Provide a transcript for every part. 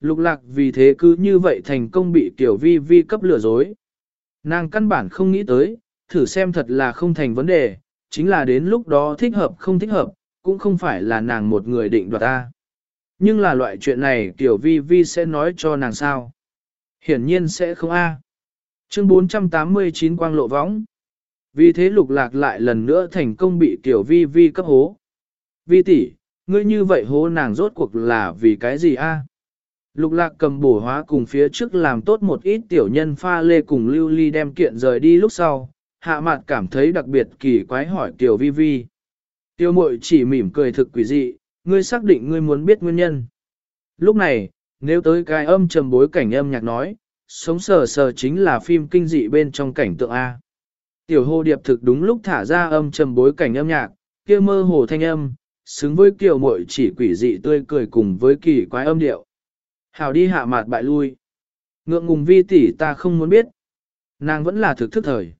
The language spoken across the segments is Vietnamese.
lục lạc vì thế cứ như vậy thành công bị tiểu vi vi cấp lừa dối. Nàng căn bản không nghĩ tới, thử xem thật là không thành vấn đề, chính là đến lúc đó thích hợp không thích hợp, cũng không phải là nàng một người định đoạt ta. Nhưng là loại chuyện này tiểu vi vi sẽ nói cho nàng sao? Hiển nhiên sẽ không a. Chương 489 quang lộ võng. Vì thế lục lạc lại lần nữa thành công bị tiểu vi vi cấp hố. Vi tỷ, ngươi như vậy hố nàng rốt cuộc là vì cái gì a? Lục lạc cầm bổ hóa cùng phía trước làm tốt một ít tiểu nhân pha lê cùng lưu ly đem kiện rời đi lúc sau, hạ mặt cảm thấy đặc biệt kỳ quái hỏi tiểu vi vi. Tiêu mội chỉ mỉm cười thực quỷ dị, ngươi xác định ngươi muốn biết nguyên nhân. Lúc này, nếu tới cái âm trầm bối cảnh âm nhạc nói, sống sờ sờ chính là phim kinh dị bên trong cảnh tượng A. Tiểu hồ điệp thực đúng lúc thả ra âm trầm bối cảnh âm nhạc, kia mơ hồ thanh âm, xứng với Tiểu mội chỉ quỷ dị tươi cười cùng với kỳ quái âm điệu. Hảo đi hạ mạt bại lui. Ngượng ngùng vi tỷ ta không muốn biết. Nàng vẫn là thực thức thời.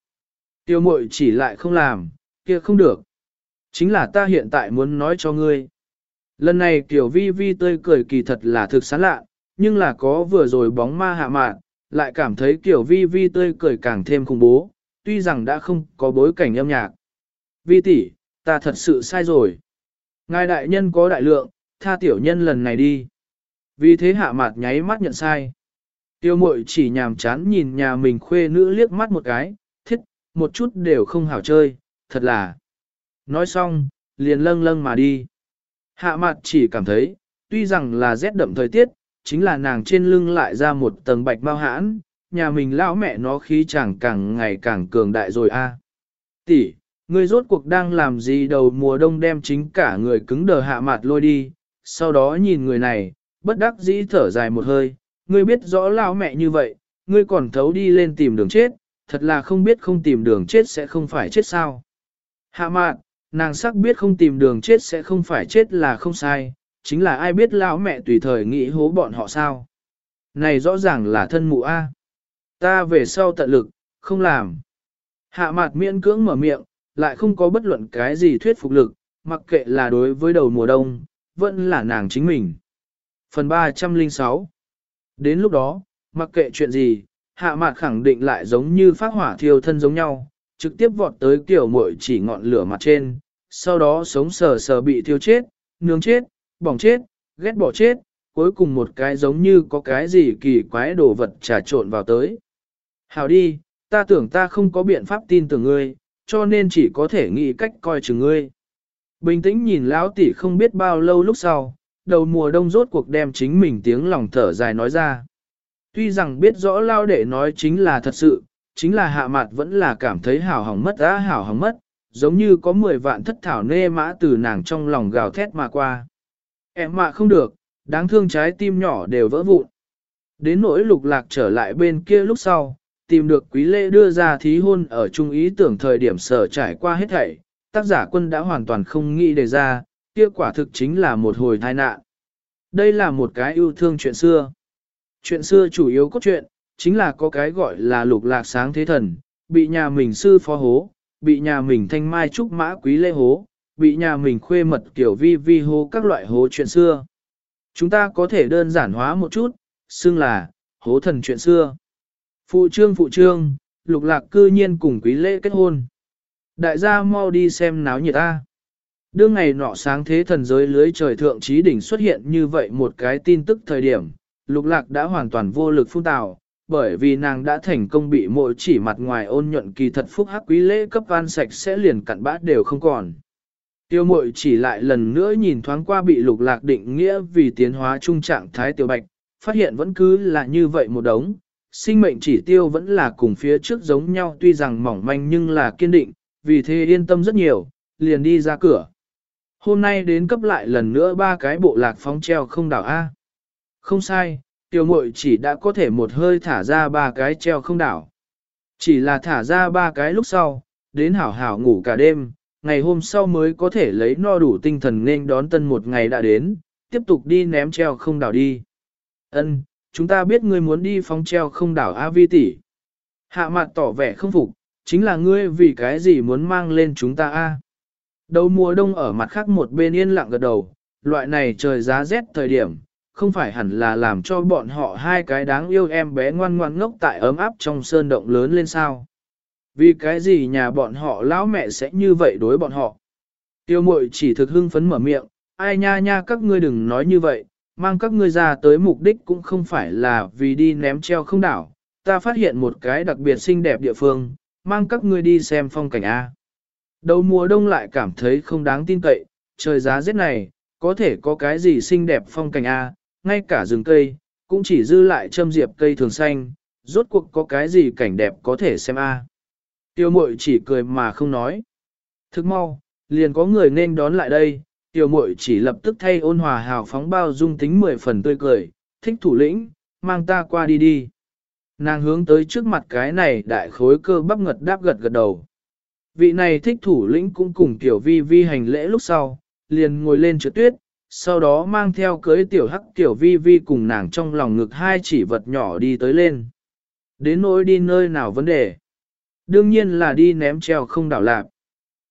Tiêu mội chỉ lại không làm, kia không được. Chính là ta hiện tại muốn nói cho ngươi. Lần này kiểu vi vi tươi cười kỳ thật là thực sán lạ, nhưng là có vừa rồi bóng ma hạ mạn, lại cảm thấy kiểu vi vi tươi cười càng thêm khủng bố, tuy rằng đã không có bối cảnh âm nhạc. Vi tỷ, ta thật sự sai rồi. Ngài đại nhân có đại lượng, tha tiểu nhân lần này đi. Vì thế hạ mạt nháy mắt nhận sai. Tiêu mội chỉ nhàm chán nhìn nhà mình khuê nữ liếc mắt một cái, thiết, một chút đều không hảo chơi, thật là. Nói xong, liền lâng lâng mà đi. Hạ mặt chỉ cảm thấy, tuy rằng là rét đậm thời tiết, chính là nàng trên lưng lại ra một tầng bạch bao hãn, nhà mình lão mẹ nó khí chẳng càng ngày càng cường đại rồi a. Tỷ, ngươi rốt cuộc đang làm gì đầu mùa đông đem chính cả người cứng đờ hạ mặt lôi đi, sau đó nhìn người này, bất đắc dĩ thở dài một hơi, ngươi biết rõ lão mẹ như vậy, ngươi còn thấu đi lên tìm đường chết, thật là không biết không tìm đường chết sẽ không phải chết sao. Hạ mạn, nàng sắc biết không tìm đường chết sẽ không phải chết là không sai, chính là ai biết lão mẹ tùy thời nghĩ hố bọn họ sao. Này rõ ràng là thân mụ A. Ta về sau tận lực, không làm. Hạ mạt miễn cưỡng mở miệng, lại không có bất luận cái gì thuyết phục lực, mặc kệ là đối với đầu mùa đông, vẫn là nàng chính mình. Phần 306 Đến lúc đó, mặc kệ chuyện gì, hạ mạt khẳng định lại giống như phát hỏa thiêu thân giống nhau, trực tiếp vọt tới kiểu muội chỉ ngọn lửa mặt trên, sau đó sống sờ sờ bị thiêu chết, nướng chết, bỏng chết, ghét bỏ chết, cuối cùng một cái giống như có cái gì kỳ quái đồ vật trà trộn vào tới. Hào đi, ta tưởng ta không có biện pháp tin tưởng ngươi, cho nên chỉ có thể nghĩ cách coi chừng ngươi. Bình tĩnh nhìn lão tỷ không biết bao lâu lúc sau, đầu mùa đông rốt cuộc đem chính mình tiếng lòng thở dài nói ra. Tuy rằng biết rõ lao đệ nói chính là thật sự, chính là hạ mặt vẫn là cảm thấy hảo hỏng mất á hảo hỏng mất, giống như có 10 vạn thất thảo nê mã từ nàng trong lòng gào thét mà qua. Em mà không được, đáng thương trái tim nhỏ đều vỡ vụn. Đến nỗi lục lạc trở lại bên kia lúc sau, tìm được quý lễ đưa ra thí hôn ở trung ý tưởng thời điểm sở trải qua hết thảy, tác giả quân đã hoàn toàn không nghĩ đề ra, kia quả thực chính là một hồi tai nạn. Đây là một cái yêu thương chuyện xưa. Chuyện xưa chủ yếu cốt truyện, chính là có cái gọi là lục lạc sáng thế thần, bị nhà mình sư phó hố, bị nhà mình thanh mai trúc mã quý lễ hố, bị nhà mình khuê mật kiểu vi vi hố các loại hố chuyện xưa. Chúng ta có thể đơn giản hóa một chút, xưng là hố thần chuyện xưa. Phụ trương phụ trương, lục lạc cư nhiên cùng quý lễ kết hôn. Đại gia mau đi xem náo nhiệt ta. Đương ngày nọ sáng thế thần giới lưới trời thượng trí đỉnh xuất hiện như vậy một cái tin tức thời điểm, lục lạc đã hoàn toàn vô lực phun tào, bởi vì nàng đã thành công bị mỗi chỉ mặt ngoài ôn nhuận kỳ thật phúc hắc quý lễ cấp van sạch sẽ liền cặn bát đều không còn. Tiêu mội chỉ lại lần nữa nhìn thoáng qua bị lục lạc định nghĩa vì tiến hóa trung trạng thái tiểu bạch, phát hiện vẫn cứ là như vậy một đống, sinh mệnh chỉ tiêu vẫn là cùng phía trước giống nhau tuy rằng mỏng manh nhưng là kiên định, vì thế yên tâm rất nhiều, liền đi ra cửa. Hôm nay đến cấp lại lần nữa ba cái bộ lạc phóng treo không đảo A. Không sai, tiêu muội chỉ đã có thể một hơi thả ra ba cái treo không đảo. Chỉ là thả ra ba cái lúc sau, đến hảo hảo ngủ cả đêm, ngày hôm sau mới có thể lấy no đủ tinh thần nên đón tân một ngày đã đến, tiếp tục đi ném treo không đảo đi. Ân, chúng ta biết ngươi muốn đi phóng treo không đảo A vi tỷ. Hạ mặt tỏ vẻ không phục, chính là ngươi vì cái gì muốn mang lên chúng ta A. Đầu mùa đông ở mặt khác một bên yên lặng gật đầu, loại này trời giá rét thời điểm, không phải hẳn là làm cho bọn họ hai cái đáng yêu em bé ngoan ngoan ngốc tại ấm áp trong sơn động lớn lên sao. Vì cái gì nhà bọn họ lão mẹ sẽ như vậy đối bọn họ. Tiêu mội chỉ thực hưng phấn mở miệng, ai nha nha các ngươi đừng nói như vậy, mang các ngươi ra tới mục đích cũng không phải là vì đi ném treo không đảo. Ta phát hiện một cái đặc biệt xinh đẹp địa phương, mang các ngươi đi xem phong cảnh A. Đầu mùa đông lại cảm thấy không đáng tin cậy, trời giá rét này, có thể có cái gì xinh đẹp phong cảnh A, ngay cả rừng cây, cũng chỉ dư lại châm diệp cây thường xanh, rốt cuộc có cái gì cảnh đẹp có thể xem A. Tiêu mội chỉ cười mà không nói. Thức mau, liền có người nên đón lại đây, tiêu mội chỉ lập tức thay ôn hòa hào phóng bao dung tính mười phần tươi cười, thích thủ lĩnh, mang ta qua đi đi. Nàng hướng tới trước mặt cái này đại khối cơ bắp ngật đáp gật gật đầu. Vị này thích thủ lĩnh cũng cùng tiểu vi vi hành lễ lúc sau, liền ngồi lên trượt tuyết, sau đó mang theo cưới tiểu hắc tiểu vi vi cùng nàng trong lòng ngực hai chỉ vật nhỏ đi tới lên. Đến nỗi đi nơi nào vấn đề. Đương nhiên là đi ném treo không đảo lạc.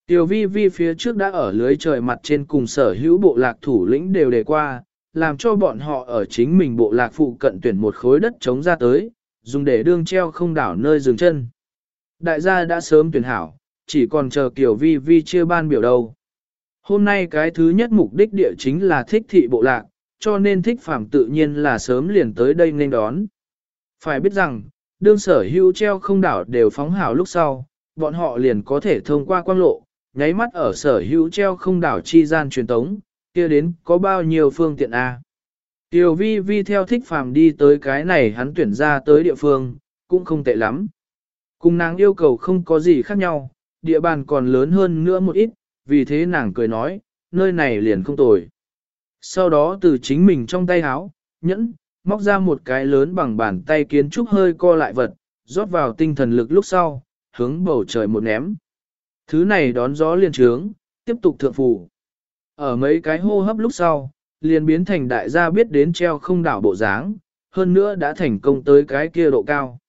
Tiểu vi vi phía trước đã ở lưới trời mặt trên cùng sở hữu bộ lạc thủ lĩnh đều đề qua, làm cho bọn họ ở chính mình bộ lạc phụ cận tuyển một khối đất trống ra tới, dùng để đương treo không đảo nơi dừng chân. Đại gia đã sớm tuyển hảo, chỉ còn chờ Kiều Vi Vi chia ban biểu đâu. Hôm nay cái thứ nhất mục đích địa chính là thích thị bộ lạc, cho nên thích phạm tự nhiên là sớm liền tới đây nên đón. Phải biết rằng, đương sở hữu treo không đảo đều phóng hảo lúc sau, bọn họ liền có thể thông qua quang lộ, nháy mắt ở sở hữu treo không đảo chi gian truyền tống, kia đến có bao nhiêu phương tiện A. Tiểu vi vi theo thích phàm đi tới cái này hắn tuyển ra tới địa phương, cũng không tệ lắm. Cùng nàng yêu cầu không có gì khác nhau, địa bàn còn lớn hơn nữa một ít, vì thế nàng cười nói, nơi này liền không tồi. Sau đó từ chính mình trong tay háo, nhẫn, móc ra một cái lớn bằng bàn tay kiến trúc hơi co lại vật, rót vào tinh thần lực lúc sau, hướng bầu trời một ném. Thứ này đón gió liền trướng, tiếp tục thượng phủ. Ở mấy cái hô hấp lúc sau, liền biến thành đại gia biết đến treo không đảo bộ dáng, hơn nữa đã thành công tới cái kia độ cao.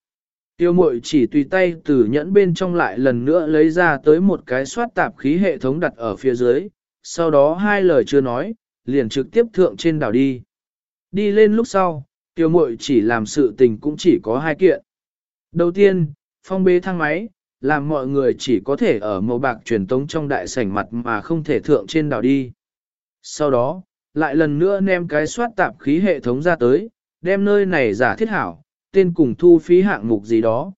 Tiêu mội chỉ tùy tay từ nhẫn bên trong lại lần nữa lấy ra tới một cái soát tạp khí hệ thống đặt ở phía dưới, sau đó hai lời chưa nói, liền trực tiếp thượng trên đảo đi. Đi lên lúc sau, tiêu mội chỉ làm sự tình cũng chỉ có hai kiện. Đầu tiên, phong bế thang máy, làm mọi người chỉ có thể ở màu bạc truyền tống trong đại sảnh mặt mà không thể thượng trên đảo đi. Sau đó, lại lần nữa ném cái soát tạp khí hệ thống ra tới, đem nơi này giả thiết hảo, tên cùng thu phí hạng mục gì đó.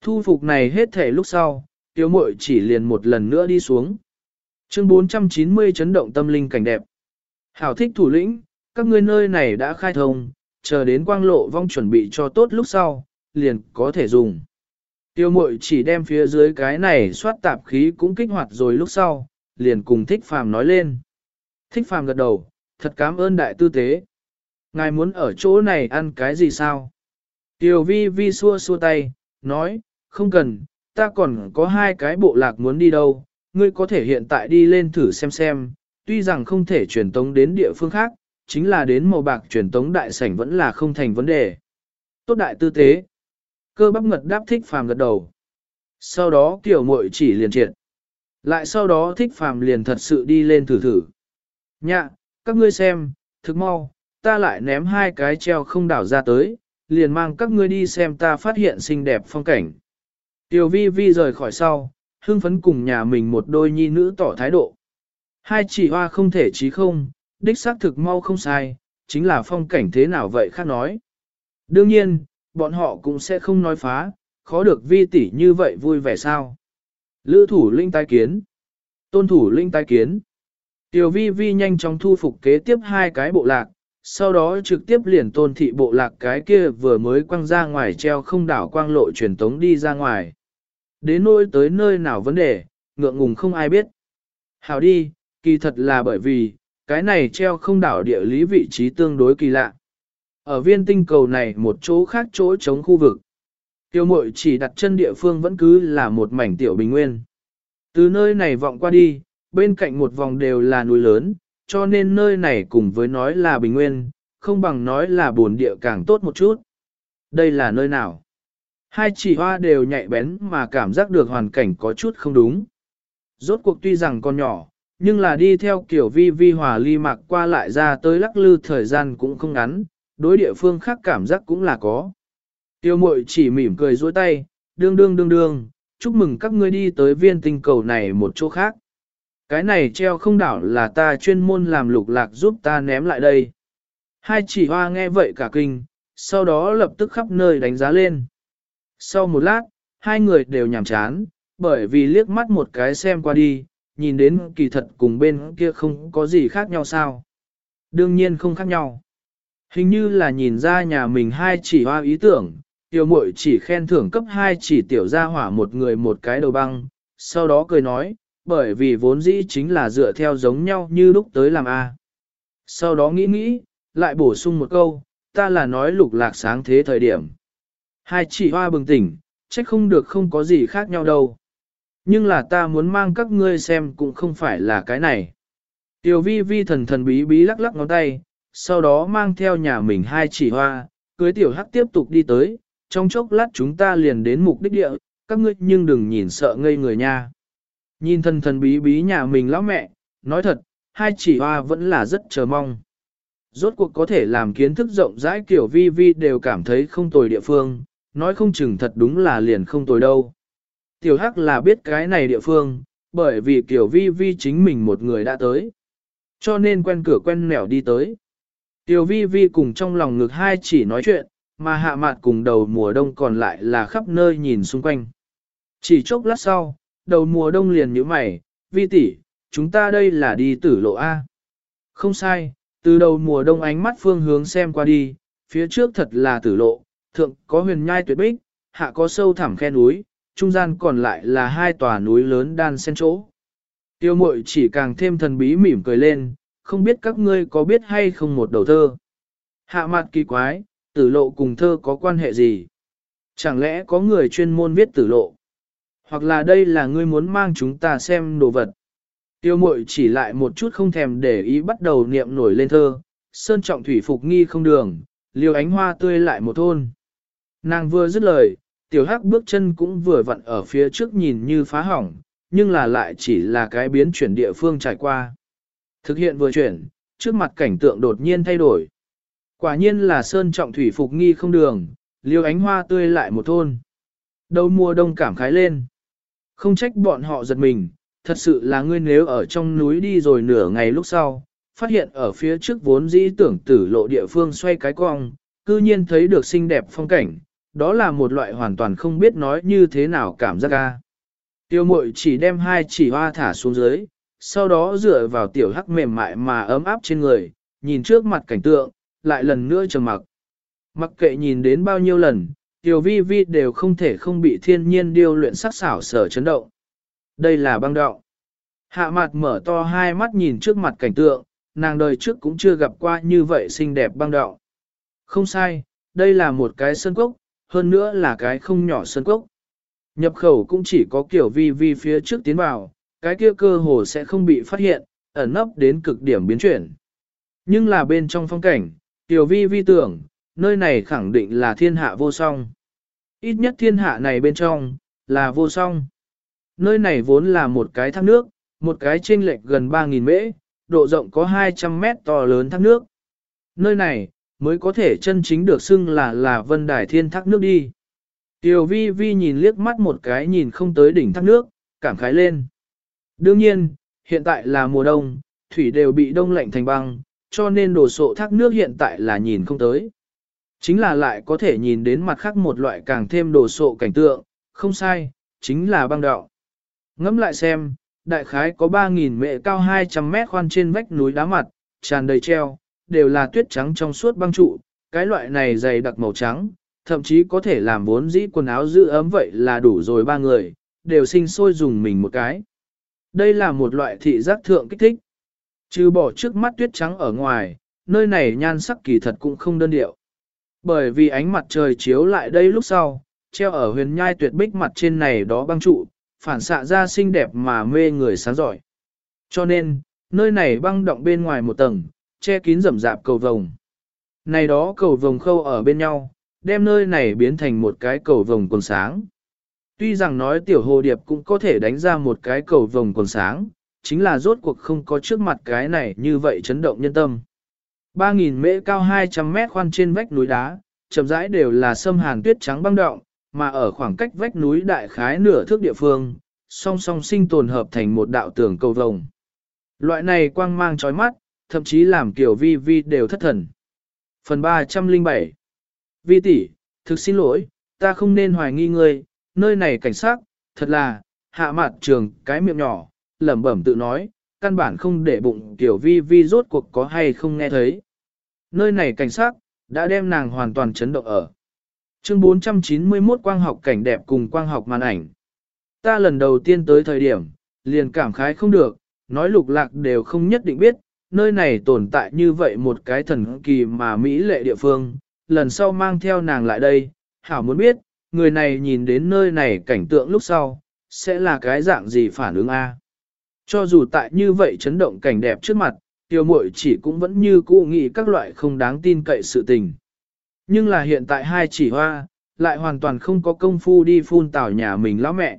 Thu phục này hết thể lúc sau, tiêu muội chỉ liền một lần nữa đi xuống. Chương 490 chấn động tâm linh cảnh đẹp. Hảo thích thủ lĩnh, các ngươi nơi này đã khai thông, chờ đến quang lộ vong chuẩn bị cho tốt lúc sau, liền có thể dùng. Tiêu mội chỉ đem phía dưới cái này soát tạp khí cũng kích hoạt rồi lúc sau, liền cùng thích phàm nói lên. Thích phàm gật đầu, thật cảm ơn đại tư tế. Ngài muốn ở chỗ này ăn cái gì sao? Tiểu vi vi xua xua tay, nói, không cần, ta còn có hai cái bộ lạc muốn đi đâu, ngươi có thể hiện tại đi lên thử xem xem, tuy rằng không thể truyền tống đến địa phương khác, chính là đến màu bạc truyền tống đại sảnh vẫn là không thành vấn đề. Tốt đại tư tế. Cơ bắp ngật đáp thích phàm gật đầu. Sau đó Tiểu muội chỉ liền triệt. Lại sau đó thích phàm liền thật sự đi lên thử thử. Nhạ, các ngươi xem, thực mau, ta lại ném hai cái treo không đảo ra tới, liền mang các ngươi đi xem ta phát hiện xinh đẹp phong cảnh. Tiểu vi vi rời khỏi sau, hưng phấn cùng nhà mình một đôi nhi nữ tỏ thái độ. Hai chỉ hoa không thể chí không, đích xác thực mau không sai, chính là phong cảnh thế nào vậy khác nói. Đương nhiên, bọn họ cũng sẽ không nói phá, khó được vi tỷ như vậy vui vẻ sao. Lữ thủ linh tai kiến. Tôn thủ linh tai kiến. Tiểu vi vi nhanh chóng thu phục kế tiếp hai cái bộ lạc, sau đó trực tiếp liền tôn thị bộ lạc cái kia vừa mới quăng ra ngoài treo không đảo quang lộ truyền tống đi ra ngoài. Đến nỗi tới nơi nào vấn đề, ngượng ngùng không ai biết. hào đi, kỳ thật là bởi vì, cái này treo không đảo địa lý vị trí tương đối kỳ lạ. Ở viên tinh cầu này một chỗ khác chỗ chống khu vực. Tiêu mội chỉ đặt chân địa phương vẫn cứ là một mảnh tiểu bình nguyên. Từ nơi này vọng qua đi, bên cạnh một vòng đều là núi lớn, cho nên nơi này cùng với nói là bình nguyên, không bằng nói là buồn địa càng tốt một chút. Đây là nơi nào? Hai chỉ hoa đều nhạy bén mà cảm giác được hoàn cảnh có chút không đúng. Rốt cuộc tuy rằng con nhỏ, nhưng là đi theo kiểu vi vi hòa ly mạc qua lại ra tới lắc lư thời gian cũng không ngắn, đối địa phương khác cảm giác cũng là có. Tiêu mội chỉ mỉm cười dối tay, đương đương đương đương, chúc mừng các ngươi đi tới viên tinh cầu này một chỗ khác. Cái này treo không đảo là ta chuyên môn làm lục lạc giúp ta ném lại đây. Hai chỉ hoa nghe vậy cả kinh, sau đó lập tức khắp nơi đánh giá lên. Sau một lát, hai người đều nhàm chán, bởi vì liếc mắt một cái xem qua đi, nhìn đến kỳ thật cùng bên kia không có gì khác nhau sao. Đương nhiên không khác nhau. Hình như là nhìn ra nhà mình hai chỉ hoa ý tưởng, tiểu muội chỉ khen thưởng cấp hai chỉ tiểu gia hỏa một người một cái đầu băng, sau đó cười nói, bởi vì vốn dĩ chính là dựa theo giống nhau như lúc tới làm A. Sau đó nghĩ nghĩ, lại bổ sung một câu, ta là nói lục lạc sáng thế thời điểm. Hai chị hoa bừng tỉnh, trách không được không có gì khác nhau đâu. Nhưng là ta muốn mang các ngươi xem cũng không phải là cái này. Tiểu vi vi thần thần bí bí lắc lắc ngón tay, sau đó mang theo nhà mình hai chỉ hoa, cưới tiểu hắc tiếp tục đi tới, trong chốc lát chúng ta liền đến mục đích địa, các ngươi nhưng đừng nhìn sợ ngây người nha. Nhìn thần thần bí bí nhà mình lão mẹ, nói thật, hai chỉ hoa vẫn là rất chờ mong. Rốt cuộc có thể làm kiến thức rộng rãi kiểu vi vi đều cảm thấy không tồi địa phương, nói không chừng thật đúng là liền không tồi đâu. Tiểu Hắc là biết cái này địa phương, bởi vì kiểu vi vi chính mình một người đã tới. Cho nên quen cửa quen nẻo đi tới. Tiểu vi vi cùng trong lòng ngực hai chỉ nói chuyện, mà hạ mạt cùng đầu mùa đông còn lại là khắp nơi nhìn xung quanh. Chỉ chốc lát sau, đầu mùa đông liền như mày, vi tỷ, chúng ta đây là đi tử lộ A. Không sai, từ đầu mùa đông ánh mắt phương hướng xem qua đi, phía trước thật là tử lộ, thượng có huyền nhai tuyệt bích, hạ có sâu thẳm khe núi, trung gian còn lại là hai tòa núi lớn đan xen chỗ. Tiêu mội chỉ càng thêm thần bí mỉm cười lên, không biết các ngươi có biết hay không một đầu thơ. Hạ mặt kỳ quái, tử lộ cùng thơ có quan hệ gì? Chẳng lẽ có người chuyên môn viết tử lộ? Hoặc là đây là ngươi muốn mang chúng ta xem đồ vật? Tiêu mội chỉ lại một chút không thèm để ý bắt đầu niệm nổi lên thơ, sơn trọng thủy phục nghi không đường, liều ánh hoa tươi lại một thôn. Nàng vừa dứt lời, tiểu hắc bước chân cũng vừa vặn ở phía trước nhìn như phá hỏng, nhưng là lại chỉ là cái biến chuyển địa phương trải qua. Thực hiện vừa chuyển, trước mặt cảnh tượng đột nhiên thay đổi. Quả nhiên là sơn trọng thủy phục nghi không đường, liêu ánh hoa tươi lại một thôn. Đầu mùa đông cảm khái lên. Không trách bọn họ giật mình, thật sự là ngươi nếu ở trong núi đi rồi nửa ngày lúc sau, phát hiện ở phía trước vốn dĩ tưởng tử lộ địa phương xoay cái cong, cư nhiên thấy được xinh đẹp phong cảnh, đó là một loại hoàn toàn không biết nói như thế nào cảm giác ca. Tiêu mội chỉ đem hai chỉ hoa thả xuống dưới, sau đó dựa vào tiểu hắc mềm mại mà ấm áp trên người, nhìn trước mặt cảnh tượng, lại lần nữa trầm mặc. Mặc kệ nhìn đến bao nhiêu lần, tiểu vi vi đều không thể không bị thiên nhiên điêu luyện sắc xảo sở chấn động. Đây là băng đạo. Hạ mặt mở to hai mắt nhìn trước mặt cảnh tượng, nàng đời trước cũng chưa gặp qua như vậy xinh đẹp băng đạo. Không sai, đây là một cái sân cốc, hơn nữa là cái không nhỏ sân cốc. Nhập khẩu cũng chỉ có kiểu vi vi phía trước tiến vào, cái kia cơ hồ sẽ không bị phát hiện, ẩn nấp đến cực điểm biến chuyển. Nhưng là bên trong phong cảnh, tiểu vi vi tưởng, nơi này khẳng định là thiên hạ vô song. Ít nhất thiên hạ này bên trong, là vô song. Nơi này vốn là một cái thác nước, một cái trên lệch gần 3.000 mễ, độ rộng có 200 mét to lớn thác nước. Nơi này, mới có thể chân chính được xưng là là vân đài thiên thác nước đi. Tiểu vi vi nhìn liếc mắt một cái nhìn không tới đỉnh thác nước, cảm khái lên. Đương nhiên, hiện tại là mùa đông, thủy đều bị đông lạnh thành băng, cho nên đồ sộ thác nước hiện tại là nhìn không tới. Chính là lại có thể nhìn đến mặt khác một loại càng thêm đồ sộ cảnh tượng, không sai, chính là băng đạo. Ngẫm lại xem, đại khái có 3.000 mệ cao 200 mét khoan trên vách núi đá mặt, tràn đầy treo, đều là tuyết trắng trong suốt băng trụ, cái loại này dày đặc màu trắng, thậm chí có thể làm vốn dĩ quần áo giữ ấm vậy là đủ rồi ba người, đều sinh sôi dùng mình một cái. Đây là một loại thị giác thượng kích thích. Trừ bỏ trước mắt tuyết trắng ở ngoài, nơi này nhan sắc kỳ thật cũng không đơn điệu. Bởi vì ánh mặt trời chiếu lại đây lúc sau, treo ở huyền nhai tuyệt bích mặt trên này đó băng trụ, phản xạ ra xinh đẹp mà mê người sáng giỏi. Cho nên, nơi này băng động bên ngoài một tầng, che kín rậm rạp cầu vồng. Này đó cầu vồng khâu ở bên nhau, đem nơi này biến thành một cái cầu vồng còn sáng. Tuy rằng nói tiểu hồ điệp cũng có thể đánh ra một cái cầu vồng còn sáng, chính là rốt cuộc không có trước mặt cái này như vậy chấn động nhân tâm. 3.000 mễ cao 200 mét khoan trên vách núi đá, chậm rãi đều là sâm hàn tuyết trắng băng động, mà ở khoảng cách vách núi đại khái nửa thước địa phương, song song sinh tồn hợp thành một đạo tường cầu vồng. Loại này quang mang chói mắt, thậm chí làm kiểu vi vi đều thất thần. Phần 307 Vi tỷ, thực xin lỗi, ta không nên hoài nghi ngươi, nơi này cảnh sát, thật là, hạ mặt trường cái miệng nhỏ, lẩm bẩm tự nói, căn bản không để bụng tiểu vi vi rốt cuộc có hay không nghe thấy. Nơi này cảnh sát, đã đem nàng hoàn toàn chấn động ở. Chương 491 quang học cảnh đẹp cùng quang học màn ảnh. Ta lần đầu tiên tới thời điểm, liền cảm khái không được, nói lục lạc đều không nhất định biết, nơi này tồn tại như vậy một cái thần kỳ mà Mỹ lệ địa phương, lần sau mang theo nàng lại đây, hảo muốn biết, người này nhìn đến nơi này cảnh tượng lúc sau, sẽ là cái dạng gì phản ứng a? Cho dù tại như vậy chấn động cảnh đẹp trước mặt, tiêu muội chỉ cũng vẫn như cũ nghĩ các loại không đáng tin cậy sự tình. Nhưng là hiện tại hai chỉ hoa, lại hoàn toàn không có công phu đi phun tảo nhà mình lão mẹ.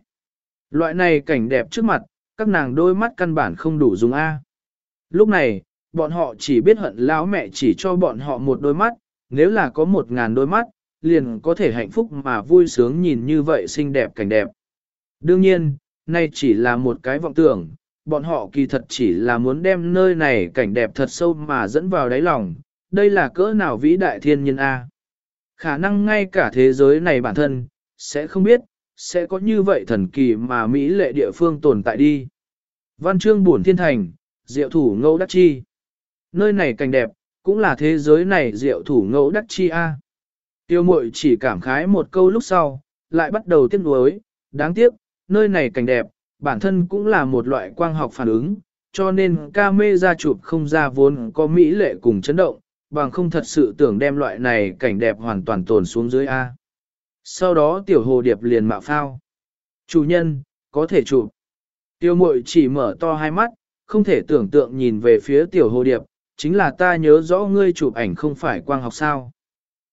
Loại này cảnh đẹp trước mặt, các nàng đôi mắt căn bản không đủ dùng A. Lúc này, bọn họ chỉ biết hận lão mẹ chỉ cho bọn họ một đôi mắt, nếu là có một ngàn đôi mắt, liền có thể hạnh phúc mà vui sướng nhìn như vậy xinh đẹp cảnh đẹp. Đương nhiên, nay chỉ là một cái vọng tưởng, bọn họ kỳ thật chỉ là muốn đem nơi này cảnh đẹp thật sâu mà dẫn vào đáy lòng, đây là cỡ nào vĩ đại thiên nhân A. Khả năng ngay cả thế giới này bản thân, sẽ không biết, sẽ có như vậy thần kỳ mà Mỹ lệ địa phương tồn tại đi. Văn chương buồn thiên thành, diệu thủ ngẫu đắc chi. Nơi này cảnh đẹp, cũng là thế giới này diệu thủ ngẫu đắc chi A. Tiêu mội chỉ cảm khái một câu lúc sau, lại bắt đầu tiếc nuối, đáng tiếc, nơi này cảnh đẹp, bản thân cũng là một loại quang học phản ứng, cho nên ca mê ra chụp không ra vốn có mỹ lệ cùng chấn động, bằng không thật sự tưởng đem loại này cảnh đẹp hoàn toàn tồn xuống dưới A. Sau đó tiểu hồ điệp liền mạo phao. Chủ nhân, có thể chụp. Tiêu mội chỉ mở to hai mắt, không thể tưởng tượng nhìn về phía tiểu hồ điệp, chính là ta nhớ rõ ngươi chụp ảnh không phải quang học sao.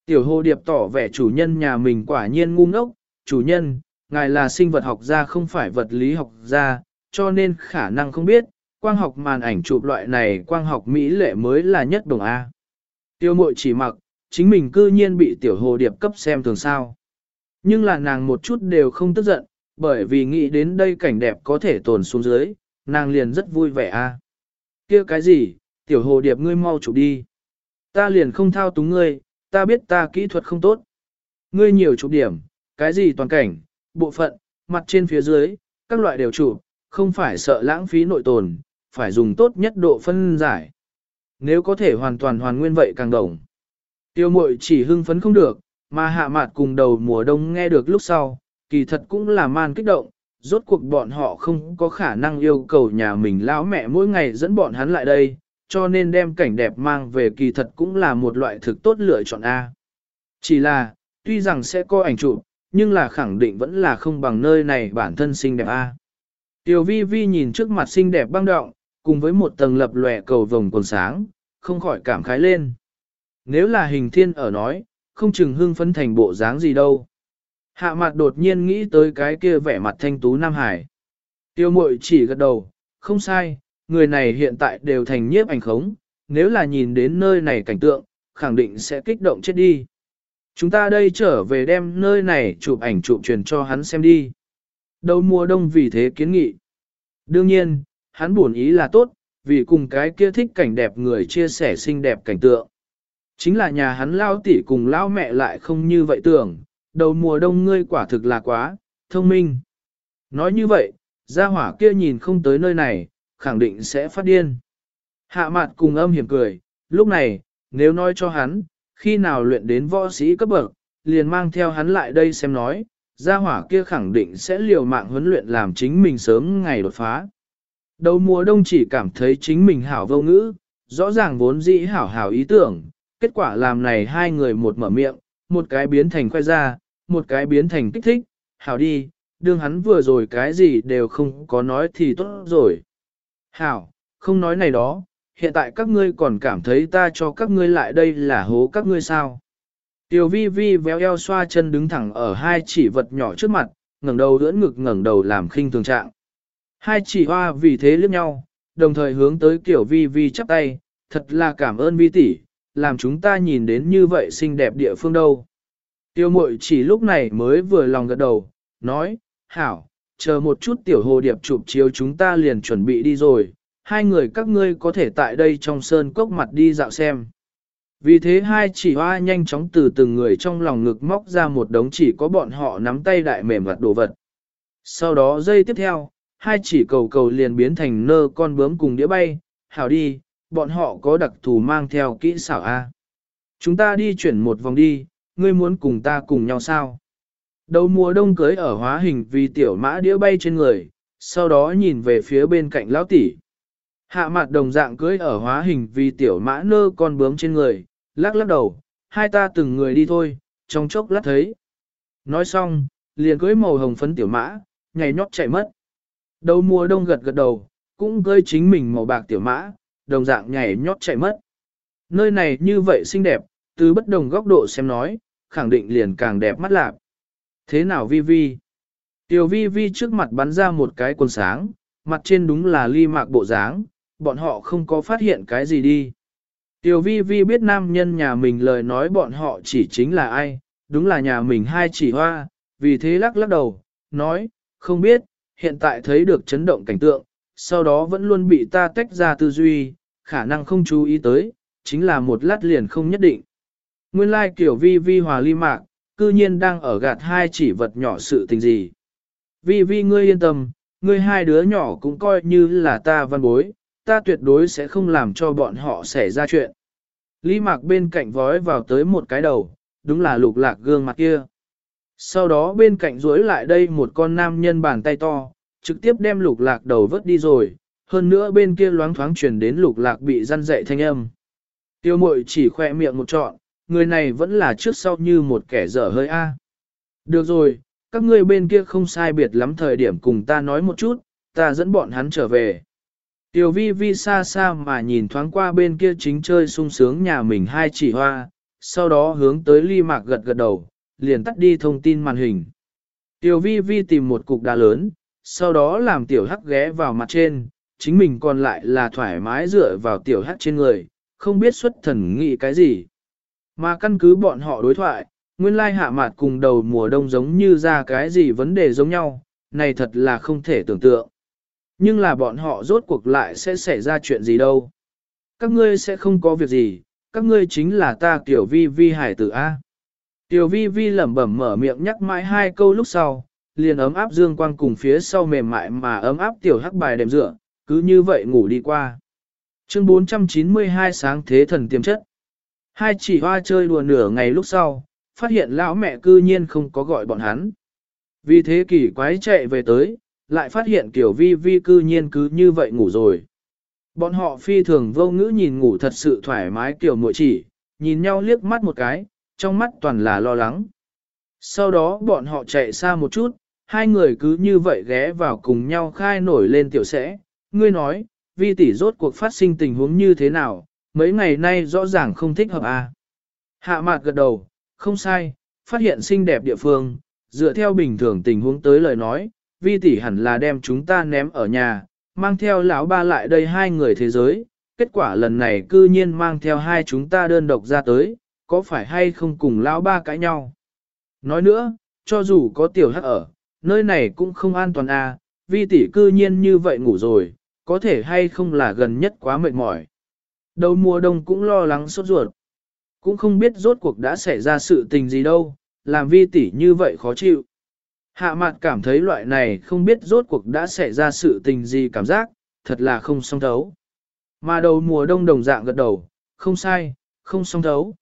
Tiểu hồ điệp tỏ vẻ chủ nhân nhà mình quả nhiên ngu ngốc, chủ nhân, ngài là sinh vật học gia không phải vật lý học gia, cho nên khả năng không biết, quang học màn ảnh chụp loại này quang học mỹ lệ mới là nhất đồng A. Tiêu mội chỉ mặc, chính mình cư nhiên bị tiểu hồ điệp cấp xem thường sao. Nhưng là nàng một chút đều không tức giận, bởi vì nghĩ đến đây cảnh đẹp có thể tồn xuống dưới, nàng liền rất vui vẻ a. kia cái gì, tiểu hồ điệp ngươi mau chụp đi. Ta liền không thao túng ngươi, ta biết ta kỹ thuật không tốt. Ngươi nhiều chụp điểm, cái gì toàn cảnh, bộ phận, mặt trên phía dưới, các loại đều chủ không phải sợ lãng phí nội tồn, phải dùng tốt nhất độ phân giải. Nếu có thể hoàn toàn hoàn nguyên vậy càng đồng. Tiêu mội chỉ hưng phấn không được, mà hạ mạt cùng đầu mùa đông nghe được lúc sau, kỳ thật cũng là man kích động, rốt cuộc bọn họ không có khả năng yêu cầu nhà mình lão mẹ mỗi ngày dẫn bọn hắn lại đây, cho nên đem cảnh đẹp mang về kỳ thật cũng là một loại thực tốt lựa chọn A. Chỉ là, tuy rằng sẽ có ảnh chụp, nhưng là khẳng định vẫn là không bằng nơi này bản thân xinh đẹp A. Tiểu vi vi nhìn trước mặt xinh đẹp băng động, cùng với một tầng lập lòe cầu vồng còn sáng, không khỏi cảm khái lên. Nếu là hình thiên ở nói, không chừng hưng phấn thành bộ dáng gì đâu. Hạ mặt đột nhiên nghĩ tới cái kia vẻ mặt thanh tú Nam Hải. Tiêu mội chỉ gật đầu, không sai, người này hiện tại đều thành nhiếp ảnh khống, nếu là nhìn đến nơi này cảnh tượng, khẳng định sẽ kích động chết đi. Chúng ta đây trở về đem nơi này chụp ảnh chụp truyền cho hắn xem đi. Đầu mùa đông vì thế kiến nghị. Đương nhiên, hắn buồn ý là tốt, vì cùng cái kia thích cảnh đẹp người chia sẻ xinh đẹp cảnh tượng. Chính là nhà hắn lao tỷ cùng lao mẹ lại không như vậy tưởng, đầu mùa đông ngươi quả thực là quá, thông minh. Nói như vậy, gia hỏa kia nhìn không tới nơi này, khẳng định sẽ phát điên. Hạ mặt cùng âm hiểm cười, lúc này, nếu nói cho hắn, khi nào luyện đến võ sĩ cấp bậc, liền mang theo hắn lại đây xem nói, gia hỏa kia khẳng định sẽ liều mạng huấn luyện làm chính mình sớm ngày đột phá. Đầu mùa đông chỉ cảm thấy chính mình hảo vô ngữ, rõ ràng vốn dĩ hảo hảo ý tưởng, kết quả làm này hai người một mở miệng, một cái biến thành khoe ra, một cái biến thành kích thích, hảo đi, đương hắn vừa rồi cái gì đều không có nói thì tốt rồi. Hảo, không nói này đó, hiện tại các ngươi còn cảm thấy ta cho các ngươi lại đây là hố các ngươi sao. Tiểu vi vi véo eo xoa chân đứng thẳng ở hai chỉ vật nhỏ trước mặt, ngẩng đầu đỡ ngực ngẩng đầu làm khinh thường trạng. Hai chỉ hoa vì thế liếc nhau, đồng thời hướng tới kiểu vi vi chắp tay, thật là cảm ơn vi tỷ, làm chúng ta nhìn đến như vậy xinh đẹp địa phương đâu. Tiêu mội chỉ lúc này mới vừa lòng gật đầu, nói, hảo, chờ một chút tiểu hồ điệp chụp chiếu chúng ta liền chuẩn bị đi rồi, hai người các ngươi có thể tại đây trong sơn cốc mặt đi dạo xem. Vì thế hai chỉ hoa nhanh chóng từ từng người trong lòng ngực móc ra một đống chỉ có bọn họ nắm tay đại mềm vật đồ vật. Sau đó dây tiếp theo, hai chỉ cầu cầu liền biến thành nơ con bướm cùng đĩa bay, hảo đi, bọn họ có đặc thù mang theo kỹ xảo A. Chúng ta đi chuyển một vòng đi, ngươi muốn cùng ta cùng nhau sao? Đầu mùa đông cưới ở hóa hình vì tiểu mã đĩa bay trên người, sau đó nhìn về phía bên cạnh lão tỷ. Hạ mặt đồng dạng cưới ở hóa hình vì tiểu mã nơ con bướm trên người, lắc lắc đầu, hai ta từng người đi thôi, trong chốc lát thấy. Nói xong, liền cưới màu hồng phấn tiểu mã, nhảy nhót chạy mất. Đầu mùa đông gật gật đầu, cũng cưới chính mình màu bạc tiểu mã, đồng dạng nhảy nhót chạy mất. Nơi này như vậy xinh đẹp, từ bất đồng góc độ xem nói, khẳng định liền càng đẹp mắt lạc. Thế nào vi vi? Tiểu vi vi trước mặt bắn ra một cái quần sáng, mặt trên đúng là ly mạc bộ dáng, bọn họ không có phát hiện cái gì đi. Tiểu vi vi biết nam nhân nhà mình lời nói bọn họ chỉ chính là ai, đúng là nhà mình hai chỉ hoa, vì thế lắc lắc đầu, nói, không biết, hiện tại thấy được chấn động cảnh tượng, sau đó vẫn luôn bị ta tách ra tư duy, khả năng không chú ý tới, chính là một lát liền không nhất định. Nguyên lai like kiểu vi vi hòa ly mạc, cư nhiên đang ở gạt hai chỉ vật nhỏ sự tình gì. Vi vi ngươi yên tâm, ngươi hai đứa nhỏ cũng coi như là ta văn bối, ta tuyệt đối sẽ không làm cho bọn họ xảy ra chuyện. Lý mạc bên cạnh vói vào tới một cái đầu, đúng là lục lạc gương mặt kia. Sau đó bên cạnh duỗi lại đây một con nam nhân bàn tay to, trực tiếp đem lục lạc đầu vớt đi rồi, hơn nữa bên kia loáng thoáng truyền đến lục lạc bị răn dậy thanh âm. Tiêu mội chỉ khoe miệng một trọn, người này vẫn là trước sau như một kẻ dở hơi a. Được rồi, các ngươi bên kia không sai biệt lắm thời điểm cùng ta nói một chút, ta dẫn bọn hắn trở về. Tiểu vi vi xa xa mà nhìn thoáng qua bên kia chính chơi sung sướng nhà mình hai chỉ hoa, sau đó hướng tới ly mạc gật gật đầu, liền tắt đi thông tin màn hình. Tiểu vi vi tìm một cục đá lớn, sau đó làm tiểu hắc ghé vào mặt trên, chính mình còn lại là thoải mái dựa vào tiểu hắc trên người, không biết xuất thần nghĩ cái gì. Mà căn cứ bọn họ đối thoại, nguyên lai hạ mặt cùng đầu mùa đông giống như ra cái gì vấn đề giống nhau, này thật là không thể tưởng tượng. Nhưng là bọn họ rốt cuộc lại sẽ xảy ra chuyện gì đâu. Các ngươi sẽ không có việc gì, các ngươi chính là ta tiểu vi vi hải tử A. Tiểu vi vi lẩm bẩm mở miệng nhắc mãi hai câu lúc sau, liền ấm áp dương quang cùng phía sau mềm mại mà ấm áp tiểu hắc bài đệm dựa, cứ như vậy ngủ đi qua. Chương 492 sáng thế thần tiềm chất. Hai chỉ hoa chơi đùa nửa ngày lúc sau, phát hiện lão mẹ cư nhiên không có gọi bọn hắn. Vì thế kỳ quái chạy về tới, lại phát hiện kiểu vi vi cư nhiên cứ như vậy ngủ rồi. Bọn họ phi thường vô ngữ nhìn ngủ thật sự thoải mái kiểu muội chỉ, nhìn nhau liếc mắt một cái, trong mắt toàn là lo lắng. Sau đó bọn họ chạy xa một chút, hai người cứ như vậy ghé vào cùng nhau khai nổi lên tiểu sẽ. Ngươi nói, vi tỷ rốt cuộc phát sinh tình huống như thế nào, mấy ngày nay rõ ràng không thích hợp à. Hạ mạc gật đầu, không sai, phát hiện xinh đẹp địa phương, dựa theo bình thường tình huống tới lời nói, vi tỷ hẳn là đem chúng ta ném ở nhà, mang theo lão ba lại đây hai người thế giới, kết quả lần này cư nhiên mang theo hai chúng ta đơn độc ra tới, có phải hay không cùng lão ba cãi nhau. Nói nữa, cho dù có tiểu hắc ở, nơi này cũng không an toàn à, vi tỷ cư nhiên như vậy ngủ rồi, có thể hay không là gần nhất quá mệt mỏi. Đầu mùa đông cũng lo lắng sốt ruột. Cũng không biết rốt cuộc đã xảy ra sự tình gì đâu, làm vi tỷ như vậy khó chịu. Hạ mặt cảm thấy loại này không biết rốt cuộc đã xảy ra sự tình gì cảm giác, thật là không song thấu. Mà đầu mùa đông đồng dạng gật đầu, không sai, không song thấu.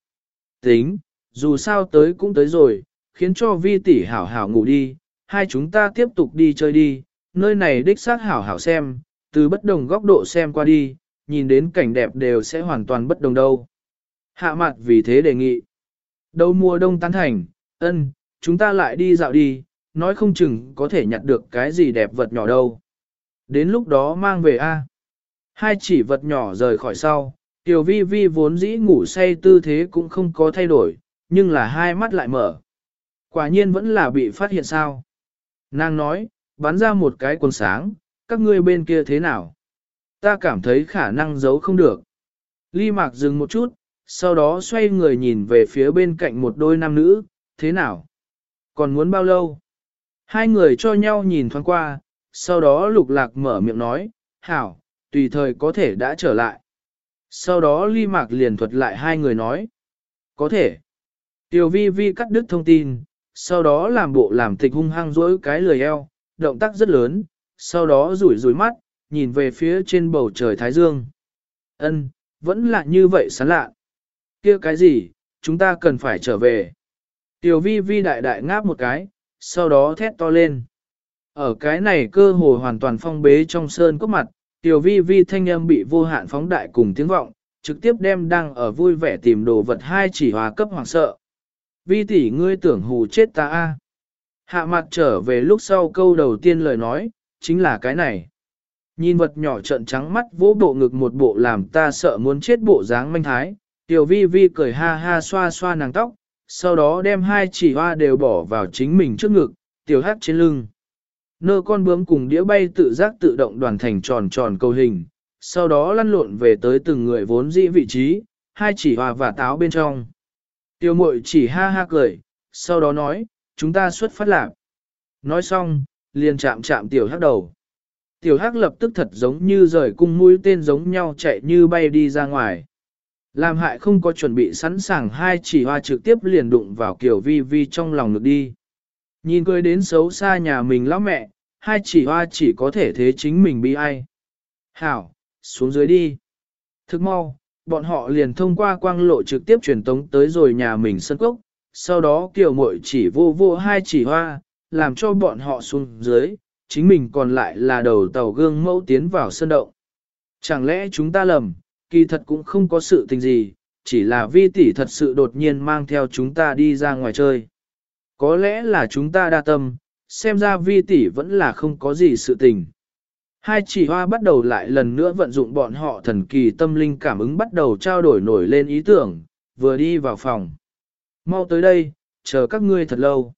Tính, dù sao tới cũng tới rồi, khiến cho vi tỷ hảo hảo ngủ đi, hai chúng ta tiếp tục đi chơi đi, nơi này đích xác hảo hảo xem, từ bất đồng góc độ xem qua đi, nhìn đến cảnh đẹp đều sẽ hoàn toàn bất đồng đâu. Hạ mặt vì thế đề nghị. Đầu mùa đông tán thành, ân, chúng ta lại đi dạo đi, nói không chừng có thể nhặt được cái gì đẹp vật nhỏ đâu. Đến lúc đó mang về A. Hai chỉ vật nhỏ rời khỏi sau, Tiểu vi vi vốn dĩ ngủ say tư thế cũng không có thay đổi, nhưng là hai mắt lại mở. Quả nhiên vẫn là bị phát hiện sao. Nàng nói, bắn ra một cái quần sáng, các ngươi bên kia thế nào? Ta cảm thấy khả năng giấu không được. Ly Mạc dừng một chút, sau đó xoay người nhìn về phía bên cạnh một đôi nam nữ, thế nào? Còn muốn bao lâu? Hai người cho nhau nhìn thoáng qua, sau đó lục lạc mở miệng nói, hảo, tùy thời có thể đã trở lại. Sau đó ly mạc liền thuật lại hai người nói, có thể. Tiểu vi vi cắt đứt thông tin, sau đó làm bộ làm tịch hung hăng dỗi cái lười eo, động tác rất lớn, sau đó rủi rủi mắt, nhìn về phía trên bầu trời Thái Dương. Ân, vẫn là như vậy sán lạ. kia cái gì, chúng ta cần phải trở về. Tiểu vi vi đại đại ngáp một cái, sau đó thét to lên. Ở cái này cơ hồ hoàn toàn phong bế trong sơn cốc mặt, tiểu vi vi thanh âm bị vô hạn phóng đại cùng tiếng vọng, trực tiếp đem đang ở vui vẻ tìm đồ vật hai chỉ hòa cấp hoàng sợ. Vi tỷ ngươi tưởng hù chết ta a. Hạ mặt trở về lúc sau câu đầu tiên lời nói, chính là cái này. Nhìn vật nhỏ trợn trắng mắt vỗ bộ ngực một bộ làm ta sợ muốn chết bộ dáng manh thái, tiểu vi vi cười ha ha xoa xoa nàng tóc, sau đó đem hai chỉ hoa đều bỏ vào chính mình trước ngực, tiểu hát trên lưng. Nơ con bướm cùng đĩa bay tự giác tự động đoàn thành tròn tròn cầu hình, sau đó lăn lộn về tới từng người vốn dĩ vị trí, hai chỉ hoa và táo bên trong. Tiểu mội chỉ ha ha cười, sau đó nói, chúng ta xuất phát lạc. Nói xong, liền chạm chạm tiểu hắc đầu. Tiểu hắc lập tức thật giống như rời cung mũi tên giống nhau chạy như bay đi ra ngoài. Làm hại không có chuẩn bị sẵn sàng hai chỉ hoa trực tiếp liền đụng vào kiểu vi vi trong lòng ngực đi. Nhìn cười đến xấu xa nhà mình lão mẹ, hai chỉ hoa chỉ có thể thế chính mình bị ai. Hảo, xuống dưới đi. Thức mau, bọn họ liền thông qua quang lộ trực tiếp truyền tống tới rồi nhà mình sân cốc, sau đó kiểu mội chỉ vô vô hai chỉ hoa, làm cho bọn họ xuống dưới, chính mình còn lại là đầu tàu gương mẫu tiến vào sân động. Chẳng lẽ chúng ta lầm, kỳ thật cũng không có sự tình gì, chỉ là vi tỷ thật sự đột nhiên mang theo chúng ta đi ra ngoài chơi. Có lẽ là chúng ta đa tâm, xem ra vi tỷ vẫn là không có gì sự tình. Hai chỉ hoa bắt đầu lại lần nữa vận dụng bọn họ thần kỳ tâm linh cảm ứng bắt đầu trao đổi nổi lên ý tưởng, vừa đi vào phòng. Mau tới đây, chờ các ngươi thật lâu.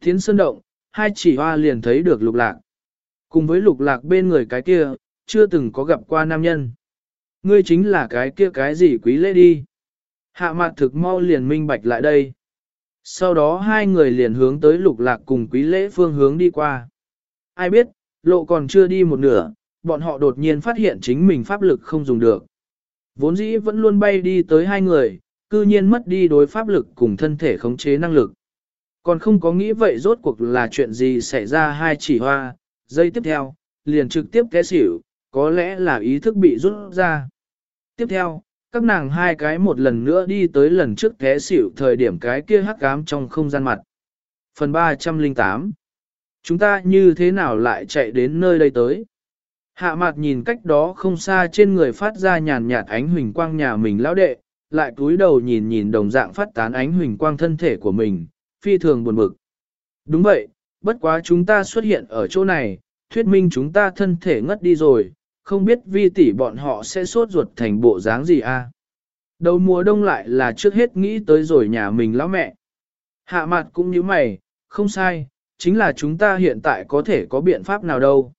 Thiến sơn động, hai chỉ hoa liền thấy được lục lạc. Cùng với lục lạc bên người cái kia, chưa từng có gặp qua nam nhân. Ngươi chính là cái kia cái gì quý lễ đi. Hạ mặt thực mau liền minh bạch lại đây. Sau đó hai người liền hướng tới lục lạc cùng quý lễ phương hướng đi qua. Ai biết, lộ còn chưa đi một nửa, bọn họ đột nhiên phát hiện chính mình pháp lực không dùng được. Vốn dĩ vẫn luôn bay đi tới hai người, cư nhiên mất đi đối pháp lực cùng thân thể khống chế năng lực. Còn không có nghĩ vậy rốt cuộc là chuyện gì xảy ra hai chỉ hoa, giây tiếp theo, liền trực tiếp té xỉu, có lẽ là ý thức bị rút ra. Tiếp theo, các nàng hai cái một lần nữa đi tới lần trước té xỉu thời điểm cái kia hắc ám trong không gian mặt. Phần 308 Chúng ta như thế nào lại chạy đến nơi đây tới? Hạ mặt nhìn cách đó không xa trên người phát ra nhàn nhạt ánh huỳnh quang nhà mình lão đệ, lại cúi đầu nhìn nhìn đồng dạng phát tán ánh huỳnh quang thân thể của mình, phi thường buồn bực. Đúng vậy, bất quá chúng ta xuất hiện ở chỗ này, thuyết minh chúng ta thân thể ngất đi rồi, không biết vi tỷ bọn họ sẽ sốt ruột thành bộ dáng gì a? À? Đầu mùa đông lại là trước hết nghĩ tới rồi nhà mình lão mẹ. Hạ mặt cũng như mày, không sai, chính là chúng ta hiện tại có thể có biện pháp nào đâu.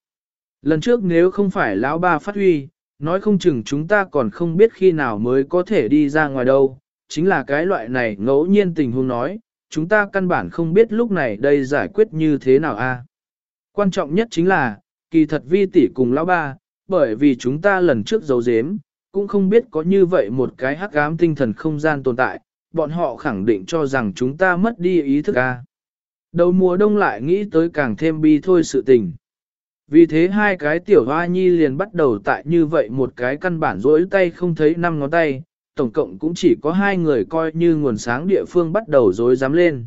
Lần trước nếu không phải lão ba phát huy, nói không chừng chúng ta còn không biết khi nào mới có thể đi ra ngoài đâu, chính là cái loại này ngẫu nhiên tình huống nói, chúng ta căn bản không biết lúc này đây giải quyết như thế nào a. Quan trọng nhất chính là, kỳ thật vi tỷ cùng lão ba, bởi vì chúng ta lần trước giấu giếm, cũng không biết có như vậy một cái hắc ám tinh thần không gian tồn tại, bọn họ khẳng định cho rằng chúng ta mất đi ý thức a. Đầu mùa đông lại nghĩ tới càng thêm bi thôi sự tình. Vì thế hai cái tiểu hoa nhi liền bắt đầu tại như vậy một cái căn bản rỗi tay không thấy năm ngón tay, tổng cộng cũng chỉ có hai người coi như nguồn sáng địa phương bắt đầu rối dám lên.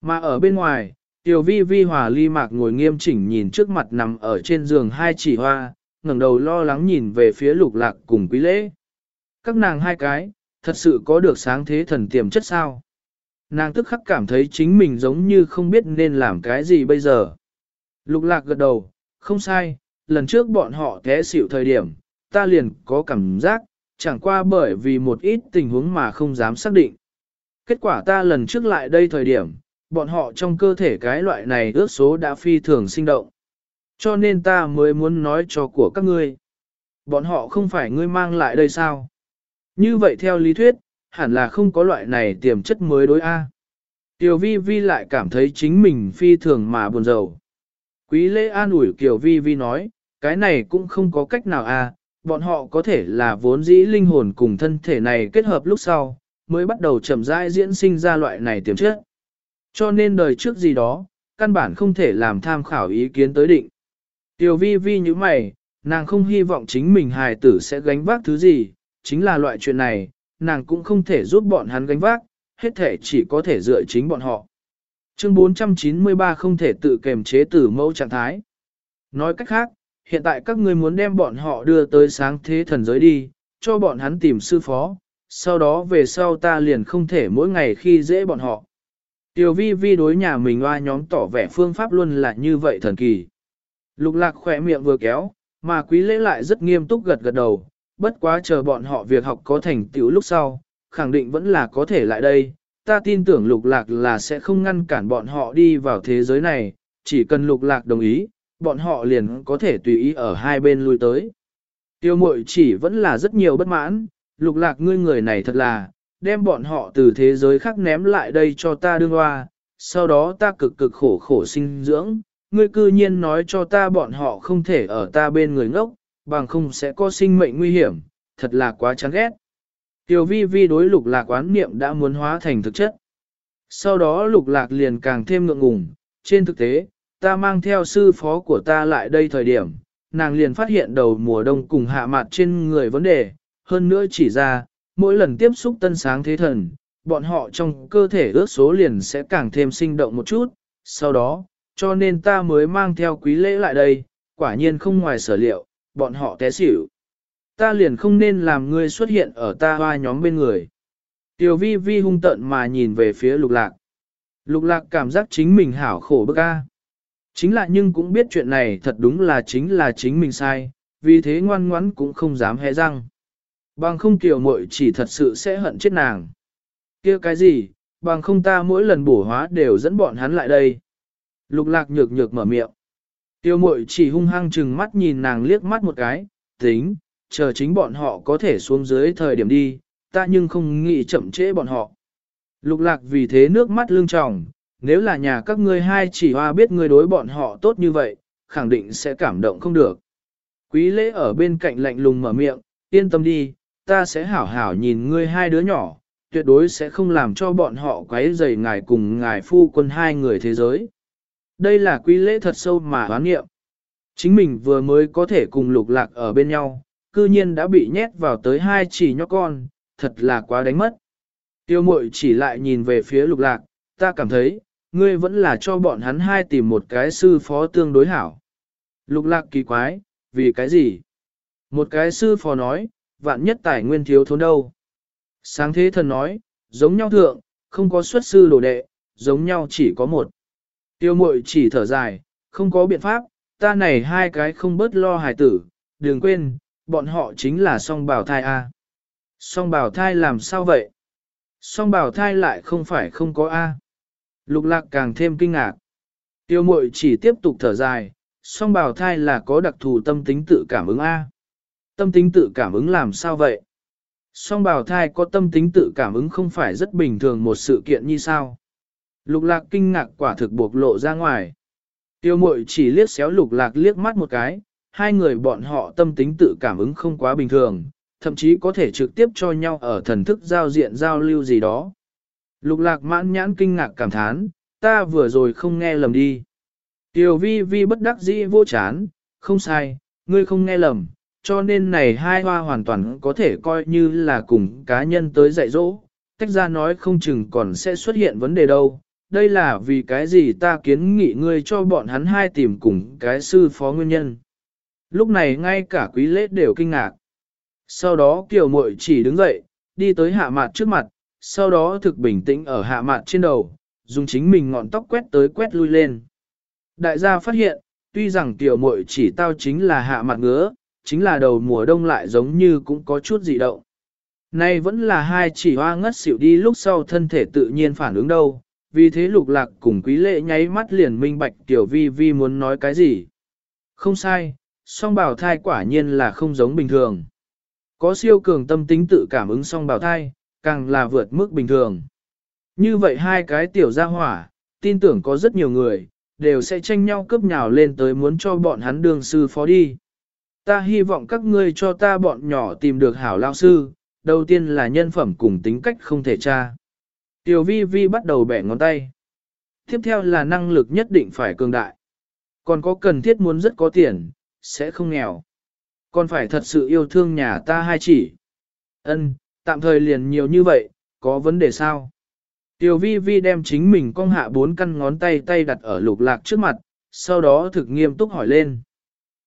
Mà ở bên ngoài, tiểu vi vi hòa ly mạc ngồi nghiêm chỉnh nhìn trước mặt nằm ở trên giường hai chỉ hoa, ngẩng đầu lo lắng nhìn về phía lục lạc cùng quý lễ. Các nàng hai cái, thật sự có được sáng thế thần tiềm chất sao? Nàng tức khắc cảm thấy chính mình giống như không biết nên làm cái gì bây giờ. Lục lạc gật đầu, không sai, lần trước bọn họ té xỉu thời điểm, ta liền có cảm giác, chẳng qua bởi vì một ít tình huống mà không dám xác định. Kết quả ta lần trước lại đây thời điểm, bọn họ trong cơ thể cái loại này ước số đã phi thường sinh động. Cho nên ta mới muốn nói cho của các ngươi. Bọn họ không phải ngươi mang lại đây sao? Như vậy theo lý thuyết, hẳn là không có loại này tiềm chất mới đối A. Tiểu vi vi lại cảm thấy chính mình phi thường mà buồn rầu. Quý lễ an ủi Kiều vi vi nói, cái này cũng không có cách nào A, bọn họ có thể là vốn dĩ linh hồn cùng thân thể này kết hợp lúc sau, mới bắt đầu chậm rãi diễn sinh ra loại này tiềm chất. Cho nên đời trước gì đó, căn bản không thể làm tham khảo ý kiến tới định. Tiểu vi vi như mày, nàng không hy vọng chính mình hài tử sẽ gánh vác thứ gì, chính là loại chuyện này, nàng cũng không thể giúp bọn hắn gánh vác, hết thể chỉ có thể dựa chính bọn họ. Chương 493 không thể tự kềm chế tử mẫu trạng thái. Nói cách khác, hiện tại các ngươi muốn đem bọn họ đưa tới sáng thế thần giới đi, cho bọn hắn tìm sư phó, sau đó về sau ta liền không thể mỗi ngày khi dễ bọn họ. Tiểu vi vi đối nhà mình oa nhóm tỏ vẻ phương pháp luôn là như vậy thần kỳ. Lục lạc khỏe miệng vừa kéo, mà quý lễ lại rất nghiêm túc gật gật đầu, bất quá chờ bọn họ việc học có thành tựu lúc sau, khẳng định vẫn là có thể lại đây. Ta tin tưởng lục lạc là sẽ không ngăn cản bọn họ đi vào thế giới này, chỉ cần lục lạc đồng ý, bọn họ liền có thể tùy ý ở hai bên lui tới. Tiêu mội chỉ vẫn là rất nhiều bất mãn, lục lạc ngươi người này thật là, đem bọn họ từ thế giới khác ném lại đây cho ta đương hoa, sau đó ta cực cực khổ khổ sinh dưỡng, ngươi cư nhiên nói cho ta bọn họ không thể ở ta bên người ngốc, bằng không sẽ có sinh mệnh nguy hiểm, thật là quá chán ghét. Tiểu vi vi đối lục lạc oán niệm đã muốn hóa thành thực chất. Sau đó lục lạc liền càng thêm ngượng ngùng, trên thực tế, ta mang theo sư phó của ta lại đây thời điểm, nàng liền phát hiện đầu mùa đông cùng hạ mặt trên người vấn đề, hơn nữa chỉ ra, mỗi lần tiếp xúc tân sáng thế thần, bọn họ trong cơ thể ước số liền sẽ càng thêm sinh động một chút, sau đó, cho nên ta mới mang theo quý lễ lại đây, quả nhiên không ngoài sở liệu, bọn họ té xỉu. Ta liền không nên làm ngươi xuất hiện ở ta hoa nhóm bên người. Tiểu vi vi hung tận mà nhìn về phía lục lạc. Lục lạc cảm giác chính mình hảo khổ bức a. Chính là nhưng cũng biết chuyện này thật đúng là chính là chính mình sai, vì thế ngoan ngoãn cũng không dám hé răng. Bằng không tiểu muội chỉ thật sự sẽ hận chết nàng. kia cái gì, bằng không ta mỗi lần bổ hóa đều dẫn bọn hắn lại đây. Lục lạc nhược nhược mở miệng. Tiêu mội chỉ hung hăng chừng mắt nhìn nàng liếc mắt một cái, tính, chờ chính bọn họ có thể xuống dưới thời điểm đi, ta nhưng không nghĩ chậm trễ bọn họ. Lục lạc vì thế nước mắt lưng tròng, nếu là nhà các ngươi hai chỉ hoa biết ngươi đối bọn họ tốt như vậy, khẳng định sẽ cảm động không được. Quý lễ ở bên cạnh lạnh lùng mở miệng, yên tâm đi, ta sẽ hảo hảo nhìn ngươi hai đứa nhỏ, tuyệt đối sẽ không làm cho bọn họ quấy rầy ngài cùng ngài phu quân hai người thế giới. Đây là quý lễ thật sâu mà hoán nghiệm. Chính mình vừa mới có thể cùng lục lạc ở bên nhau, cư nhiên đã bị nhét vào tới hai chỉ nhóc con, thật là quá đánh mất. Tiêu mội chỉ lại nhìn về phía lục lạc, ta cảm thấy, ngươi vẫn là cho bọn hắn hai tìm một cái sư phó tương đối hảo. Lục lạc kỳ quái, vì cái gì? Một cái sư phó nói, vạn nhất tài nguyên thiếu thốn đâu. Sáng thế thần nói, giống nhau thượng, không có xuất sư đồ đệ, giống nhau chỉ có một. Tiêu mội chỉ thở dài, không có biện pháp, ta này hai cái không bớt lo hài tử, đừng quên, bọn họ chính là song bào thai A. Song bào thai làm sao vậy? Song bào thai lại không phải không có A. Lục lạc càng thêm kinh ngạc. Tiêu mội chỉ tiếp tục thở dài, song bào thai là có đặc thù tâm tính tự cảm ứng A. Tâm tính tự cảm ứng làm sao vậy? Song bào thai có tâm tính tự cảm ứng không phải rất bình thường một sự kiện như sao? Lục lạc kinh ngạc quả thực buộc lộ ra ngoài. Tiêu mội chỉ liếc xéo lục lạc liếc mắt một cái, hai người bọn họ tâm tính tự cảm ứng không quá bình thường, thậm chí có thể trực tiếp cho nhau ở thần thức giao diện giao lưu gì đó. Lục lạc mãn nhãn kinh ngạc cảm thán, ta vừa rồi không nghe lầm đi. Tiêu vi vi bất đắc dĩ vô chán, không sai, ngươi không nghe lầm, cho nên này hai hoa hoàn toàn có thể coi như là cùng cá nhân tới dạy dỗ, tách ra nói không chừng còn sẽ xuất hiện vấn đề đâu, đây là vì cái gì ta kiến nghị ngươi cho bọn hắn hai tìm cùng cái sư phó nguyên nhân. Lúc này ngay cả quý lễ đều kinh ngạc. Sau đó kiều muội chỉ đứng dậy, đi tới hạ mặt trước mặt, sau đó thực bình tĩnh ở hạ mặt trên đầu, dùng chính mình ngọn tóc quét tới quét lui lên. Đại gia phát hiện, tuy rằng tiểu muội chỉ tao chính là hạ mặt ngứa, chính là đầu mùa đông lại giống như cũng có chút dị động. Nay vẫn là hai chỉ hoa ngất xỉu đi lúc sau thân thể tự nhiên phản ứng đâu, vì thế lục lạc cùng quý lệ nháy mắt liền minh bạch tiểu vi vi muốn nói cái gì. Không sai, song bào thai quả nhiên là không giống bình thường. Có siêu cường tâm tính tự cảm ứng song bào thai, càng là vượt mức bình thường. Như vậy hai cái tiểu gia hỏa, tin tưởng có rất nhiều người, đều sẽ tranh nhau cướp nhào lên tới muốn cho bọn hắn đường sư phó đi. Ta hy vọng các ngươi cho ta bọn nhỏ tìm được hảo lao sư, đầu tiên là nhân phẩm cùng tính cách không thể tra. Tiểu vi vi bắt đầu bẻ ngón tay. Tiếp theo là năng lực nhất định phải cường đại. Còn có cần thiết muốn rất có tiền, sẽ không nghèo. Còn phải thật sự yêu thương nhà ta hai chỉ. Ân, tạm thời liền nhiều như vậy, có vấn đề sao? Tiểu vi vi đem chính mình cong hạ bốn căn ngón tay tay đặt ở lục lạc trước mặt, sau đó thực nghiêm túc hỏi lên.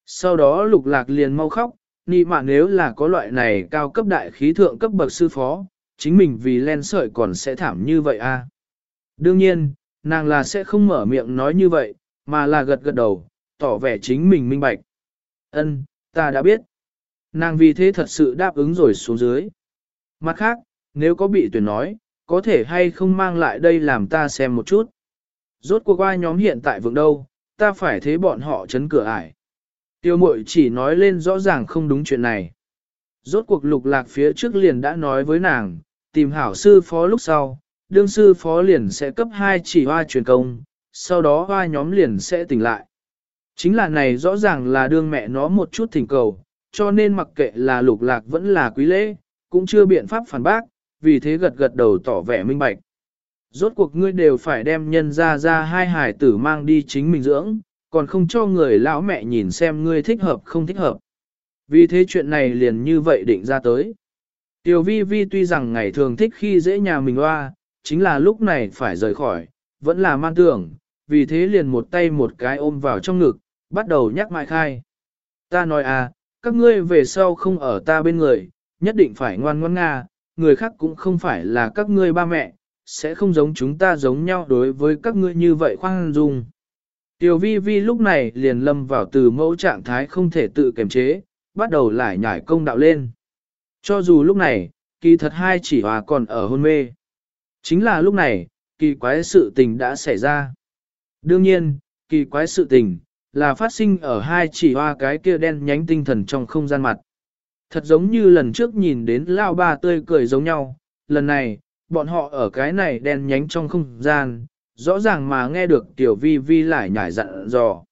Sau đó lục lạc liền mau khóc, nị mạ nếu là có loại này cao cấp đại khí thượng cấp bậc sư phó, chính mình vì len sợi còn sẽ thảm như vậy à. Đương nhiên, nàng là sẽ không mở miệng nói như vậy, mà là gật gật đầu, tỏ vẻ chính mình minh bạch. Ân, ta đã biết. Nàng vì thế thật sự đáp ứng rồi xuống dưới. Mặt khác, nếu có bị tuyển nói, có thể hay không mang lại đây làm ta xem một chút. Rốt cuộc ai nhóm hiện tại vượng đâu, ta phải thế bọn họ chấn cửa ải. Tiêu mội chỉ nói lên rõ ràng không đúng chuyện này. Rốt cuộc lục lạc phía trước liền đã nói với nàng, tìm hảo sư phó lúc sau, đương sư phó liền sẽ cấp hai chỉ hoa truyền công, sau đó hoa nhóm liền sẽ tỉnh lại. Chính là này rõ ràng là đương mẹ nó một chút thỉnh cầu, cho nên mặc kệ là lục lạc vẫn là quý lễ, cũng chưa biện pháp phản bác, vì thế gật gật đầu tỏ vẻ minh bạch. Rốt cuộc ngươi đều phải đem nhân ra ra hai hải tử mang đi chính mình dưỡng, còn không cho người lão mẹ nhìn xem ngươi thích hợp không thích hợp. Vì thế chuyện này liền như vậy định ra tới. Tiểu vi vi tuy rằng ngày thường thích khi dễ nhà mình hoa, chính là lúc này phải rời khỏi, vẫn là man tưởng, vì thế liền một tay một cái ôm vào trong ngực, bắt đầu nhắc mại khai. Ta nói à, các ngươi về sau không ở ta bên người, nhất định phải ngoan ngoãn nga, người khác cũng không phải là các ngươi ba mẹ, sẽ không giống chúng ta giống nhau đối với các ngươi như vậy khoan dung. Tiểu vi vi lúc này liền lâm vào từ mẫu trạng thái không thể tự kiềm chế, bắt đầu lại nhảy công đạo lên. Cho dù lúc này, kỳ thật hai chỉ hòa còn ở hôn mê. Chính là lúc này, kỳ quái sự tình đã xảy ra. Đương nhiên, kỳ quái sự tình, là phát sinh ở hai chỉ hoa cái kia đen nhánh tinh thần trong không gian mặt. Thật giống như lần trước nhìn đến lao ba tươi cười giống nhau, lần này, bọn họ ở cái này đen nhánh trong không gian, rõ ràng mà nghe được tiểu vi vi lại nhảy dặn dò.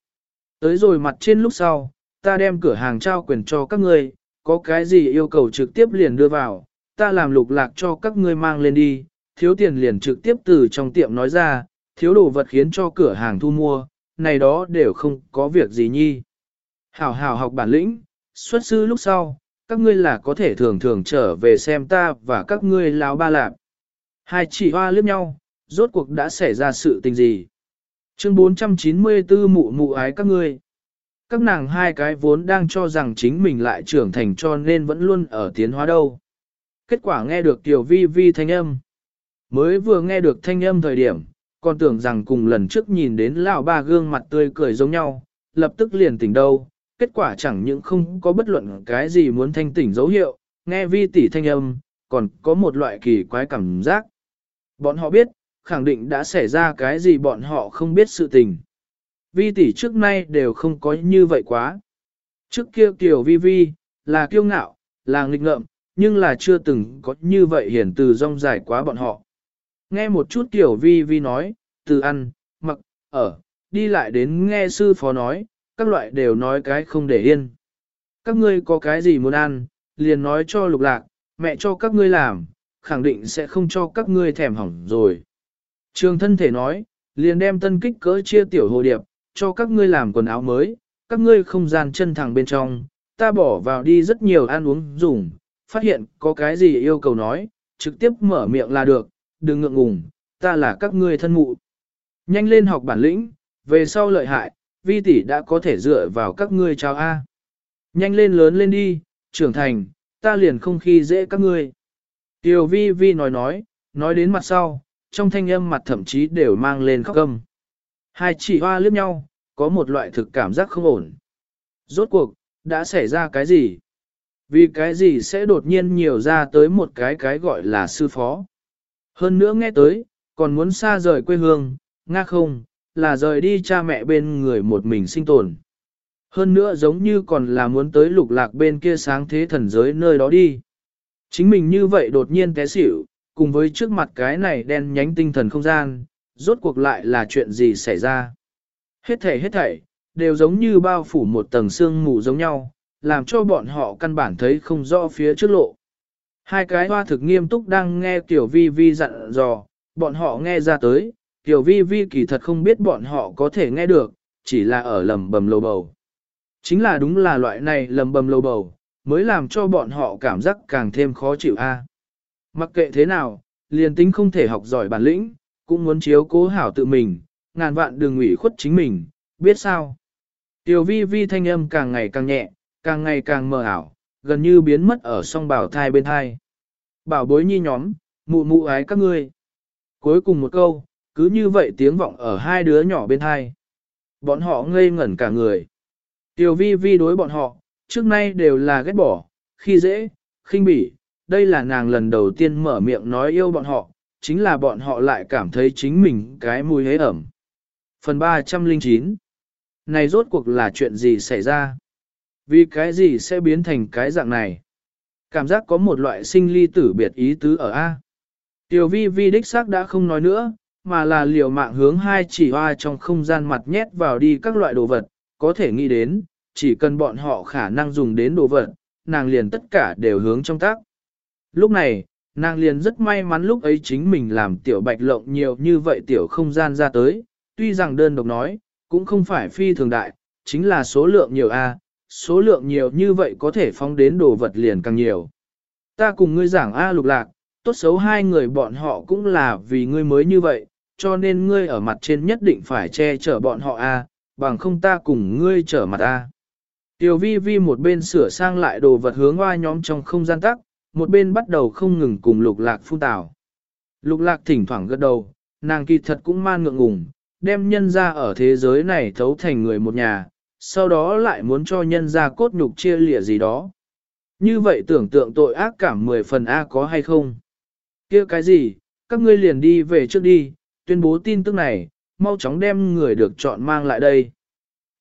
Tới rồi mặt trên lúc sau, ta đem cửa hàng trao quyền cho các ngươi, có cái gì yêu cầu trực tiếp liền đưa vào, ta làm lục lạc cho các ngươi mang lên đi, thiếu tiền liền trực tiếp từ trong tiệm nói ra, thiếu đồ vật khiến cho cửa hàng thu mua, này đó đều không có việc gì nhi. Hảo hảo học bản lĩnh, xuất sư lúc sau, các ngươi là có thể thường thường trở về xem ta và các ngươi lão ba lạp. Hai chỉ hoa liếc nhau, rốt cuộc đã xảy ra sự tình gì. Chương 494 mụ mụ ái các ngươi. Các nàng hai cái vốn đang cho rằng chính mình lại trưởng thành cho nên vẫn luôn ở tiến hóa đâu. Kết quả nghe được tiểu vi vi thanh âm. Mới vừa nghe được thanh âm thời điểm, còn tưởng rằng cùng lần trước nhìn đến lão ba gương mặt tươi cười giống nhau, lập tức liền tỉnh đâu, kết quả chẳng những không có bất luận cái gì muốn thanh tỉnh dấu hiệu, nghe vi tỷ thanh âm, còn có một loại kỳ quái cảm giác. Bọn họ biết, khẳng định đã xảy ra cái gì bọn họ không biết sự tình. Vi tỷ trước nay đều không có như vậy quá. Trước kia kiểu vi vi, là kiêu ngạo, là nghịch ngợm, nhưng là chưa từng có như vậy hiển từ rong dài quá bọn họ. Nghe một chút tiểu vi vi nói, từ ăn, mặc, ở, đi lại đến nghe sư phó nói, các loại đều nói cái không để yên. Các ngươi có cái gì muốn ăn, liền nói cho lục lạc, mẹ cho các ngươi làm, khẳng định sẽ không cho các ngươi thèm hỏng rồi. Trường thân thể nói, liền đem tân kích cỡ chia tiểu hồ điệp, cho các ngươi làm quần áo mới, các ngươi không gian chân thẳng bên trong, ta bỏ vào đi rất nhiều ăn uống dùng, phát hiện có cái gì yêu cầu nói, trực tiếp mở miệng là được, đừng ngượng ngùng, ta là các ngươi thân mụ. Nhanh lên học bản lĩnh, về sau lợi hại, vi tỷ đã có thể dựa vào các ngươi chào A. Nhanh lên lớn lên đi, trưởng thành, ta liền không khi dễ các ngươi. Tiểu vi vi nói nói, nói đến mặt sau, trong thanh âm mặt thậm chí đều mang lên khóc âm. Hai chị hoa liếc nhau, có một loại thực cảm giác không ổn. Rốt cuộc, đã xảy ra cái gì? Vì cái gì sẽ đột nhiên nhiều ra tới một cái cái gọi là sư phó? Hơn nữa nghe tới, còn muốn xa rời quê hương, nga không, là rời đi cha mẹ bên người một mình sinh tồn. Hơn nữa giống như còn là muốn tới lục lạc bên kia sáng thế thần giới nơi đó đi. Chính mình như vậy đột nhiên té xỉu, cùng với trước mặt cái này đen nhánh tinh thần không gian, rốt cuộc lại là chuyện gì xảy ra. Hết thảy hết thảy, đều giống như bao phủ một tầng sương mù giống nhau, làm cho bọn họ căn bản thấy không rõ phía trước lộ. Hai cái hoa thực nghiêm túc đang nghe Tiểu Vi Vi dặn dò, bọn họ nghe ra tới, Tiểu Vi Vi kỳ thật không biết bọn họ có thể nghe được, chỉ là ở lầm bầm lầu bầu. Chính là đúng là loại này lầm bầm lầu bầu, mới làm cho bọn họ cảm giác càng thêm khó chịu a. Mặc kệ thế nào, liền tính không thể học giỏi bản lĩnh, cũng muốn chiếu cố hảo tự mình, ngàn vạn đừng ủy khuất chính mình, biết sao. Tiểu vi vi thanh âm càng ngày càng nhẹ, càng ngày càng mờ ảo, gần như biến mất ở song bảo thai bên thai. Bảo bối nhi nhóm, mụ mụ ái các ngươi. Cuối cùng một câu, cứ như vậy tiếng vọng ở hai đứa nhỏ bên thai. Bọn họ ngây ngẩn cả người. Tiểu vi vi đối bọn họ, trước nay đều là ghét bỏ, khi dễ, khinh bỉ. Đây là nàng lần đầu tiên mở miệng nói yêu bọn họ, chính là bọn họ lại cảm thấy chính mình cái mùi hế ẩm. Phần 309 Này rốt cuộc là chuyện gì xảy ra? Vì cái gì sẽ biến thành cái dạng này? Cảm giác có một loại sinh ly tử biệt ý tứ ở A. Tiểu vi vi đích xác đã không nói nữa, mà là liều mạng hướng hai chỉ hoa trong không gian mặt nhét vào đi các loại đồ vật, có thể nghĩ đến, chỉ cần bọn họ khả năng dùng đến đồ vật, nàng liền tất cả đều hướng trong tác. Lúc này, nàng liền rất may mắn lúc ấy chính mình làm tiểu bạch lộng nhiều như vậy tiểu không gian ra tới, tuy rằng đơn độc nói, cũng không phải phi thường đại, chính là số lượng nhiều a, số lượng nhiều như vậy có thể phóng đến đồ vật liền càng nhiều. Ta cùng ngươi giảng A lục lạc, tốt xấu hai người bọn họ cũng là vì ngươi mới như vậy, cho nên ngươi ở mặt trên nhất định phải che chở bọn họ A, bằng không ta cùng ngươi trở mặt A. Tiểu vi vi một bên sửa sang lại đồ vật hướng hoa nhóm trong không gian tắc, một bên bắt đầu không ngừng cùng lục lạc phun tào. Lục lạc thỉnh thoảng gật đầu, nàng kỳ thật cũng man ngượng ngùng, đem nhân ra ở thế giới này thấu thành người một nhà, sau đó lại muốn cho nhân ra cốt nhục chia lịa gì đó. Như vậy tưởng tượng tội ác cảm 10 phần A có hay không? kia cái gì, các ngươi liền đi về trước đi, tuyên bố tin tức này, mau chóng đem người được chọn mang lại đây.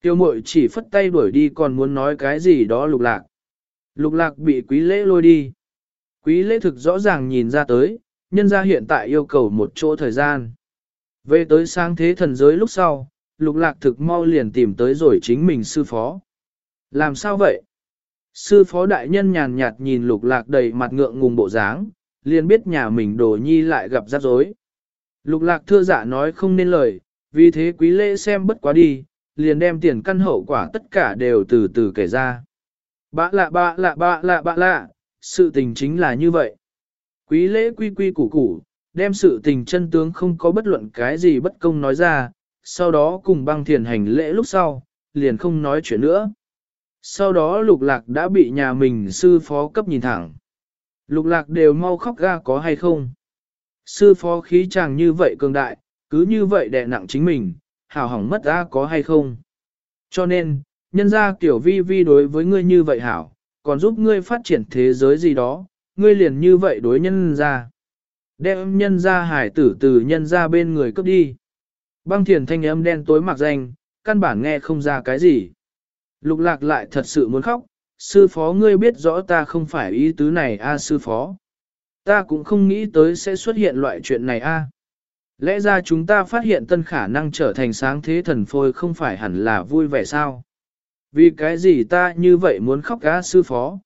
Tiêu mội chỉ phất tay đuổi đi còn muốn nói cái gì đó lục lạc. Lục lạc bị quý lễ lôi đi. Quý lễ thực rõ ràng nhìn ra tới, nhân ra hiện tại yêu cầu một chỗ thời gian. Về tới sang thế thần giới lúc sau, lục lạc thực mau liền tìm tới rồi chính mình sư phó. Làm sao vậy? Sư phó đại nhân nhàn nhạt nhìn lục lạc đầy mặt ngượng ngùng bộ dáng, liền biết nhà mình đồ nhi lại gặp rắc rối. Lục lạc thưa dạ nói không nên lời, vì thế quý lễ xem bất quá đi, liền đem tiền căn hậu quả tất cả đều từ từ kể ra. Bạ lạ bạ lạ bạ lạ bạ lạ, sự tình chính là như vậy. Quý lễ quy quy củ củ, đem sự tình chân tướng không có bất luận cái gì bất công nói ra, sau đó cùng băng thiền hành lễ lúc sau, liền không nói chuyện nữa. Sau đó lục lạc đã bị nhà mình sư phó cấp nhìn thẳng. Lục lạc đều mau khóc ga có hay không. Sư phó khí chàng như vậy cường đại, cứ như vậy đè nặng chính mình, hào hỏng mất ra có hay không. Cho nên, nhân ra tiểu vi vi đối với ngươi như vậy hảo, còn giúp ngươi phát triển thế giới gì đó, ngươi liền như vậy đối nhân ra. Đem nhân ra hải tử từ nhân ra bên người cướp đi. Băng thiền thanh âm đen tối mặc danh, căn bản nghe không ra cái gì. Lục lạc lại thật sự muốn khóc, sư phó ngươi biết rõ ta không phải ý tứ này a sư phó. Ta cũng không nghĩ tới sẽ xuất hiện loại chuyện này a. Lẽ ra chúng ta phát hiện tân khả năng trở thành sáng thế thần phôi không phải hẳn là vui vẻ sao? Vì cái gì ta như vậy muốn khóc á sư phó?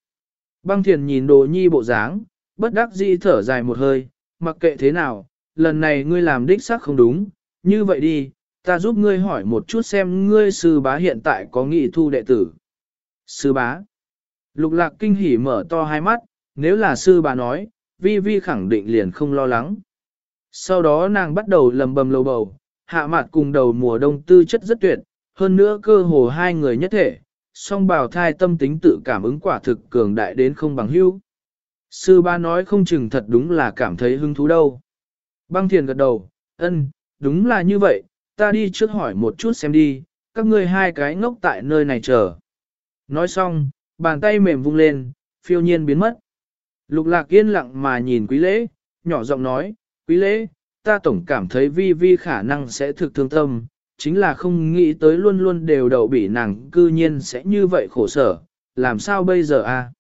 Băng thiền nhìn đồ nhi bộ dáng, bất đắc dĩ thở dài một hơi, mặc kệ thế nào, lần này ngươi làm đích xác không đúng, như vậy đi, ta giúp ngươi hỏi một chút xem ngươi sư bá hiện tại có nghị thu đệ tử. Sư bá. Lục lạc kinh hỉ mở to hai mắt, nếu là sư bá nói, vi vi khẳng định liền không lo lắng. Sau đó nàng bắt đầu lầm bầm lầu bầu, hạ mặt cùng đầu mùa đông tư chất rất tuyệt, hơn nữa cơ hồ hai người nhất thể, song bào thai tâm tính tự cảm ứng quả thực cường đại đến không bằng hữu. Sư ba nói không chừng thật đúng là cảm thấy hứng thú đâu. Băng thiền gật đầu, ân, đúng là như vậy, ta đi trước hỏi một chút xem đi, các ngươi hai cái ngốc tại nơi này chờ. Nói xong, bàn tay mềm vung lên, phiêu nhiên biến mất. Lục lạc yên lặng mà nhìn quý lễ, nhỏ giọng nói, quý lễ, ta tổng cảm thấy vi vi khả năng sẽ thực thương tâm, chính là không nghĩ tới luôn luôn đều đậu bị nàng cư nhiên sẽ như vậy khổ sở, làm sao bây giờ a?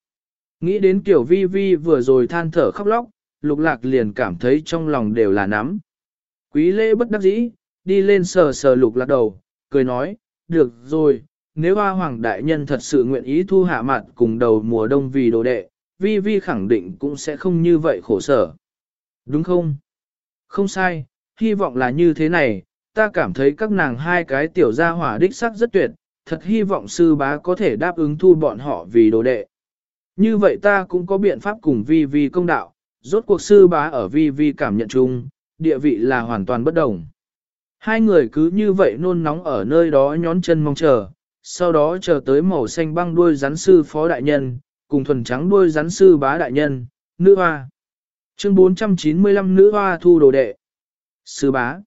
Nghĩ đến kiểu vi vi vừa rồi than thở khóc lóc, lục lạc liền cảm thấy trong lòng đều là nắm. Quý lễ bất đắc dĩ, đi lên sờ sờ lục lạc đầu, cười nói, được rồi, nếu hoa hoàng đại nhân thật sự nguyện ý thu hạ mặt cùng đầu mùa đông vì đồ đệ, vi vi khẳng định cũng sẽ không như vậy khổ sở. Đúng không? Không sai, hy vọng là như thế này, ta cảm thấy các nàng hai cái tiểu gia hỏa đích sắc rất tuyệt, thật hy vọng sư bá có thể đáp ứng thu bọn họ vì đồ đệ. Như vậy ta cũng có biện pháp cùng vi vi công đạo, rốt cuộc sư bá ở vi vi cảm nhận chung, địa vị là hoàn toàn bất đồng. Hai người cứ như vậy nôn nóng ở nơi đó nhón chân mong chờ, sau đó chờ tới màu xanh băng đuôi rắn sư phó đại nhân, cùng thuần trắng đuôi rắn sư bá đại nhân, nữ hoa. Chương 495 nữ hoa thu đồ đệ. Sư bá.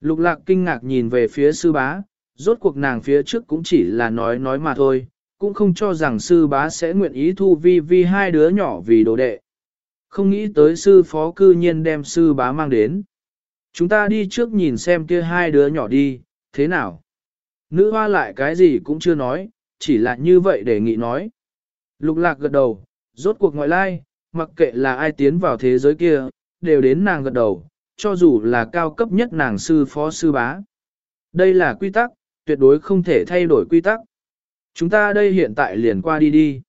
Lục lạc kinh ngạc nhìn về phía sư bá, rốt cuộc nàng phía trước cũng chỉ là nói nói mà thôi, cũng không cho rằng sư bá sẽ nguyện ý thu vi vi hai đứa nhỏ vì đồ đệ. Không nghĩ tới sư phó cư nhiên đem sư bá mang đến. Chúng ta đi trước nhìn xem kia hai đứa nhỏ đi, thế nào? Nữ hoa lại cái gì cũng chưa nói, chỉ là như vậy để nghị nói. Lục lạc gật đầu, rốt cuộc ngoại lai, mặc kệ là ai tiến vào thế giới kia, đều đến nàng gật đầu, cho dù là cao cấp nhất nàng sư phó sư bá. Đây là quy tắc, tuyệt đối không thể thay đổi quy tắc. Chúng ta đây hiện tại liền qua đi đi.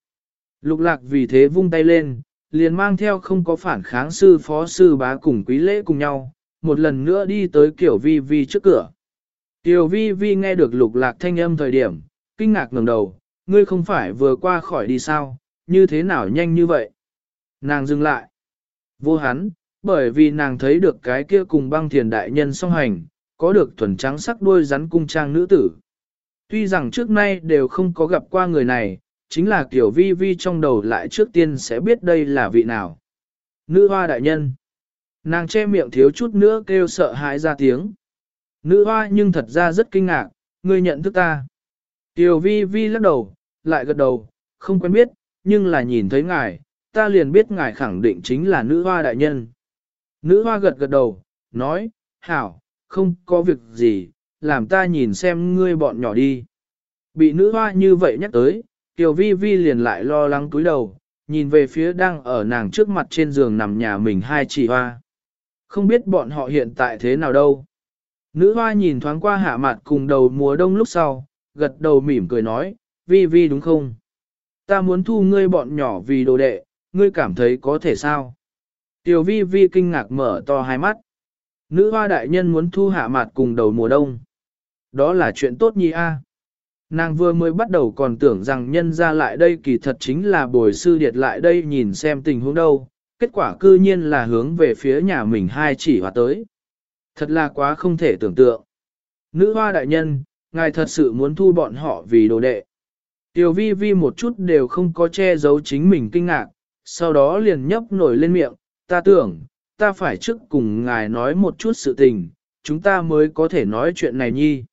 Lục lạc vì thế vung tay lên, liền mang theo không có phản kháng sư phó sư bá cùng quý lễ cùng nhau, một lần nữa đi tới kiểu vi vi trước cửa. Tiểu vi vi nghe được lục lạc thanh âm thời điểm, kinh ngạc ngẩng đầu, ngươi không phải vừa qua khỏi đi sao, như thế nào nhanh như vậy? Nàng dừng lại. Vô hắn, bởi vì nàng thấy được cái kia cùng băng thiền đại nhân song hành, có được thuần trắng sắc đuôi rắn cung trang nữ tử. Tuy rằng trước nay đều không có gặp qua người này, chính là kiểu vi vi trong đầu lại trước tiên sẽ biết đây là vị nào. Nữ hoa đại nhân. Nàng che miệng thiếu chút nữa kêu sợ hãi ra tiếng. Nữ hoa nhưng thật ra rất kinh ngạc, ngươi nhận thức ta. Tiểu vi vi lắc đầu, lại gật đầu, không quen biết, nhưng là nhìn thấy ngài, ta liền biết ngài khẳng định chính là nữ hoa đại nhân. Nữ hoa gật gật đầu, nói, hảo, không có việc gì, làm ta nhìn xem ngươi bọn nhỏ đi. Bị nữ hoa như vậy nhắc tới, Tiểu vi vi liền lại lo lắng túi đầu, nhìn về phía đang ở nàng trước mặt trên giường nằm nhà mình hai chị hoa. Không biết bọn họ hiện tại thế nào đâu. Nữ hoa nhìn thoáng qua hạ mặt cùng đầu mùa đông lúc sau, gật đầu mỉm cười nói, vi vi đúng không? Ta muốn thu ngươi bọn nhỏ vì đồ đệ, ngươi cảm thấy có thể sao? Tiểu vi vi kinh ngạc mở to hai mắt. Nữ hoa đại nhân muốn thu hạ mặt cùng đầu mùa đông. Đó là chuyện tốt nhi a. Nàng vừa mới bắt đầu còn tưởng rằng nhân ra lại đây kỳ thật chính là bồi sư điệt lại đây nhìn xem tình huống đâu, kết quả cư nhiên là hướng về phía nhà mình hai chỉ hòa tới. Thật là quá không thể tưởng tượng. Nữ hoa đại nhân, ngài thật sự muốn thu bọn họ vì đồ đệ. Tiểu vi vi một chút đều không có che giấu chính mình kinh ngạc, sau đó liền nhấp nổi lên miệng, ta tưởng, ta phải trước cùng ngài nói một chút sự tình, chúng ta mới có thể nói chuyện này nhi.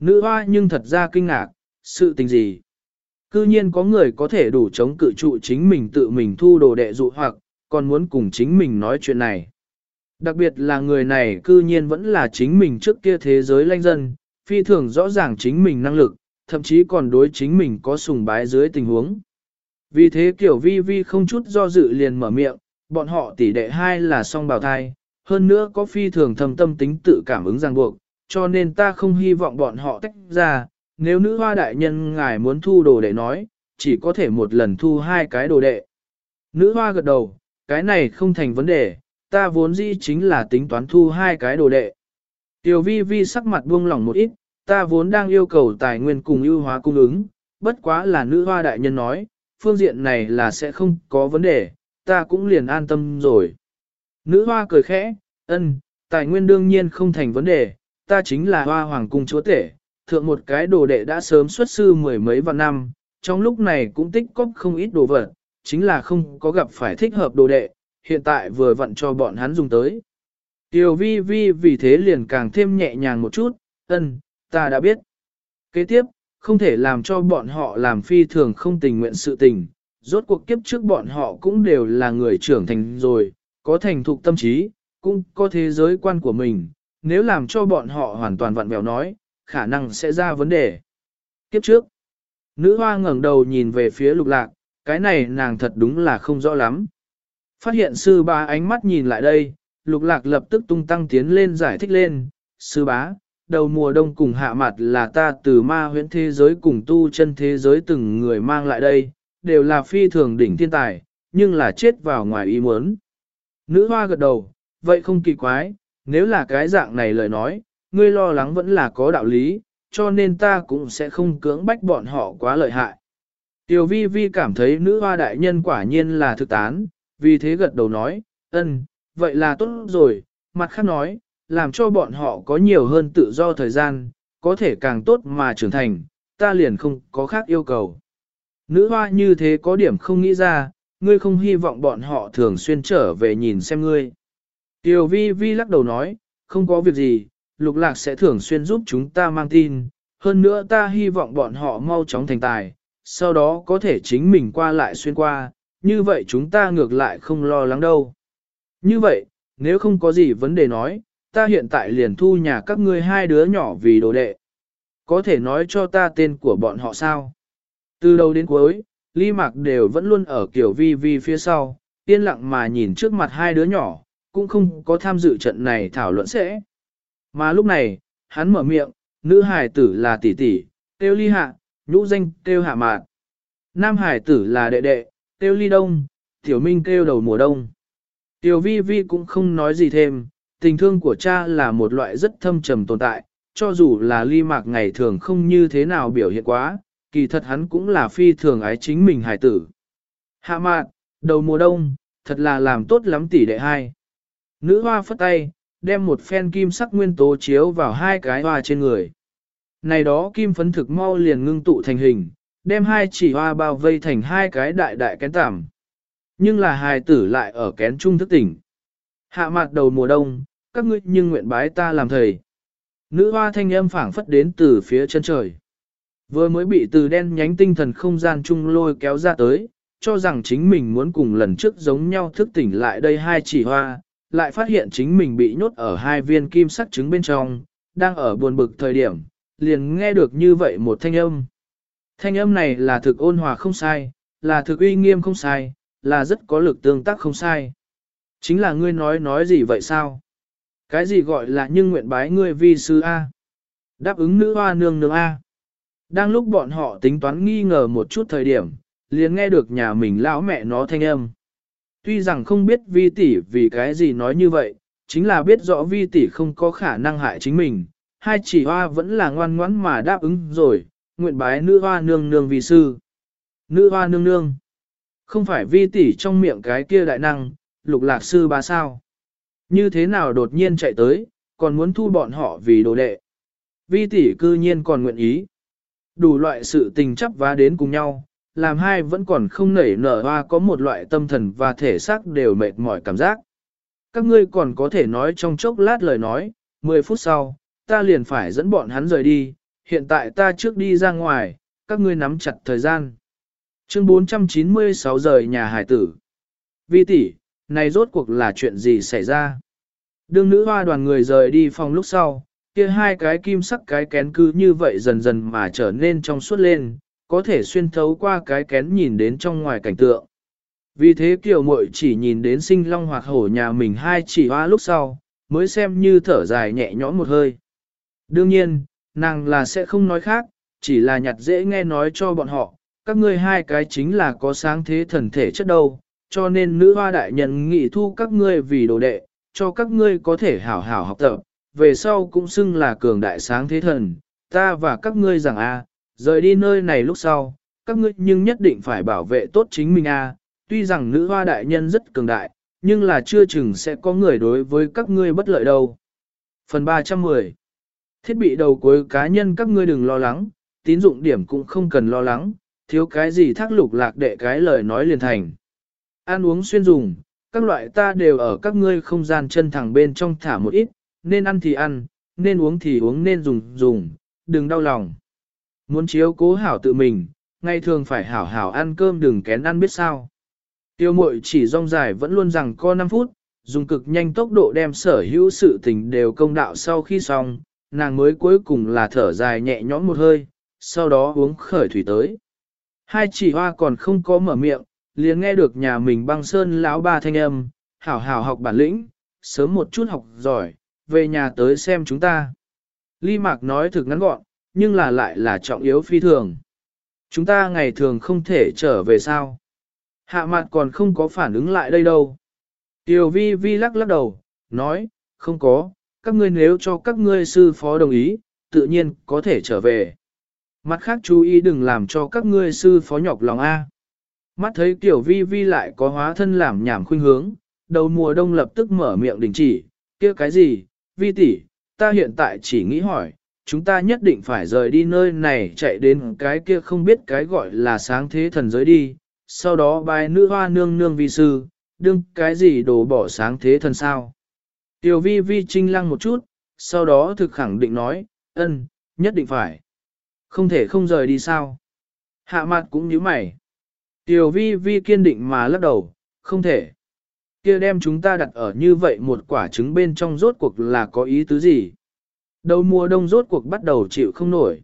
Nữ hoa nhưng thật ra kinh ngạc, sự tình gì? Cư nhiên có người có thể đủ chống cự trụ chính mình tự mình thu đồ đệ dụ hoặc, còn muốn cùng chính mình nói chuyện này. Đặc biệt là người này cư nhiên vẫn là chính mình trước kia thế giới lanh dân, phi thường rõ ràng chính mình năng lực, thậm chí còn đối chính mình có sùng bái dưới tình huống. Vì thế kiểu vi vi không chút do dự liền mở miệng, bọn họ tỷ đệ hai là song bào thai, hơn nữa có phi thường thầm tâm tính tự cảm ứng ràng buộc, cho nên ta không hy vọng bọn họ tách ra, nếu nữ hoa đại nhân ngài muốn thu đồ đệ nói, chỉ có thể một lần thu hai cái đồ đệ. Nữ hoa gật đầu, cái này không thành vấn đề, ta vốn dĩ chính là tính toán thu hai cái đồ đệ. Tiểu vi vi sắc mặt buông lỏng một ít, ta vốn đang yêu cầu tài nguyên cùng ưu hóa cung ứng, bất quá là nữ hoa đại nhân nói, phương diện này là sẽ không có vấn đề, ta cũng liền an tâm rồi. Nữ hoa cười khẽ, ân, tài nguyên đương nhiên không thành vấn đề, ta chính là hoa hoàng cung chúa tể, thượng một cái đồ đệ đã sớm xuất sư mười mấy vạn năm, trong lúc này cũng tích cóp không ít đồ vật, chính là không có gặp phải thích hợp đồ đệ, hiện tại vừa vặn cho bọn hắn dùng tới. Tiểu vi vi vì thế liền càng thêm nhẹ nhàng một chút, ân, ta đã biết. Kế tiếp, không thể làm cho bọn họ làm phi thường không tình nguyện sự tình, rốt cuộc kiếp trước bọn họ cũng đều là người trưởng thành rồi, có thành thục tâm trí, cũng có thế giới quan của mình, nếu làm cho bọn họ hoàn toàn vặn vẹo nói, khả năng sẽ ra vấn đề. Kiếp trước, nữ hoa ngẩng đầu nhìn về phía lục lạc, cái này nàng thật đúng là không rõ lắm. Phát hiện sư bá ánh mắt nhìn lại đây, lục lạc lập tức tung tăng tiến lên giải thích lên, sư bá, đầu mùa đông cùng hạ mặt là ta từ ma huyễn thế giới cùng tu chân thế giới từng người mang lại đây, đều là phi thường đỉnh thiên tài, nhưng là chết vào ngoài ý muốn. Nữ hoa gật đầu, vậy không kỳ quái, nếu là cái dạng này lời nói, ngươi lo lắng vẫn là có đạo lý, cho nên ta cũng sẽ không cưỡng bách bọn họ quá lợi hại. Tiểu vi vi cảm thấy nữ hoa đại nhân quả nhiên là thực tán, vì thế gật đầu nói, ân, vậy là tốt rồi, mặt khác nói, làm cho bọn họ có nhiều hơn tự do thời gian, có thể càng tốt mà trưởng thành, ta liền không có khác yêu cầu. Nữ hoa như thế có điểm không nghĩ ra, ngươi không hy vọng bọn họ thường xuyên trở về nhìn xem ngươi. Tiểu vi vi lắc đầu nói, không có việc gì, lục lạc sẽ thường xuyên giúp chúng ta mang tin, hơn nữa ta hy vọng bọn họ mau chóng thành tài, sau đó có thể chính mình qua lại xuyên qua, như vậy chúng ta ngược lại không lo lắng đâu. Như vậy, nếu không có gì vấn đề nói, ta hiện tại liền thu nhà các ngươi hai đứa nhỏ vì đồ đệ. Có thể nói cho ta tên của bọn họ sao? Từ đầu đến cuối, Ly Mạc đều vẫn luôn ở kiểu vi vi phía sau, yên lặng mà nhìn trước mặt hai đứa nhỏ, cũng không có tham dự trận này thảo luận sẽ. Mà lúc này, hắn mở miệng, nữ hải tử là tỷ tỷ, tiêu ly hạ, nhũ danh tiêu hạ mạn. Nam hải tử là đệ đệ, tiêu ly đông, tiểu minh tiêu đầu mùa đông. Tiểu vi vi cũng không nói gì thêm, tình thương của cha là một loại rất thâm trầm tồn tại, cho dù là ly mạc ngày thường không như thế nào biểu hiện quá, kỳ thật hắn cũng là phi thường ái chính mình hải tử. Hạ mạn, đầu mùa đông, thật là làm tốt lắm tỷ đệ hai. Nữ hoa phất tay, đem một phen kim sắc nguyên tố chiếu vào hai cái hoa trên người. Này đó kim phấn thực mau liền ngưng tụ thành hình, đem hai chỉ hoa bao vây thành hai cái đại đại kén tạm. Nhưng là hài tử lại ở kén trung thức tỉnh. Hạ mặt đầu mùa đông, các ngươi nhưng nguyện bái ta làm thầy. Nữ hoa thanh âm phảng phất đến từ phía chân trời. Vừa mới bị từ đen nhánh tinh thần không gian chung lôi kéo ra tới, cho rằng chính mình muốn cùng lần trước giống nhau thức tỉnh lại đây hai chỉ hoa, lại phát hiện chính mình bị nhốt ở hai viên kim sắc trứng bên trong, đang ở buồn bực thời điểm, liền nghe được như vậy một thanh âm. Thanh âm này là thực ôn hòa không sai, là thực uy nghiêm không sai, là rất có lực tương tác không sai. Chính là ngươi nói nói gì vậy sao? Cái gì gọi là nhưng nguyện bái ngươi vi sư A? Đáp ứng nữ hoa nương nương A. Đang lúc bọn họ tính toán nghi ngờ một chút thời điểm, liền nghe được nhà mình lão mẹ nó thanh âm. Tuy rằng không biết vi tỷ vì cái gì nói như vậy, chính là biết rõ vi tỷ không có khả năng hại chính mình, hai chỉ hoa vẫn là ngoan ngoãn mà đáp ứng rồi, nguyện bái nữ hoa nương nương vì sư. Nữ hoa nương nương, không phải vi tỷ trong miệng cái kia đại năng, lục lạc sư ba sao. Như thế nào đột nhiên chạy tới, còn muốn thu bọn họ vì đồ đệ. Vi tỷ cư nhiên còn nguyện ý. Đủ loại sự tình chấp vá đến cùng nhau, làm hai vẫn còn không nảy nở hoa có một loại tâm thần và thể xác đều mệt mỏi cảm giác. Các ngươi còn có thể nói trong chốc lát lời nói, 10 phút sau, ta liền phải dẫn bọn hắn rời đi, hiện tại ta trước đi ra ngoài, các ngươi nắm chặt thời gian. Chương 496 rời nhà hải tử. Vi tỷ, này rốt cuộc là chuyện gì xảy ra? Đương nữ hoa đoàn người rời đi phòng lúc sau, kia hai cái kim sắc cái kén cứ như vậy dần dần mà trở nên trong suốt lên, có thể xuyên thấu qua cái kén nhìn đến trong ngoài cảnh tượng. Vì thế kiều muội chỉ nhìn đến sinh long hoặc hổ nhà mình hai chỉ hoa lúc sau, mới xem như thở dài nhẹ nhõm một hơi. Đương nhiên, nàng là sẽ không nói khác, chỉ là nhặt dễ nghe nói cho bọn họ, các ngươi hai cái chính là có sáng thế thần thể chất đâu, cho nên nữ hoa đại nhân nghị thu các ngươi vì đồ đệ, cho các ngươi có thể hảo hảo học tập, về sau cũng xưng là cường đại sáng thế thần, ta và các ngươi rằng a, rời đi nơi này lúc sau, các ngươi nhưng nhất định phải bảo vệ tốt chính mình a, tuy rằng nữ hoa đại nhân rất cường đại, nhưng là chưa chừng sẽ có người đối với các ngươi bất lợi đâu. Phần 310 Thiết bị đầu cuối cá nhân các ngươi đừng lo lắng, tín dụng điểm cũng không cần lo lắng, thiếu cái gì thác lục lạc đệ cái lời nói liền thành. Ăn uống xuyên dùng, các loại ta đều ở các ngươi không gian chân thẳng bên trong thả một ít, nên ăn thì ăn, nên uống thì uống nên dùng dùng, đừng đau lòng. Muốn chiếu cố hảo tự mình, ngày thường phải hảo hảo ăn cơm đừng kén ăn biết sao. Tiêu mội chỉ rong dài vẫn luôn rằng co 5 phút, dùng cực nhanh tốc độ đem sở hữu sự tình đều công đạo sau khi xong, nàng mới cuối cùng là thở dài nhẹ nhõm một hơi, sau đó uống khởi thủy tới. Hai chỉ hoa còn không có mở miệng, liền nghe được nhà mình băng sơn lão ba thanh âm, hảo hảo học bản lĩnh, sớm một chút học giỏi, về nhà tới xem chúng ta. Ly Mạc nói thực ngắn gọn, nhưng là lại là trọng yếu phi thường. Chúng ta ngày thường không thể trở về sao. Hạ mặt còn không có phản ứng lại đây đâu. Tiểu vi vi lắc lắc đầu, nói, không có, các ngươi nếu cho các ngươi sư phó đồng ý, tự nhiên có thể trở về. Mặt khác chú ý đừng làm cho các ngươi sư phó nhọc lòng A. Mắt thấy tiểu vi vi lại có hóa thân làm nhảm khuynh hướng, đầu mùa đông lập tức mở miệng đình chỉ, kia cái gì, vi tỷ, ta hiện tại chỉ nghĩ hỏi, chúng ta nhất định phải rời đi nơi này chạy đến cái kia không biết cái gọi là sáng thế thần giới đi, sau đó bài nữ hoa nương nương vi sư, đương cái gì đổ bỏ sáng thế thần sao. Tiểu vi vi trinh lăng một chút, sau đó thực khẳng định nói, ân, nhất định phải. Không thể không rời đi sao. Hạ mặt cũng như mày. Tiểu vi vi kiên định mà lắc đầu, không thể. Kia đem chúng ta đặt ở như vậy một quả trứng bên trong rốt cuộc là có ý tứ gì? Đầu mùa đông rốt cuộc bắt đầu chịu không nổi.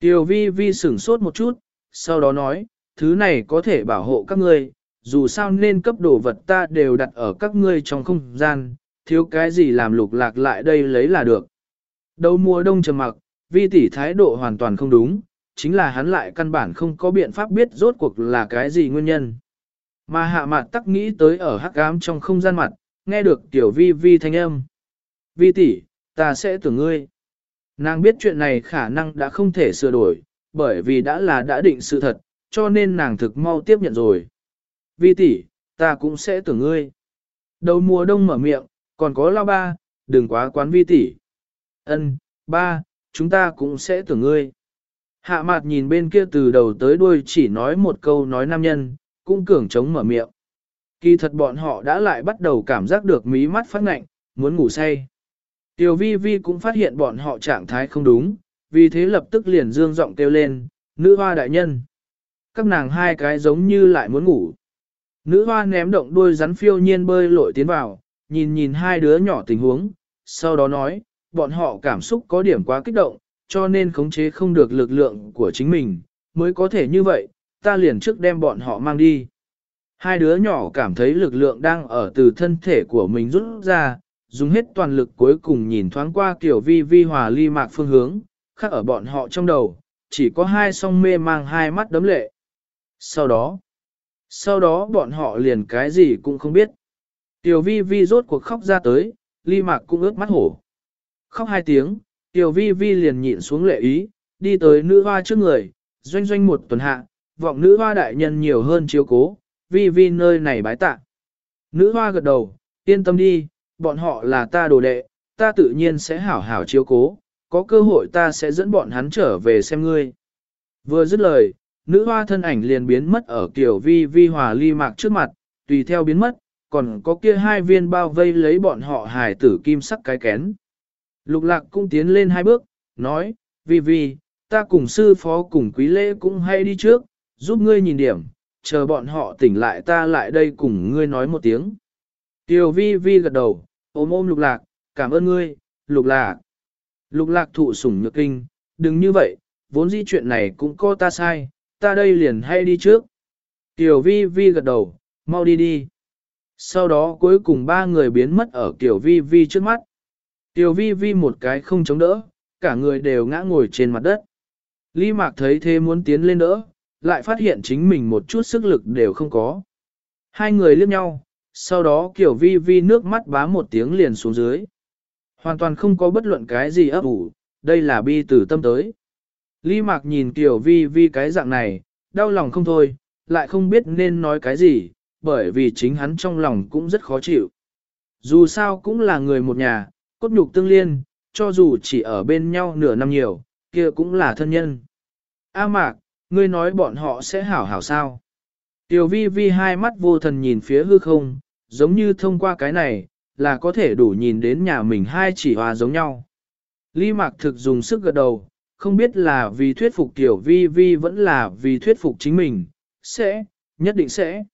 Tiểu vi vi sửng sốt một chút, sau đó nói, thứ này có thể bảo hộ các ngươi, dù sao nên cấp đồ vật ta đều đặt ở các ngươi trong không gian, thiếu cái gì làm lục lạc lại đây lấy là được. Đầu mùa đông trầm mặc, vi tỷ thái độ hoàn toàn không đúng, chính là hắn lại căn bản không có biện pháp biết rốt cuộc là cái gì nguyên nhân. Mà hạ mặt tắc nghĩ tới ở hắc ám trong không gian mặt, nghe được tiểu vi vi thanh âm. Vi tỷ, ta sẽ tưởng ngươi. Nàng biết chuyện này khả năng đã không thể sửa đổi, bởi vì đã là đã định sự thật, cho nên nàng thực mau tiếp nhận rồi. Vi tỷ, ta cũng sẽ tưởng ngươi. Đầu mùa đông mở miệng, còn có lao ba, đừng quá quán vi tỷ. Ân, ba, chúng ta cũng sẽ tưởng ngươi. Hạ mặt nhìn bên kia từ đầu tới đuôi chỉ nói một câu nói nam nhân, cũng cường trống mở miệng. Kỳ thật bọn họ đã lại bắt đầu cảm giác được mí mắt phát ngạnh, muốn ngủ say. Tiểu vi vi cũng phát hiện bọn họ trạng thái không đúng, vì thế lập tức liền dương giọng kêu lên, nữ hoa đại nhân. Các nàng hai cái giống như lại muốn ngủ. Nữ hoa ném động đuôi rắn phiêu nhiên bơi lội tiến vào, nhìn nhìn hai đứa nhỏ tình huống, sau đó nói, bọn họ cảm xúc có điểm quá kích động, cho nên khống chế không được lực lượng của chính mình, mới có thể như vậy, ta liền trước đem bọn họ mang đi. Hai đứa nhỏ cảm thấy lực lượng đang ở từ thân thể của mình rút ra, dùng hết toàn lực cuối cùng nhìn thoáng qua kiểu vi vi hòa ly mạc phương hướng, khác ở bọn họ trong đầu, chỉ có hai song mê mang hai mắt đấm lệ. Sau đó, sau đó bọn họ liền cái gì cũng không biết. Tiểu vi vi rốt cuộc khóc ra tới, ly mạc cũng ướt mắt hổ. Khóc hai tiếng, tiểu vi vi liền nhịn xuống lệ ý, đi tới nữ hoa trước người, doanh doanh một tuần hạ, vọng nữ hoa đại nhân nhiều hơn chiếu cố, vi vi nơi này bái tạ. Nữ hoa gật đầu, yên tâm đi, bọn họ là ta đồ đệ, ta tự nhiên sẽ hảo hảo chiếu cố, có cơ hội ta sẽ dẫn bọn hắn trở về xem ngươi. Vừa dứt lời, nữ hoa thân ảnh liền biến mất ở kiểu vi vi hòa ly mạc trước mặt, tùy theo biến mất, còn có kia hai viên bao vây lấy bọn họ hài tử kim sắc cái kén. Lục lạc cũng tiến lên hai bước, nói, vi vi, ta cùng sư phó cùng quý lễ cũng hay đi trước, giúp ngươi nhìn điểm, chờ bọn họ tỉnh lại ta lại đây cùng ngươi nói một tiếng. Tiểu vi vi gật đầu, ôm ôm lục lạc, cảm ơn ngươi, lục lạc. Lục lạc thụ sủng nhược kinh, đừng như vậy, vốn di chuyện này cũng có ta sai, ta đây liền hay đi trước. Tiểu vi vi gật đầu, mau đi đi. Sau đó cuối cùng ba người biến mất ở Tiểu vi vi trước mắt. Tiểu vi vi một cái không chống đỡ, cả người đều ngã ngồi trên mặt đất. Lý mạc thấy thế muốn tiến lên đỡ, lại phát hiện chính mình một chút sức lực đều không có. Hai người liếc nhau, sau đó kiểu vi vi nước mắt bá một tiếng liền xuống dưới. Hoàn toàn không có bất luận cái gì ấp ủ, đây là bi từ tâm tới. Lý mạc nhìn kiểu vi vi cái dạng này, đau lòng không thôi, lại không biết nên nói cái gì, bởi vì chính hắn trong lòng cũng rất khó chịu. Dù sao cũng là người một nhà, cốt nhục tương liên, cho dù chỉ ở bên nhau nửa năm nhiều, kia cũng là thân nhân. A mạc, ngươi nói bọn họ sẽ hảo hảo sao? Tiểu vi vi hai mắt vô thần nhìn phía hư không, giống như thông qua cái này, là có thể đủ nhìn đến nhà mình hai chỉ hòa giống nhau. Lý mạc thực dùng sức gật đầu, không biết là vì thuyết phục tiểu vi vi vẫn là vì thuyết phục chính mình, sẽ, nhất định sẽ.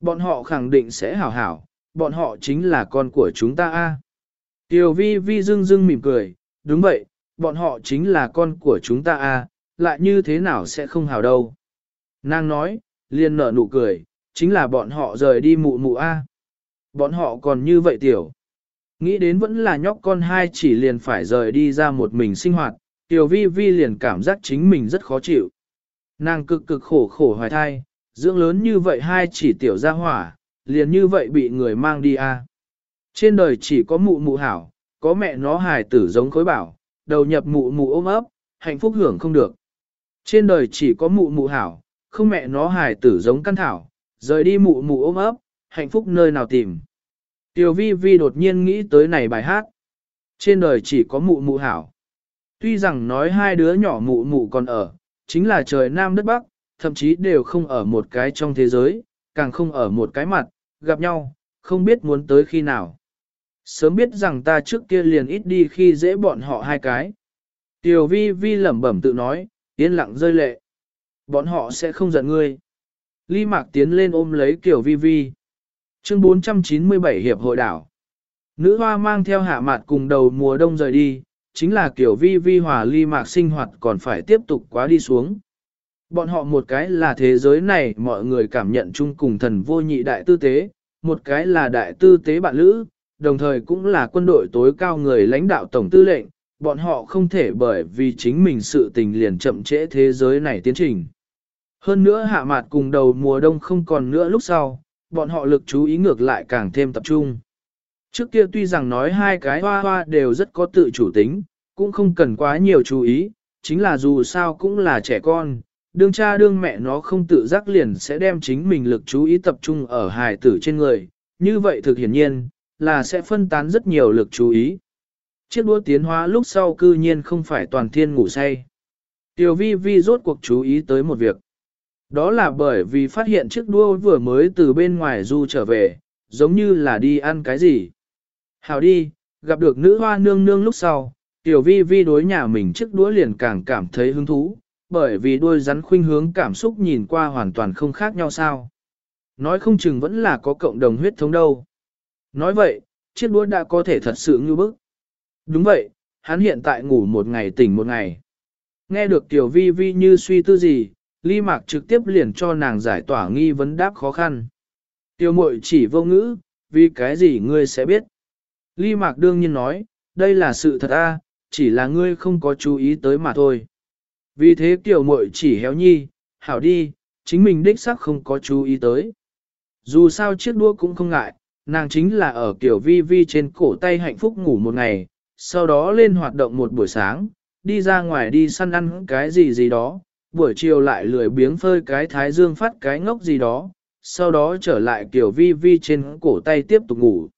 Bọn họ khẳng định sẽ hảo hảo, bọn họ chính là con của chúng ta a. Tiểu vi vi dưng dưng mỉm cười, đúng vậy, bọn họ chính là con của chúng ta a, lại như thế nào sẽ không hảo đâu. Nàng nói, liền nở nụ cười, chính là bọn họ rời đi mụ mụ a. Bọn họ còn như vậy tiểu. Nghĩ đến vẫn là nhóc con hai chỉ liền phải rời đi ra một mình sinh hoạt, tiểu vi vi liền cảm giác chính mình rất khó chịu. Nàng cực cực khổ khổ hoài thai, dưỡng lớn như vậy hai chỉ tiểu ra hỏa, liền như vậy bị người mang đi a. Trên đời chỉ có mụ mụ hảo, có mẹ nó hài tử giống khối bảo, đầu nhập mụ mụ ôm ấp, hạnh phúc hưởng không được. Trên đời chỉ có mụ mụ hảo, không mẹ nó hài tử giống căn thảo, rời đi mụ mụ ôm ấp, hạnh phúc nơi nào tìm. Tiểu vi vi đột nhiên nghĩ tới này bài hát. Trên đời chỉ có mụ mụ hảo. Tuy rằng nói hai đứa nhỏ mụ mụ còn ở, chính là trời nam đất bắc, thậm chí đều không ở một cái trong thế giới, càng không ở một cái mặt, gặp nhau, không biết muốn tới khi nào. Sớm biết rằng ta trước kia liền ít đi khi dễ bọn họ hai cái. Tiểu vi vi lẩm bẩm tự nói, yên lặng rơi lệ. Bọn họ sẽ không giận ngươi. Ly Mạc tiến lên ôm lấy Kiều Vi Vi. Chương 497 Hiệp hội đảo. Nữ hoa mang theo hạ mạt cùng đầu mùa đông rời đi, chính là Kiều Vi Vi hòa Ly Mạc sinh hoạt còn phải tiếp tục quá đi xuống. Bọn họ một cái là thế giới này mọi người cảm nhận chung cùng thần vô nhị đại tư tế, một cái là đại tư tế bạn lữ, đồng thời cũng là quân đội tối cao người lãnh đạo tổng tư lệnh, bọn họ không thể bởi vì chính mình sự tình liền chậm trễ thế giới này tiến trình. Hơn nữa hạ mạt cùng đầu mùa đông không còn nữa lúc sau, bọn họ lực chú ý ngược lại càng thêm tập trung. Trước kia tuy rằng nói hai cái hoa hoa đều rất có tự chủ tính, cũng không cần quá nhiều chú ý, chính là dù sao cũng là trẻ con, đương cha đương mẹ nó không tự giác liền sẽ đem chính mình lực chú ý tập trung ở hài tử trên người, như vậy thực hiển nhiên, là sẽ phân tán rất nhiều lực chú ý. Chiếc đũa tiến hóa lúc sau cư nhiên không phải toàn thiên ngủ say. Tiểu vi vi rốt cuộc chú ý tới một việc. Đó là bởi vì phát hiện chiếc đua vừa mới từ bên ngoài du trở về, giống như là đi ăn cái gì. Hào đi, gặp được nữ hoa nương nương lúc sau, tiểu vi vi đối nhà mình chiếc đũa liền càng cảm thấy hứng thú, bởi vì đôi rắn khuynh hướng cảm xúc nhìn qua hoàn toàn không khác nhau sao. Nói không chừng vẫn là có cộng đồng huyết thống đâu. Nói vậy, chiếc đũa đã có thể thật sự như bức. Đúng vậy, hắn hiện tại ngủ một ngày tỉnh một ngày. Nghe được tiểu vi vi như suy tư gì, ly mạc trực tiếp liền cho nàng giải tỏa nghi vấn đáp khó khăn. Tiêu mội chỉ vô ngữ, vì cái gì ngươi sẽ biết. Ly mạc đương nhiên nói, đây là sự thật a, chỉ là ngươi không có chú ý tới mà thôi. Vì thế tiểu mội chỉ héo nhi, hảo đi, chính mình đích xác không có chú ý tới. Dù sao chiếc đua cũng không ngại, nàng chính là ở kiểu vi vi trên cổ tay hạnh phúc ngủ một ngày, sau đó lên hoạt động một buổi sáng, đi ra ngoài đi săn ăn cái gì gì đó, buổi chiều lại lười biếng phơi cái thái dương phát cái ngốc gì đó, sau đó trở lại kiểu vi vi trên cổ tay tiếp tục ngủ.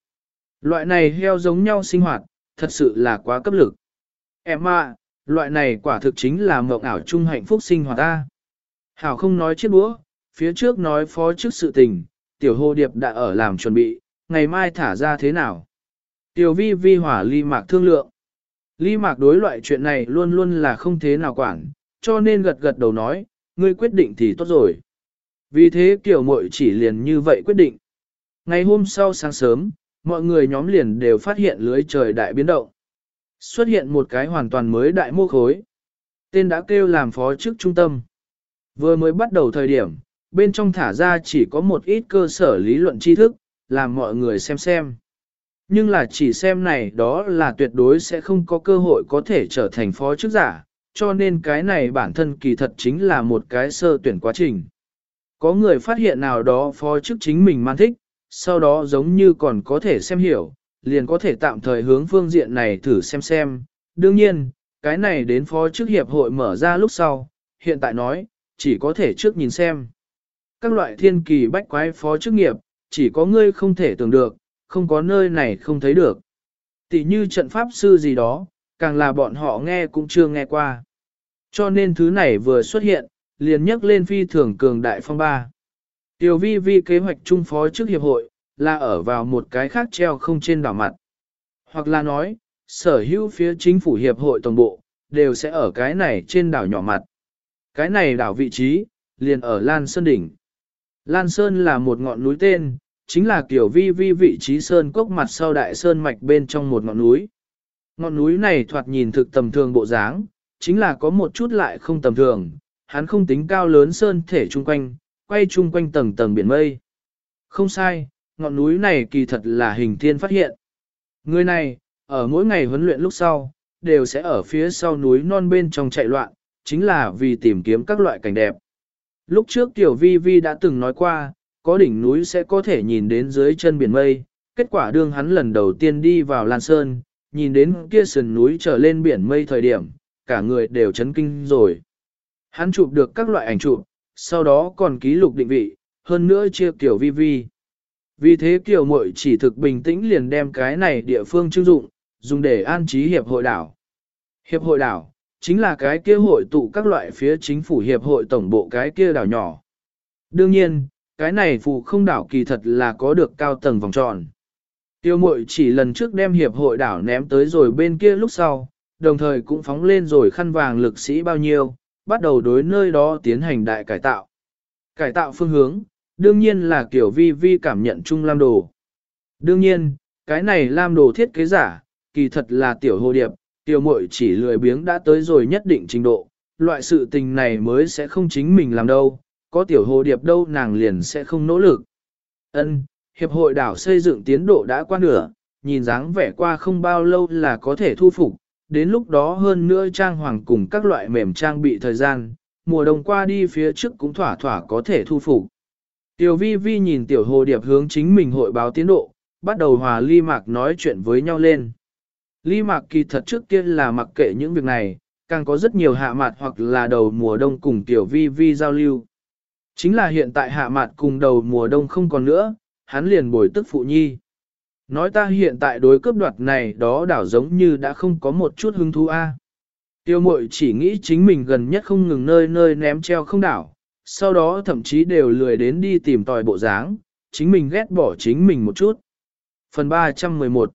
Loại này heo giống nhau sinh hoạt, thật sự là quá cấp lực. Em à, loại này quả thực chính là mộng ảo chung hạnh phúc sinh hoạt ta. Hảo không nói chiếc búa, phía trước nói phó trước sự tình, tiểu hồ điệp đã ở làm chuẩn bị, ngày mai thả ra thế nào. Tiểu vi vi hỏa ly mạc thương lượng. Ly mạc đối loại chuyện này luôn luôn là không thế nào quản, cho nên gật gật đầu nói, ngươi quyết định thì tốt rồi. Vì thế kiểu mội chỉ liền như vậy quyết định. Ngày hôm sau sáng sớm, mọi người nhóm liền đều phát hiện lưới trời đại biến động. Xuất hiện một cái hoàn toàn mới đại mô khối. Tên đã kêu làm phó chức trung tâm. Vừa mới bắt đầu thời điểm, bên trong thả ra chỉ có một ít cơ sở lý luận tri thức, làm mọi người xem xem. Nhưng là chỉ xem này đó là tuyệt đối sẽ không có cơ hội có thể trở thành phó chức giả, cho nên cái này bản thân kỳ thật chính là một cái sơ tuyển quá trình. Có người phát hiện nào đó phó chức chính mình man thích, sau đó giống như còn có thể xem hiểu, liền có thể tạm thời hướng phương diện này thử xem xem. Đương nhiên, cái này đến phó chức hiệp hội mở ra lúc sau, hiện tại nói, chỉ có thể trước nhìn xem. Các loại thiên kỳ bách quái phó chức nghiệp, chỉ có ngươi không thể tưởng được, không có nơi này không thấy được. Tỷ như trận pháp sư gì đó, càng là bọn họ nghe cũng chưa nghe qua. Cho nên thứ này vừa xuất hiện, liền nhắc lên phi thường cường đại phong ba. Tiểu vi vi kế hoạch trung phó trước hiệp hội, là ở vào một cái khác treo không trên đảo mặt. Hoặc là nói, sở hữu phía chính phủ hiệp hội tổng bộ, đều sẽ ở cái này trên đảo nhỏ mặt. Cái này đảo vị trí, liền ở Lan Sơn Đỉnh. Lan Sơn là một ngọn núi tên, chính là kiểu vi vi vị trí sơn cốc mặt sau đại sơn mạch bên trong một ngọn núi. Ngọn núi này thoạt nhìn thực tầm thường bộ dáng, chính là có một chút lại không tầm thường, hắn không tính cao lớn sơn thể chung quanh, quay chung quanh tầng tầng biển mây. Không sai, ngọn núi này kỳ thật là hình thiên phát hiện. Người này, ở mỗi ngày huấn luyện lúc sau, đều sẽ ở phía sau núi non bên trong chạy loạn, chính là vì tìm kiếm các loại cảnh đẹp. Lúc trước Tiểu Vi Vi đã từng nói qua, có đỉnh núi sẽ có thể nhìn đến dưới chân biển mây, kết quả đương hắn lần đầu tiên đi vào Lan Sơn, nhìn đến kia sườn núi trở lên biển mây thời điểm, cả người đều chấn kinh rồi. Hắn chụp được các loại ảnh chụp, sau đó còn ký lục định vị, hơn nữa chia kiểu vi vi. Vì thế kiểu muội chỉ thực bình tĩnh liền đem cái này địa phương trưng dụng, dùng để an trí hiệp hội đảo. Hiệp hội đảo, chính là cái kia hội tụ các loại phía chính phủ hiệp hội tổng bộ cái kia đảo nhỏ. Đương nhiên, cái này phù không đảo kỳ thật là có được cao tầng vòng tròn. Tiêu mội chỉ lần trước đem hiệp hội đảo ném tới rồi bên kia lúc sau, đồng thời cũng phóng lên rồi khăn vàng lực sĩ bao nhiêu, bắt đầu đối nơi đó tiến hành đại cải tạo. Cải tạo phương hướng, đương nhiên là kiểu vi vi cảm nhận chung lam đồ. Đương nhiên, cái này lam đồ thiết kế giả, kỳ thật là tiểu hồ điệp, tiểu mội chỉ lười biếng đã tới rồi nhất định trình độ, loại sự tình này mới sẽ không chính mình làm đâu, có tiểu hồ điệp đâu nàng liền sẽ không nỗ lực. Ân, hiệp hội đảo xây dựng tiến độ đã qua nửa, nhìn dáng vẻ qua không bao lâu là có thể thu phục, đến lúc đó hơn nữa trang hoàng cùng các loại mềm trang bị thời gian, mùa đông qua đi phía trước cũng thỏa thỏa có thể thu phục. Tiểu vi vi nhìn tiểu hồ điệp hướng chính mình hội báo tiến độ, bắt đầu hòa ly mạc nói chuyện với nhau lên. Ly mạc kỳ thật trước kia là mặc kệ những việc này, càng có rất nhiều hạ mạt hoặc là đầu mùa đông cùng tiểu vi vi giao lưu. Chính là hiện tại hạ mạt cùng đầu mùa đông không còn nữa, hắn liền bồi tức phụ nhi. Nói ta hiện tại đối cướp đoạt này đó đảo giống như đã không có một chút hứng thú a. Tiêu mội chỉ nghĩ chính mình gần nhất không ngừng nơi nơi ném treo không đảo, sau đó thậm chí đều lười đến đi tìm tòi bộ dáng, chính mình ghét bỏ chính mình một chút. Phần 311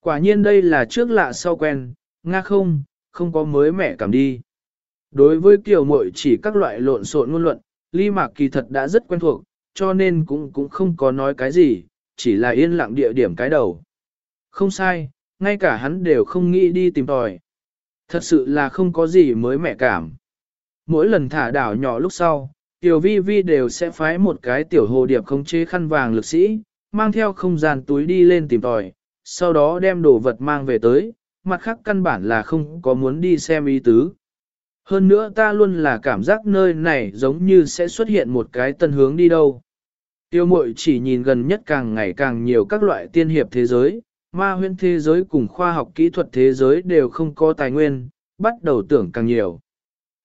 Quả nhiên đây là trước lạ sau quen, nga không, không có mới mẻ cảm đi. Đối với kiều mội chỉ các loại lộn xộn ngôn luận, ly mạc kỳ thật đã rất quen thuộc, cho nên cũng cũng không có nói cái gì, chỉ là yên lặng địa điểm cái đầu. Không sai, ngay cả hắn đều không nghĩ đi tìm tòi. Thật sự là không có gì mới mẹ cảm. Mỗi lần thả đảo nhỏ lúc sau, tiểu vi vi đều sẽ phái một cái tiểu hồ điệp khống chế khăn vàng lực sĩ, mang theo không gian túi đi lên tìm tòi, sau đó đem đồ vật mang về tới, mặt khác căn bản là không có muốn đi xem ý tứ. Hơn nữa ta luôn là cảm giác nơi này giống như sẽ xuất hiện một cái tân hướng đi đâu. Tiêu mội chỉ nhìn gần nhất càng ngày càng nhiều các loại tiên hiệp thế giới, ma huyễn thế giới cùng khoa học kỹ thuật thế giới đều không có tài nguyên, bắt đầu tưởng càng nhiều.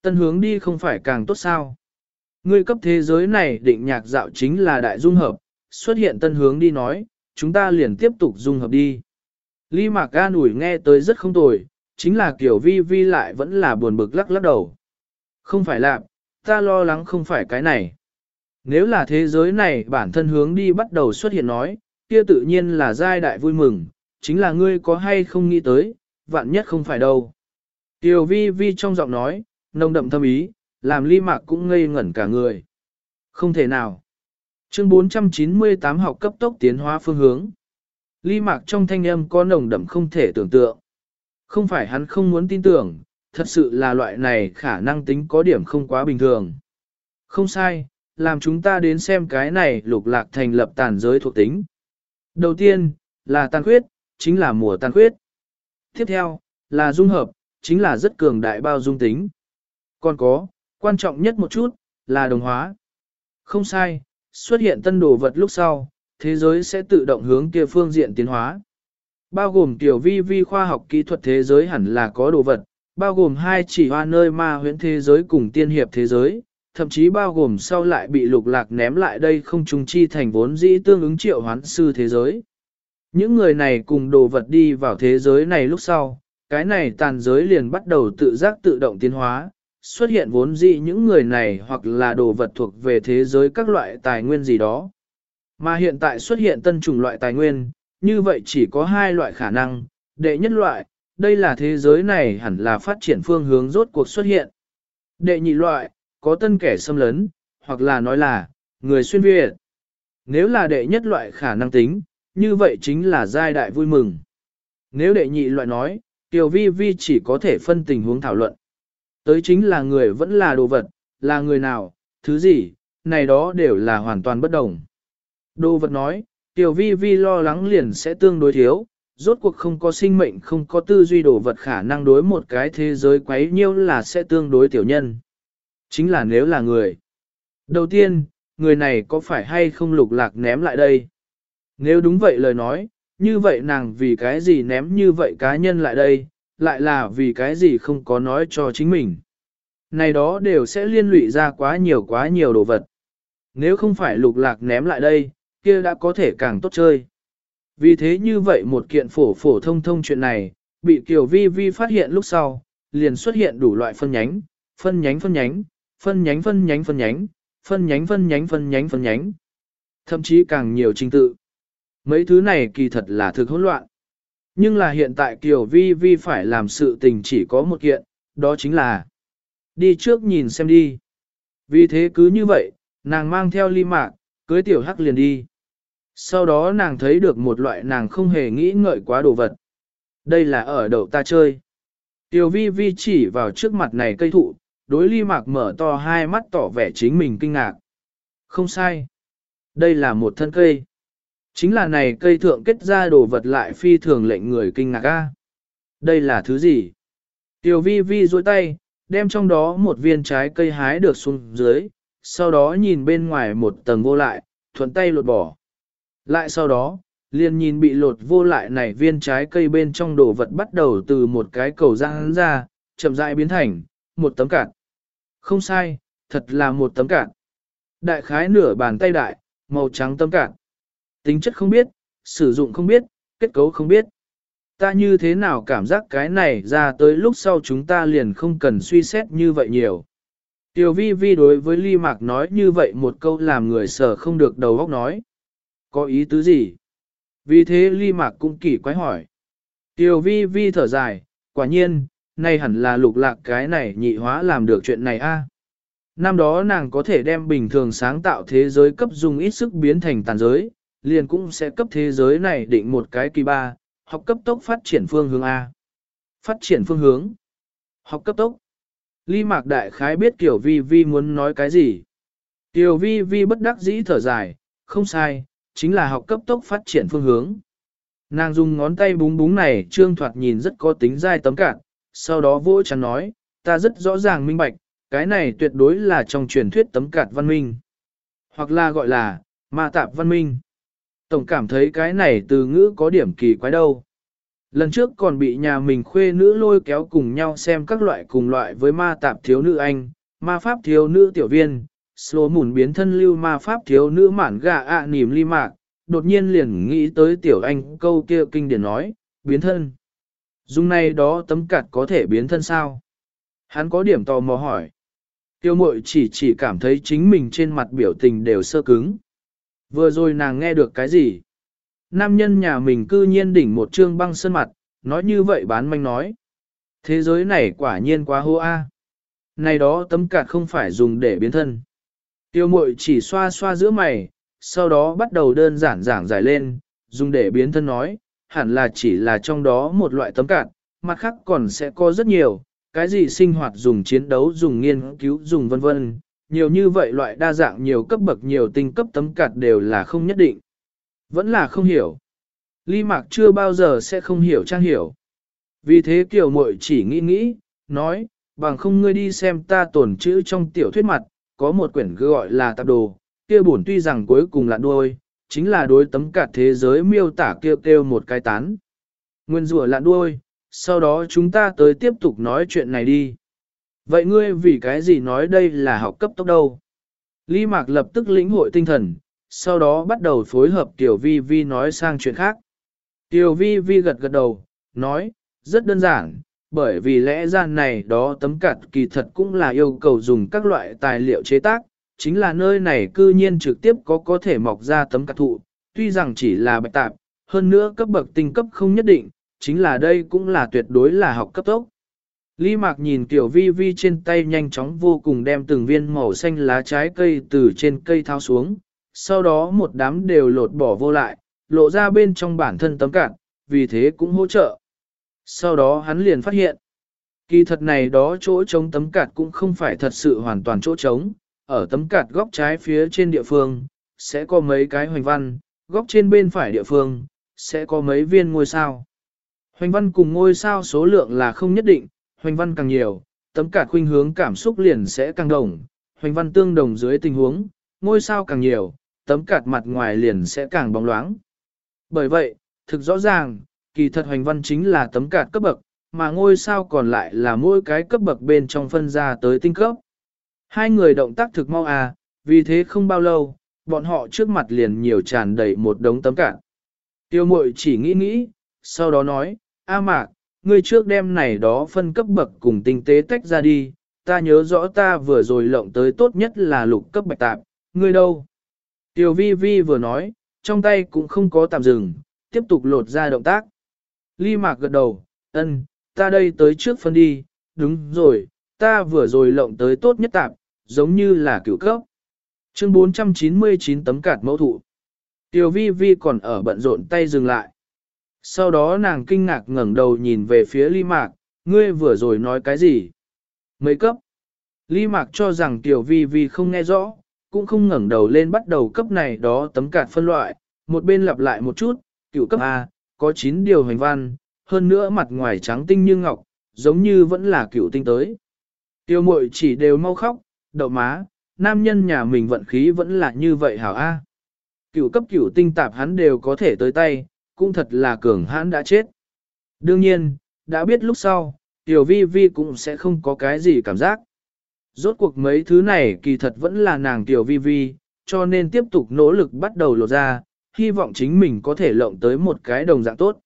Tân hướng đi không phải càng tốt sao. Ngươi cấp thế giới này định nhạc dạo chính là đại dung hợp, xuất hiện tân hướng đi nói, chúng ta liền tiếp tục dung hợp đi. Ly Mạc Ga ủi nghe tới rất không tồi, chính là kiểu vi vi lại vẫn là buồn bực lắc lắc đầu. Không phải là, ta lo lắng không phải cái này. Nếu là thế giới này bản thân hướng đi bắt đầu xuất hiện nói, kia tự nhiên là giai đại vui mừng, chính là ngươi có hay không nghĩ tới, vạn nhất không phải đâu. Tiểu vi vi trong giọng nói, nồng đậm thâm ý, làm ly mạc cũng ngây ngẩn cả người. Không thể nào. Chương 498 học cấp tốc tiến hóa phương hướng. Ly mạc trong thanh âm có nồng đậm không thể tưởng tượng. Không phải hắn không muốn tin tưởng, thật sự là loại này khả năng tính có điểm không quá bình thường. Không sai, làm chúng ta đến xem cái này lục lạc thành lập tàn giới thuộc tính. Đầu tiên, là tàn khuyết, chính là mùa tàn khuyết. Tiếp theo, là dung hợp, chính là rất cường đại bao dung tính. Còn có, quan trọng nhất một chút, là đồng hóa. Không sai, xuất hiện tân đồ vật lúc sau, thế giới sẽ tự động hướng kia phương diện tiến hóa. Bao gồm tiểu vi vi khoa học kỹ thuật thế giới hẳn là có đồ vật, bao gồm hai chỉ hoa nơi ma huyễn thế giới cùng tiên hiệp thế giới, thậm chí bao gồm sau lại bị lục lạc ném lại đây không trùng chi thành vốn dĩ tương ứng triệu hoán sư thế giới. Những người này cùng đồ vật đi vào thế giới này lúc sau, cái này tàn giới liền bắt đầu tự giác tự động tiến hóa, xuất hiện vốn dĩ những người này hoặc là đồ vật thuộc về thế giới các loại tài nguyên gì đó. Mà hiện tại xuất hiện tân chủng loại tài nguyên, như vậy chỉ có hai loại khả năng, đệ nhất loại, đây là thế giới này hẳn là phát triển phương hướng rốt cuộc xuất hiện. Đệ nhị loại, có tân kẻ xâm lấn, hoặc là nói là, người xuyên Việt. Nếu là đệ nhất loại khả năng tính, như vậy chính là giai đại vui mừng. Nếu đệ nhị loại nói, Tiểu vi vi chỉ có thể phân tình huống thảo luận. Tới chính là người vẫn là đồ vật, là người nào, thứ gì, này đó đều là hoàn toàn bất đồng. Đồ vật nói, tiểu vi vi lo lắng liền sẽ tương đối thiếu, rốt cuộc không có sinh mệnh không có tư duy đồ vật khả năng đối một cái thế giới quấy nhiêu là sẽ tương đối tiểu nhân. Chính là nếu là người. Đầu tiên, người này có phải hay không lục lạc ném lại đây? Nếu đúng vậy lời nói, như vậy nàng vì cái gì ném như vậy cá nhân lại đây, lại là vì cái gì không có nói cho chính mình. Này đó đều sẽ liên lụy ra quá nhiều quá nhiều đồ vật. Nếu không phải lục lạc ném lại đây, kia đã có thể càng tốt chơi. Vì thế như vậy một kiện phổ phổ thông thông chuyện này, bị Kiều Vi Vi phát hiện lúc sau, liền xuất hiện đủ loại phân nhánh, phân nhánh phân nhánh, phân nhánh phân nhánh phân nhánh, phân nhánh phân nhánh phân nhánh phân nhánh. Thậm chí càng nhiều trình tự. Mấy thứ này kỳ thật là thực hỗn loạn. Nhưng là hiện tại Kiều Vi Vi phải làm sự tình chỉ có một kiện, đó chính là đi trước nhìn xem đi. Vì thế cứ như vậy, nàng mang theo ly mạc, cưới tiểu hắc liền đi. Sau đó nàng thấy được một loại nàng không hề nghĩ ngợi quá đồ vật. Đây là ở đậu ta chơi. Tiểu vi vi chỉ vào trước mặt này cây thụ, đối ly mạc mở to hai mắt tỏ vẻ chính mình kinh ngạc. Không sai. Đây là một thân cây. Chính là này cây thượng kết ra đồ vật lại phi thường lệnh người kinh ngạc a. Đây là thứ gì? Tiểu vi vi duỗi tay, đem trong đó một viên trái cây hái được xuống dưới, sau đó nhìn bên ngoài một tầng vô lại, thuận tay lột bỏ. Lại sau đó, liền nhìn bị lột vô lại này viên trái cây bên trong đồ vật bắt đầu từ một cái cầu răng ra, chậm rãi biến thành, một tấm cạn. Không sai, thật là một tấm cạn. Đại khái nửa bàn tay đại, màu trắng tấm cạn. Tính chất không biết, sử dụng không biết, kết cấu không biết. Ta như thế nào cảm giác cái này ra tới lúc sau chúng ta liền không cần suy xét như vậy nhiều. Tiểu vi vi đối với ly mạc nói như vậy một câu làm người sở không được đầu óc nói. Có ý tứ gì? Vì thế ly mạc cũng kỳ quái hỏi. Tiểu vi vi thở dài, quả nhiên, nay hẳn là lục lạc cái này nhị hóa làm được chuyện này a. Năm đó nàng có thể đem bình thường sáng tạo thế giới cấp dùng ít sức biến thành tàn giới, liền cũng sẽ cấp thế giới này định một cái kỳ ba, học cấp tốc phát triển phương hướng A. Phát triển phương hướng. Học cấp tốc. Ly Mạc Đại Khái biết Tiểu Vi Vi muốn nói cái gì. Tiểu Vi Vi bất đắc dĩ thở dài, không sai, chính là học cấp tốc phát triển phương hướng. Nàng dùng ngón tay búng búng này trương thoạt nhìn rất có tính dai tấm cạn, sau đó vỗ chắn nói, ta rất rõ ràng minh bạch, cái này tuyệt đối là trong truyền thuyết tấm cạn văn minh. Hoặc là gọi là, ma tạp văn minh. Tổng cảm thấy cái này từ ngữ có điểm kỳ quái đâu. Lần trước còn bị nhà mình khuê nữ lôi kéo cùng nhau xem các loại cùng loại với ma tạp thiếu nữ anh, ma pháp thiếu nữ tiểu viên, slow mùn biến thân lưu ma pháp thiếu nữ mản gà ạ à nìm ly mạc, đột nhiên liền nghĩ tới tiểu anh câu kia kinh điển nói, biến thân. Dung này đó tấm cặt có thể biến thân sao? Hắn có điểm tò mò hỏi. Tiêu mội chỉ chỉ cảm thấy chính mình trên mặt biểu tình đều sơ cứng. Vừa rồi nàng nghe được cái gì? Nam nhân nhà mình cư nhiên đỉnh một trương băng sơn mặt, nói như vậy bán manh nói. Thế giới này quả nhiên quá hô a. Này đó tấm cạt không phải dùng để biến thân. Tiêu mội chỉ xoa xoa giữa mày, sau đó bắt đầu đơn giản giảng giải lên, dùng để biến thân nói, hẳn là chỉ là trong đó một loại tấm cạn, mặt khác còn sẽ có rất nhiều, cái gì sinh hoạt dùng chiến đấu dùng nghiên cứu dùng vân vân, nhiều như vậy loại đa dạng nhiều cấp bậc nhiều tinh cấp tấm cạt đều là không nhất định. Vẫn là không hiểu. Ly Mạc chưa bao giờ sẽ không hiểu trang hiểu. Vì thế kiểu Mội chỉ nghĩ nghĩ, nói, bằng không ngươi đi xem ta tổn chữ trong tiểu thuyết mặt, có một quyển gọi là tạp đồ, kia bổn tuy rằng cuối cùng là đuôi, chính là đối tấm cả thế giới miêu tả kêu kêu một cái tán. Nguyên rủa là đuôi, sau đó chúng ta tới tiếp tục nói chuyện này đi. Vậy ngươi vì cái gì nói đây là học cấp tốc đâu? Lý Mạc lập tức lĩnh hội tinh thần, sau đó bắt đầu phối hợp Tiểu Vi Vi nói sang chuyện khác. Tiểu Vi Vi gật gật đầu, nói, rất đơn giản, bởi vì lẽ ra này đó tấm cặt kỳ thật cũng là yêu cầu dùng các loại tài liệu chế tác, chính là nơi này cư nhiên trực tiếp có có thể mọc ra tấm cặt thụ, tuy rằng chỉ là bạch tạp, hơn nữa cấp bậc tinh cấp không nhất định, chính là đây cũng là tuyệt đối là học cấp tốc. Lý Mạc nhìn Tiểu Vi Vi trên tay nhanh chóng vô cùng đem từng viên màu xanh lá trái cây từ trên cây thao xuống, sau đó một đám đều lột bỏ vô lại, lộ ra bên trong bản thân tấm cạn, vì thế cũng hỗ trợ. Sau đó hắn liền phát hiện, kỳ thật này đó chỗ trống tấm cạt cũng không phải thật sự hoàn toàn chỗ trống, ở tấm cạt góc trái phía trên địa phương, sẽ có mấy cái hoành văn, góc trên bên phải địa phương, sẽ có mấy viên ngôi sao. Hoành văn cùng ngôi sao số lượng là không nhất định, hoành văn càng nhiều, tấm cạt khuynh hướng cảm xúc liền sẽ càng đồng, hoành văn tương đồng dưới tình huống, ngôi sao càng nhiều, tấm cạt mặt ngoài liền sẽ càng bóng loáng. Bởi vậy, thực rõ ràng, kỳ thật hoành văn chính là tấm cạt cấp bậc, mà ngôi sao còn lại là mỗi cái cấp bậc bên trong phân ra tới tinh cấp. Hai người động tác thực mau à, vì thế không bao lâu, bọn họ trước mặt liền nhiều tràn đầy một đống tấm cạn. Tiêu mội chỉ nghĩ nghĩ, sau đó nói, A mạc, ngươi trước đem này đó phân cấp bậc cùng tinh tế tách ra đi, ta nhớ rõ ta vừa rồi lộng tới tốt nhất là lục cấp bạch tạp, ngươi đâu? Tiêu vi vi vừa nói, trong tay cũng không có tạm dừng, tiếp tục lột ra động tác. Ly mạc gật đầu, ân, ta đây tới trước phân đi, đúng rồi, ta vừa rồi lộng tới tốt nhất tạp, giống như là cửu cấp. Chương 499 tấm cạt mẫu thụ. Tiểu vi vi còn ở bận rộn tay dừng lại. Sau đó nàng kinh ngạc ngẩng đầu nhìn về phía ly mạc, ngươi vừa rồi nói cái gì? Mấy cấp? Ly mạc cho rằng tiểu vi vi không nghe rõ, cũng không ngẩng đầu lên bắt đầu cấp này đó tấm cạt phân loại, một bên lặp lại một chút, cửu cấp A, có 9 điều hành văn, hơn nữa mặt ngoài trắng tinh như ngọc, giống như vẫn là cựu tinh tới. Tiêu mội chỉ đều mau khóc, đậu má, nam nhân nhà mình vận khí vẫn là như vậy hảo A. Cựu cấp cựu tinh tạp hắn đều có thể tới tay, cũng thật là cường hãn đã chết. Đương nhiên, đã biết lúc sau, tiểu vi vi cũng sẽ không có cái gì cảm giác. Rốt cuộc mấy thứ này kỳ thật vẫn là nàng tiểu vi vi, cho nên tiếp tục nỗ lực bắt đầu lột ra, hy vọng chính mình có thể lộng tới một cái đồng dạng tốt.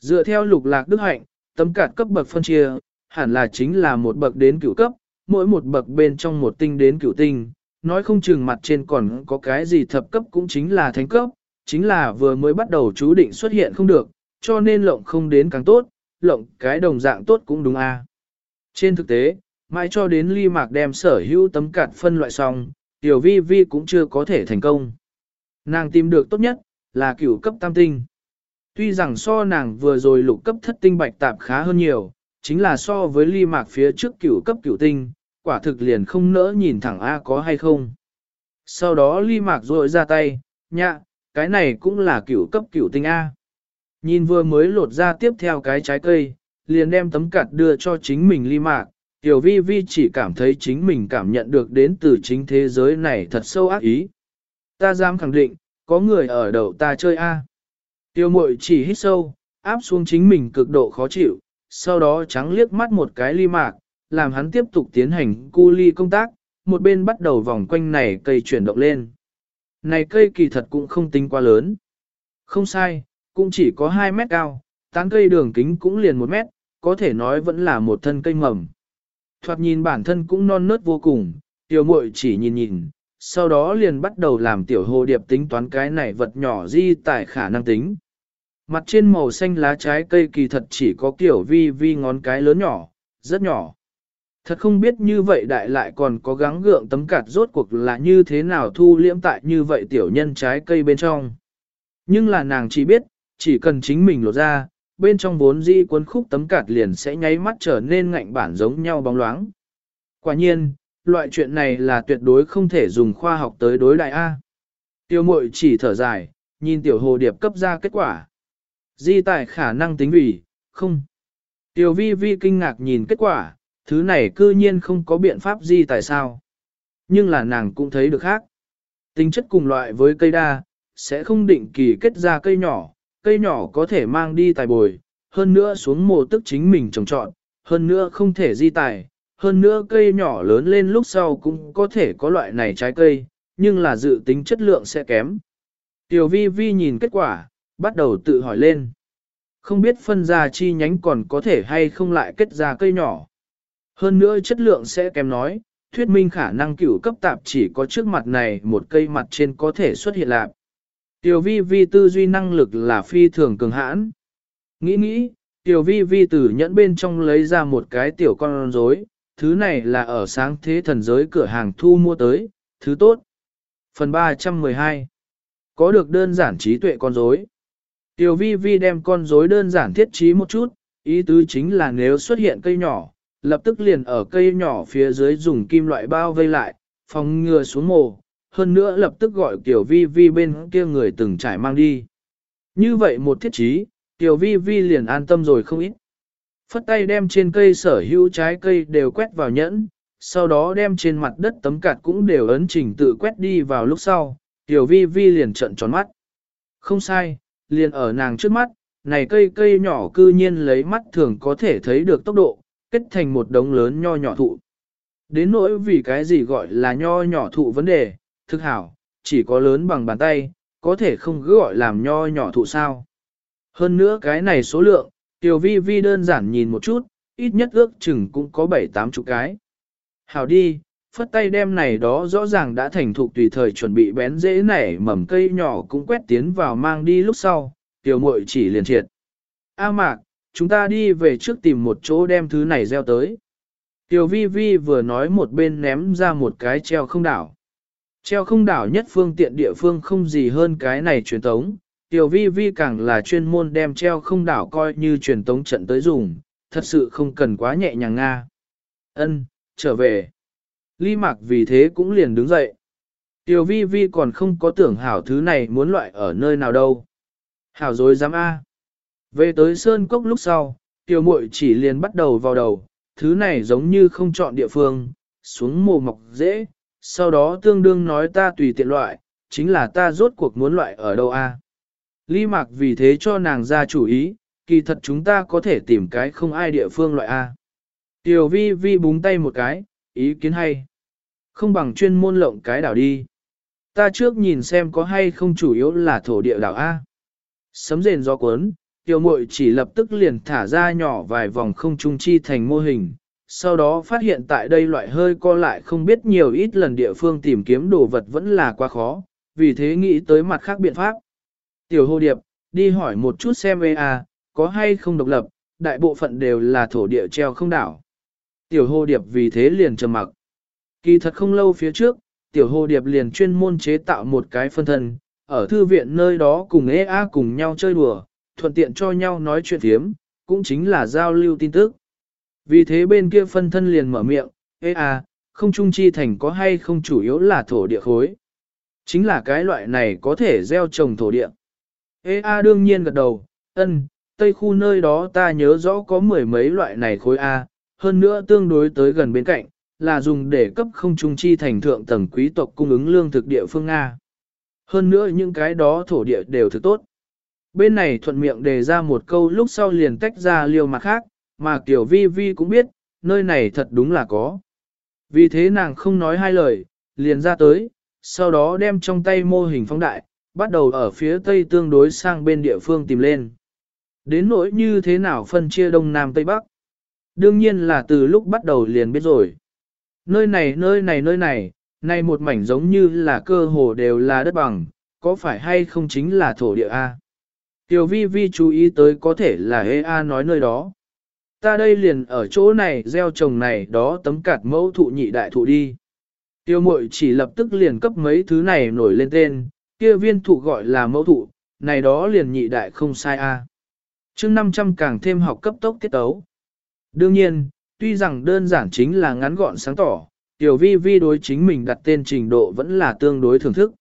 Dựa theo lục lạc đức hạnh, tấm cạt cấp bậc phân chia, hẳn là chính là một bậc đến cửu cấp, mỗi một bậc bên trong một tinh đến cửu tinh, nói không chừng mặt trên còn có cái gì thập cấp cũng chính là thánh cấp, chính là vừa mới bắt đầu chú định xuất hiện không được, cho nên lộng không đến càng tốt, lộng cái đồng dạng tốt cũng đúng a. Trên thực tế, mãi cho đến ly mạc đem sở hữu tấm cạt phân loại xong, tiểu vi vi cũng chưa có thể thành công. Nàng tìm được tốt nhất, là cửu cấp tam tinh. Tuy rằng so nàng vừa rồi lục cấp thất tinh bạch tạp khá hơn nhiều, chính là so với ly mạc phía trước cửu cấp cửu tinh, quả thực liền không nỡ nhìn thẳng A có hay không. Sau đó ly mạc rội ra tay, nhạ, cái này cũng là cửu cấp cửu tinh A. Nhìn vừa mới lột ra tiếp theo cái trái cây, liền đem tấm cặt đưa cho chính mình ly mạc, tiểu vi vi chỉ cảm thấy chính mình cảm nhận được đến từ chính thế giới này thật sâu ác ý. Ta dám khẳng định, có người ở đầu ta chơi A. Tiêu mội chỉ hít sâu, áp xuống chính mình cực độ khó chịu, sau đó trắng liếc mắt một cái ly mạc, làm hắn tiếp tục tiến hành cu ly công tác, một bên bắt đầu vòng quanh này cây chuyển động lên. Này cây kỳ thật cũng không tính quá lớn. Không sai, cũng chỉ có 2 mét cao, tán cây đường kính cũng liền 1 mét, có thể nói vẫn là một thân cây mầm. Thoạt nhìn bản thân cũng non nớt vô cùng, tiểu muội chỉ nhìn nhìn, sau đó liền bắt đầu làm tiểu hồ điệp tính toán cái này vật nhỏ di tại khả năng tính. Mặt trên màu xanh lá trái cây kỳ thật chỉ có kiểu vi vi ngón cái lớn nhỏ, rất nhỏ. Thật không biết như vậy đại lại còn có gắng gượng tấm cạt rốt cuộc là như thế nào thu liễm tại như vậy tiểu nhân trái cây bên trong. Nhưng là nàng chỉ biết, chỉ cần chính mình lột ra, bên trong vốn di cuốn khúc tấm cạt liền sẽ nháy mắt trở nên ngạnh bản giống nhau bóng loáng. Quả nhiên, loại chuyện này là tuyệt đối không thể dùng khoa học tới đối đại A. Tiêu mội chỉ thở dài, nhìn tiểu hồ điệp cấp ra kết quả. Di tại khả năng tính vì, không. Tiểu vi vi kinh ngạc nhìn kết quả, thứ này cư nhiên không có biện pháp di tại sao. Nhưng là nàng cũng thấy được khác. Tính chất cùng loại với cây đa, sẽ không định kỳ kết ra cây nhỏ, cây nhỏ có thể mang đi tài bồi, hơn nữa xuống mồ tức chính mình trồng trọn, hơn nữa không thể di tài, hơn nữa cây nhỏ lớn lên lúc sau cũng có thể có loại này trái cây, nhưng là dự tính chất lượng sẽ kém. Tiểu vi vi nhìn kết quả, bắt đầu tự hỏi lên. Không biết phân ra chi nhánh còn có thể hay không lại kết ra cây nhỏ. Hơn nữa chất lượng sẽ kém nói, thuyết minh khả năng cửu cấp tạp chỉ có trước mặt này một cây mặt trên có thể xuất hiện lạc. Tiểu vi vi tư duy năng lực là phi thường cường hãn. Nghĩ nghĩ, tiểu vi vi từ nhẫn bên trong lấy ra một cái tiểu con rối, thứ này là ở sáng thế thần giới cửa hàng thu mua tới, thứ tốt. Phần 312 Có được đơn giản trí tuệ con rối. Tiểu vi vi đem con rối đơn giản thiết trí một chút, Ý tứ chính là nếu xuất hiện cây nhỏ, lập tức liền ở cây nhỏ phía dưới dùng kim loại bao vây lại, phòng ngừa xuống mồ, hơn nữa lập tức gọi Tiểu Vi Vi bên kia người từng trải mang đi. Như vậy một thiết trí Tiểu Vi Vi liền an tâm rồi không ít. Phất tay đem trên cây sở hữu trái cây đều quét vào nhẫn, sau đó đem trên mặt đất tấm cạt cũng đều ấn chỉnh tự quét đi vào lúc sau, Tiểu Vi Vi liền trận tròn mắt. Không sai, liền ở nàng trước mắt, này cây cây nhỏ cư nhiên lấy mắt thường có thể thấy được tốc độ, kết thành một đống lớn nho nhỏ thụ. Đến nỗi vì cái gì gọi là nho nhỏ thụ vấn đề, thực hảo, chỉ có lớn bằng bàn tay, có thể không cứ gọi làm nho nhỏ thụ sao. Hơn nữa cái này số lượng, tiểu vi vi đơn giản nhìn một chút, ít nhất ước chừng cũng có 7-8 chục cái. Hảo đi, phất tay đem này đó rõ ràng đã thành thục tùy thời chuẩn bị bén dễ nảy mầm cây nhỏ cũng quét tiến vào mang đi lúc sau, tiểu muội chỉ liền triệt. A mạc, chúng ta đi về trước tìm một chỗ đem thứ này gieo tới. Tiểu vi vi vừa nói một bên ném ra một cái treo không đảo. Treo không đảo nhất phương tiện địa phương không gì hơn cái này truyền thống. Tiểu vi vi càng là chuyên môn đem treo không đảo coi như truyền tống trận tới dùng, thật sự không cần quá nhẹ nhàng nga. Ân, trở về. Ly Mạc vì thế cũng liền đứng dậy. Tiểu vi vi còn không có tưởng hảo thứ này muốn loại ở nơi nào đâu. Hảo dối dám A. Về tới Sơn Cốc lúc sau, tiểu muội chỉ liền bắt đầu vào đầu, thứ này giống như không chọn địa phương, xuống mồ mọc dễ, sau đó tương đương nói ta tùy tiện loại, chính là ta rốt cuộc muốn loại ở đâu a? Lý Mạc vì thế cho nàng ra chủ ý, kỳ thật chúng ta có thể tìm cái không ai địa phương loại a. Tiểu vi vi búng tay một cái, ý kiến hay. Không bằng chuyên môn lộng cái đảo đi. Ta trước nhìn xem có hay không chủ yếu là thổ địa đảo A. Sấm rền gió cuốn, tiểu muội chỉ lập tức liền thả ra nhỏ vài vòng không trung chi thành mô hình. Sau đó phát hiện tại đây loại hơi co lại không biết nhiều ít lần địa phương tìm kiếm đồ vật vẫn là quá khó, vì thế nghĩ tới mặt khác biện pháp. Tiểu hồ điệp, đi hỏi một chút xem a có hay không độc lập, đại bộ phận đều là thổ địa treo không đảo. Tiểu hồ điệp vì thế liền trầm mặc. Kỳ thật không lâu phía trước, tiểu hồ điệp liền chuyên môn chế tạo một cái phân thân, ở thư viện nơi đó cùng EA cùng nhau chơi đùa, thuận tiện cho nhau nói chuyện thiếm, cũng chính là giao lưu tin tức. Vì thế bên kia phân thân liền mở miệng, EA, không trung chi thành có hay không chủ yếu là thổ địa khối. Chính là cái loại này có thể gieo trồng thổ địa. A đương nhiên gật đầu, ân, tây khu nơi đó ta nhớ rõ có mười mấy loại này khối A, hơn nữa tương đối tới gần bên cạnh, là dùng để cấp không trung chi thành thượng tầng quý tộc cung ứng lương thực địa phương Nga. Hơn nữa những cái đó thổ địa đều thực tốt. Bên này thuận miệng đề ra một câu lúc sau liền tách ra liều mặt khác, mà kiểu vi vi cũng biết, nơi này thật đúng là có. Vì thế nàng không nói hai lời, liền ra tới, sau đó đem trong tay mô hình phóng đại, bắt đầu ở phía tây tương đối sang bên địa phương tìm lên. Đến nỗi như thế nào phân chia đông nam tây bắc. Đương nhiên là từ lúc bắt đầu liền biết rồi. Nơi này nơi này nơi này, nay một mảnh giống như là cơ hồ đều là đất bằng, có phải hay không chính là thổ địa A. Tiểu vi vi chú ý tới có thể là hê A nói nơi đó. Ta đây liền ở chỗ này gieo trồng này đó tấm cạt mẫu thụ nhị đại thụ đi. Tiêu mội chỉ lập tức liền cấp mấy thứ này nổi lên tên, kia viên thụ gọi là mẫu thụ, này đó liền nhị đại không sai a. À. chương 500 càng thêm học cấp tốc tiết tấu. Đương nhiên, tuy rằng đơn giản chính là ngắn gọn sáng tỏ, tiểu vi vi đối chính mình đặt tên trình độ vẫn là tương đối thưởng thức.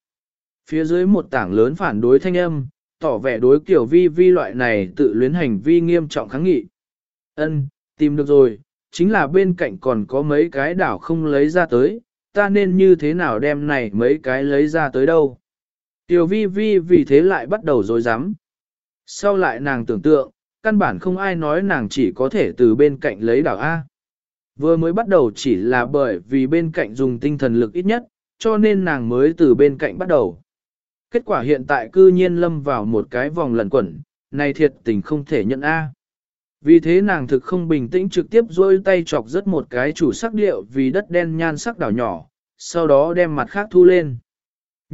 Phía dưới một tảng lớn phản đối thanh âm, tỏ vẻ đối kiểu vi vi loại này tự luyến hành vi nghiêm trọng kháng nghị. Ân, tìm được rồi, chính là bên cạnh còn có mấy cái đảo không lấy ra tới, ta nên như thế nào đem này mấy cái lấy ra tới đâu. Tiểu vi vi vì thế lại bắt đầu dối rắm Sau lại nàng tưởng tượng, căn bản không ai nói nàng chỉ có thể từ bên cạnh lấy đảo A. Vừa mới bắt đầu chỉ là bởi vì bên cạnh dùng tinh thần lực ít nhất, cho nên nàng mới từ bên cạnh bắt đầu. Kết quả hiện tại cư nhiên lâm vào một cái vòng lẩn quẩn, này thiệt tình không thể nhận A. Vì thế nàng thực không bình tĩnh trực tiếp rôi tay chọc rất một cái chủ sắc điệu vì đất đen nhan sắc đảo nhỏ, sau đó đem mặt khác thu lên.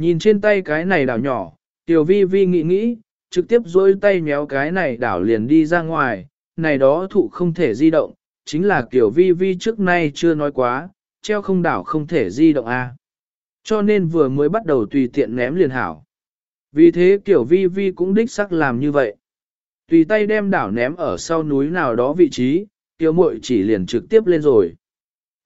Nhìn trên tay cái này đảo nhỏ, tiểu vi vi nghĩ nghĩ, trực tiếp dôi tay méo cái này đảo liền đi ra ngoài, này đó thụ không thể di động, chính là kiểu vi vi trước nay chưa nói quá, treo không đảo không thể di động a. Cho nên vừa mới bắt đầu tùy tiện ném liền hảo. Vì thế kiểu vi vi cũng đích sắc làm như vậy. Tùy tay đem đảo ném ở sau núi nào đó vị trí, Tiểu muội chỉ liền trực tiếp lên rồi.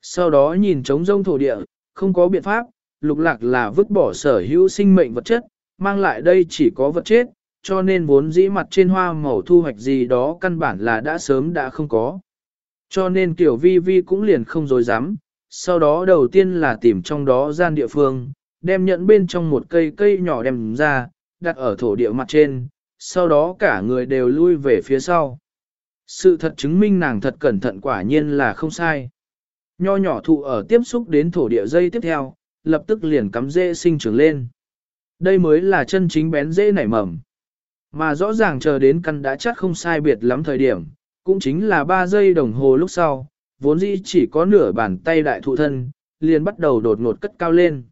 Sau đó nhìn trống rông thổ địa, không có biện pháp, lục lạc là vứt bỏ sở hữu sinh mệnh vật chất, mang lại đây chỉ có vật chết, cho nên vốn dĩ mặt trên hoa màu thu hoạch gì đó căn bản là đã sớm đã không có. Cho nên kiểu vi vi cũng liền không dối dám, sau đó đầu tiên là tìm trong đó gian địa phương, đem nhận bên trong một cây cây nhỏ đem ra, đặt ở thổ địa mặt trên, sau đó cả người đều lui về phía sau. Sự thật chứng minh nàng thật cẩn thận quả nhiên là không sai. Nho nhỏ thụ ở tiếp xúc đến thổ địa dây tiếp theo, lập tức liền cắm dễ sinh trưởng lên. Đây mới là chân chính bén dễ nảy mầm. Mà rõ ràng chờ đến căn đã chắc không sai biệt lắm thời điểm, cũng chính là 3 giây đồng hồ lúc sau, vốn dĩ chỉ có nửa bàn tay đại thụ thân, liền bắt đầu đột ngột cất cao lên.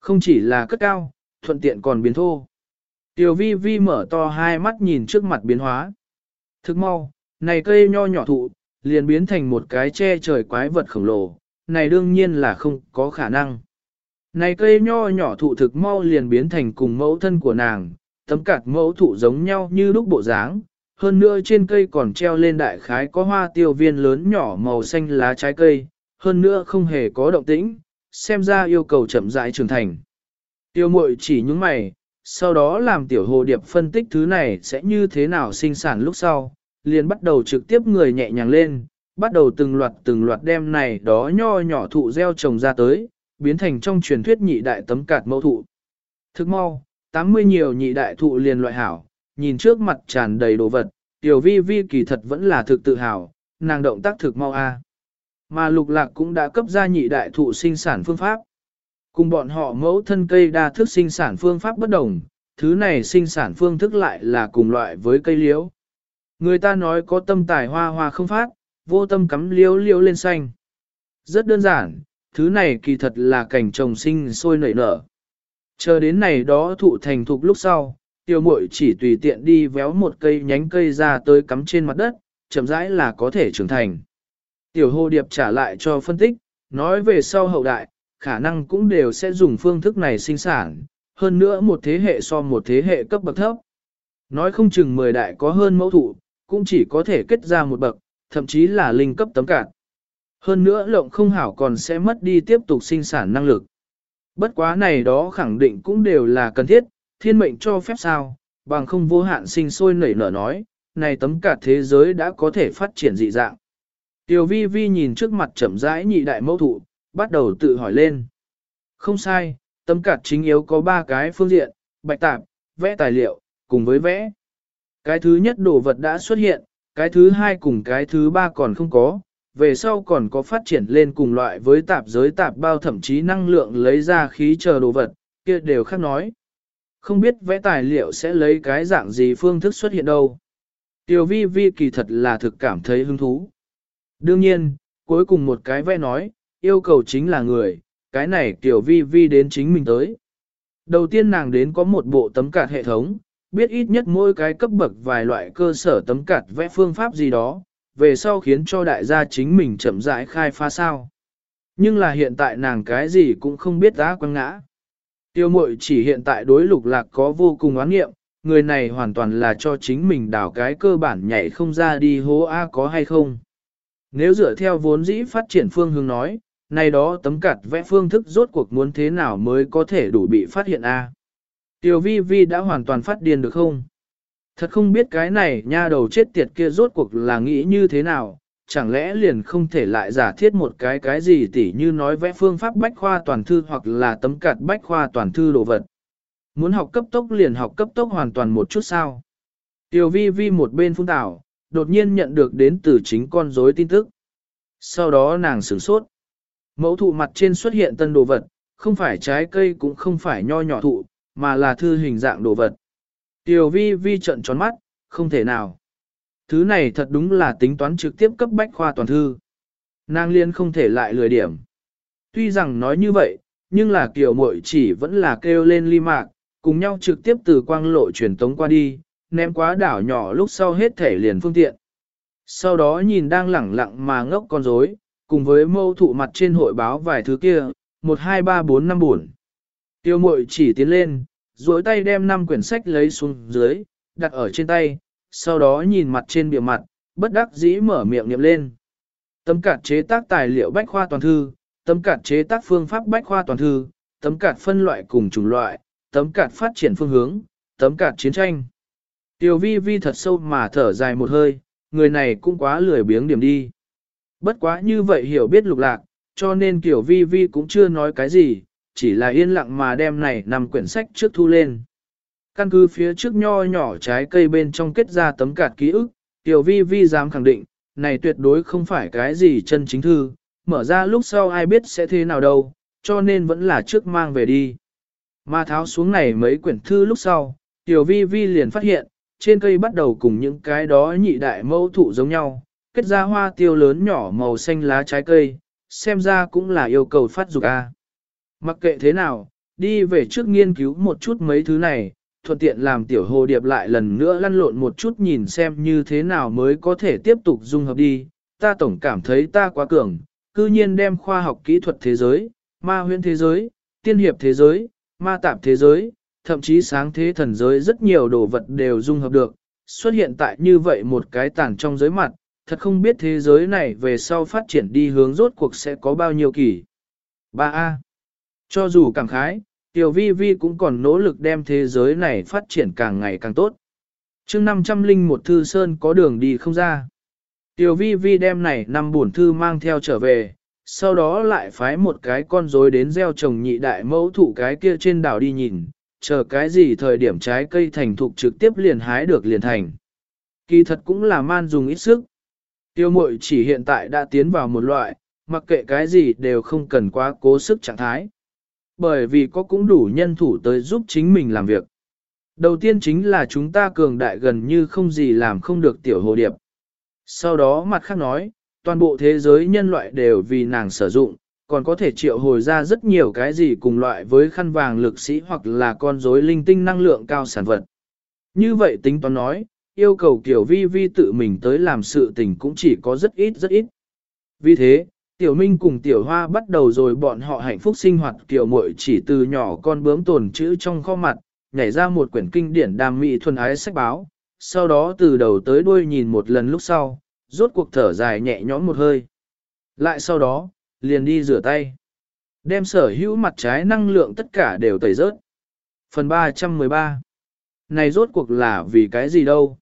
Không chỉ là cất cao, thuận tiện còn biến thô. Tiểu vi vi mở to hai mắt nhìn trước mặt biến hóa. Thức mau, này cây nho nhỏ thụ, liền biến thành một cái che trời quái vật khổng lồ, này đương nhiên là không có khả năng. Này cây nho nhỏ thụ thực mau liền biến thành cùng mẫu thân của nàng, tấm cạt mẫu thụ giống nhau như lúc bộ dáng, hơn nữa trên cây còn treo lên đại khái có hoa tiêu viên lớn nhỏ màu xanh lá trái cây, hơn nữa không hề có động tĩnh, xem ra yêu cầu chậm rãi trưởng thành. Tiêu muội chỉ những mày, sau đó làm tiểu hồ điệp phân tích thứ này sẽ như thế nào sinh sản lúc sau, liền bắt đầu trực tiếp người nhẹ nhàng lên, bắt đầu từng loạt từng loạt đem này đó nho nhỏ thụ gieo trồng ra tới, biến thành trong truyền thuyết nhị đại tấm cạt mẫu thụ. Thức mau, 80 nhiều nhị đại thụ liền loại hảo, nhìn trước mặt tràn đầy đồ vật, tiểu vi vi kỳ thật vẫn là thực tự hào, nàng động tác thực mau a. Mà lục lạc cũng đã cấp ra nhị đại thụ sinh sản phương pháp. Cùng bọn họ mẫu thân cây đa thức sinh sản phương pháp bất đồng, thứ này sinh sản phương thức lại là cùng loại với cây liễu. Người ta nói có tâm tài hoa hoa không phát, vô tâm cắm liễu liễu lên xanh. Rất đơn giản, thứ này kỳ thật là cảnh trồng sinh sôi nảy nở. Chờ đến này đó thụ thành thục lúc sau, tiêu muội chỉ tùy tiện đi véo một cây nhánh cây ra tới cắm trên mặt đất, chậm rãi là có thể trưởng thành. Tiểu hồ điệp trả lại cho phân tích, nói về sau hậu đại, khả năng cũng đều sẽ dùng phương thức này sinh sản, hơn nữa một thế hệ so một thế hệ cấp bậc thấp. Nói không chừng 10 đại có hơn mẫu thụ, cũng chỉ có thể kết ra một bậc, thậm chí là linh cấp tấm cạn. Hơn nữa lộng không hảo còn sẽ mất đi tiếp tục sinh sản năng lực. Bất quá này đó khẳng định cũng đều là cần thiết, thiên mệnh cho phép sao, bằng không vô hạn sinh sôi nảy nở nói, này tấm cả thế giới đã có thể phát triển dị dạng. Tiểu vi vi nhìn trước mặt chậm rãi nhị đại mẫu thụ, bắt đầu tự hỏi lên. Không sai, tấm cạt chính yếu có ba cái phương diện, bạch tạp, vẽ tài liệu, cùng với vẽ. Cái thứ nhất đồ vật đã xuất hiện, cái thứ hai cùng cái thứ ba còn không có, về sau còn có phát triển lên cùng loại với tạp giới tạp bao thậm chí năng lượng lấy ra khí chờ đồ vật, kia đều khác nói. Không biết vẽ tài liệu sẽ lấy cái dạng gì phương thức xuất hiện đâu. Tiểu vi vi kỳ thật là thực cảm thấy hứng thú. Đương nhiên, cuối cùng một cái vẽ nói, yêu cầu chính là người, cái này tiểu vi vi đến chính mình tới. Đầu tiên nàng đến có một bộ tấm cạt hệ thống, biết ít nhất mỗi cái cấp bậc vài loại cơ sở tấm cạt vẽ phương pháp gì đó, về sau khiến cho đại gia chính mình chậm rãi khai phá sao. Nhưng là hiện tại nàng cái gì cũng không biết đã quăng ngã. Tiêu mội chỉ hiện tại đối lục lạc có vô cùng oán nghiệm, người này hoàn toàn là cho chính mình đảo cái cơ bản nhảy không ra đi hố A có hay không. Nếu dựa theo vốn dĩ phát triển phương hướng nói, này đó tấm cặt vẽ phương thức rốt cuộc muốn thế nào mới có thể đủ bị phát hiện A. Tiêu vi vi đã hoàn toàn phát điên được không? Thật không biết cái này nha đầu chết tiệt kia rốt cuộc là nghĩ như thế nào, chẳng lẽ liền không thể lại giả thiết một cái cái gì tỉ như nói vẽ phương pháp bách khoa toàn thư hoặc là tấm cạt bách khoa toàn thư đồ vật. Muốn học cấp tốc liền học cấp tốc hoàn toàn một chút sao. Tiểu vi vi một bên phun tảo, đột nhiên nhận được đến từ chính con rối tin tức. Sau đó nàng sửng sốt. Mẫu thụ mặt trên xuất hiện tân đồ vật, không phải trái cây cũng không phải nho nhỏ thụ, mà là thư hình dạng đồ vật. Tiểu vi vi trận tròn mắt, không thể nào. Thứ này thật đúng là tính toán trực tiếp cấp bách khoa toàn thư. Nàng liên không thể lại lười điểm. Tuy rằng nói như vậy, nhưng là kiểu muội chỉ vẫn là kêu lên ly mạc, cùng nhau trực tiếp từ quang lộ truyền tống qua đi, ném quá đảo nhỏ lúc sau hết thể liền phương tiện. Sau đó nhìn đang lẳng lặng mà ngốc con rối, cùng với mâu thụ mặt trên hội báo vài thứ kia, 1 2 3 4 5 buồn. Tiêu mội chỉ tiến lên, duỗi tay đem năm quyển sách lấy xuống dưới, đặt ở trên tay, sau đó nhìn mặt trên bìa mặt, bất đắc dĩ mở miệng niệm lên. Tấm cạt chế tác tài liệu bách khoa toàn thư, tấm cạt chế tác phương pháp bách khoa toàn thư, tấm cạt phân loại cùng chủng loại, tấm cạt phát triển phương hướng, tấm cạt chiến tranh. Tiểu vi vi thật sâu mà thở dài một hơi, người này cũng quá lười biếng điểm đi. Bất quá như vậy hiểu biết lục lạc, cho nên Tiểu vi vi cũng chưa nói cái gì, chỉ là yên lặng mà đem này nằm quyển sách trước thu lên. Căn cứ phía trước nho nhỏ trái cây bên trong kết ra tấm cạt ký ức, Tiểu vi vi dám khẳng định, này tuyệt đối không phải cái gì chân chính thư, mở ra lúc sau ai biết sẽ thế nào đâu, cho nên vẫn là trước mang về đi. Mà tháo xuống này mấy quyển thư lúc sau, Tiểu vi vi liền phát hiện, trên cây bắt đầu cùng những cái đó nhị đại mẫu thụ giống nhau, kết ra hoa tiêu lớn nhỏ màu xanh lá trái cây, xem ra cũng là yêu cầu phát dục a. Mặc kệ thế nào, đi về trước nghiên cứu một chút mấy thứ này, thuận tiện làm tiểu hồ điệp lại lần nữa lăn lộn một chút nhìn xem như thế nào mới có thể tiếp tục dung hợp đi. Ta tổng cảm thấy ta quá cường, cư nhiên đem khoa học kỹ thuật thế giới, ma huyễn thế giới, tiên hiệp thế giới, ma tạp thế giới, thậm chí sáng thế thần giới rất nhiều đồ vật đều dung hợp được, xuất hiện tại như vậy một cái tàn trong giới mặt, thật không biết thế giới này về sau phát triển đi hướng rốt cuộc sẽ có bao nhiêu kỳ. 3A. Cho dù cảm khái, Tiểu Vi Vi cũng còn nỗ lực đem thế giới này phát triển càng ngày càng tốt. Trước 500 linh một thư sơn có đường đi không ra. Tiểu Vi Vi đem này năm bổn thư mang theo trở về, sau đó lại phái một cái con rối đến gieo trồng nhị đại mẫu thụ cái kia trên đảo đi nhìn, chờ cái gì thời điểm trái cây thành thục trực tiếp liền hái được liền thành. Kỳ thật cũng là man dùng ít sức. Tiêu mội chỉ hiện tại đã tiến vào một loại, mặc kệ cái gì đều không cần quá cố sức trạng thái. Bởi vì có cũng đủ nhân thủ tới giúp chính mình làm việc. Đầu tiên chính là chúng ta cường đại gần như không gì làm không được tiểu hồ điệp. Sau đó mặt khác nói, toàn bộ thế giới nhân loại đều vì nàng sử dụng, còn có thể triệu hồi ra rất nhiều cái gì cùng loại với khăn vàng lực sĩ hoặc là con rối linh tinh năng lượng cao sản vật. Như vậy tính toán nói, yêu cầu kiểu vi vi tự mình tới làm sự tình cũng chỉ có rất ít rất ít. Vì thế, Tiểu Minh cùng Tiểu Hoa bắt đầu rồi bọn họ hạnh phúc sinh hoạt kiểu muội chỉ từ nhỏ con bướm tồn chữ trong kho mặt, nhảy ra một quyển kinh điển đam mỹ thuần ái sách báo, sau đó từ đầu tới đuôi nhìn một lần lúc sau, rốt cuộc thở dài nhẹ nhõm một hơi. Lại sau đó, liền đi rửa tay. Đem sở hữu mặt trái năng lượng tất cả đều tẩy rớt. Phần 313 Này rốt cuộc là vì cái gì đâu?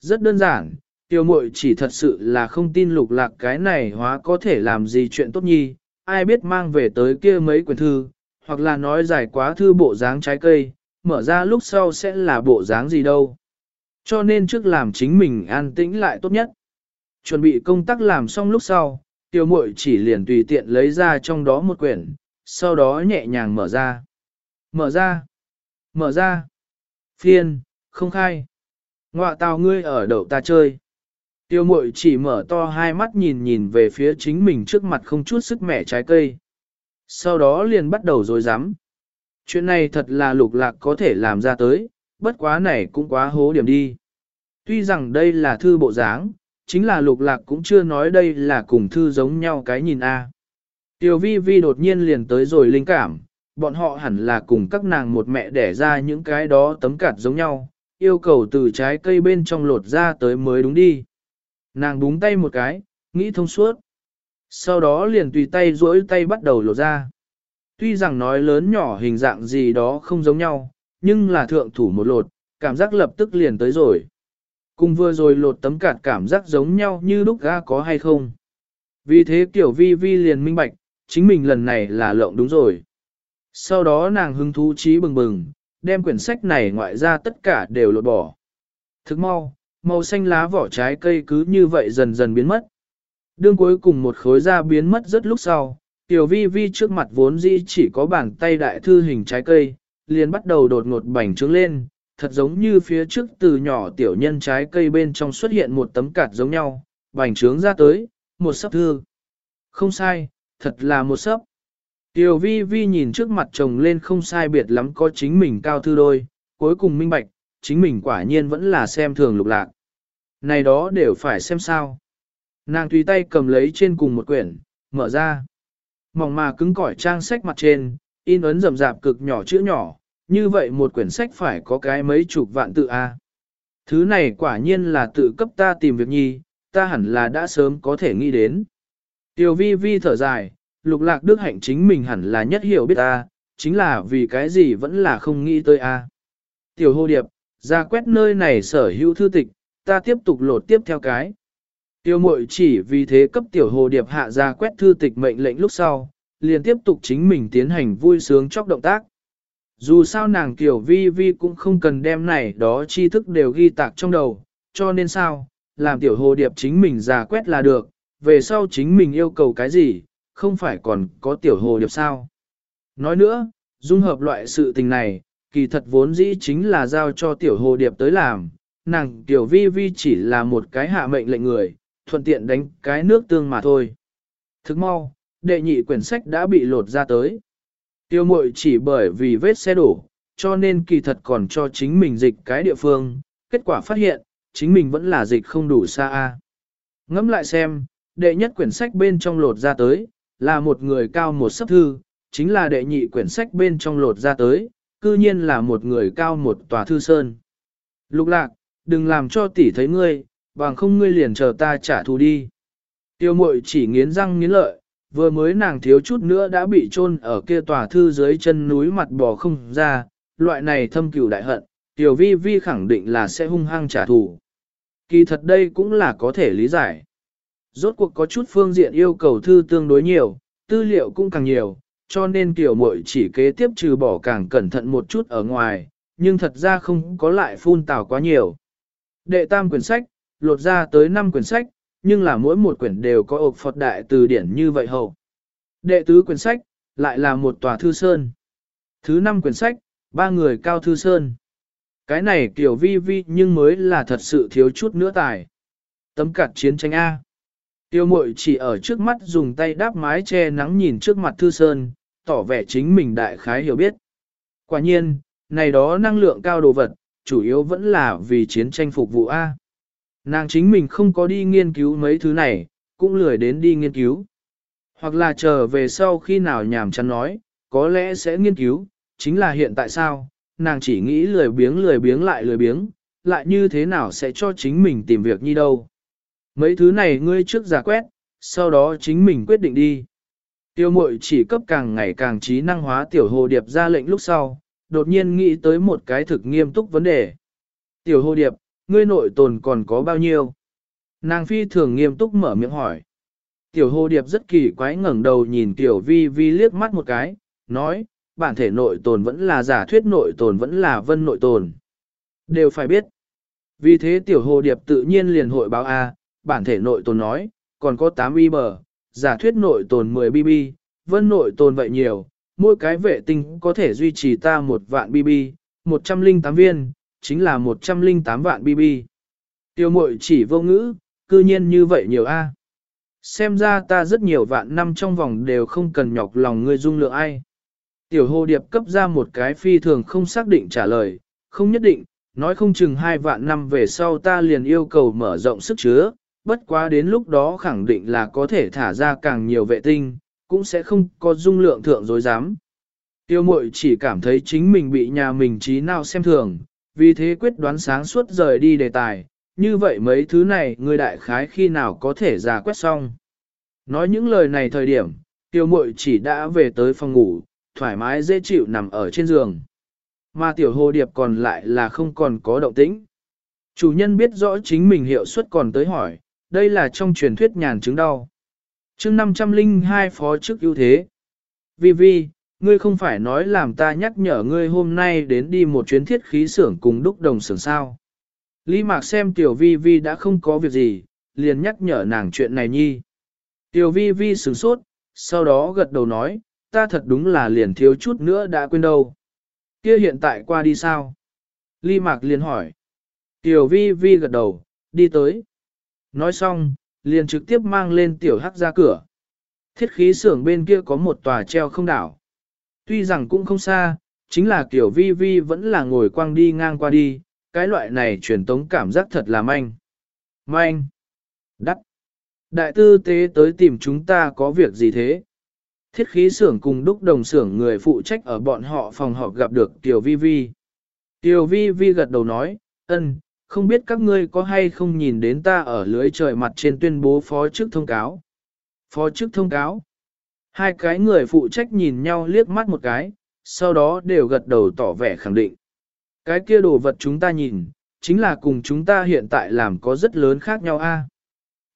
Rất đơn giản, tiêu mội chỉ thật sự là không tin lục lạc cái này hóa có thể làm gì chuyện tốt nhi, ai biết mang về tới kia mấy quyển thư, hoặc là nói giải quá thư bộ dáng trái cây, mở ra lúc sau sẽ là bộ dáng gì đâu. Cho nên trước làm chính mình an tĩnh lại tốt nhất. Chuẩn bị công tác làm xong lúc sau, tiêu mội chỉ liền tùy tiện lấy ra trong đó một quyển, sau đó nhẹ nhàng mở ra. Mở ra. Mở ra. Phiên, không khai. Ngoạ tào ngươi ở đậu ta chơi. Tiêu mội chỉ mở to hai mắt nhìn nhìn về phía chính mình trước mặt không chút sức mẻ trái cây. Sau đó liền bắt đầu dối rắm Chuyện này thật là lục lạc có thể làm ra tới, bất quá này cũng quá hố điểm đi. Tuy rằng đây là thư bộ dáng, chính là lục lạc cũng chưa nói đây là cùng thư giống nhau cái nhìn A. Tiểu vi vi đột nhiên liền tới rồi linh cảm, bọn họ hẳn là cùng các nàng một mẹ đẻ ra những cái đó tấm cạt giống nhau, yêu cầu từ trái cây bên trong lột ra tới mới đúng đi. Nàng búng tay một cái, nghĩ thông suốt. Sau đó liền tùy tay duỗi tay bắt đầu lột ra. Tuy rằng nói lớn nhỏ hình dạng gì đó không giống nhau, nhưng là thượng thủ một lột, cảm giác lập tức liền tới rồi. Cùng vừa rồi lột tấm cạt cảm giác giống nhau như lúc ga có hay không. Vì thế kiểu vi vi liền minh bạch, chính mình lần này là lộng đúng rồi. Sau đó nàng hứng thú trí bừng bừng, đem quyển sách này ngoại ra tất cả đều lột bỏ. Thức mau, màu xanh lá vỏ trái cây cứ như vậy dần dần biến mất. Đương cuối cùng một khối da biến mất rất lúc sau, tiểu vi vi trước mặt vốn dĩ chỉ có bàn tay đại thư hình trái cây, liền bắt đầu đột ngột bành trướng lên, thật giống như phía trước từ nhỏ tiểu nhân trái cây bên trong xuất hiện một tấm cạt giống nhau, bành trướng ra tới, một sấp thư. Không sai, thật là một sấp. Tiểu vi vi nhìn trước mặt chồng lên không sai biệt lắm có chính mình cao thư đôi, cuối cùng minh bạch, chính mình quả nhiên vẫn là xem thường lục lạc. Này đó đều phải xem sao. Nàng tùy tay cầm lấy trên cùng một quyển, mở ra. Mỏng mà cứng cỏi trang sách mặt trên, in ấn rầm rạp cực nhỏ chữ nhỏ, như vậy một quyển sách phải có cái mấy chục vạn tự A. Thứ này quả nhiên là tự cấp ta tìm việc nhi, ta hẳn là đã sớm có thể nghĩ đến. Tiểu vi vi thở dài, lục lạc đức hạnh chính mình hẳn là nhất hiểu biết ta, chính là vì cái gì vẫn là không nghĩ tới a. Tiểu hô điệp, ra quét nơi này sở hữu thư tịch, ta tiếp tục lột tiếp theo cái. Tiêu mội chỉ vì thế cấp tiểu hồ điệp hạ ra quét thư tịch mệnh lệnh lúc sau, liền tiếp tục chính mình tiến hành vui sướng chóc động tác. Dù sao nàng kiểu vi vi cũng không cần đem này đó tri thức đều ghi tạc trong đầu, cho nên sao, làm tiểu hồ điệp chính mình ra quét là được, về sau chính mình yêu cầu cái gì, không phải còn có tiểu hồ điệp sao. Nói nữa, dung hợp loại sự tình này, kỳ thật vốn dĩ chính là giao cho tiểu hồ điệp tới làm, nàng tiểu vi vi chỉ là một cái hạ mệnh lệnh người, thuận tiện đánh cái nước tương mà thôi. Thức mau, đệ nhị quyển sách đã bị lột ra tới. Tiêu mội chỉ bởi vì vết xe đổ, cho nên kỳ thật còn cho chính mình dịch cái địa phương, kết quả phát hiện, chính mình vẫn là dịch không đủ xa. a. Ngẫm lại xem, đệ nhất quyển sách bên trong lột ra tới, là một người cao một sấp thư, chính là đệ nhị quyển sách bên trong lột ra tới, cư nhiên là một người cao một tòa thư sơn. Lục lạc, đừng làm cho tỷ thấy ngươi, bằng không ngươi liền chờ ta trả thù đi. Tiêu mội chỉ nghiến răng nghiến lợi, vừa mới nàng thiếu chút nữa đã bị chôn ở kia tòa thư dưới chân núi mặt bò không ra, loại này thâm cừu đại hận, tiểu vi vi khẳng định là sẽ hung hăng trả thù. Kỳ thật đây cũng là có thể lý giải. Rốt cuộc có chút phương diện yêu cầu thư tương đối nhiều, tư liệu cũng càng nhiều, cho nên tiểu muội chỉ kế tiếp trừ bỏ càng cẩn thận một chút ở ngoài, nhưng thật ra không có lại phun tào quá nhiều. Đệ tam quyển sách, lột ra tới 5 quyển sách, nhưng là mỗi một quyển đều có ộc Phật đại từ điển như vậy hầu. Đệ tứ quyển sách, lại là một tòa thư sơn. Thứ năm quyển sách, ba người cao thư sơn. Cái này kiểu vi vi nhưng mới là thật sự thiếu chút nữa tài. Tấm cặt chiến tranh A. Tiêu mội chỉ ở trước mắt dùng tay đáp mái che nắng nhìn trước mặt thư sơn, tỏ vẻ chính mình đại khái hiểu biết. Quả nhiên, này đó năng lượng cao đồ vật, chủ yếu vẫn là vì chiến tranh phục vụ A. Nàng chính mình không có đi nghiên cứu mấy thứ này, cũng lười đến đi nghiên cứu. Hoặc là chờ về sau khi nào nhàm chán nói, có lẽ sẽ nghiên cứu, chính là hiện tại sao, nàng chỉ nghĩ lười biếng lười biếng lại lười biếng, lại như thế nào sẽ cho chính mình tìm việc như đâu. Mấy thứ này ngươi trước giả quét, sau đó chính mình quyết định đi. Tiêu mội chỉ cấp càng ngày càng trí năng hóa tiểu hồ điệp ra lệnh lúc sau, đột nhiên nghĩ tới một cái thực nghiêm túc vấn đề. Tiểu hồ điệp, ngươi nội tồn còn có bao nhiêu? Nàng phi thường nghiêm túc mở miệng hỏi. Tiểu hồ điệp rất kỳ quái ngẩng đầu nhìn tiểu vi vi liếc mắt một cái, nói, bản thể nội tồn vẫn là giả thuyết nội tồn vẫn là vân nội tồn. Đều phải biết. Vì thế tiểu hồ điệp tự nhiên liền hội báo A, bản thể nội tồn nói, còn có 8 bờ giả thuyết nội tồn 10 BB, vân nội tồn vậy nhiều, mỗi cái vệ tinh có thể duy trì ta một vạn BB, 108 viên, chính là 108 vạn BB. Tiêu mội chỉ vô ngữ, cư nhiên như vậy nhiều A. Xem ra ta rất nhiều vạn năm trong vòng đều không cần nhọc lòng người dung lượng ai. Tiểu hồ điệp cấp ra một cái phi thường không xác định trả lời, không nhất định, nói không chừng hai vạn năm về sau ta liền yêu cầu mở rộng sức chứa, bất quá đến lúc đó khẳng định là có thể thả ra càng nhiều vệ tinh, cũng sẽ không có dung lượng thượng dối dám. Tiêu mội chỉ cảm thấy chính mình bị nhà mình trí nào xem thường, vì thế quyết đoán sáng suốt rời đi đề tài, như vậy mấy thứ này người đại khái khi nào có thể ra quét xong. Nói những lời này thời điểm, tiêu mội chỉ đã về tới phòng ngủ, thoải mái dễ chịu nằm ở trên giường. Mà tiểu hồ điệp còn lại là không còn có động tĩnh. Chủ nhân biết rõ chính mình hiệu suất còn tới hỏi, đây là trong truyền thuyết nhàn chứng đau. chương 502 phó chức ưu thế. Vi Vi, ngươi không phải nói làm ta nhắc nhở ngươi hôm nay đến đi một chuyến thiết khí xưởng cùng đúc đồng xưởng sao. Lý Mạc xem Tiểu Vi Vi đã không có việc gì, liền nhắc nhở nàng chuyện này nhi. Tiểu Vi Vi sửng sốt, sau đó gật đầu nói, ta thật đúng là liền thiếu chút nữa đã quên đâu. Kia hiện tại qua đi sao? Lý Mạc liền hỏi. Tiểu Vi Vi gật đầu, đi tới. Nói xong, liền trực tiếp mang lên Tiểu Hắc ra cửa. Thiết khí xưởng bên kia có một tòa treo không đảo. Tuy rằng cũng không xa, chính là kiểu vi vi vẫn là ngồi quang đi ngang qua đi, cái loại này truyền tống cảm giác thật là manh. Manh. Đắc. Đại tư tế tới tìm chúng ta có việc gì thế? Thiết khí xưởng cùng đúc đồng xưởng người phụ trách ở bọn họ phòng họp gặp được Tiểu Vi Vi. Tiểu Vi Vi gật đầu nói, ân, không biết các ngươi có hay không nhìn đến ta ở lưới trời mặt trên tuyên bố phó chức thông cáo. Phó chức thông cáo. Hai cái người phụ trách nhìn nhau liếc mắt một cái, sau đó đều gật đầu tỏ vẻ khẳng định. Cái kia đồ vật chúng ta nhìn, chính là cùng chúng ta hiện tại làm có rất lớn khác nhau a.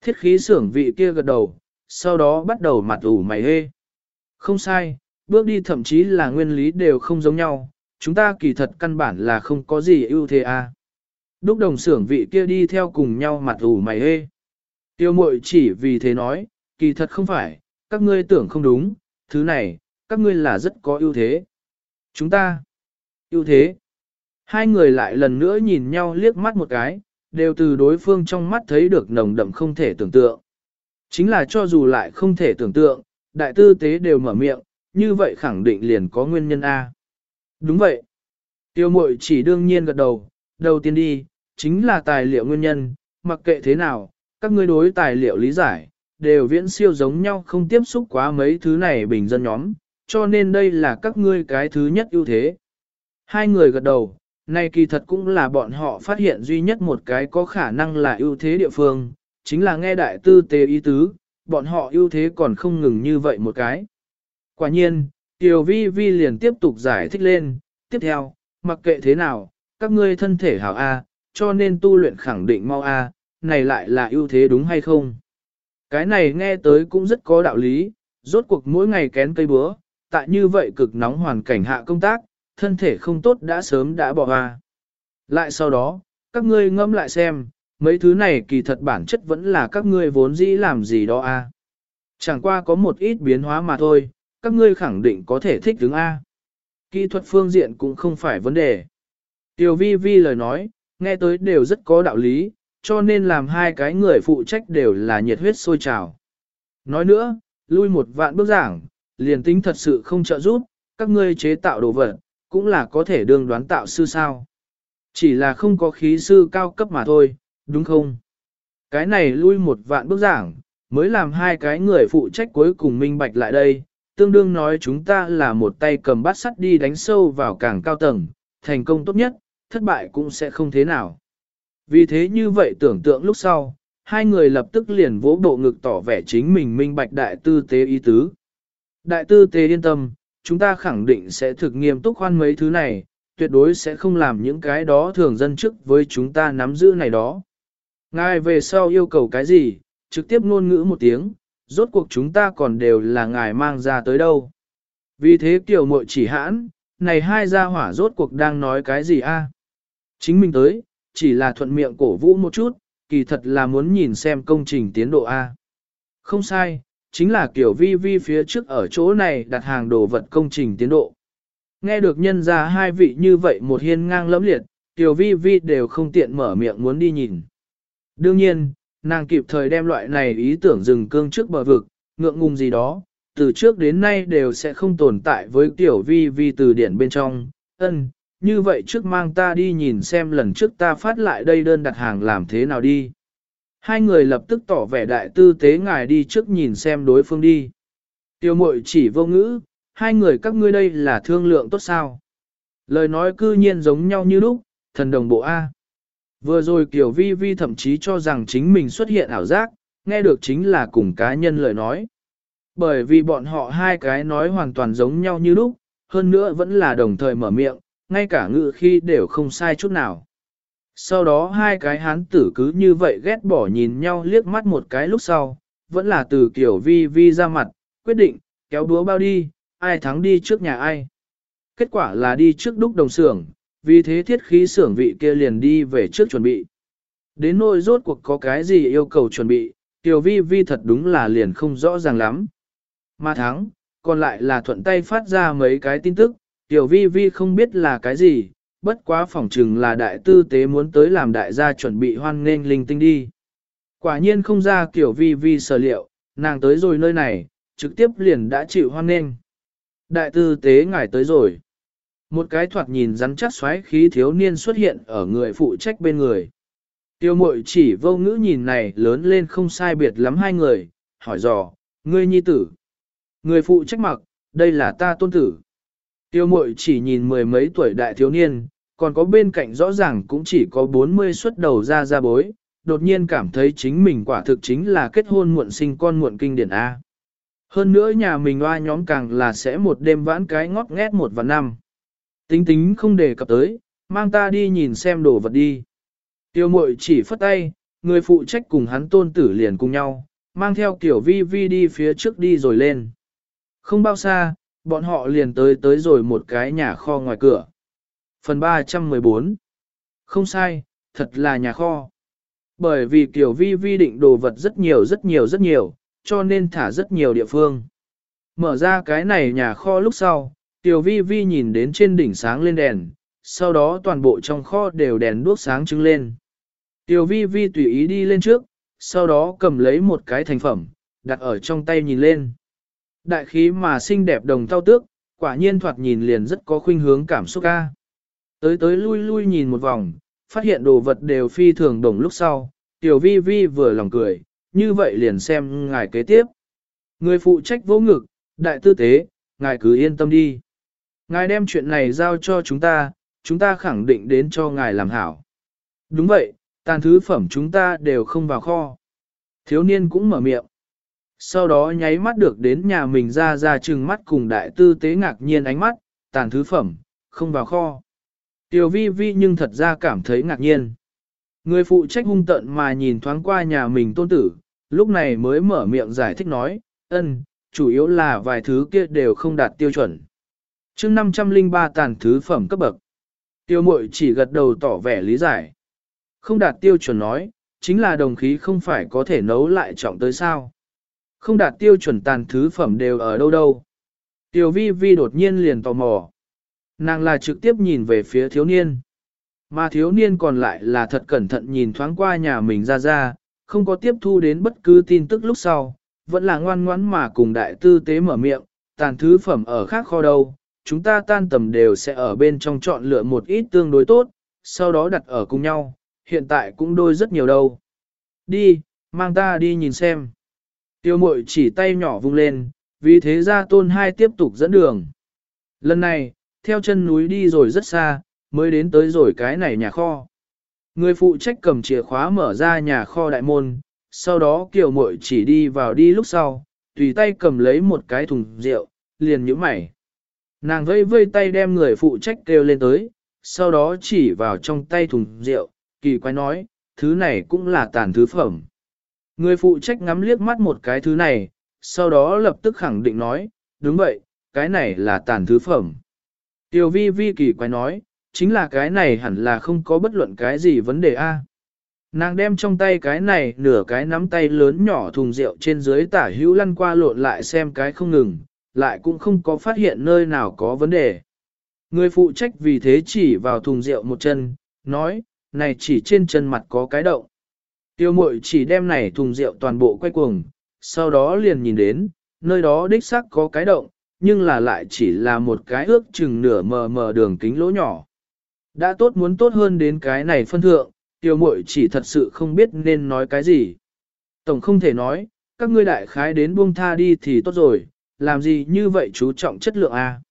Thiết khí xưởng vị kia gật đầu, sau đó bắt đầu mặt ủ mày hê. Không sai, bước đi thậm chí là nguyên lý đều không giống nhau, chúng ta kỳ thật căn bản là không có gì ưu thế a. Đúc đồng xưởng vị kia đi theo cùng nhau mặt ủ mày hê. Tiêu mội chỉ vì thế nói, kỳ thật không phải, các ngươi tưởng không đúng, thứ này, các ngươi là rất có ưu thế. Chúng ta, ưu thế. Hai người lại lần nữa nhìn nhau liếc mắt một cái, đều từ đối phương trong mắt thấy được nồng đậm không thể tưởng tượng. Chính là cho dù lại không thể tưởng tượng, đại tư tế đều mở miệng, như vậy khẳng định liền có nguyên nhân A. Đúng vậy. Tiêu mội chỉ đương nhiên gật đầu, đầu tiên đi, chính là tài liệu nguyên nhân, mặc kệ thế nào, các ngươi đối tài liệu lý giải, đều viễn siêu giống nhau không tiếp xúc quá mấy thứ này bình dân nhóm, cho nên đây là các ngươi cái thứ nhất ưu thế. Hai người gật đầu, này kỳ thật cũng là bọn họ phát hiện duy nhất một cái có khả năng là ưu thế địa phương, chính là nghe đại tư tế ý tứ, bọn họ ưu thế còn không ngừng như vậy một cái. Quả nhiên, Tiểu Vi Vi liền tiếp tục giải thích lên, tiếp theo, mặc kệ thế nào, các ngươi thân thể hảo A, cho nên tu luyện khẳng định mau A, này lại là ưu thế đúng hay không? Cái này nghe tới cũng rất có đạo lý, rốt cuộc mỗi ngày kén cây búa, tại như vậy cực nóng hoàn cảnh hạ công tác, thân thể không tốt đã sớm đã bỏ hoa. Lại sau đó, các ngươi ngâm lại xem, mấy thứ này kỳ thật bản chất vẫn là các ngươi vốn dĩ làm gì đó a. Chẳng qua có một ít biến hóa mà thôi, các ngươi khẳng định có thể thích đứng A. Kỹ thuật phương diện cũng không phải vấn đề. Tiểu vi vi lời nói, nghe tới đều rất có đạo lý, cho nên làm hai cái người phụ trách đều là nhiệt huyết sôi trào. Nói nữa, lui một vạn bước giảng, liền tính thật sự không trợ giúp, các ngươi chế tạo đồ vật, cũng là có thể đương đoán tạo sư sao. Chỉ là không có khí sư cao cấp mà thôi, đúng không? Cái này lui một vạn bước giảng, mới làm hai cái người phụ trách cuối cùng minh bạch lại đây, tương đương nói chúng ta là một tay cầm bát sắt đi đánh sâu vào càng cao tầng, thành công tốt nhất, thất bại cũng sẽ không thế nào. Vì thế như vậy tưởng tượng lúc sau, hai người lập tức liền vỗ bộ ngực tỏ vẻ chính mình minh bạch đại tư tế ý tứ. Đại tư tế yên tâm, chúng ta khẳng định sẽ thực nghiêm túc khoan mấy thứ này, tuyệt đối sẽ không làm những cái đó thường dân chức với chúng ta nắm giữ này đó. Ngài về sau yêu cầu cái gì, trực tiếp ngôn ngữ một tiếng, rốt cuộc chúng ta còn đều là ngài mang ra tới đâu. Vì thế tiểu mội chỉ hãn, này hai gia hỏa rốt cuộc đang nói cái gì a? Chính mình tới, chỉ là thuận miệng cổ vũ một chút, kỳ thật là muốn nhìn xem công trình tiến độ A. Không sai, chính là kiểu vi vi phía trước ở chỗ này đặt hàng đồ vật công trình tiến độ. Nghe được nhân ra hai vị như vậy một hiên ngang lẫm liệt, tiểu vi vi đều không tiện mở miệng muốn đi nhìn. Đương nhiên, nàng kịp thời đem loại này ý tưởng dừng cương trước bờ vực, ngượng ngùng gì đó, từ trước đến nay đều sẽ không tồn tại với tiểu vi vi từ điển bên trong. Ân, như vậy trước mang ta đi nhìn xem lần trước ta phát lại đây đơn đặt hàng làm thế nào đi. Hai người lập tức tỏ vẻ đại tư tế ngài đi trước nhìn xem đối phương đi. Tiêu mội chỉ vô ngữ, hai người các ngươi đây là thương lượng tốt sao. Lời nói cư nhiên giống nhau như lúc, thần đồng bộ A. Vừa rồi Kiều Vi Vi thậm chí cho rằng chính mình xuất hiện ảo giác, nghe được chính là cùng cá nhân lời nói. Bởi vì bọn họ hai cái nói hoàn toàn giống nhau như lúc, hơn nữa vẫn là đồng thời mở miệng, ngay cả ngự khi đều không sai chút nào. Sau đó hai cái hán tử cứ như vậy ghét bỏ nhìn nhau liếc mắt một cái lúc sau, vẫn là từ kiểu vi vi ra mặt, quyết định, kéo búa bao đi, ai thắng đi trước nhà ai. Kết quả là đi trước đúc đồng xưởng, vì thế thiết khí xưởng vị kia liền đi về trước chuẩn bị. Đến nỗi rốt cuộc có cái gì yêu cầu chuẩn bị, tiểu vi vi thật đúng là liền không rõ ràng lắm. Mà thắng, còn lại là thuận tay phát ra mấy cái tin tức, tiểu vi vi không biết là cái gì, bất quá phỏng chừng là đại tư tế muốn tới làm đại gia chuẩn bị hoan nghênh linh tinh đi. Quả nhiên không ra kiểu vi vi sở liệu, nàng tới rồi nơi này, trực tiếp liền đã chịu hoan nghênh. Đại tư tế ngài tới rồi. Một cái thoạt nhìn rắn chắc xoáy khí thiếu niên xuất hiện ở người phụ trách bên người. Tiêu mội chỉ vô ngữ nhìn này lớn lên không sai biệt lắm hai người, hỏi dò, ngươi nhi tử. Người phụ trách mặc, đây là ta tôn tử. Tiêu mội chỉ nhìn mười mấy tuổi đại thiếu niên, còn có bên cạnh rõ ràng cũng chỉ có 40 xuất đầu ra ra bối, đột nhiên cảm thấy chính mình quả thực chính là kết hôn muộn sinh con muộn kinh điển A. Hơn nữa nhà mình oa nhóm càng là sẽ một đêm vãn cái ngót nghét một và năm. Tính tính không đề cập tới, mang ta đi nhìn xem đồ vật đi. Tiêu mội chỉ phất tay, người phụ trách cùng hắn tôn tử liền cùng nhau, mang theo kiểu vi vi đi phía trước đi rồi lên. Không bao xa, bọn họ liền tới tới rồi một cái nhà kho ngoài cửa. Phần 314 Không sai, thật là nhà kho. Bởi vì kiểu vi vi định đồ vật rất nhiều rất nhiều rất nhiều, cho nên thả rất nhiều địa phương. Mở ra cái này nhà kho lúc sau, tiểu vi vi nhìn đến trên đỉnh sáng lên đèn, sau đó toàn bộ trong kho đều đèn đuốc sáng trưng lên. Tiểu vi vi tùy ý đi lên trước, sau đó cầm lấy một cái thành phẩm, đặt ở trong tay nhìn lên. Đại khí mà xinh đẹp đồng thao tước, quả nhiên thoạt nhìn liền rất có khuynh hướng cảm xúc ca. Tới tới lui lui nhìn một vòng, phát hiện đồ vật đều phi thường đồng lúc sau, tiểu vi vi vừa lòng cười, như vậy liền xem ngài kế tiếp. Người phụ trách vô ngực, đại tư tế, ngài cứ yên tâm đi. Ngài đem chuyện này giao cho chúng ta, chúng ta khẳng định đến cho ngài làm hảo. Đúng vậy, tàn thứ phẩm chúng ta đều không vào kho. Thiếu niên cũng mở miệng. Sau đó nháy mắt được đến nhà mình ra ra chừng mắt cùng đại tư tế ngạc nhiên ánh mắt, tàn thứ phẩm, không vào kho. Tiểu vi vi nhưng thật ra cảm thấy ngạc nhiên. Người phụ trách hung tận mà nhìn thoáng qua nhà mình tôn tử, lúc này mới mở miệng giải thích nói, ân, chủ yếu là vài thứ kia đều không đạt tiêu chuẩn. chương 503 tàn thứ phẩm cấp bậc. Tiêu mội chỉ gật đầu tỏ vẻ lý giải. Không đạt tiêu chuẩn nói, chính là đồng khí không phải có thể nấu lại trọng tới sao. Không đạt tiêu chuẩn tàn thứ phẩm đều ở đâu đâu. Tiểu vi vi đột nhiên liền tò mò. Nàng là trực tiếp nhìn về phía thiếu niên. Mà thiếu niên còn lại là thật cẩn thận nhìn thoáng qua nhà mình ra ra, không có tiếp thu đến bất cứ tin tức lúc sau, vẫn là ngoan ngoãn mà cùng đại tư tế mở miệng, tàn thứ phẩm ở khác kho đâu, chúng ta tan tầm đều sẽ ở bên trong chọn lựa một ít tương đối tốt, sau đó đặt ở cùng nhau, hiện tại cũng đôi rất nhiều đâu. Đi, mang ta đi nhìn xem. Tiêu mội chỉ tay nhỏ vung lên, vì thế ra tôn hai tiếp tục dẫn đường. Lần này, theo chân núi đi rồi rất xa, mới đến tới rồi cái này nhà kho. Người phụ trách cầm chìa khóa mở ra nhà kho đại môn, sau đó kiều Mội chỉ đi vào đi lúc sau, tùy tay cầm lấy một cái thùng rượu, liền nhíu mày. Nàng vây vây tay đem người phụ trách kêu lên tới, sau đó chỉ vào trong tay thùng rượu, kỳ quái nói, thứ này cũng là tàn thứ phẩm. Người phụ trách ngắm liếc mắt một cái thứ này, sau đó lập tức khẳng định nói, đúng vậy, cái này là tàn thứ phẩm. Tiểu vi vi kỳ quái nói, chính là cái này hẳn là không có bất luận cái gì vấn đề a. Nàng đem trong tay cái này nửa cái nắm tay lớn nhỏ thùng rượu trên dưới tả hữu lăn qua lộn lại xem cái không ngừng, lại cũng không có phát hiện nơi nào có vấn đề. Người phụ trách vì thế chỉ vào thùng rượu một chân, nói, này chỉ trên chân mặt có cái động. Tiêu mội chỉ đem này thùng rượu toàn bộ quay cuồng, sau đó liền nhìn đến, nơi đó đích xác có cái động, nhưng là lại chỉ là một cái ước chừng nửa mờ mờ đường kính lỗ nhỏ. Đã tốt muốn tốt hơn đến cái này phân thượng, tiêu mội chỉ thật sự không biết nên nói cái gì. Tổng không thể nói, các ngươi đại khái đến buông tha đi thì tốt rồi, làm gì như vậy chú trọng chất lượng A.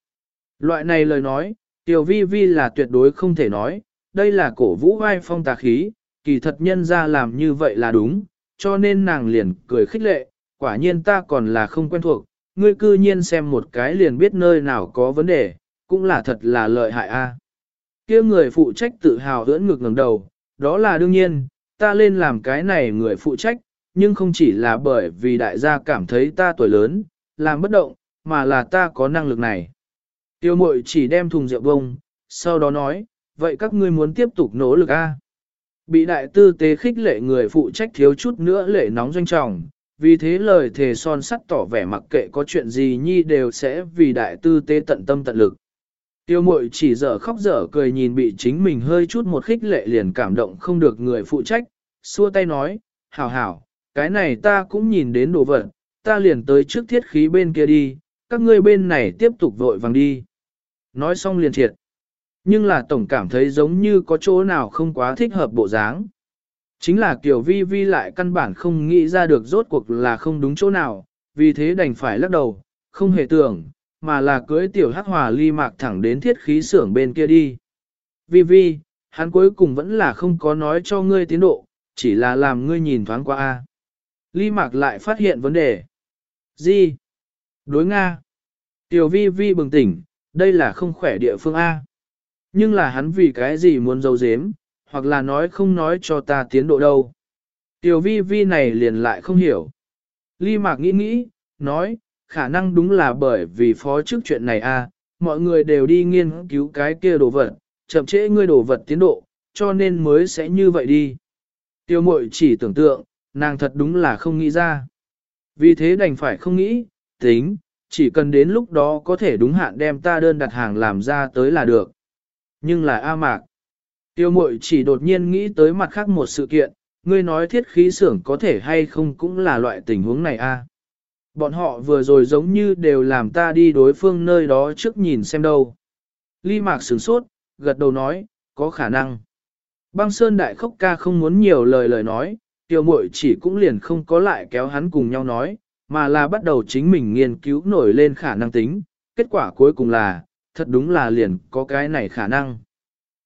Loại này lời nói, tiểu vi vi là tuyệt đối không thể nói, đây là cổ vũ vai phong tà khí, kỳ thật nhân ra làm như vậy là đúng, cho nên nàng liền cười khích lệ, quả nhiên ta còn là không quen thuộc, ngươi cư nhiên xem một cái liền biết nơi nào có vấn đề, cũng là thật là lợi hại a. Kia người phụ trách tự hào ưỡn ngực ngẩng đầu, đó là đương nhiên, ta lên làm cái này người phụ trách, nhưng không chỉ là bởi vì đại gia cảm thấy ta tuổi lớn, làm bất động, mà là ta có năng lực này. Tiêu mội chỉ đem thùng rượu bông, sau đó nói, vậy các ngươi muốn tiếp tục nỗ lực a? Bị đại tư tế khích lệ người phụ trách thiếu chút nữa lệ nóng doanh trọng, vì thế lời thề son sắt tỏ vẻ mặc kệ có chuyện gì nhi đều sẽ vì đại tư tế tận tâm tận lực. Tiêu mội chỉ dở khóc dở cười nhìn bị chính mình hơi chút một khích lệ liền cảm động không được người phụ trách, xua tay nói, hảo hảo, cái này ta cũng nhìn đến đồ vật, ta liền tới trước thiết khí bên kia đi, các ngươi bên này tiếp tục vội vàng đi. Nói xong liền triệt. Nhưng là tổng cảm thấy giống như có chỗ nào không quá thích hợp bộ dáng. Chính là kiểu vi vi lại căn bản không nghĩ ra được rốt cuộc là không đúng chỗ nào, vì thế đành phải lắc đầu, không hề tưởng, mà là cưới tiểu hắc hòa ly mạc thẳng đến thiết khí xưởng bên kia đi. Vi Vi, hắn cuối cùng vẫn là không có nói cho ngươi tiến độ, chỉ là làm ngươi nhìn thoáng qua A. Ly Mạc lại phát hiện vấn đề. Gì? Đối Nga. Tiểu Vi Vi bừng tỉnh, đây là không khỏe địa phương A. Nhưng là hắn vì cái gì muốn giấu giếm, hoặc là nói không nói cho ta tiến độ đâu. Tiểu Vi Vi này liền lại không hiểu. Ly Mạc nghĩ nghĩ, nói, khả năng đúng là bởi vì phó trước chuyện này a, mọi người đều đi nghiên cứu cái kia đồ vật, chậm trễ ngươi đồ vật tiến độ, cho nên mới sẽ như vậy đi. Tiêu mội chỉ tưởng tượng, nàng thật đúng là không nghĩ ra. Vì thế đành phải không nghĩ, tính, chỉ cần đến lúc đó có thể đúng hạn đem ta đơn đặt hàng làm ra tới là được. Nhưng là A Mạc. Tiêu mội chỉ đột nhiên nghĩ tới mặt khác một sự kiện, ngươi nói thiết khí xưởng có thể hay không cũng là loại tình huống này a. Bọn họ vừa rồi giống như đều làm ta đi đối phương nơi đó trước nhìn xem đâu. Ly Mạc sửng sốt, gật đầu nói, có khả năng. Băng Sơn Đại Khốc ca không muốn nhiều lời lời nói, tiêu mội chỉ cũng liền không có lại kéo hắn cùng nhau nói, mà là bắt đầu chính mình nghiên cứu nổi lên khả năng tính, kết quả cuối cùng là, thật đúng là liền có cái này khả năng.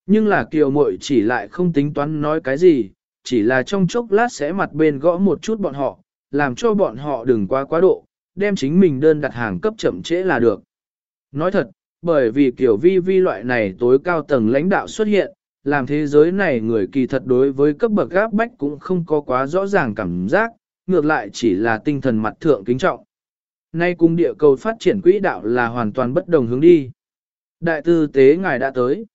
Nhưng là kiều muội chỉ lại không tính toán nói cái gì, chỉ là trong chốc lát sẽ mặt bên gõ một chút bọn họ, làm cho bọn họ đừng quá quá độ, đem chính mình đơn đặt hàng cấp chậm trễ là được. Nói thật, bởi vì kiểu vi vi loại này tối cao tầng lãnh đạo xuất hiện, làm thế giới này người kỳ thật đối với cấp bậc gáp bách cũng không có quá rõ ràng cảm giác, ngược lại chỉ là tinh thần mặt thượng kính trọng. Nay cung địa cầu phát triển quỹ đạo là hoàn toàn bất đồng hướng đi. Đại tư tế ngài đã tới.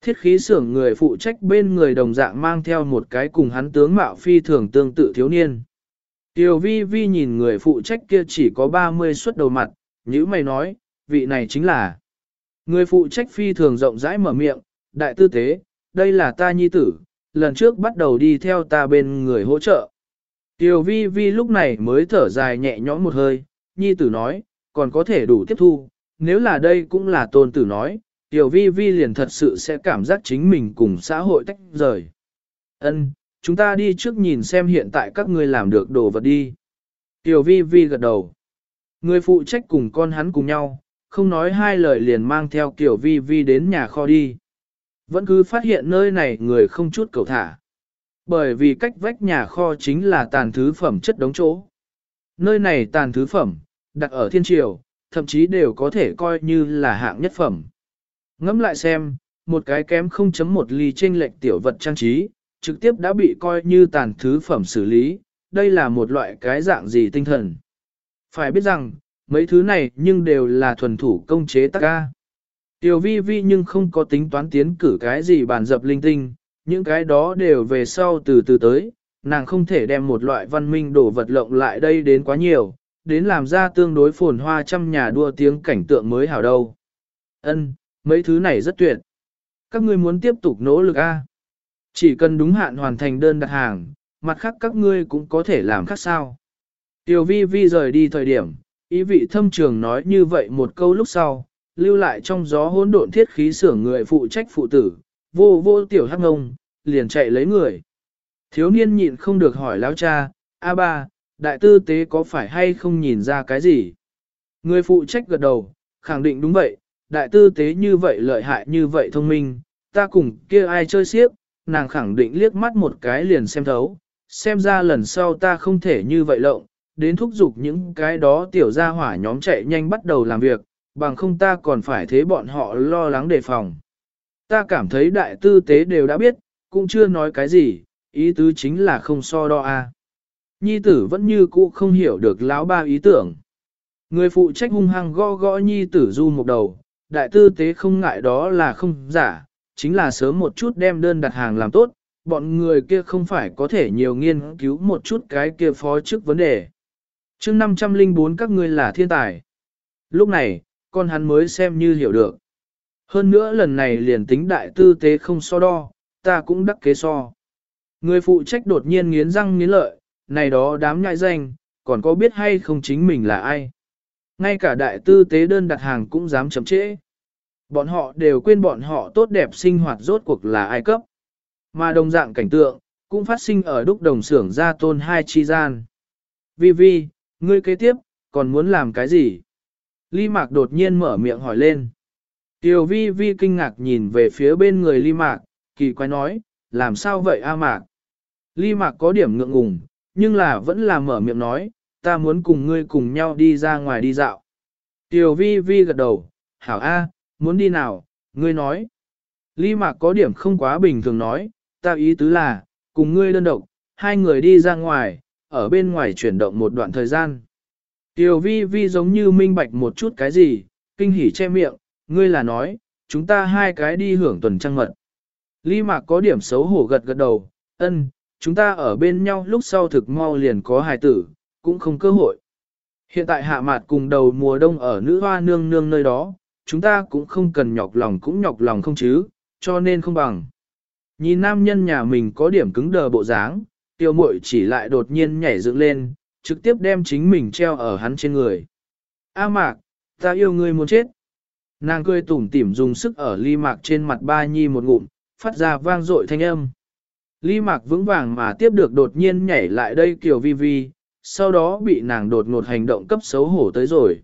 Thiết khí xưởng người phụ trách bên người đồng dạng mang theo một cái cùng hắn tướng mạo phi thường tương tự thiếu niên. Tiểu vi vi nhìn người phụ trách kia chỉ có 30 suất đầu mặt, như mày nói, vị này chính là. Người phụ trách phi thường rộng rãi mở miệng, đại tư tế, đây là ta nhi tử, lần trước bắt đầu đi theo ta bên người hỗ trợ. Tiểu vi vi lúc này mới thở dài nhẹ nhõm một hơi, nhi tử nói, còn có thể đủ tiếp thu, nếu là đây cũng là tôn tử nói, Tiểu vi vi liền thật sự sẽ cảm giác chính mình cùng xã hội tách rời. Ân, chúng ta đi trước nhìn xem hiện tại các ngươi làm được đồ vật đi. Tiểu vi vi gật đầu. Người phụ trách cùng con hắn cùng nhau, không nói hai lời liền mang theo Tiểu vi vi đến nhà kho đi. Vẫn cứ phát hiện nơi này người không chút cầu thả. Bởi vì cách vách nhà kho chính là tàn thứ phẩm chất đống chỗ. Nơi này tàn thứ phẩm, đặt ở thiên triều, thậm chí đều có thể coi như là hạng nhất phẩm. Ngẫm lại xem, một cái kém 0.1 ly trên lệch tiểu vật trang trí, trực tiếp đã bị coi như tàn thứ phẩm xử lý, đây là một loại cái dạng gì tinh thần. Phải biết rằng, mấy thứ này nhưng đều là thuần thủ công chế tác ca. Tiểu vi vi nhưng không có tính toán tiến cử cái gì bàn dập linh tinh, những cái đó đều về sau từ từ tới, nàng không thể đem một loại văn minh đổ vật lộng lại đây đến quá nhiều, đến làm ra tương đối phồn hoa trăm nhà đua tiếng cảnh tượng mới hảo đâu. Ân, mấy thứ này rất tuyệt. Các ngươi muốn tiếp tục nỗ lực a. Chỉ cần đúng hạn hoàn thành đơn đặt hàng, mặt khác các ngươi cũng có thể làm khác sao. Tiểu vi vi rời đi thời điểm, ý vị thâm trường nói như vậy một câu lúc sau, lưu lại trong gió hỗn độn thiết khí sưởng người phụ trách phụ tử, vô vô tiểu hắc ngông, liền chạy lấy người. Thiếu niên nhịn không được hỏi lão cha, A ba, đại tư tế có phải hay không nhìn ra cái gì? Người phụ trách gật đầu, khẳng định đúng vậy, đại tư tế như vậy lợi hại như vậy thông minh, ta cùng kia ai chơi xiếc, nàng khẳng định liếc mắt một cái liền xem thấu, xem ra lần sau ta không thể như vậy lộng, đến thúc giục những cái đó tiểu gia hỏa nhóm chạy nhanh bắt đầu làm việc, bằng không ta còn phải thế bọn họ lo lắng đề phòng. Ta cảm thấy đại tư tế đều đã biết, cũng chưa nói cái gì, ý tứ chính là không so đo a. Nhi tử vẫn như cũ không hiểu được lão ba ý tưởng. Người phụ trách hung hăng gõ gõ nhi tử du một đầu, đại tư tế không ngại đó là không giả, chính là sớm một chút đem đơn đặt hàng làm tốt, bọn người kia không phải có thể nhiều nghiên cứu một chút cái kia phó trước vấn đề. chương 504 các ngươi là thiên tài. Lúc này, con hắn mới xem như hiểu được. Hơn nữa lần này liền tính đại tư tế không so đo, ta cũng đắc kế so. Người phụ trách đột nhiên nghiến răng nghiến lợi, này đó đám nhại danh, còn có biết hay không chính mình là ai. Ngay cả đại tư tế đơn đặt hàng cũng dám chậm trễ. Bọn họ đều quên bọn họ tốt đẹp sinh hoạt rốt cuộc là ai cấp. Mà đồng dạng cảnh tượng, cũng phát sinh ở đúc đồng xưởng gia tôn hai chi gian. Vi Vi, ngươi kế tiếp, còn muốn làm cái gì? Ly Mạc đột nhiên mở miệng hỏi lên. Tiểu vi vi kinh ngạc nhìn về phía bên người ly mạc, kỳ quái nói, làm sao vậy a mạc? Ly mạc có điểm ngượng ngùng, nhưng là vẫn là mở miệng nói, ta muốn cùng ngươi cùng nhau đi ra ngoài đi dạo. Tiểu vi vi gật đầu, hảo a, muốn đi nào, ngươi nói. Ly mạc có điểm không quá bình thường nói, ta ý tứ là, cùng ngươi đơn độc, hai người đi ra ngoài, ở bên ngoài chuyển động một đoạn thời gian. Tiểu vi vi giống như minh bạch một chút cái gì, kinh hỉ che miệng, ngươi là nói, chúng ta hai cái đi hưởng tuần trăng mật. Ly mạc có điểm xấu hổ gật gật đầu, ân, chúng ta ở bên nhau lúc sau thực mau liền có hài tử, cũng không cơ hội. Hiện tại hạ mạt cùng đầu mùa đông ở nữ hoa nương nương nơi đó, chúng ta cũng không cần nhọc lòng cũng nhọc lòng không chứ, cho nên không bằng. Nhìn nam nhân nhà mình có điểm cứng đờ bộ dáng, tiêu muội chỉ lại đột nhiên nhảy dựng lên, trực tiếp đem chính mình treo ở hắn trên người. A mạc, ta yêu ngươi muốn chết. Nàng cười tủm tỉm dùng sức ở ly mạc trên mặt ba nhi một ngụm, phát ra vang dội thanh âm. Ly mạc vững vàng mà tiếp được đột nhiên nhảy lại đây kiểu vi vi, sau đó bị nàng đột ngột hành động cấp xấu hổ tới rồi.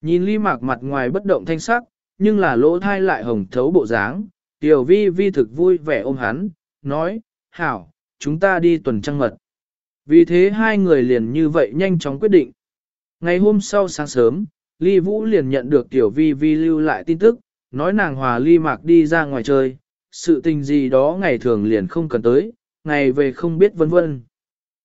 Nhìn ly mạc mặt ngoài bất động thanh sắc, nhưng là lỗ thai lại hồng thấu bộ dáng, tiểu vi vi thực vui vẻ ôm hắn, nói, hảo, chúng ta đi tuần trăng mật. Vì thế hai người liền như vậy nhanh chóng quyết định. Ngày hôm sau sáng sớm, Ly Vũ liền nhận được tiểu vi vi lưu lại tin tức, nói nàng hòa Ly Mạc đi ra ngoài chơi, sự tình gì đó ngày thường liền không cần tới, ngày về không biết vân vân.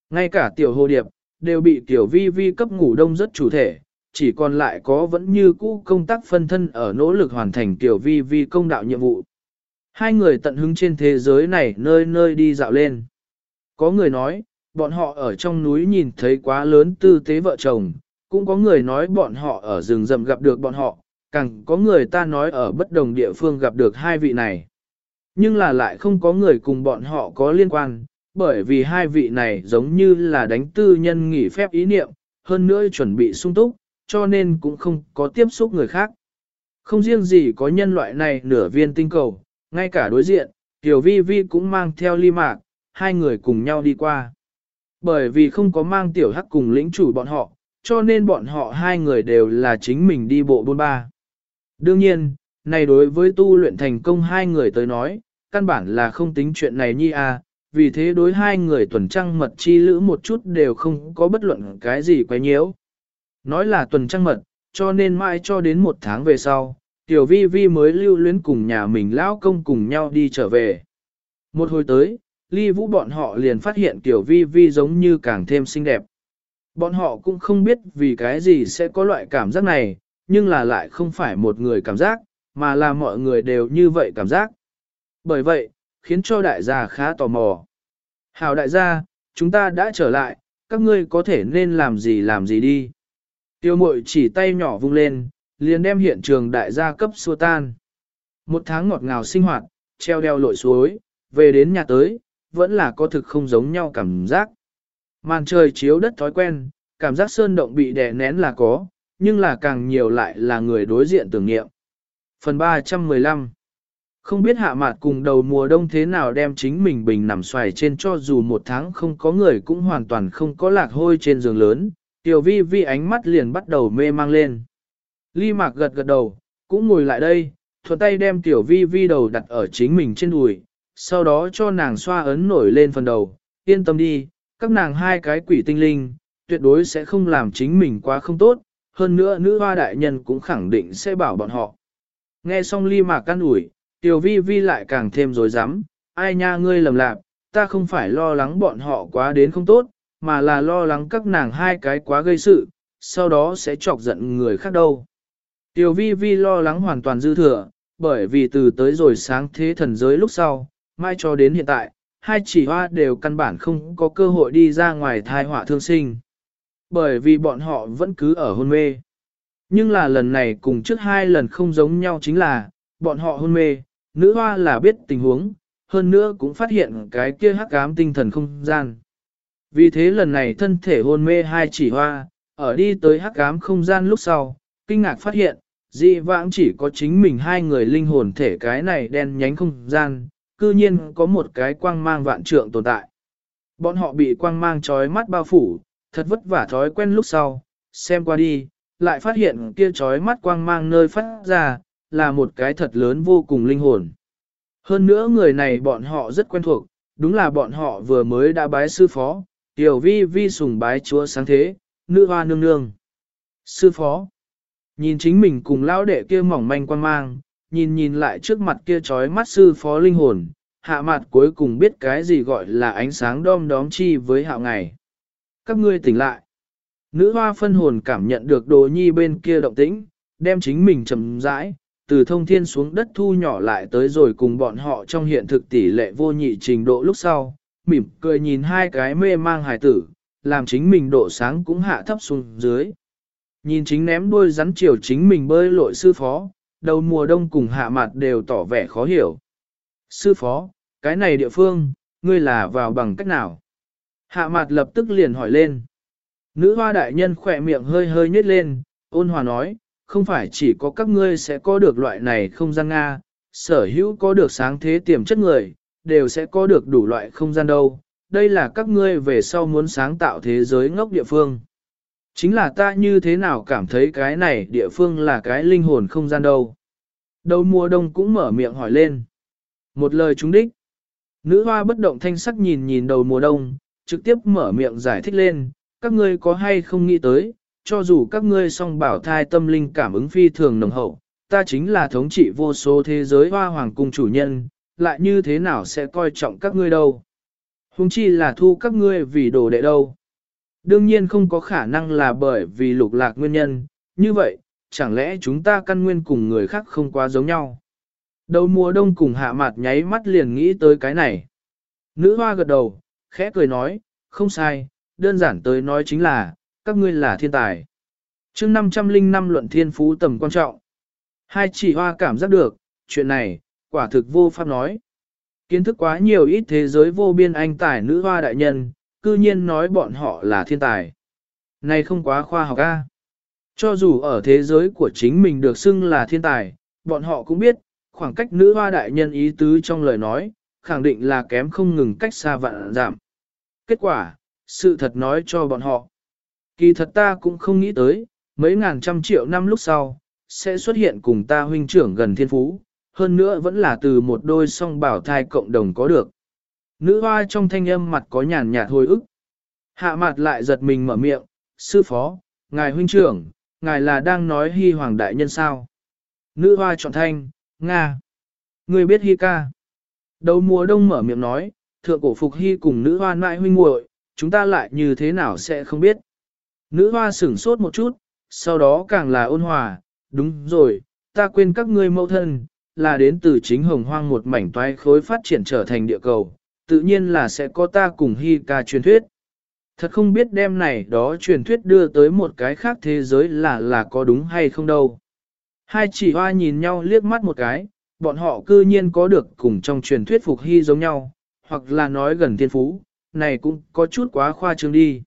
Ngay cả tiểu hồ điệp, đều bị tiểu vi vi cấp ngủ đông rất chủ thể, chỉ còn lại có vẫn như cũ công tác phân thân ở nỗ lực hoàn thành tiểu vi vi công đạo nhiệm vụ. Hai người tận hứng trên thế giới này nơi nơi đi dạo lên. Có người nói, bọn họ ở trong núi nhìn thấy quá lớn tư tế vợ chồng, cũng có người nói bọn họ ở rừng rậm gặp được bọn họ, càng có người ta nói ở bất đồng địa phương gặp được hai vị này. Nhưng là lại không có người cùng bọn họ có liên quan, bởi vì hai vị này giống như là đánh tư nhân nghỉ phép ý niệm, hơn nữa chuẩn bị sung túc, cho nên cũng không có tiếp xúc người khác. Không riêng gì có nhân loại này nửa viên tinh cầu, ngay cả đối diện, Tiểu Vi Vi cũng mang theo ly mạc, hai người cùng nhau đi qua. Bởi vì không có mang tiểu hắc cùng lĩnh chủ bọn họ, cho nên bọn họ hai người đều là chính mình đi bộ bôn ba. Đương nhiên, này đối với tu luyện thành công hai người tới nói, căn bản là không tính chuyện này nhi à, vì thế đối hai người tuần trăng mật chi lữ một chút đều không có bất luận cái gì quay nhiễu. Nói là tuần trăng mật, cho nên mãi cho đến một tháng về sau, tiểu vi vi mới lưu luyến cùng nhà mình lão công cùng nhau đi trở về. Một hồi tới, ly vũ bọn họ liền phát hiện tiểu vi vi giống như càng thêm xinh đẹp. Bọn họ cũng không biết vì cái gì sẽ có loại cảm giác này, nhưng là lại không phải một người cảm giác, mà là mọi người đều như vậy cảm giác. Bởi vậy, khiến cho đại gia khá tò mò. Hảo đại gia, chúng ta đã trở lại, các ngươi có thể nên làm gì làm gì đi. Tiêu mội chỉ tay nhỏ vung lên, liền đem hiện trường đại gia cấp xua tan. Một tháng ngọt ngào sinh hoạt, treo đeo lội suối, về đến nhà tới, vẫn là có thực không giống nhau cảm giác. Màn trời chiếu đất thói quen, cảm giác sơn động bị đè nén là có, nhưng là càng nhiều lại là người đối diện tưởng nghiệm. Phần 315 không biết hạ mạt cùng đầu mùa đông thế nào đem chính mình bình nằm xoài trên cho dù một tháng không có người cũng hoàn toàn không có lạc hôi trên giường lớn, tiểu vi vi ánh mắt liền bắt đầu mê mang lên. Ly mạc gật gật đầu, cũng ngồi lại đây, thuận tay đem tiểu vi vi đầu đặt ở chính mình trên đùi, sau đó cho nàng xoa ấn nổi lên phần đầu, yên tâm đi, các nàng hai cái quỷ tinh linh, tuyệt đối sẽ không làm chính mình quá không tốt, hơn nữa nữ hoa đại nhân cũng khẳng định sẽ bảo bọn họ. Nghe xong ly mạc can ủi, tiểu vi vi lại càng thêm dối rắm ai nha ngươi lầm lạc, ta không phải lo lắng bọn họ quá đến không tốt, mà là lo lắng các nàng hai cái quá gây sự, sau đó sẽ chọc giận người khác đâu. Tiểu vi vi lo lắng hoàn toàn dư thừa, bởi vì từ tới rồi sáng thế thần giới lúc sau, mai cho đến hiện tại, hai chỉ hoa đều căn bản không có cơ hội đi ra ngoài thai họa thương sinh. Bởi vì bọn họ vẫn cứ ở hôn mê. Nhưng là lần này cùng trước hai lần không giống nhau chính là, bọn họ hôn mê, nữ hoa là biết tình huống, hơn nữa cũng phát hiện cái kia hắc ám tinh thần không gian. Vì thế lần này thân thể hôn mê hai chỉ hoa, ở đi tới hắc ám không gian lúc sau, kinh ngạc phát hiện, dị vãng chỉ có chính mình hai người linh hồn thể cái này đen nhánh không gian, cư nhiên có một cái quang mang vạn trượng tồn tại. Bọn họ bị quang mang trói mắt bao phủ, thật vất vả thói quen lúc sau, xem qua đi, lại phát hiện kia trói mắt quang mang nơi phát ra, là một cái thật lớn vô cùng linh hồn. Hơn nữa người này bọn họ rất quen thuộc, đúng là bọn họ vừa mới đã bái sư phó, tiểu vi vi sùng bái chúa sáng thế, nữ hoa nương nương. Sư phó, nhìn chính mình cùng lão đệ kia mỏng manh quan mang, nhìn nhìn lại trước mặt kia trói mắt sư phó linh hồn, hạ mặt cuối cùng biết cái gì gọi là ánh sáng đom đóm chi với hạo ngày. Các ngươi tỉnh lại. Nữ hoa phân hồn cảm nhận được đồ nhi bên kia động tĩnh, đem chính mình chậm rãi, từ thông thiên xuống đất thu nhỏ lại tới rồi cùng bọn họ trong hiện thực tỷ lệ vô nhị trình độ lúc sau, mỉm cười nhìn hai cái mê mang hài tử, làm chính mình độ sáng cũng hạ thấp xuống dưới. Nhìn chính ném đuôi rắn chiều chính mình bơi lội sư phó, đầu mùa đông cùng hạ mặt đều tỏ vẻ khó hiểu. Sư phó, cái này địa phương, ngươi là vào bằng cách nào? Hạ mặt lập tức liền hỏi lên. Nữ hoa đại nhân khỏe miệng hơi hơi nhếch lên, ôn hòa nói, không phải chỉ có các ngươi sẽ có được loại này không gian Nga, sở hữu có được sáng thế tiềm chất người, đều sẽ có được đủ loại không gian đâu. Đây là các ngươi về sau muốn sáng tạo thế giới ngốc địa phương. Chính là ta như thế nào cảm thấy cái này địa phương là cái linh hồn không gian đâu. Đầu mùa đông cũng mở miệng hỏi lên. Một lời trúng đích. Nữ hoa bất động thanh sắc nhìn nhìn đầu mùa đông, trực tiếp mở miệng giải thích lên, các ngươi có hay không nghĩ tới, cho dù các ngươi song bảo thai tâm linh cảm ứng phi thường nồng hậu, ta chính là thống trị vô số thế giới hoa hoàng cung chủ nhân, lại như thế nào sẽ coi trọng các ngươi đâu. Hùng chi là thu các ngươi vì đồ đệ đâu. Đương nhiên không có khả năng là bởi vì lục lạc nguyên nhân, như vậy, chẳng lẽ chúng ta căn nguyên cùng người khác không quá giống nhau. Đầu mùa đông cùng hạ mặt nháy mắt liền nghĩ tới cái này. Nữ hoa gật đầu, khẽ cười nói, không sai, đơn giản tới nói chính là, các ngươi là thiên tài. chương 505 luận thiên phú tầm quan trọng. Hai chỉ hoa cảm giác được, chuyện này, quả thực vô pháp nói. Kiến thức quá nhiều ít thế giới vô biên anh tài nữ hoa đại nhân, cư nhiên nói bọn họ là thiên tài. Này không quá khoa học a. Cho dù ở thế giới của chính mình được xưng là thiên tài, bọn họ cũng biết, khoảng cách nữ hoa đại nhân ý tứ trong lời nói, khẳng định là kém không ngừng cách xa vạn giảm. Kết quả, sự thật nói cho bọn họ. Kỳ thật ta cũng không nghĩ tới, mấy ngàn trăm triệu năm lúc sau, sẽ xuất hiện cùng ta huynh trưởng gần thiên phú, hơn nữa vẫn là từ một đôi song bảo thai cộng đồng có được. Nữ hoa trong thanh âm mặt có nhàn nhạt hồi ức. Hạ mặt lại giật mình mở miệng, sư phó, ngài huynh trưởng, ngài là đang nói hy hoàng đại nhân sao. Nữ hoa chọn thanh, Nga. Người biết hy ca. Đầu mùa đông mở miệng nói, thượng cổ phục hy cùng nữ hoa nại huynh muội, chúng ta lại như thế nào sẽ không biết. Nữ hoa sửng sốt một chút, sau đó càng là ôn hòa, đúng rồi, ta quên các ngươi mẫu thân, là đến từ chính hồng hoang một mảnh toái khối phát triển trở thành địa cầu, tự nhiên là sẽ có ta cùng hy ca truyền thuyết. Thật không biết đêm này đó truyền thuyết đưa tới một cái khác thế giới là là có đúng hay không đâu. Hai chỉ hoa nhìn nhau liếc mắt một cái, bọn họ cư nhiên có được cùng trong truyền thuyết phục hy giống nhau, hoặc là nói gần thiên phú, này cũng có chút quá khoa trương đi.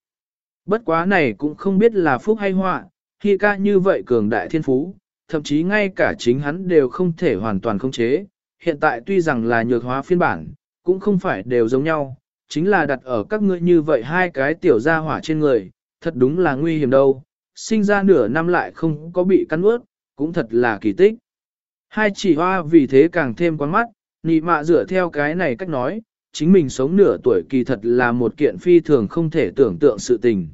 Bất quá này cũng không biết là phúc hay họa, khi ca như vậy cường đại thiên phú, thậm chí ngay cả chính hắn đều không thể hoàn toàn khống chế. Hiện tại tuy rằng là nhược hóa phiên bản, cũng không phải đều giống nhau, chính là đặt ở các ngươi như vậy hai cái tiểu gia hỏa trên người, thật đúng là nguy hiểm đâu. Sinh ra nửa năm lại không có bị cắn ướt, cũng thật là kỳ tích. Hai chỉ hoa vì thế càng thêm quán mắt, nị mạ dựa theo cái này cách nói, chính mình sống nửa tuổi kỳ thật là một kiện phi thường không thể tưởng tượng sự tình.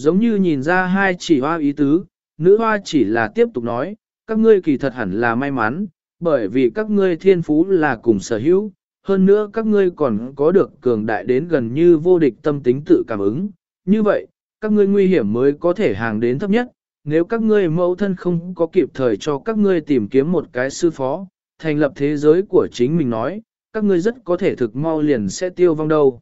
Giống như nhìn ra hai chỉ hoa ý tứ, nữ hoa chỉ là tiếp tục nói, các ngươi kỳ thật hẳn là may mắn, bởi vì các ngươi thiên phú là cùng sở hữu, hơn nữa các ngươi còn có được cường đại đến gần như vô địch tâm tính tự cảm ứng. Như vậy, các ngươi nguy hiểm mới có thể hàng đến thấp nhất, nếu các ngươi mẫu thân không có kịp thời cho các ngươi tìm kiếm một cái sư phó, thành lập thế giới của chính mình nói, các ngươi rất có thể thực mau liền sẽ tiêu vong đâu.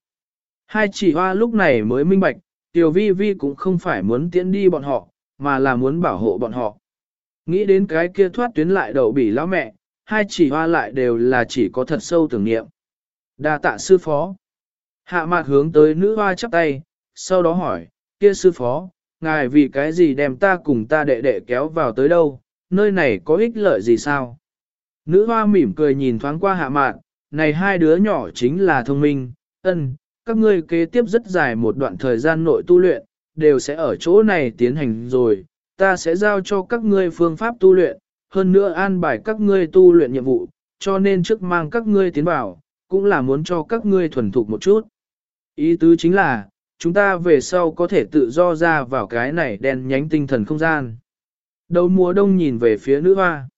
Hai chỉ hoa lúc này mới minh bạch, tiểu vi vi cũng không phải muốn tiễn đi bọn họ, mà là muốn bảo hộ bọn họ. Nghĩ đến cái kia thoát tuyến lại đầu bỉ lão mẹ, hai chỉ hoa lại đều là chỉ có thật sâu tưởng niệm. đa tạ sư phó. Hạ mạc hướng tới nữ hoa chắp tay, sau đó hỏi, kia sư phó, ngài vì cái gì đem ta cùng ta đệ đệ kéo vào tới đâu, nơi này có ích lợi gì sao? Nữ hoa mỉm cười nhìn thoáng qua hạ mạn, này hai đứa nhỏ chính là thông minh, ân, các ngươi kế tiếp rất dài một đoạn thời gian nội tu luyện, đều sẽ ở chỗ này tiến hành rồi, ta sẽ giao cho các ngươi phương pháp tu luyện, hơn nữa an bài các ngươi tu luyện nhiệm vụ, cho nên trước mang các ngươi tiến vào, cũng là muốn cho các ngươi thuần thục một chút. Ý tứ chính là, chúng ta về sau có thể tự do ra vào cái này đen nhánh tinh thần không gian. Đầu mùa đông nhìn về phía nữ hoa.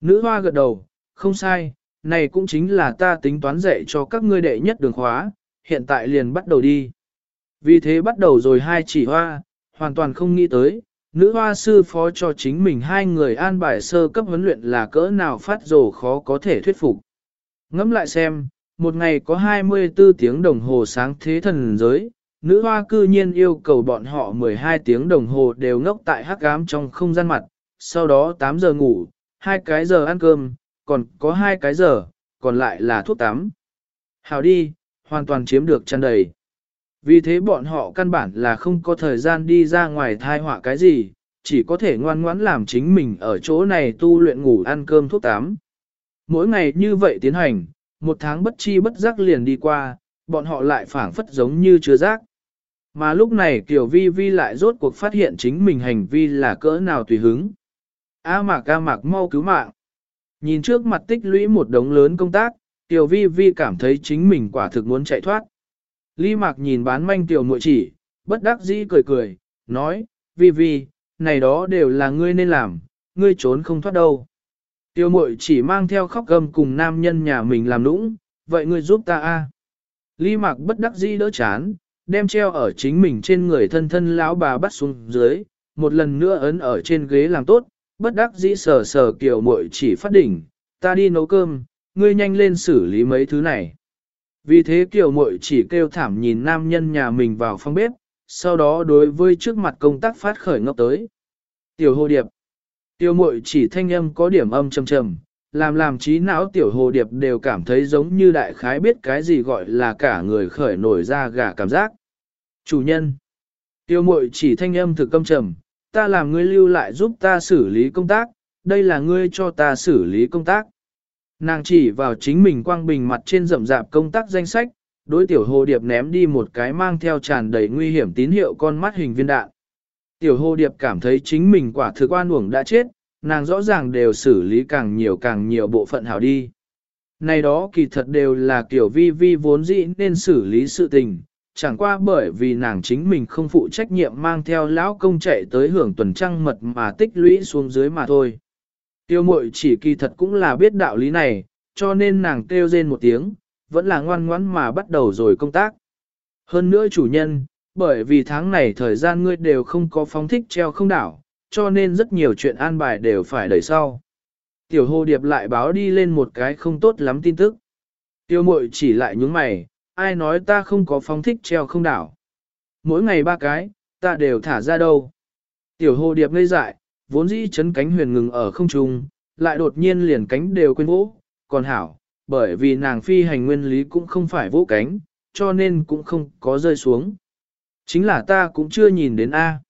Nữ hoa gật đầu, không sai, này cũng chính là ta tính toán dạy cho các ngươi đệ nhất đường khóa, hiện tại liền bắt đầu đi. Vì thế bắt đầu rồi hai chỉ hoa, hoàn toàn không nghĩ tới, nữ hoa sư phó cho chính mình hai người an bài sơ cấp huấn luyện là cỡ nào phát rồ khó có thể thuyết phục. Ngẫm lại xem, một ngày có 24 tiếng đồng hồ sáng thế thần giới, nữ hoa cư nhiên yêu cầu bọn họ 12 tiếng đồng hồ đều ngốc tại hắc ám trong không gian mặt, sau đó 8 giờ ngủ, hai cái giờ ăn cơm, còn có hai cái giờ, còn lại là thuốc tắm. Hào đi, hoàn toàn chiếm được chăn đầy. Vì thế bọn họ căn bản là không có thời gian đi ra ngoài thai họa cái gì, chỉ có thể ngoan ngoãn làm chính mình ở chỗ này tu luyện ngủ ăn cơm thuốc tắm. Mỗi ngày như vậy tiến hành, một tháng bất chi bất giác liền đi qua, bọn họ lại phảng phất giống như chưa giác. Mà lúc này Kiều Vi Vi lại rốt cuộc phát hiện chính mình hành vi là cỡ nào tùy hứng. A mạc A mạc mau cứu mạng. Nhìn trước mặt tích lũy một đống lớn công tác, Tiểu Vi Vi cảm thấy chính mình quả thực muốn chạy thoát. Ly mạc nhìn bán manh Tiểu muội chỉ, bất đắc dĩ cười cười, nói, Vi Vi, này đó đều là ngươi nên làm, ngươi trốn không thoát đâu. Tiểu muội chỉ mang theo khóc gầm cùng nam nhân nhà mình làm nũng, vậy ngươi giúp ta a. À? Ly mạc bất đắc dĩ đỡ chán, đem treo ở chính mình trên người thân thân lão bà bắt xuống dưới, một lần nữa ấn ở trên ghế làm tốt, bất đắc dĩ sờ sờ kiểu muội chỉ phát đỉnh, ta đi nấu cơm, ngươi nhanh lên xử lý mấy thứ này. Vì thế kiểu muội chỉ kêu thảm nhìn nam nhân nhà mình vào phòng bếp, sau đó đối với trước mặt công tác phát khởi ngốc tới. Tiểu hồ điệp. Tiểu muội chỉ thanh âm có điểm âm trầm trầm, làm làm trí não tiểu hồ điệp đều cảm thấy giống như đại khái biết cái gì gọi là cả người khởi nổi ra gà cảm giác. Chủ nhân. Tiểu mội chỉ thanh âm thực âm trầm, ta làm ngươi lưu lại giúp ta xử lý công tác, đây là ngươi cho ta xử lý công tác. Nàng chỉ vào chính mình quang bình mặt trên rậm rạp công tác danh sách, đối tiểu hồ điệp ném đi một cái mang theo tràn đầy nguy hiểm tín hiệu con mắt hình viên đạn. Tiểu hồ điệp cảm thấy chính mình quả thực oan uổng đã chết, nàng rõ ràng đều xử lý càng nhiều càng nhiều bộ phận hảo đi. Này đó kỳ thật đều là kiểu vi vi vốn dĩ nên xử lý sự tình, chẳng qua bởi vì nàng chính mình không phụ trách nhiệm mang theo lão công chạy tới hưởng tuần trăng mật mà tích lũy xuống dưới mà thôi. Tiêu mội chỉ kỳ thật cũng là biết đạo lý này, cho nên nàng kêu rên một tiếng, vẫn là ngoan ngoãn mà bắt đầu rồi công tác. Hơn nữa chủ nhân, bởi vì tháng này thời gian ngươi đều không có phóng thích treo không đảo, cho nên rất nhiều chuyện an bài đều phải đẩy sau. Tiểu hồ điệp lại báo đi lên một cái không tốt lắm tin tức. Tiêu mội chỉ lại nhúng mày, ai nói ta không có phóng thích treo không đảo. Mỗi ngày ba cái, ta đều thả ra đâu. Tiểu hồ điệp ngây dại, vốn dĩ chấn cánh huyền ngừng ở không trung, lại đột nhiên liền cánh đều quên vỗ, còn hảo, bởi vì nàng phi hành nguyên lý cũng không phải vỗ cánh, cho nên cũng không có rơi xuống. Chính là ta cũng chưa nhìn đến A.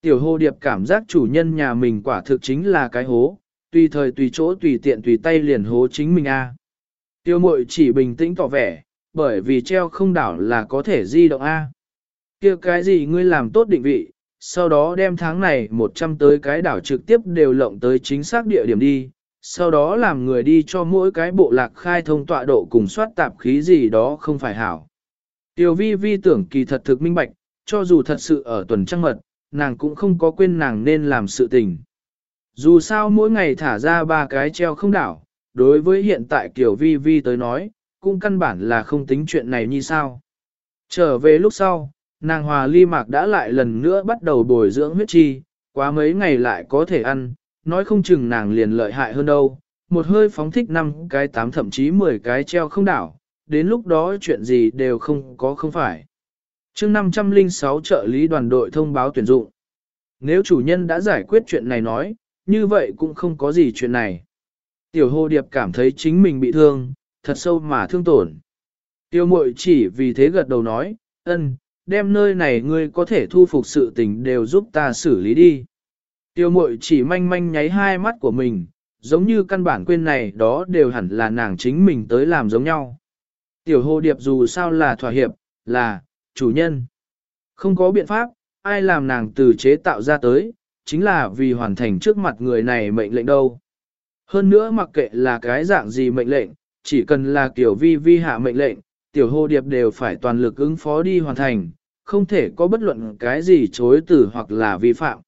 Tiểu hồ điệp cảm giác chủ nhân nhà mình quả thực chính là cái hố, tùy thời tùy chỗ tùy tiện tùy tay liền hố chính mình A. Tiêu mội chỉ bình tĩnh tỏ vẻ, bởi vì treo không đảo là có thể di động A. kia cái gì ngươi làm tốt định vị, sau đó đem tháng này 100 tới cái đảo trực tiếp đều lộng tới chính xác địa điểm đi, sau đó làm người đi cho mỗi cái bộ lạc khai thông tọa độ cùng soát tạp khí gì đó không phải hảo. Tiểu vi vi tưởng kỳ thật thực minh bạch, cho dù thật sự ở tuần trăng mật, nàng cũng không có quên nàng nên làm sự tình. Dù sao mỗi ngày thả ra ba cái treo không đảo, đối với hiện tại kiểu vi vi tới nói, cũng căn bản là không tính chuyện này như sao. Trở về lúc sau, nàng hòa ly mạc đã lại lần nữa bắt đầu bồi dưỡng huyết chi, quá mấy ngày lại có thể ăn, nói không chừng nàng liền lợi hại hơn đâu, một hơi phóng thích năm cái tám thậm chí 10 cái treo không đảo, đến lúc đó chuyện gì đều không có không phải. chương 506 trợ lý đoàn đội thông báo tuyển dụng. Nếu chủ nhân đã giải quyết chuyện này nói, như vậy cũng không có gì chuyện này. Tiểu hồ điệp cảm thấy chính mình bị thương, thật sâu mà thương tổn. Tiêu mội chỉ vì thế gật đầu nói, ân, đem nơi này ngươi có thể thu phục sự tình đều giúp ta xử lý đi. Tiêu mội chỉ manh manh nháy hai mắt của mình, giống như căn bản quên này đó đều hẳn là nàng chính mình tới làm giống nhau. Tiểu hồ điệp dù sao là thỏa hiệp, là, chủ nhân. Không có biện pháp, ai làm nàng từ chế tạo ra tới, chính là vì hoàn thành trước mặt người này mệnh lệnh đâu. Hơn nữa mặc kệ là cái dạng gì mệnh lệnh, chỉ cần là kiểu vi vi hạ mệnh lệnh, tiểu hồ điệp đều phải toàn lực ứng phó đi hoàn thành, không thể có bất luận cái gì chối từ hoặc là vi phạm.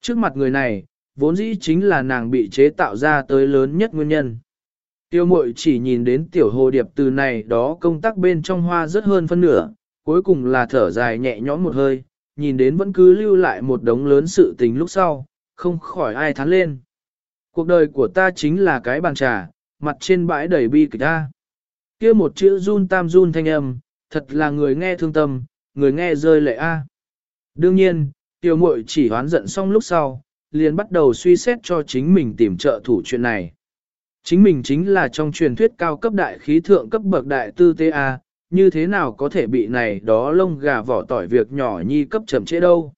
Trước mặt người này, vốn dĩ chính là nàng bị chế tạo ra tới lớn nhất nguyên nhân. Tiêu mội chỉ nhìn đến tiểu hồ điệp từ này đó công tác bên trong hoa rất hơn phân nửa, cuối cùng là thở dài nhẹ nhõm một hơi, nhìn đến vẫn cứ lưu lại một đống lớn sự tình lúc sau, không khỏi ai thán lên. Cuộc đời của ta chính là cái bàn trà, mặt trên bãi đầy bi kịch ta kia một chữ run tam run thanh âm, thật là người nghe thương tâm, người nghe rơi lệ a. Đương nhiên, tiểu muội chỉ hoán giận xong lúc sau, liền bắt đầu suy xét cho chính mình tìm trợ thủ chuyện này. Chính mình chính là trong truyền thuyết cao cấp đại khí thượng cấp bậc đại tư tế A, như thế nào có thể bị này đó lông gà vỏ tỏi việc nhỏ nhi cấp chậm trễ đâu.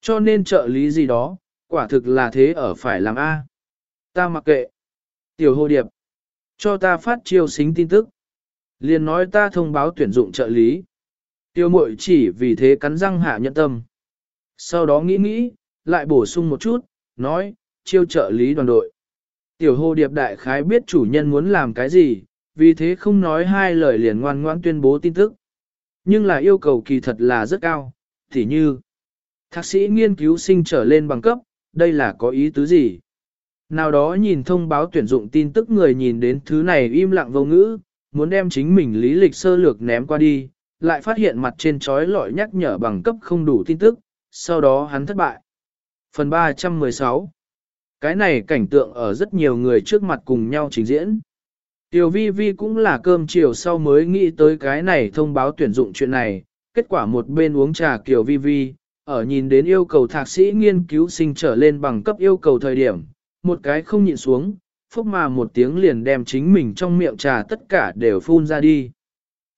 Cho nên trợ lý gì đó, quả thực là thế ở phải làm A. Ta mặc kệ. Tiểu hồ điệp. Cho ta phát chiêu xính tin tức. Liền nói ta thông báo tuyển dụng trợ lý. Tiêu mội chỉ vì thế cắn răng hạ nhận tâm. Sau đó nghĩ nghĩ, lại bổ sung một chút, nói, chiêu trợ lý đoàn đội. Tiểu hồ điệp đại khái biết chủ nhân muốn làm cái gì, vì thế không nói hai lời liền ngoan ngoãn tuyên bố tin tức. Nhưng là yêu cầu kỳ thật là rất cao, tỉ như thạc sĩ nghiên cứu sinh trở lên bằng cấp, đây là có ý tứ gì? Nào đó nhìn thông báo tuyển dụng tin tức người nhìn đến thứ này im lặng vô ngữ, muốn đem chính mình lý lịch sơ lược ném qua đi, lại phát hiện mặt trên trói lọi nhắc nhở bằng cấp không đủ tin tức, sau đó hắn thất bại. Phần 316 Cái này cảnh tượng ở rất nhiều người trước mặt cùng nhau trình diễn. Tiểu vi vi cũng là cơm chiều sau mới nghĩ tới cái này thông báo tuyển dụng chuyện này, kết quả một bên uống trà Kiều vi vi, ở nhìn đến yêu cầu thạc sĩ nghiên cứu sinh trở lên bằng cấp yêu cầu thời điểm, một cái không nhịn xuống, phúc mà một tiếng liền đem chính mình trong miệng trà tất cả đều phun ra đi.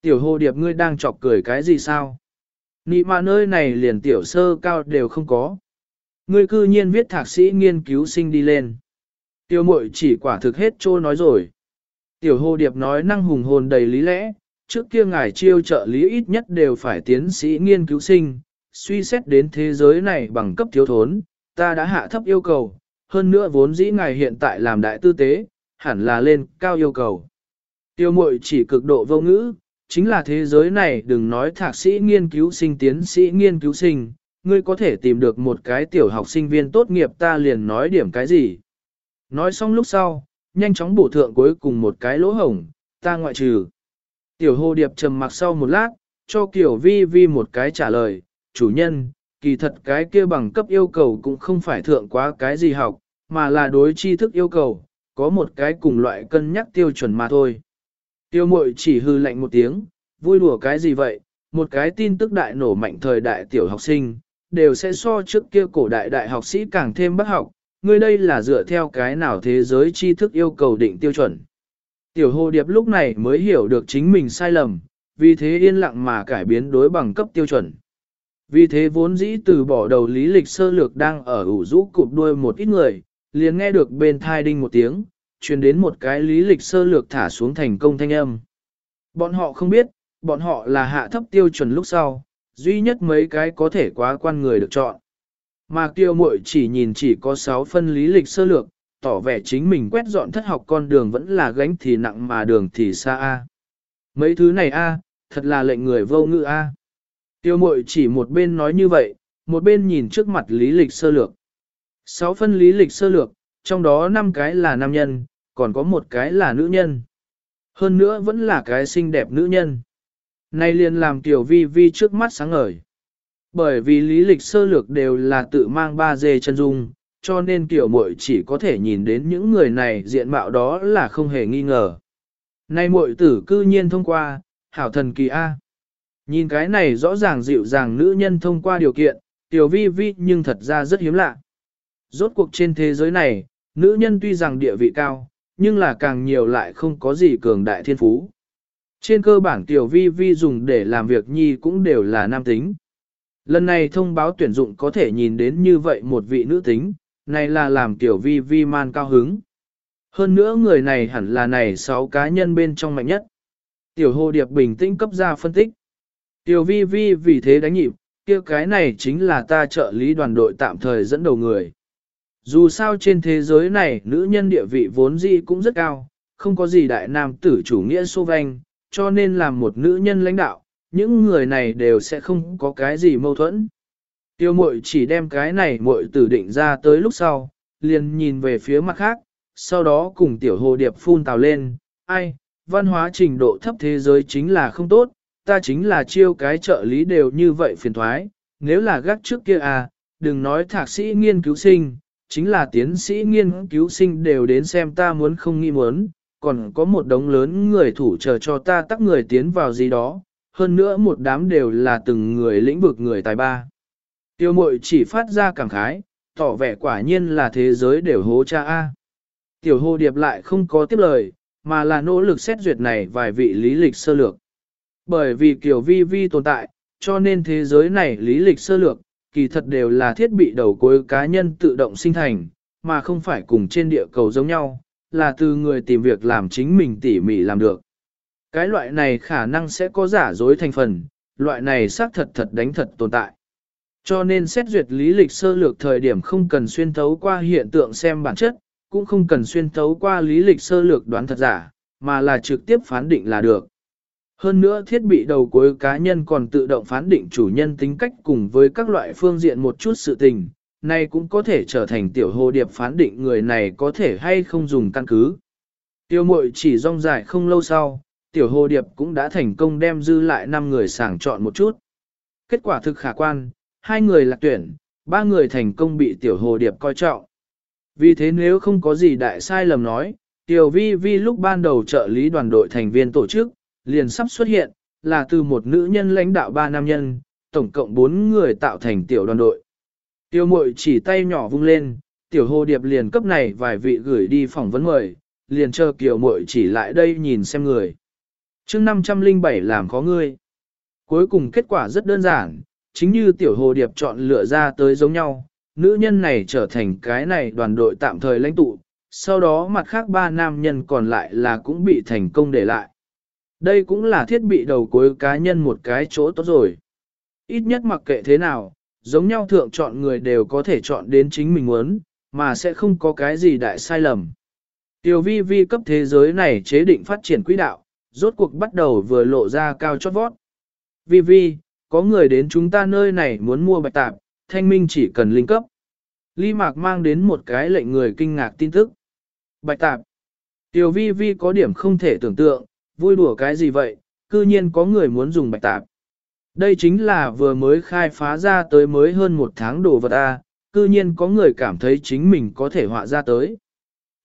Tiểu hồ điệp ngươi đang chọc cười cái gì sao? Nị mà nơi này liền tiểu sơ cao đều không có. Ngươi cư nhiên viết thạc sĩ nghiên cứu sinh đi lên. Tiểu mội chỉ quả thực hết trô nói rồi. Tiểu hồ điệp nói năng hùng hồn đầy lý lẽ, trước kia ngài chiêu trợ lý ít nhất đều phải tiến sĩ nghiên cứu sinh, suy xét đến thế giới này bằng cấp thiếu thốn, ta đã hạ thấp yêu cầu, hơn nữa vốn dĩ ngài hiện tại làm đại tư tế, hẳn là lên cao yêu cầu. Tiêu mội chỉ cực độ vô ngữ, chính là thế giới này đừng nói thạc sĩ nghiên cứu sinh tiến sĩ nghiên cứu sinh, ngươi có thể tìm được một cái tiểu học sinh viên tốt nghiệp ta liền nói điểm cái gì. Nói xong lúc sau, nhanh chóng bổ thượng cuối cùng một cái lỗ hổng, ta ngoại trừ. Tiểu hồ điệp trầm mặc sau một lát, cho kiểu vi vi một cái trả lời, chủ nhân, kỳ thật cái kia bằng cấp yêu cầu cũng không phải thượng quá cái gì học, mà là đối tri thức yêu cầu, có một cái cùng loại cân nhắc tiêu chuẩn mà thôi. Tiêu mội chỉ hư lạnh một tiếng, vui đùa cái gì vậy, một cái tin tức đại nổ mạnh thời đại tiểu học sinh, đều sẽ so trước kia cổ đại đại học sĩ càng thêm bất học, ngươi đây là dựa theo cái nào thế giới tri thức yêu cầu định tiêu chuẩn. Tiểu hồ điệp lúc này mới hiểu được chính mình sai lầm, vì thế yên lặng mà cải biến đối bằng cấp tiêu chuẩn. Vì thế vốn dĩ từ bỏ đầu lý lịch sơ lược đang ở ủ rũ cụp đuôi một ít người, liền nghe được bên thai đinh một tiếng, truyền đến một cái lý lịch sơ lược thả xuống thành công thanh âm. Bọn họ không biết, bọn họ là hạ thấp tiêu chuẩn lúc sau, duy nhất mấy cái có thể quá quan người được chọn. Mà tiêu muội chỉ nhìn chỉ có 6 phân lý lịch sơ lược, tỏ vẻ chính mình quét dọn thất học con đường vẫn là gánh thì nặng mà đường thì xa a. Mấy thứ này a, thật là lệnh người vô ngữ a. Tiêu muội chỉ một bên nói như vậy, một bên nhìn trước mặt lý lịch sơ lược. Sáu phân lý lịch sơ lược, trong đó năm cái là nam nhân, còn có một cái là nữ nhân. Hơn nữa vẫn là cái xinh đẹp nữ nhân. Nay liền làm tiểu vi vi trước mắt sáng ngời. Bởi vì lý lịch sơ lược đều là tự mang ba dê chân dung, cho nên tiểu muội chỉ có thể nhìn đến những người này diện mạo đó là không hề nghi ngờ. Nay muội tử cư nhiên thông qua, hảo thần kỳ A. Nhìn cái này rõ ràng dịu dàng nữ nhân thông qua điều kiện, tiểu vi vi nhưng thật ra rất hiếm lạ. Rốt cuộc trên thế giới này, nữ nhân tuy rằng địa vị cao, nhưng là càng nhiều lại không có gì cường đại thiên phú. Trên cơ bản tiểu vi vi dùng để làm việc nhi cũng đều là nam tính. Lần này thông báo tuyển dụng có thể nhìn đến như vậy một vị nữ tính, này là làm tiểu vi vi man cao hứng. Hơn nữa người này hẳn là này sáu cá nhân bên trong mạnh nhất. Tiểu hồ điệp bình tĩnh cấp ra phân tích. Tiểu vi vi vì thế đánh nhịp, kia cái này chính là ta trợ lý đoàn đội tạm thời dẫn đầu người. Dù sao trên thế giới này nữ nhân địa vị vốn dĩ cũng rất cao, không có gì đại nam tử chủ nghĩa xô vanh, cho nên làm một nữ nhân lãnh đạo, những người này đều sẽ không có cái gì mâu thuẫn. Tiêu mội chỉ đem cái này mội tử định ra tới lúc sau, liền nhìn về phía mặt khác, sau đó cùng tiểu hồ điệp phun tào lên, ai, văn hóa trình độ thấp thế giới chính là không tốt, ta chính là chiêu cái trợ lý đều như vậy phiền thoái, nếu là gác trước kia à, đừng nói thạc sĩ nghiên cứu sinh, chính là tiến sĩ nghiên cứu sinh đều đến xem ta muốn không nghĩ muốn, còn có một đống lớn người thủ chờ cho ta tắt người tiến vào gì đó, hơn nữa một đám đều là từng người lĩnh vực người tài ba. Tiêu mội chỉ phát ra cảm khái, tỏ vẻ quả nhiên là thế giới đều hố cha A. Tiểu hô điệp lại không có tiếp lời, mà là nỗ lực xét duyệt này vài vị lý lịch sơ lược. Bởi vì kiểu vi vi tồn tại, cho nên thế giới này lý lịch sơ lược, kỳ thật đều là thiết bị đầu cuối cá nhân tự động sinh thành, mà không phải cùng trên địa cầu giống nhau, là từ người tìm việc làm chính mình tỉ mỉ làm được. Cái loại này khả năng sẽ có giả dối thành phần, loại này xác thật thật đánh thật tồn tại. Cho nên xét duyệt lý lịch sơ lược thời điểm không cần xuyên thấu qua hiện tượng xem bản chất, cũng không cần xuyên thấu qua lý lịch sơ lược đoán thật giả, mà là trực tiếp phán định là được. Hơn nữa thiết bị đầu cuối cá nhân còn tự động phán định chủ nhân tính cách cùng với các loại phương diện một chút sự tình, này cũng có thể trở thành tiểu hồ điệp phán định người này có thể hay không dùng căn cứ. Tiêu mội chỉ rong dài không lâu sau, tiểu hồ điệp cũng đã thành công đem dư lại 5 người sàng chọn một chút. Kết quả thực khả quan, hai người lạc tuyển, ba người thành công bị tiểu hồ điệp coi trọng. Vì thế nếu không có gì đại sai lầm nói, tiểu vi vi lúc ban đầu trợ lý đoàn đội thành viên tổ chức, liền sắp xuất hiện, là từ một nữ nhân lãnh đạo ba nam nhân, tổng cộng bốn người tạo thành tiểu đoàn đội. Tiêu mội chỉ tay nhỏ vung lên, tiểu hồ điệp liền cấp này vài vị gửi đi phỏng vấn mời, liền chờ kiều mội chỉ lại đây nhìn xem người. chương 507 làm khó ngươi. Cuối cùng kết quả rất đơn giản, chính như tiểu hồ điệp chọn lựa ra tới giống nhau, nữ nhân này trở thành cái này đoàn đội tạm thời lãnh tụ, sau đó mặt khác ba nam nhân còn lại là cũng bị thành công để lại. Đây cũng là thiết bị đầu cuối cá nhân một cái chỗ tốt rồi. Ít nhất mặc kệ thế nào, giống nhau thượng chọn người đều có thể chọn đến chính mình muốn, mà sẽ không có cái gì đại sai lầm. Tiểu vi vi cấp thế giới này chế định phát triển quỹ đạo, rốt cuộc bắt đầu vừa lộ ra cao chót vót. Vi vi, có người đến chúng ta nơi này muốn mua bạch tạp, thanh minh chỉ cần linh cấp. Ly Mạc mang đến một cái lệnh người kinh ngạc tin tức. Bạch tạp. Tiểu vi vi có điểm không thể tưởng tượng, vui đùa cái gì vậy, cư nhiên có người muốn dùng bạch tạp. Đây chính là vừa mới khai phá ra tới mới hơn một tháng đồ vật A, cư nhiên có người cảm thấy chính mình có thể họa ra tới.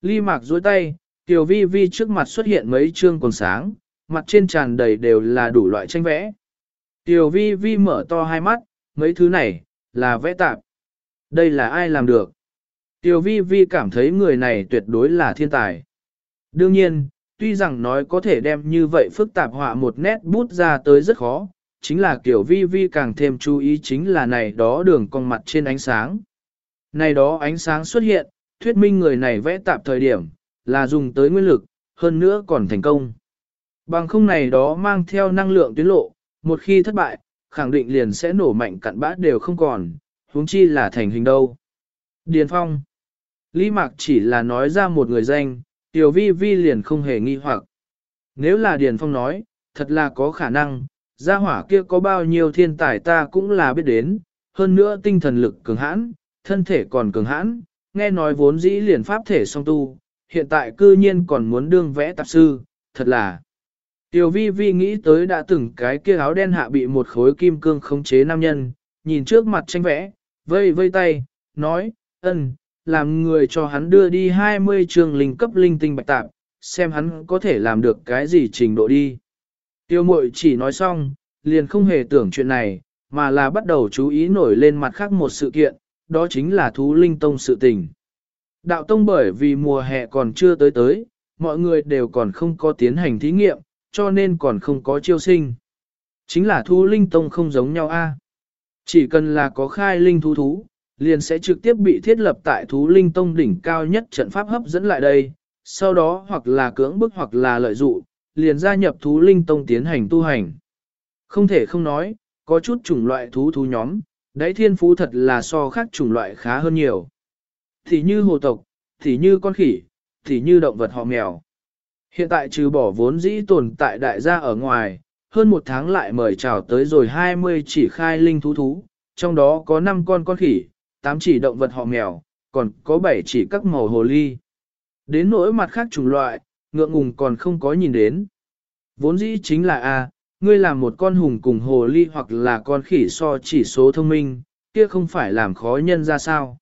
Ly mạc dối tay, Tiểu vi vi trước mặt xuất hiện mấy chương còn sáng, mặt trên tràn đầy đều là đủ loại tranh vẽ. Tiểu vi vi mở to hai mắt, mấy thứ này, là vẽ tạp. Đây là ai làm được? Tiểu vi vi cảm thấy người này tuyệt đối là thiên tài. Đương nhiên, tuy rằng nói có thể đem như vậy phức tạp họa một nét bút ra tới rất khó, chính là kiểu vi vi càng thêm chú ý chính là này đó đường con mặt trên ánh sáng. Này đó ánh sáng xuất hiện, thuyết minh người này vẽ tạp thời điểm, là dùng tới nguyên lực, hơn nữa còn thành công. Bằng không này đó mang theo năng lượng tuyến lộ, một khi thất bại, khẳng định liền sẽ nổ mạnh cặn bát đều không còn, huống chi là thành hình đâu. Điền Phong Lý Mạc chỉ là nói ra một người danh, Tiểu Vi Vi liền không hề nghi hoặc. Nếu là Điền Phong nói, thật là có khả năng, gia hỏa kia có bao nhiêu thiên tài ta cũng là biết đến, hơn nữa tinh thần lực cường hãn, thân thể còn cường hãn, nghe nói vốn dĩ liền pháp thể song tu, hiện tại cư nhiên còn muốn đương vẽ tạp sư, thật là. Tiểu vi vi nghĩ tới đã từng cái kia áo đen hạ bị một khối kim cương khống chế nam nhân, nhìn trước mặt tranh vẽ, vây vây tay, nói, ân, làm người cho hắn đưa đi 20 trường linh cấp linh tinh bạch tạp, xem hắn có thể làm được cái gì trình độ đi. Tiêu mội chỉ nói xong, liền không hề tưởng chuyện này, mà là bắt đầu chú ý nổi lên mặt khác một sự kiện, đó chính là thú linh tông sự tình. Đạo tông bởi vì mùa hè còn chưa tới tới, mọi người đều còn không có tiến hành thí nghiệm, cho nên còn không có chiêu sinh. Chính là thú linh tông không giống nhau a. Chỉ cần là có khai linh thú thú, liền sẽ trực tiếp bị thiết lập tại thú linh tông đỉnh cao nhất trận pháp hấp dẫn lại đây, sau đó hoặc là cưỡng bức hoặc là lợi dụ, liền gia nhập thú linh tông tiến hành tu hành. Không thể không nói, có chút chủng loại thú thú nhóm, đáy thiên phú thật là so khác chủng loại khá hơn nhiều. thì như hồ tộc, thì như con khỉ, thì như động vật họ mèo. Hiện tại trừ bỏ vốn dĩ tồn tại đại gia ở ngoài, hơn một tháng lại mời chào tới rồi 20 chỉ khai linh thú thú, trong đó có 5 con con khỉ, tám chỉ động vật họ mèo, còn có bảy chỉ các màu hồ ly. Đến nỗi mặt khác chủng loại, ngượng ngùng còn không có nhìn đến. Vốn dĩ chính là A, ngươi làm một con hùng cùng hồ ly hoặc là con khỉ so chỉ số thông minh, kia không phải làm khó nhân ra sao.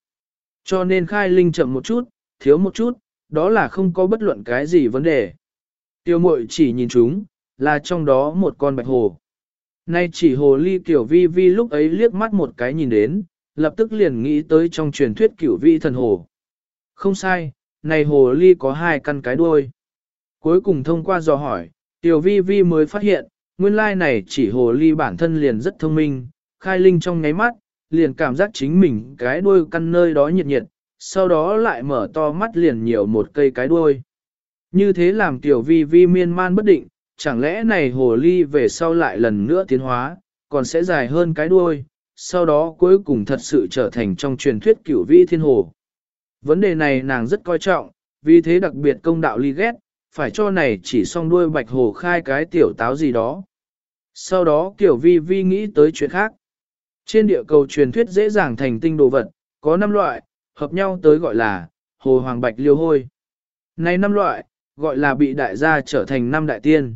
Cho nên khai linh chậm một chút, thiếu một chút, đó là không có bất luận cái gì vấn đề. Tiêu mội chỉ nhìn chúng, là trong đó một con bạch hồ. Nay chỉ hồ ly kiểu vi vi lúc ấy liếc mắt một cái nhìn đến, lập tức liền nghĩ tới trong truyền thuyết cửu vi thần hồ. Không sai, này hồ ly có hai căn cái đuôi. Cuối cùng thông qua dò hỏi, tiểu vi vi mới phát hiện, nguyên lai này chỉ hồ ly bản thân liền rất thông minh, khai linh trong ngáy mắt, liền cảm giác chính mình cái đuôi căn nơi đó nhiệt nhiệt, sau đó lại mở to mắt liền nhiều một cây cái đuôi. Như thế làm tiểu vi vi miên man bất định, chẳng lẽ này hồ ly về sau lại lần nữa tiến hóa, còn sẽ dài hơn cái đuôi, sau đó cuối cùng thật sự trở thành trong truyền thuyết cửu vi thiên hồ. Vấn đề này nàng rất coi trọng, vì thế đặc biệt công đạo ly ghét, phải cho này chỉ song đuôi bạch hồ khai cái tiểu táo gì đó. Sau đó kiểu vi vi nghĩ tới chuyện khác. Trên địa cầu truyền thuyết dễ dàng thành tinh đồ vật, có 5 loại, hợp nhau tới gọi là hồ hoàng bạch liêu hôi. Này 5 loại, gọi là bị đại gia trở thành năm đại tiên.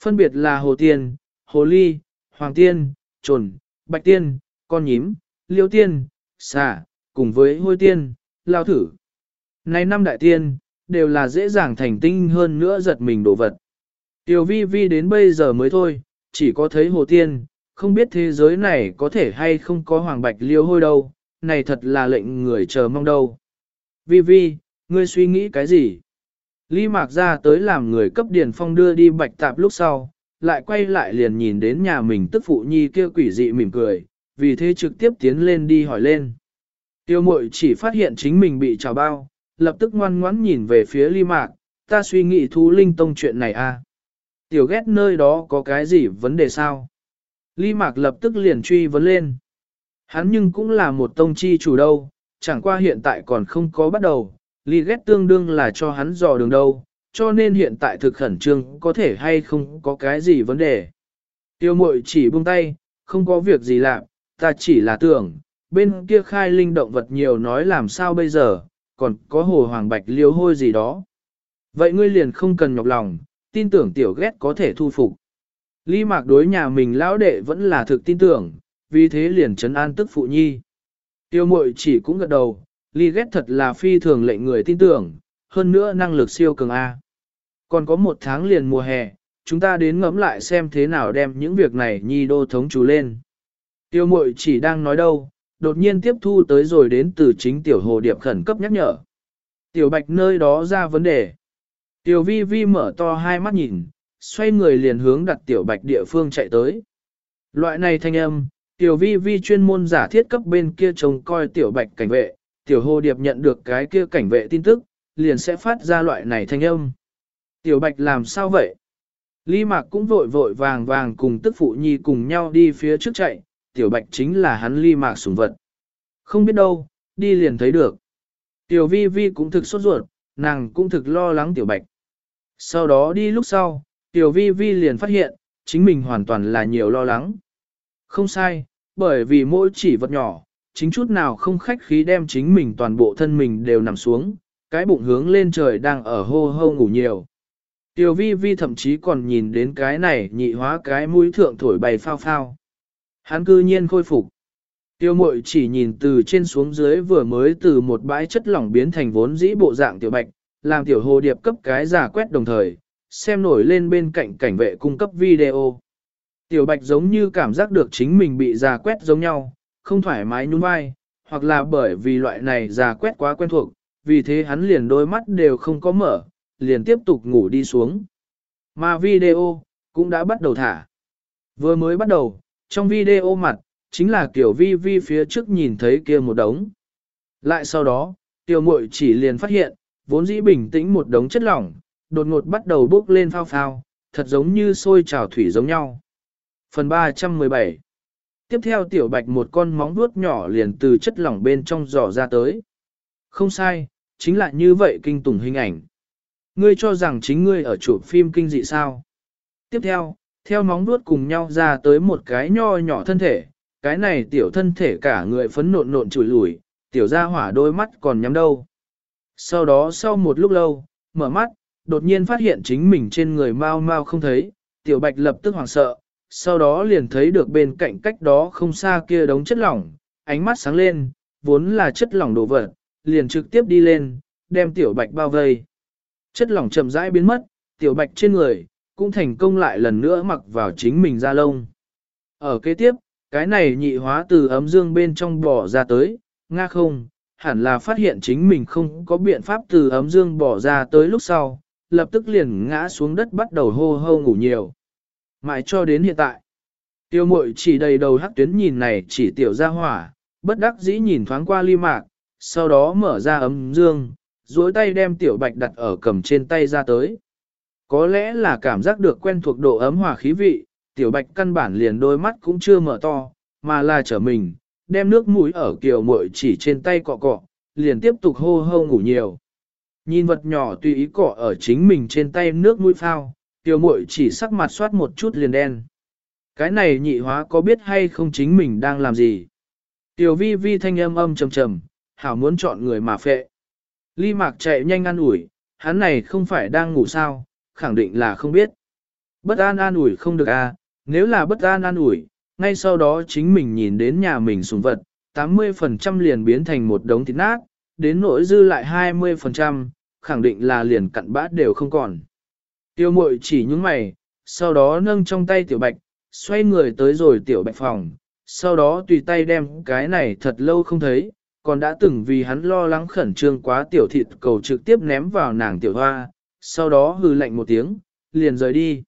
Phân biệt là hồ tiên, hồ ly, hoàng tiên, trồn, bạch tiên, con nhím, liêu tiên, xà, cùng với hôi tiên, lao thử. Này năm đại tiên, đều là dễ dàng thành tinh hơn nữa giật mình đồ vật. Tiểu vi vi đến bây giờ mới thôi, chỉ có thấy hồ tiên, không biết thế giới này có thể hay không có hoàng bạch liêu hôi đâu, này thật là lệnh người chờ mong đâu. Vi vi, ngươi suy nghĩ cái gì? Lý Mạc ra tới làm người cấp điển Phong đưa đi bạch tạp lúc sau, lại quay lại liền nhìn đến nhà mình tức phụ nhi kia quỷ dị mỉm cười, vì thế trực tiếp tiến lên đi hỏi lên. Tiêu mội chỉ phát hiện chính mình bị trào bao, lập tức ngoan ngoãn nhìn về phía ly Mạc, ta suy nghĩ thú linh tông chuyện này a à? Tiểu ghét nơi đó có cái gì vấn đề sao? Ly Mạc lập tức liền truy vấn lên. Hắn nhưng cũng là một tông chi chủ đâu, chẳng qua hiện tại còn không có bắt đầu, ly ghét tương đương là cho hắn dò đường đâu, cho nên hiện tại thực khẩn trương có thể hay không có cái gì vấn đề. Tiêu mội chỉ buông tay, không có việc gì làm, ta chỉ là tưởng, bên kia khai linh động vật nhiều nói làm sao bây giờ, còn có hồ hoàng bạch liêu hôi gì đó. Vậy ngươi liền không cần nhọc lòng, tin tưởng tiểu ghét có thể thu phục. Lý mạc đối nhà mình lão đệ vẫn là thực tin tưởng, vì thế liền trấn an tức phụ nhi. Tiêu mội chỉ cũng gật đầu, Ly ghét thật là phi thường lệnh người tin tưởng, hơn nữa năng lực siêu cường A. Còn có một tháng liền mùa hè, chúng ta đến ngẫm lại xem thế nào đem những việc này nhi đô thống chú lên. Tiêu mội chỉ đang nói đâu, đột nhiên tiếp thu tới rồi đến từ chính tiểu hồ điệp khẩn cấp nhắc nhở. Tiểu bạch nơi đó ra vấn đề. Tiểu vi vi mở to hai mắt nhìn, xoay người liền hướng đặt tiểu bạch địa phương chạy tới. Loại này thanh âm, tiểu vi vi chuyên môn giả thiết cấp bên kia trông coi tiểu bạch cảnh vệ, tiểu hồ điệp nhận được cái kia cảnh vệ tin tức, liền sẽ phát ra loại này thanh âm. Tiểu bạch làm sao vậy? Lý mạc cũng vội vội vàng vàng cùng tức phụ nhi cùng nhau đi phía trước chạy, tiểu bạch chính là hắn Lý mạc sủng vật. Không biết đâu, đi liền thấy được. Tiểu vi vi cũng thực sốt ruột, nàng cũng thực lo lắng tiểu bạch. Sau đó đi lúc sau, tiểu vi vi liền phát hiện, chính mình hoàn toàn là nhiều lo lắng. Không sai, bởi vì mỗi chỉ vật nhỏ, chính chút nào không khách khí đem chính mình toàn bộ thân mình đều nằm xuống, cái bụng hướng lên trời đang ở hô hô ngủ nhiều. Tiểu vi vi thậm chí còn nhìn đến cái này nhị hóa cái mũi thượng thổi bày phao phao. Hắn cư nhiên khôi phục. Tiêu mội chỉ nhìn từ trên xuống dưới vừa mới từ một bãi chất lỏng biến thành vốn dĩ bộ dạng tiểu bạch, làm tiểu hồ điệp cấp cái giả quét đồng thời, xem nổi lên bên cạnh cảnh vệ cung cấp video. Tiểu bạch giống như cảm giác được chính mình bị giả quét giống nhau, không thoải mái nhún vai, hoặc là bởi vì loại này giả quét quá quen thuộc, vì thế hắn liền đôi mắt đều không có mở, liền tiếp tục ngủ đi xuống. Mà video, cũng đã bắt đầu thả. Vừa mới bắt đầu, trong video mặt, chính là kiểu vi vi phía trước nhìn thấy kia một đống. Lại sau đó, tiểu muội chỉ liền phát hiện, vốn dĩ bình tĩnh một đống chất lỏng, đột ngột bắt đầu bốc lên phao phao, thật giống như sôi trào thủy giống nhau. Phần 317 Tiếp theo tiểu bạch một con móng vuốt nhỏ liền từ chất lỏng bên trong giỏ ra tới. không sai, chính là như vậy kinh tủng hình ảnh. Ngươi cho rằng chính ngươi ở chụp phim kinh dị sao. Tiếp theo, theo móng vuốt cùng nhau ra tới một cái nho nhỏ thân thể, cái này tiểu thân thể cả người phấn nộn nộn chùi lùi, tiểu ra hỏa đôi mắt còn nhắm đâu. Sau đó sau một lúc lâu, mở mắt, đột nhiên phát hiện chính mình trên người mau mau không thấy, tiểu bạch lập tức hoảng sợ, sau đó liền thấy được bên cạnh cách đó không xa kia đống chất lỏng, ánh mắt sáng lên, vốn là chất lỏng đổ vật, liền trực tiếp đi lên, đem tiểu bạch bao vây. Chất lỏng chậm rãi biến mất, tiểu bạch trên người, cũng thành công lại lần nữa mặc vào chính mình da lông. Ở kế tiếp, cái này nhị hóa từ ấm dương bên trong bỏ ra tới, nga không, hẳn là phát hiện chính mình không có biện pháp từ ấm dương bỏ ra tới lúc sau, lập tức liền ngã xuống đất bắt đầu hô hô ngủ nhiều. Mãi cho đến hiện tại, tiêu mội chỉ đầy đầu hắc tuyến nhìn này chỉ tiểu ra hỏa, bất đắc dĩ nhìn thoáng qua ly mạc, sau đó mở ra ấm dương, duỗi tay đem tiểu bạch đặt ở cầm trên tay ra tới. Có lẽ là cảm giác được quen thuộc độ ấm hòa khí vị, tiểu bạch căn bản liền đôi mắt cũng chưa mở to, mà là trở mình, đem nước mũi ở kiều muội chỉ trên tay cọ cọ, liền tiếp tục hô hô ngủ nhiều. Nhìn vật nhỏ tùy ý cọ ở chính mình trên tay nước mũi phao, kiều muội chỉ sắc mặt soát một chút liền đen. Cái này nhị hóa có biết hay không chính mình đang làm gì? Tiểu vi vi thanh âm âm trầm trầm, hảo muốn chọn người mà phệ. Ly mạc chạy nhanh ăn ủi, hắn này không phải đang ngủ sao, khẳng định là không biết. Bất an an ủi không được à, nếu là bất an an ủi, ngay sau đó chính mình nhìn đến nhà mình sùng vật, 80% liền biến thành một đống thịt nát, đến nỗi dư lại 20%, khẳng định là liền cặn bã đều không còn. Tiêu mội chỉ những mày, sau đó nâng trong tay tiểu bạch, xoay người tới rồi tiểu bạch phòng, sau đó tùy tay đem cái này thật lâu không thấy, còn đã từng vì hắn lo lắng khẩn trương quá tiểu thịt cầu trực tiếp ném vào nàng tiểu hoa, sau đó hừ lạnh một tiếng, liền rời đi.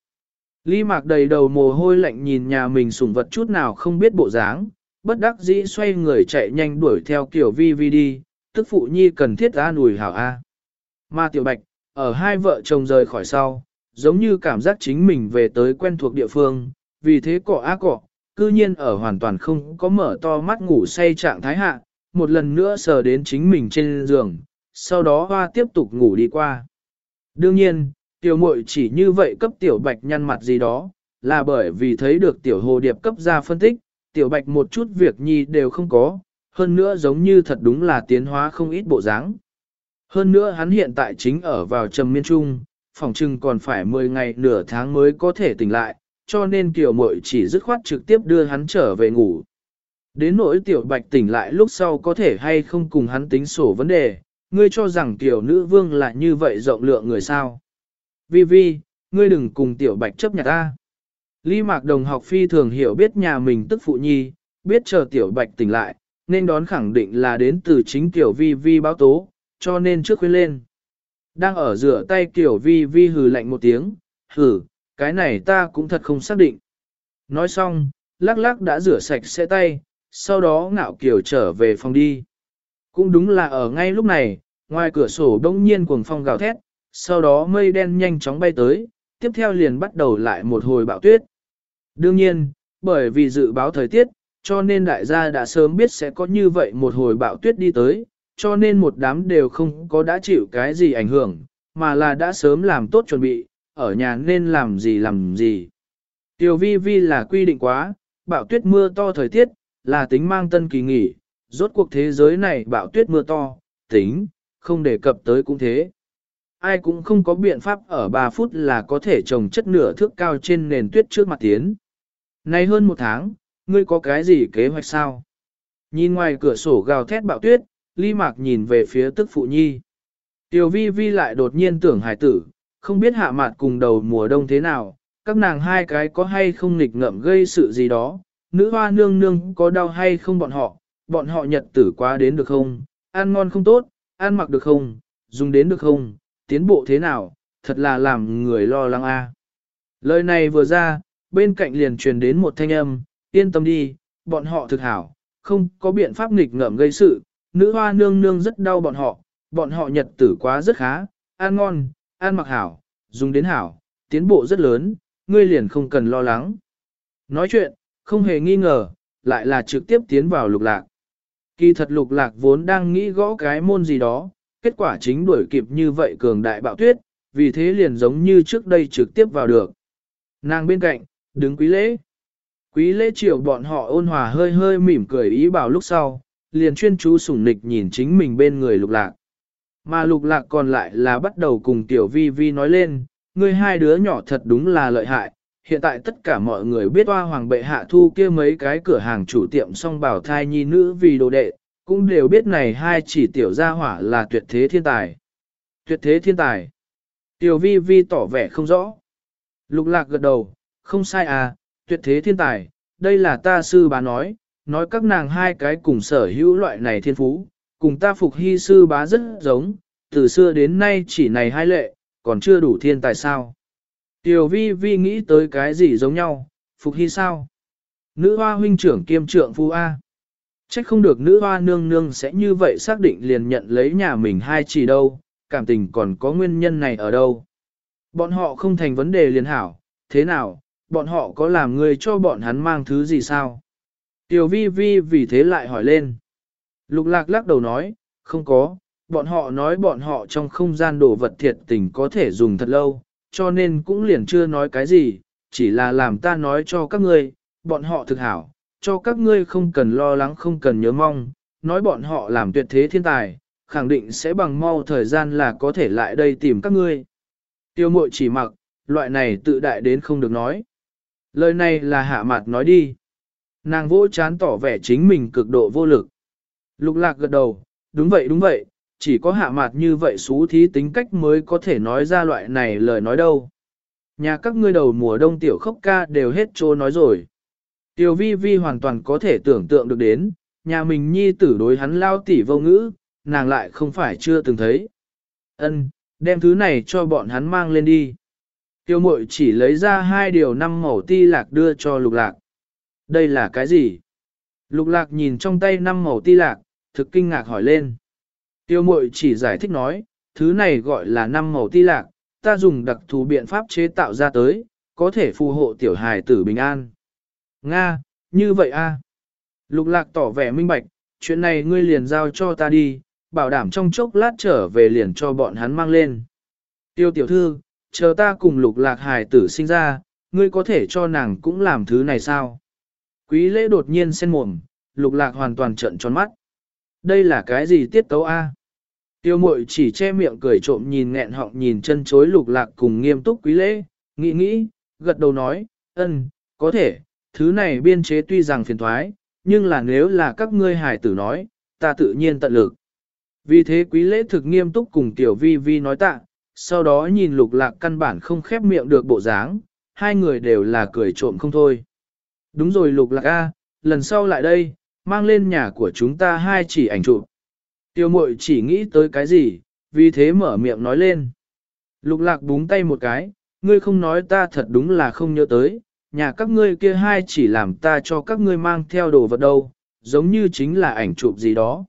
Ly mạc đầy đầu mồ hôi lạnh nhìn nhà mình sủng vật chút nào không biết bộ dáng, bất đắc dĩ xoay người chạy nhanh đuổi theo kiểu vi vi đi, tức phụ nhi cần thiết an ủi hảo A. Ma tiểu bạch, ở hai vợ chồng rời khỏi sau, giống như cảm giác chính mình về tới quen thuộc địa phương, vì thế cọ á cọ, cư nhiên ở hoàn toàn không có mở to mắt ngủ say trạng thái hạ, một lần nữa sờ đến chính mình trên giường, sau đó hoa tiếp tục ngủ đi qua. Đương nhiên, tiểu muội chỉ như vậy cấp tiểu bạch nhăn mặt gì đó, là bởi vì thấy được tiểu hồ điệp cấp ra phân tích, tiểu bạch một chút việc nhi đều không có, hơn nữa giống như thật đúng là tiến hóa không ít bộ dáng. Hơn nữa hắn hiện tại chính ở vào trầm miên trung, phòng trưng còn phải 10 ngày nửa tháng mới có thể tỉnh lại, cho nên tiểu muội chỉ dứt khoát trực tiếp đưa hắn trở về ngủ. Đến nỗi tiểu bạch tỉnh lại lúc sau có thể hay không cùng hắn tính sổ vấn đề, ngươi cho rằng tiểu nữ vương là như vậy rộng lượng người sao. Vi Vi, ngươi đừng cùng tiểu bạch chấp nhận ta. Lý mạc đồng học phi thường hiểu biết nhà mình tức phụ nhi, biết chờ tiểu bạch tỉnh lại, nên đón khẳng định là đến từ chính tiểu Vi Vi báo tố, cho nên trước khuyên lên. Đang ở rửa tay tiểu Vi Vi hừ lạnh một tiếng, hừ, cái này ta cũng thật không xác định. Nói xong, lắc lắc đã rửa sạch sẽ tay, sau đó ngạo kiều trở về phòng đi. Cũng đúng là ở ngay lúc này, ngoài cửa sổ đông nhiên cuồng phong gào thét, sau đó mây đen nhanh chóng bay tới, tiếp theo liền bắt đầu lại một hồi bão tuyết. Đương nhiên, bởi vì dự báo thời tiết, cho nên đại gia đã sớm biết sẽ có như vậy một hồi bão tuyết đi tới, cho nên một đám đều không có đã chịu cái gì ảnh hưởng, mà là đã sớm làm tốt chuẩn bị, ở nhà nên làm gì làm gì. Tiểu vi vi là quy định quá, bão tuyết mưa to thời tiết, là tính mang tân kỳ nghỉ, rốt cuộc thế giới này bão tuyết mưa to, tính, không đề cập tới cũng thế. Ai cũng không có biện pháp ở 3 phút là có thể trồng chất nửa thước cao trên nền tuyết trước mặt tiến. Nay hơn một tháng, ngươi có cái gì kế hoạch sao? Nhìn ngoài cửa sổ gào thét bão tuyết, ly mạc nhìn về phía tức phụ nhi. Tiểu vi vi lại đột nhiên tưởng hải tử, không biết hạ mặt cùng đầu mùa đông thế nào, các nàng hai cái có hay không nghịch ngợm gây sự gì đó, nữ hoa nương nương có đau hay không bọn họ, bọn họ nhật tử quá đến được không, ăn ngon không tốt, ăn mặc được không, dùng đến được không, tiến bộ thế nào, thật là làm người lo lắng a. Lời này vừa ra, bên cạnh liền truyền đến một thanh âm, yên tâm đi, bọn họ thực hảo, không có biện pháp nghịch ngợm gây sự, nữ hoa nương nương rất đau bọn họ, bọn họ nhật tử quá rất khá, ăn ngon, ăn mặc hảo, dùng đến hảo, tiến bộ rất lớn, ngươi liền không cần lo lắng. Nói chuyện, không hề nghi ngờ, lại là trực tiếp tiến vào lục lạc. Kỳ thật lục lạc vốn đang nghĩ gõ cái môn gì đó, kết quả chính đuổi kịp như vậy cường đại bạo tuyết, vì thế liền giống như trước đây trực tiếp vào được. Nàng bên cạnh, đứng quý lễ. Quý lễ chiều bọn họ ôn hòa hơi hơi mỉm cười ý bảo lúc sau, liền chuyên chú sủng nịch nhìn chính mình bên người lục lạc. Mà lục lạc còn lại là bắt đầu cùng tiểu vi vi nói lên, ngươi hai đứa nhỏ thật đúng là lợi hại, hiện tại tất cả mọi người biết hoa hoàng bệ hạ thu kia mấy cái cửa hàng chủ tiệm song bảo thai nhi nữ vì đồ đệ, cũng đều biết này hai chỉ tiểu gia hỏa là tuyệt thế thiên tài. Tuyệt thế thiên tài. Tiểu vi vi tỏ vẻ không rõ. Lục lạc gật đầu, không sai à, tuyệt thế thiên tài, đây là ta sư bá nói, nói các nàng hai cái cùng sở hữu loại này thiên phú, cùng ta phục hy sư bá rất giống, từ xưa đến nay chỉ này hai lệ, còn chưa đủ thiên tài sao. Tiểu vi vi nghĩ tới cái gì giống nhau, phục hy sao? Nữ hoa huynh trưởng kiêm trượng phu A. Trách không được nữ hoa nương nương sẽ như vậy xác định liền nhận lấy nhà mình hai chỉ đâu, cảm tình còn có nguyên nhân này ở đâu. Bọn họ không thành vấn đề liền hảo, thế nào, bọn họ có làm người cho bọn hắn mang thứ gì sao? Tiểu vi vi vì thế lại hỏi lên. Lục lạc lắc đầu nói, không có, bọn họ nói bọn họ trong không gian đồ vật thiệt tình có thể dùng thật lâu, cho nên cũng liền chưa nói cái gì, chỉ là làm ta nói cho các ngươi, bọn họ thực hảo, cho các ngươi không cần lo lắng không cần nhớ mong, nói bọn họ làm tuyệt thế thiên tài, khẳng định sẽ bằng mau thời gian là có thể lại đây tìm các ngươi. Tiêu mội chỉ mặc, loại này tự đại đến không được nói. Lời này là hạ mặt nói đi. Nàng vỗ chán tỏ vẻ chính mình cực độ vô lực. Lục lạc gật đầu, đúng vậy đúng vậy, chỉ có hạ mặt như vậy xú thí tính cách mới có thể nói ra loại này lời nói đâu. Nhà các ngươi đầu mùa đông tiểu khốc ca đều hết trô nói rồi. Tiểu vi vi hoàn toàn có thể tưởng tượng được đến, nhà mình nhi tử đối hắn lao tỉ vô ngữ, nàng lại không phải chưa từng thấy. Ân, đem thứ này cho bọn hắn mang lên đi. Tiêu mội chỉ lấy ra hai điều năm màu ti lạc đưa cho lục lạc. Đây là cái gì? Lục lạc nhìn trong tay năm màu ti lạc, thực kinh ngạc hỏi lên. Tiêu mội chỉ giải thích nói, thứ này gọi là năm màu ti lạc, ta dùng đặc thù biện pháp chế tạo ra tới, có thể phù hộ tiểu hài tử bình an. Nga, như vậy a. Lục lạc tỏ vẻ minh bạch, chuyện này ngươi liền giao cho ta đi, bảo đảm trong chốc lát trở về liền cho bọn hắn mang lên. Tiêu tiểu thư, chờ ta cùng lục lạc hài tử sinh ra, ngươi có thể cho nàng cũng làm thứ này sao? Quý lễ đột nhiên sen mồm, lục lạc hoàn toàn trận tròn mắt. Đây là cái gì tiết tấu a? Tiêu mội chỉ che miệng cười trộm nhìn nghẹn họng nhìn chân chối lục lạc cùng nghiêm túc quý lễ, nghĩ nghĩ, gật đầu nói, ân, có thể, thứ này biên chế tuy rằng phiền thoái, nhưng là nếu là các ngươi hài tử nói, ta tự nhiên tận lực. Vì thế quý lễ thực nghiêm túc cùng tiểu vi vi nói tạ, sau đó nhìn lục lạc căn bản không khép miệng được bộ dáng, hai người đều là cười trộm không thôi. Đúng rồi lục lạc A, lần sau lại đây, mang lên nhà của chúng ta hai chỉ ảnh chụp. Tiêu mội chỉ nghĩ tới cái gì, vì thế mở miệng nói lên. Lục lạc búng tay một cái, ngươi không nói ta thật đúng là không nhớ tới, nhà các ngươi kia hai chỉ làm ta cho các ngươi mang theo đồ vật đâu, giống như chính là ảnh chụp gì đó.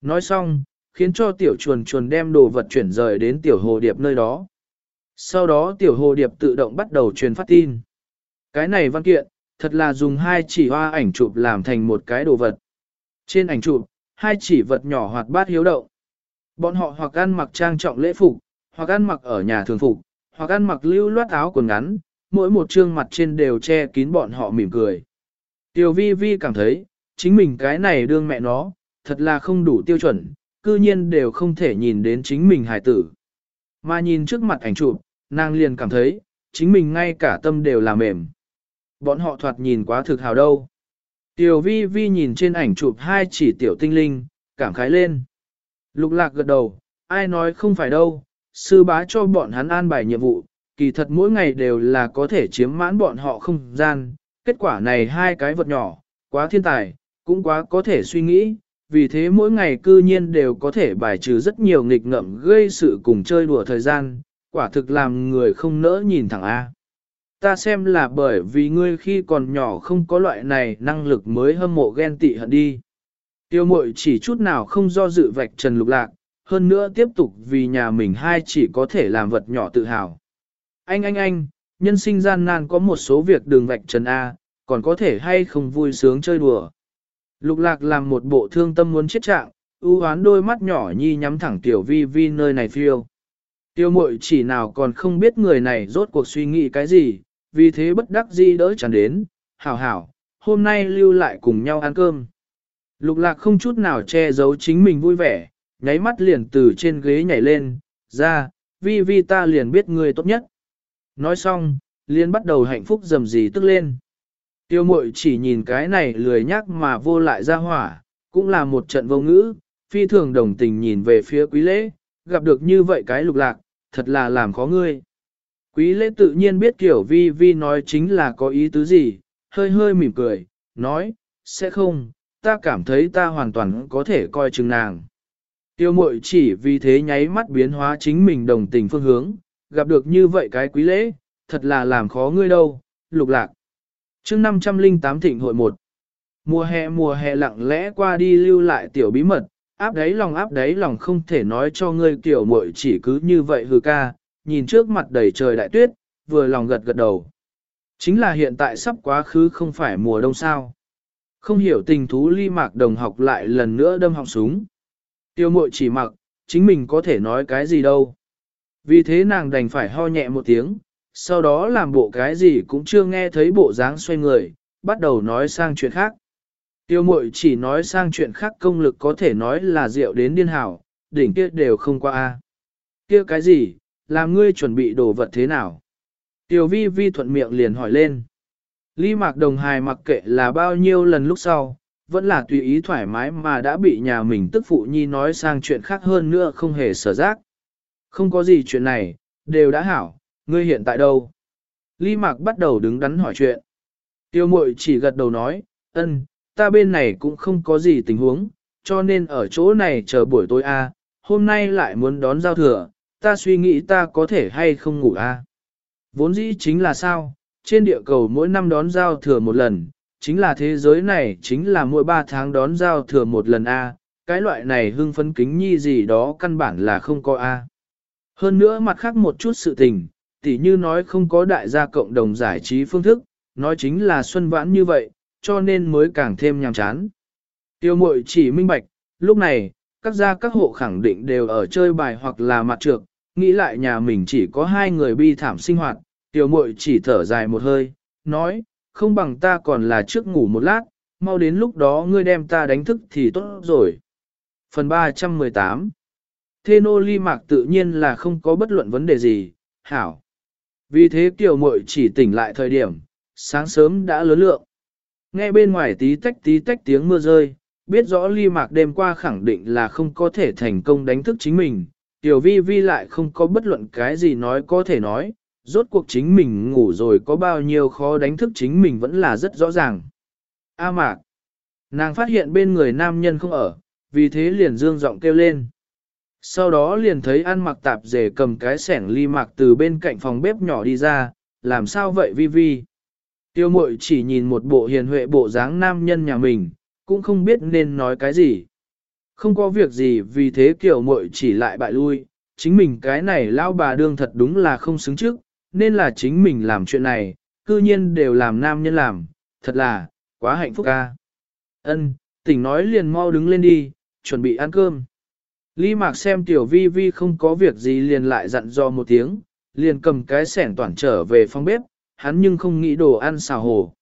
Nói xong, khiến cho tiểu chuồn chuồn đem đồ vật chuyển rời đến tiểu hồ điệp nơi đó. Sau đó tiểu hồ điệp tự động bắt đầu truyền phát tin. Cái này văn kiện, thật là dùng hai chỉ hoa ảnh chụp làm thành một cái đồ vật. Trên ảnh chụp, hai chỉ vật nhỏ hoạt bát hiếu động. Bọn họ hoặc ăn mặc trang trọng lễ phục, hoặc ăn mặc ở nhà thường phục, hoặc ăn mặc lưu loát áo quần ngắn, mỗi một trương mặt trên đều che kín bọn họ mỉm cười. Tiểu vi vi cảm thấy, chính mình cái này đương mẹ nó, thật là không đủ tiêu chuẩn, cư nhiên đều không thể nhìn đến chính mình hài tử. Mà nhìn trước mặt ảnh chụp, nàng liền cảm thấy, chính mình ngay cả tâm đều là mềm. Bọn họ thoạt nhìn quá thực hào đâu. Tiểu vi vi nhìn trên ảnh chụp hai chỉ tiểu tinh linh, cảm khái lên. Lục lạc gật đầu, ai nói không phải đâu, sư bá cho bọn hắn an bài nhiệm vụ, kỳ thật mỗi ngày đều là có thể chiếm mãn bọn họ không gian. Kết quả này hai cái vật nhỏ, quá thiên tài, cũng quá có thể suy nghĩ, vì thế mỗi ngày cư nhiên đều có thể bài trừ rất nhiều nghịch ngợm gây sự cùng chơi đùa thời gian, quả thực làm người không nỡ nhìn thẳng A. Ta xem là bởi vì ngươi khi còn nhỏ không có loại này năng lực mới hâm mộ ghen tị hận đi. Tiêu mội chỉ chút nào không do dự vạch trần lục lạc, hơn nữa tiếp tục vì nhà mình hai chỉ có thể làm vật nhỏ tự hào. Anh anh anh, nhân sinh gian nan có một số việc đường vạch trần A, còn có thể hay không vui sướng chơi đùa. Lục lạc làm một bộ thương tâm muốn chết trạng, ưu hoán đôi mắt nhỏ nhi nhắm thẳng tiểu vi vi nơi này phiêu. Tiêu mội chỉ nào còn không biết người này rốt cuộc suy nghĩ cái gì, vì thế bất đắc dĩ đỡ chẳng đến, hảo hảo, hôm nay lưu lại cùng nhau ăn cơm. Lục lạc không chút nào che giấu chính mình vui vẻ, nháy mắt liền từ trên ghế nhảy lên, ra, vi vi ta liền biết người tốt nhất. Nói xong, liền bắt đầu hạnh phúc dầm gì tức lên. Tiêu mội chỉ nhìn cái này lười nhắc mà vô lại ra hỏa, cũng là một trận vô ngữ, phi thường đồng tình nhìn về phía quý lễ, gặp được như vậy cái lục lạc, thật là làm khó ngươi. Quý lễ tự nhiên biết kiểu vi vi nói chính là có ý tứ gì, hơi hơi mỉm cười, nói, sẽ không, ta cảm thấy ta hoàn toàn có thể coi chừng nàng. Tiêu mội chỉ vì thế nháy mắt biến hóa chính mình đồng tình phương hướng, gặp được như vậy cái quý lễ, thật là làm khó ngươi đâu, lục lạc. chương 508 thịnh hội 1 Mùa hè mùa hè lặng lẽ qua đi lưu lại tiểu bí mật, áp đáy lòng áp đáy lòng không thể nói cho ngươi tiểu mội chỉ cứ như vậy hừ ca, nhìn trước mặt đầy trời đại tuyết, vừa lòng gật gật đầu. Chính là hiện tại sắp quá khứ không phải mùa đông sao. Không hiểu tình thú ly mạc đồng học lại lần nữa đâm họng súng. Tiêu mội chỉ mặc, chính mình có thể nói cái gì đâu. Vì thế nàng đành phải ho nhẹ một tiếng, sau đó làm bộ cái gì cũng chưa nghe thấy bộ dáng xoay người, bắt đầu nói sang chuyện khác. Tiêu mội chỉ nói sang chuyện khác công lực có thể nói là rượu đến điên hảo, đỉnh kia đều không qua. a kia cái gì, làm ngươi chuẩn bị đồ vật thế nào? Tiểu vi vi thuận miệng liền hỏi lên. Lý mạc đồng hài mặc kệ là bao nhiêu lần lúc sau, vẫn là tùy ý thoải mái mà đã bị nhà mình tức phụ nhi nói sang chuyện khác hơn nữa không hề sở giác. Không có gì chuyện này, đều đã hảo, ngươi hiện tại đâu? Lý mạc bắt đầu đứng đắn hỏi chuyện. Tiêu mội chỉ gật đầu nói, ân, ta bên này cũng không có gì tình huống, cho nên ở chỗ này chờ buổi tối a. hôm nay lại muốn đón giao thừa, ta suy nghĩ ta có thể hay không ngủ a. Vốn dĩ chính là sao, trên địa cầu mỗi năm đón giao thừa một lần, chính là thế giới này chính là mỗi 3 tháng đón giao thừa một lần A, cái loại này hưng phấn kính nhi gì đó căn bản là không có A. Hơn nữa mặt khác một chút sự tình, tỉ như nói không có đại gia cộng đồng giải trí phương thức, nói chính là xuân vãn như vậy, cho nên mới càng thêm nhàm chán. Tiêu mội chỉ minh bạch, lúc này, các gia các hộ khẳng định đều ở chơi bài hoặc là mặt trược, nghĩ lại nhà mình chỉ có hai người bi thảm sinh hoạt, Tiểu muội chỉ thở dài một hơi, nói, không bằng ta còn là trước ngủ một lát, mau đến lúc đó ngươi đem ta đánh thức thì tốt rồi. Phần 318 Thê nô ly mạc tự nhiên là không có bất luận vấn đề gì, hảo. Vì thế tiểu muội chỉ tỉnh lại thời điểm, sáng sớm đã lớn lượng. Nghe bên ngoài tí tách tí tách tiếng mưa rơi, biết rõ ly mạc đêm qua khẳng định là không có thể thành công đánh thức chính mình. Tiểu vi vi lại không có bất luận cái gì nói có thể nói, rốt cuộc chính mình ngủ rồi có bao nhiêu khó đánh thức chính mình vẫn là rất rõ ràng. A mạc, nàng phát hiện bên người nam nhân không ở, vì thế liền dương giọng kêu lên. Sau đó liền thấy ăn mặc tạp dề cầm cái sẻng ly mạc từ bên cạnh phòng bếp nhỏ đi ra, làm sao vậy vi vi. Tiêu mội chỉ nhìn một bộ hiền huệ bộ dáng nam nhân nhà mình, cũng không biết nên nói cái gì. Không có việc gì vì thế kiểu mội chỉ lại bại lui, chính mình cái này lao bà đương thật đúng là không xứng trước, nên là chính mình làm chuyện này, cư nhiên đều làm nam nhân làm, thật là, quá hạnh phúc ca. Ân, tỉnh nói liền mau đứng lên đi, chuẩn bị ăn cơm. Lý Mạc xem tiểu vi vi không có việc gì liền lại dặn dò một tiếng, liền cầm cái sẻn toàn trở về phòng bếp, hắn nhưng không nghĩ đồ ăn xào hồ.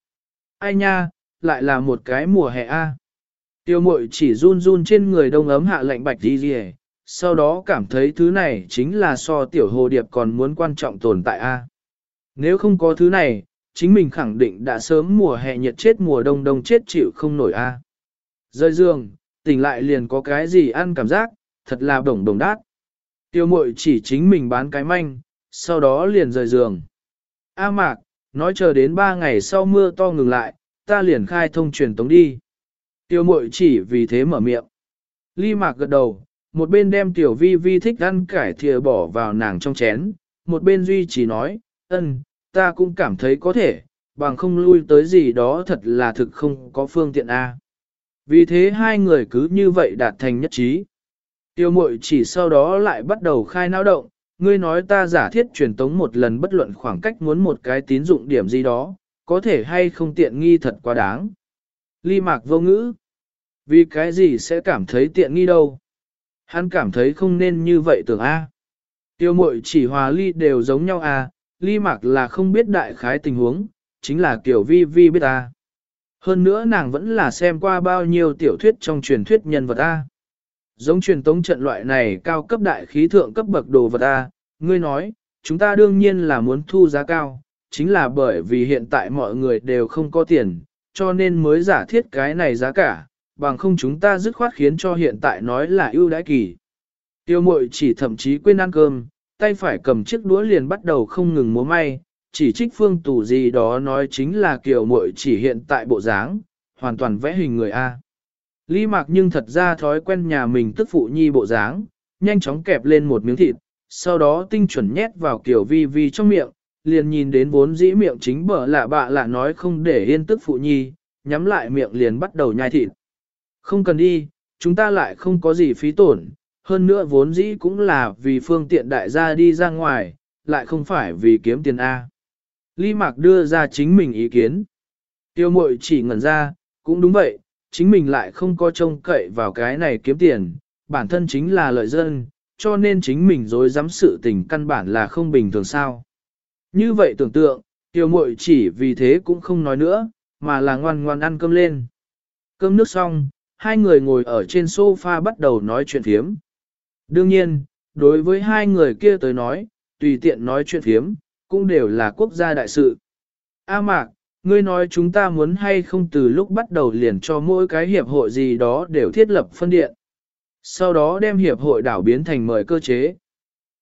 Ai nha, lại là một cái mùa hè a. Tiêu mội chỉ run run trên người đông ấm hạ lạnh bạch đi gì sau đó cảm thấy thứ này chính là so tiểu hồ điệp còn muốn quan trọng tồn tại a. Nếu không có thứ này, chính mình khẳng định đã sớm mùa hè nhiệt chết mùa đông đông chết chịu không nổi a. Rơi giường, tỉnh lại liền có cái gì ăn cảm giác, thật là đồng đồng đát. Tiêu mội chỉ chính mình bán cái manh, sau đó liền rời giường. A mạc, nói chờ đến ba ngày sau mưa to ngừng lại, ta liền khai thông truyền tống đi. Tiêu mội chỉ vì thế mở miệng. Ly mạc gật đầu, một bên đem tiểu vi vi thích ăn cải thìa bỏ vào nàng trong chén, một bên duy chỉ nói, ân, ta cũng cảm thấy có thể, bằng không lui tới gì đó thật là thực không có phương tiện A. Vì thế hai người cứ như vậy đạt thành nhất trí. Tiêu mội chỉ sau đó lại bắt đầu khai não động, ngươi nói ta giả thiết truyền tống một lần bất luận khoảng cách muốn một cái tín dụng điểm gì đó, có thể hay không tiện nghi thật quá đáng. Ly mạc vô ngữ, vì cái gì sẽ cảm thấy tiện nghi đâu? Hắn cảm thấy không nên như vậy tưởng A. Tiêu mội chỉ hòa ly đều giống nhau A, ly mặc là không biết đại khái tình huống, chính là kiểu vi vi biết A. Hơn nữa nàng vẫn là xem qua bao nhiêu tiểu thuyết trong truyền thuyết nhân vật A. Giống truyền tống trận loại này cao cấp đại khí thượng cấp bậc đồ vật A, ngươi nói, chúng ta đương nhiên là muốn thu giá cao, chính là bởi vì hiện tại mọi người đều không có tiền, cho nên mới giả thiết cái này giá cả, bằng không chúng ta dứt khoát khiến cho hiện tại nói là ưu đãi kỳ. Tiêu mội chỉ thậm chí quên ăn cơm, tay phải cầm chiếc đũa liền bắt đầu không ngừng múa may, chỉ trích phương tù gì đó nói chính là kiểu mội chỉ hiện tại bộ dáng, hoàn toàn vẽ hình người A. Lý mạc nhưng thật ra thói quen nhà mình tức phụ nhi bộ dáng, nhanh chóng kẹp lên một miếng thịt, sau đó tinh chuẩn nhét vào kiểu vi vi trong miệng, liền nhìn đến vốn dĩ miệng chính bở lạ bạ lạ nói không để yên tức phụ nhi, nhắm lại miệng liền bắt đầu nhai thịt. Không cần đi, chúng ta lại không có gì phí tổn, hơn nữa vốn dĩ cũng là vì phương tiện đại gia đi ra ngoài, lại không phải vì kiếm tiền A. Ly Mạc đưa ra chính mình ý kiến. Tiêu mội chỉ ngẩn ra, cũng đúng vậy, chính mình lại không có trông cậy vào cái này kiếm tiền, bản thân chính là lợi dân, cho nên chính mình dối dám sự tình căn bản là không bình thường sao. Như vậy tưởng tượng, tiêu mội chỉ vì thế cũng không nói nữa, mà là ngoan ngoan ăn cơm lên. Cơm nước xong, hai người ngồi ở trên sofa bắt đầu nói chuyện phiếm. Đương nhiên, đối với hai người kia tới nói, tùy tiện nói chuyện phiếm, cũng đều là quốc gia đại sự. A mạc, ngươi nói chúng ta muốn hay không từ lúc bắt đầu liền cho mỗi cái hiệp hội gì đó đều thiết lập phân điện. Sau đó đem hiệp hội đảo biến thành mời cơ chế.